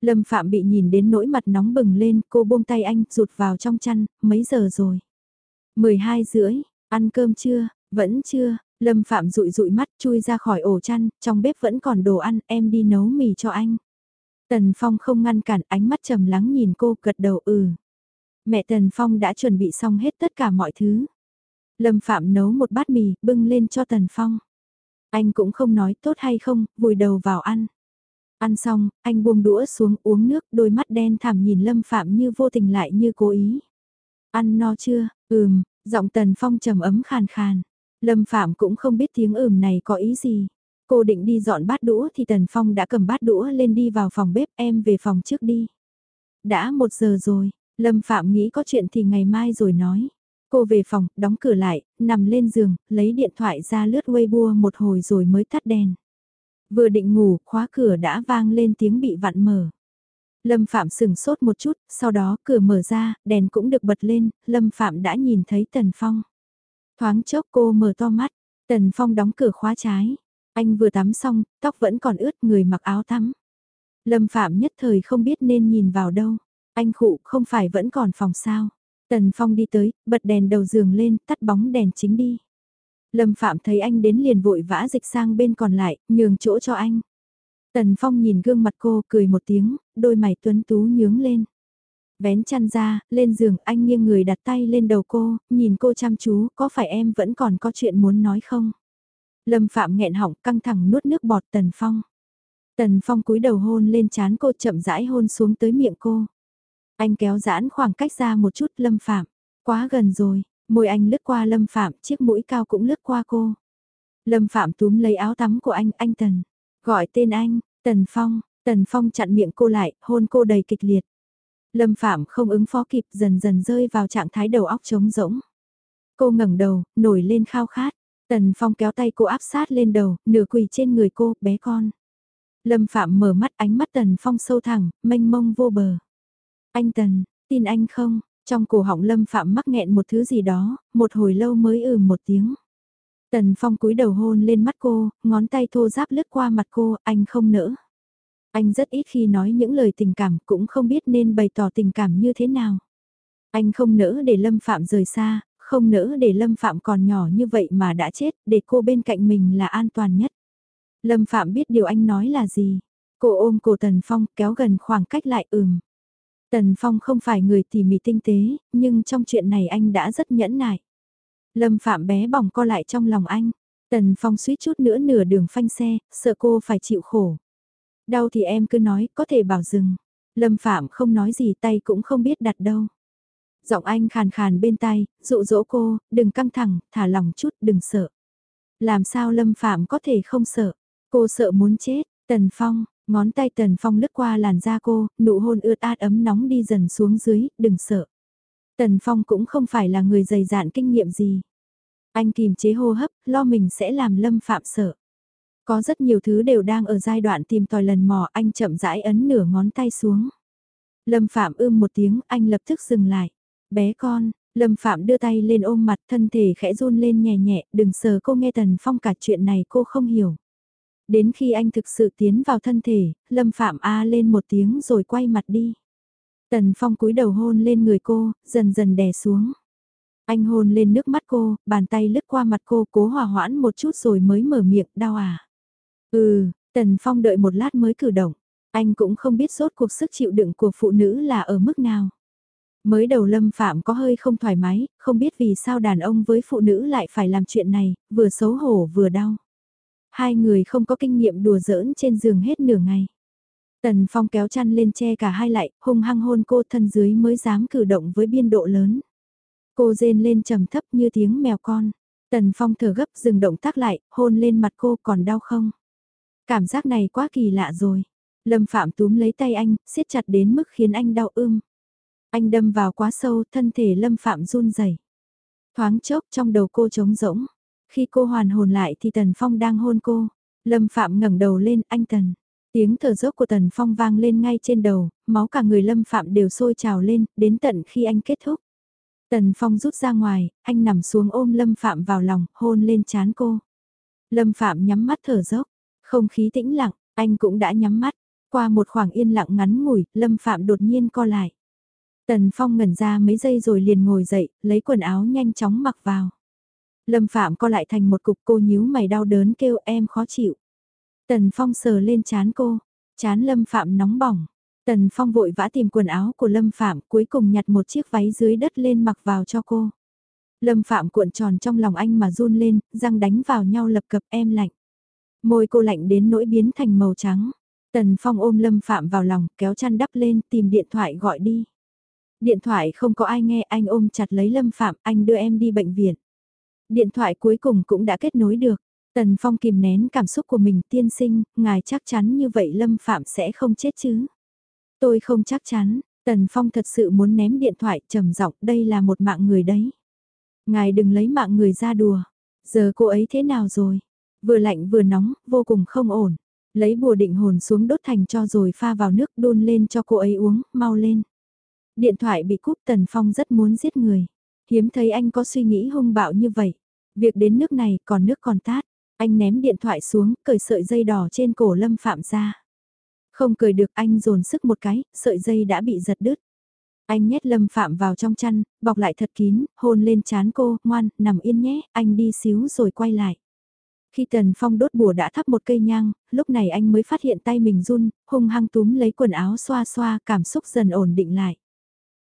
Lâm Phạm bị nhìn đến nỗi mặt nóng bừng lên, cô buông tay anh, rụt vào trong chăn, mấy giờ rồi? 12 rưỡi, ăn cơm chưa? Vẫn chưa, Lâm Phạm rụi rụi mắt chui ra khỏi ổ chăn, trong bếp vẫn còn đồ ăn, em đi nấu mì cho anh. Tần Phong không ngăn cản ánh mắt trầm lắng nhìn cô gật đầu ừ. Mẹ Tần Phong đã chuẩn bị xong hết tất cả mọi thứ. Lâm Phạm nấu một bát mì, bưng lên cho Tần Phong. Anh cũng không nói tốt hay không, vùi đầu vào ăn. Ăn xong, anh buông đũa xuống uống nước, đôi mắt đen thẳm nhìn Lâm Phạm như vô tình lại như cố ý. Ăn no chưa? Ừm, giọng Tần Phong trầm ấm khàn khàn. Lâm Phạm cũng không biết tiếng ừm này có ý gì. Cô định đi dọn bát đũa thì Tần Phong đã cầm bát đũa lên đi vào phòng bếp em về phòng trước đi. Đã một giờ rồi, Lâm Phạm nghĩ có chuyện thì ngày mai rồi nói. Cô về phòng, đóng cửa lại, nằm lên giường, lấy điện thoại ra lướt Weibo một hồi rồi mới tắt đèn. Vừa định ngủ, khóa cửa đã vang lên tiếng bị vặn mở. Lâm Phạm sừng sốt một chút, sau đó cửa mở ra, đèn cũng được bật lên, Lâm Phạm đã nhìn thấy Tần Phong. Thoáng chốc cô mở to mắt, Tần Phong đóng cửa khóa trái. Anh vừa tắm xong, tóc vẫn còn ướt người mặc áo tắm. Lâm Phạm nhất thời không biết nên nhìn vào đâu. Anh khụ không phải vẫn còn phòng sao. Tần Phong đi tới, bật đèn đầu giường lên, tắt bóng đèn chính đi. Lâm Phạm thấy anh đến liền vội vã dịch sang bên còn lại, nhường chỗ cho anh. Tần Phong nhìn gương mặt cô cười một tiếng, đôi mày tuấn tú nhướng lên. Vén chăn ra, lên giường anh nghiêng người đặt tay lên đầu cô, nhìn cô chăm chú, có phải em vẫn còn có chuyện muốn nói không? Lâm Phạm nghẹn họng căng thẳng nuốt nước bọt Tần Phong. Tần Phong cúi đầu hôn lên chán cô chậm rãi hôn xuống tới miệng cô. Anh kéo giãn khoảng cách ra một chút Lâm Phạm. Quá gần rồi, môi anh lướt qua Lâm Phạm, chiếc mũi cao cũng lướt qua cô. Lâm Phạm túm lấy áo tắm của anh, anh Tần. Gọi tên anh, Tần Phong, Tần Phong chặn miệng cô lại, hôn cô đầy kịch liệt. Lâm Phạm không ứng phó kịp dần dần rơi vào trạng thái đầu óc trống rỗng. Cô ngẩng đầu, nổi lên khao khát. Tần Phong kéo tay cô áp sát lên đầu, nửa quỳ trên người cô, bé con. Lâm Phạm mở mắt ánh mắt Tần Phong sâu thẳng, mênh mông vô bờ. Anh Tần, tin anh không? Trong cổ họng Lâm Phạm mắc nghẹn một thứ gì đó, một hồi lâu mới ừ một tiếng. Tần Phong cúi đầu hôn lên mắt cô, ngón tay thô giáp lướt qua mặt cô, anh không nỡ. Anh rất ít khi nói những lời tình cảm, cũng không biết nên bày tỏ tình cảm như thế nào. Anh không nỡ để Lâm Phạm rời xa, không nỡ để Lâm Phạm còn nhỏ như vậy mà đã chết, để cô bên cạnh mình là an toàn nhất. Lâm Phạm biết điều anh nói là gì. Cô ôm cổ Tần Phong kéo gần khoảng cách lại ừm. Tần Phong không phải người tỉ mỉ tinh tế, nhưng trong chuyện này anh đã rất nhẫn nại. Lâm Phạm bé bỏng co lại trong lòng anh. Tần Phong suýt chút nữa nửa đường phanh xe, sợ cô phải chịu khổ. Đau thì em cứ nói, có thể bảo dừng. Lâm Phạm không nói gì tay cũng không biết đặt đâu. Giọng anh khàn khàn bên tai dụ dỗ cô, đừng căng thẳng, thả lòng chút, đừng sợ. Làm sao Lâm Phạm có thể không sợ? Cô sợ muốn chết, Tần Phong, ngón tay Tần Phong lướt qua làn da cô, nụ hôn ướt át ấm nóng đi dần xuống dưới, đừng sợ. Tần Phong cũng không phải là người dày dạn kinh nghiệm gì. Anh kìm chế hô hấp, lo mình sẽ làm Lâm Phạm sợ. Có rất nhiều thứ đều đang ở giai đoạn tìm tòi lần mò anh chậm rãi ấn nửa ngón tay xuống. Lâm Phạm ưm một tiếng anh lập tức dừng lại. Bé con, Lâm Phạm đưa tay lên ôm mặt thân thể khẽ run lên nhẹ nhẹ, đừng sờ cô nghe Tần Phong cả chuyện này cô không hiểu. Đến khi anh thực sự tiến vào thân thể, Lâm Phạm A lên một tiếng rồi quay mặt đi. Tần Phong cúi đầu hôn lên người cô, dần dần đè xuống. Anh hôn lên nước mắt cô, bàn tay lướt qua mặt cô cố hòa hoãn một chút rồi mới mở miệng, đau à. Ừ, Tần Phong đợi một lát mới cử động. Anh cũng không biết sốt cuộc sức chịu đựng của phụ nữ là ở mức nào. Mới đầu Lâm Phạm có hơi không thoải mái, không biết vì sao đàn ông với phụ nữ lại phải làm chuyện này, vừa xấu hổ vừa đau. Hai người không có kinh nghiệm đùa giỡn trên giường hết nửa ngày. Tần Phong kéo chăn lên che cả hai lại, hung hăng hôn cô thân dưới mới dám cử động với biên độ lớn. Cô rên lên trầm thấp như tiếng mèo con. Tần Phong thở gấp dừng động tác lại, hôn lên mặt cô còn đau không? Cảm giác này quá kỳ lạ rồi. Lâm Phạm túm lấy tay anh, siết chặt đến mức khiến anh đau ưm. Anh đâm vào quá sâu, thân thể Lâm Phạm run rẩy. Thoáng chốc trong đầu cô trống rỗng. Khi cô hoàn hồn lại thì Tần Phong đang hôn cô. Lâm Phạm ngẩng đầu lên, anh Tần. Tiếng thở dốc của Tần Phong vang lên ngay trên đầu, máu cả người Lâm Phạm đều sôi trào lên, đến tận khi anh kết thúc. Tần Phong rút ra ngoài, anh nằm xuống ôm Lâm Phạm vào lòng, hôn lên chán cô. Lâm Phạm nhắm mắt thở dốc, không khí tĩnh lặng, anh cũng đã nhắm mắt. Qua một khoảng yên lặng ngắn ngủi, Lâm Phạm đột nhiên co lại. Tần Phong ngẩn ra mấy giây rồi liền ngồi dậy, lấy quần áo nhanh chóng mặc vào. Lâm Phạm co lại thành một cục cô nhíu mày đau đớn kêu em khó chịu. Tần Phong sờ lên chán cô, chán Lâm Phạm nóng bỏng. Tần Phong vội vã tìm quần áo của Lâm Phạm cuối cùng nhặt một chiếc váy dưới đất lên mặc vào cho cô. Lâm Phạm cuộn tròn trong lòng anh mà run lên, răng đánh vào nhau lập cập em lạnh. Môi cô lạnh đến nỗi biến thành màu trắng. Tần Phong ôm Lâm Phạm vào lòng, kéo chăn đắp lên, tìm điện thoại gọi đi. Điện thoại không có ai nghe, anh ôm chặt lấy Lâm Phạm, anh đưa em đi bệnh viện. Điện thoại cuối cùng cũng đã kết nối được. Tần Phong kìm nén cảm xúc của mình tiên sinh, ngài chắc chắn như vậy Lâm Phạm sẽ không chết chứ. Tôi không chắc chắn, Tần Phong thật sự muốn ném điện thoại trầm giọng đây là một mạng người đấy. Ngài đừng lấy mạng người ra đùa. Giờ cô ấy thế nào rồi? Vừa lạnh vừa nóng, vô cùng không ổn. Lấy bùa định hồn xuống đốt thành cho rồi pha vào nước đun lên cho cô ấy uống, mau lên. Điện thoại bị cúp Tần Phong rất muốn giết người. Hiếm thấy anh có suy nghĩ hung bạo như vậy. Việc đến nước này còn nước còn tát. Anh ném điện thoại xuống, cởi sợi dây đỏ trên cổ Lâm Phạm ra. Không cười được anh dồn sức một cái, sợi dây đã bị giật đứt. Anh nhét Lâm Phạm vào trong chăn, bọc lại thật kín, hôn lên chán cô, ngoan, nằm yên nhé, anh đi xíu rồi quay lại. Khi Tần Phong đốt bùa đã thắp một cây nhang, lúc này anh mới phát hiện tay mình run, hung hăng túm lấy quần áo xoa xoa, cảm xúc dần ổn định lại.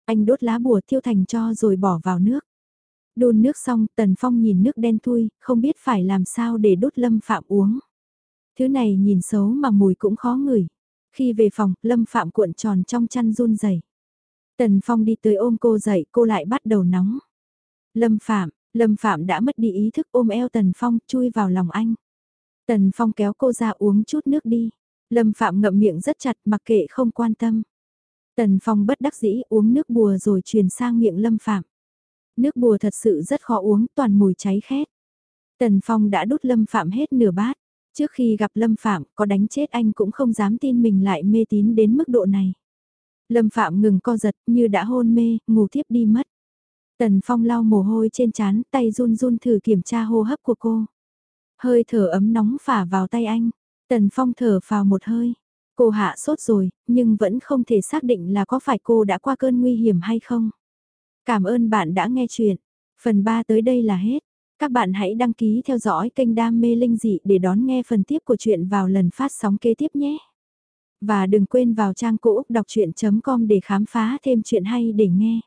Anh đốt lá bùa thiêu thành cho rồi bỏ vào nước. Đun nước xong, Tần Phong nhìn nước đen thui, không biết phải làm sao để đốt Lâm Phạm uống. Thứ này nhìn xấu mà mùi cũng khó ngửi. Khi về phòng, Lâm Phạm cuộn tròn trong chăn run rẩy. Tần Phong đi tới ôm cô dậy, cô lại bắt đầu nóng. Lâm Phạm, Lâm Phạm đã mất đi ý thức ôm eo Tần Phong chui vào lòng anh. Tần Phong kéo cô ra uống chút nước đi. Lâm Phạm ngậm miệng rất chặt mặc kệ không quan tâm. Tần Phong bất đắc dĩ uống nước bùa rồi truyền sang miệng Lâm Phạm. Nước bùa thật sự rất khó uống toàn mùi cháy khét. Tần Phong đã đút Lâm Phạm hết nửa bát. Trước khi gặp Lâm Phạm có đánh chết anh cũng không dám tin mình lại mê tín đến mức độ này. Lâm Phạm ngừng co giật như đã hôn mê, ngủ thiếp đi mất. Tần Phong lau mồ hôi trên trán, tay run run thử kiểm tra hô hấp của cô. Hơi thở ấm nóng phả vào tay anh. Tần Phong thở vào một hơi. Cô hạ sốt rồi, nhưng vẫn không thể xác định là có phải cô đã qua cơn nguy hiểm hay không. Cảm ơn bạn đã nghe chuyện. Phần 3 tới đây là hết. Các bạn hãy đăng ký theo dõi kênh Đam Mê Linh Dị để đón nghe phần tiếp của chuyện vào lần phát sóng kế tiếp nhé. Và đừng quên vào trang cũ đọc chuyện.com để khám phá thêm chuyện hay để nghe.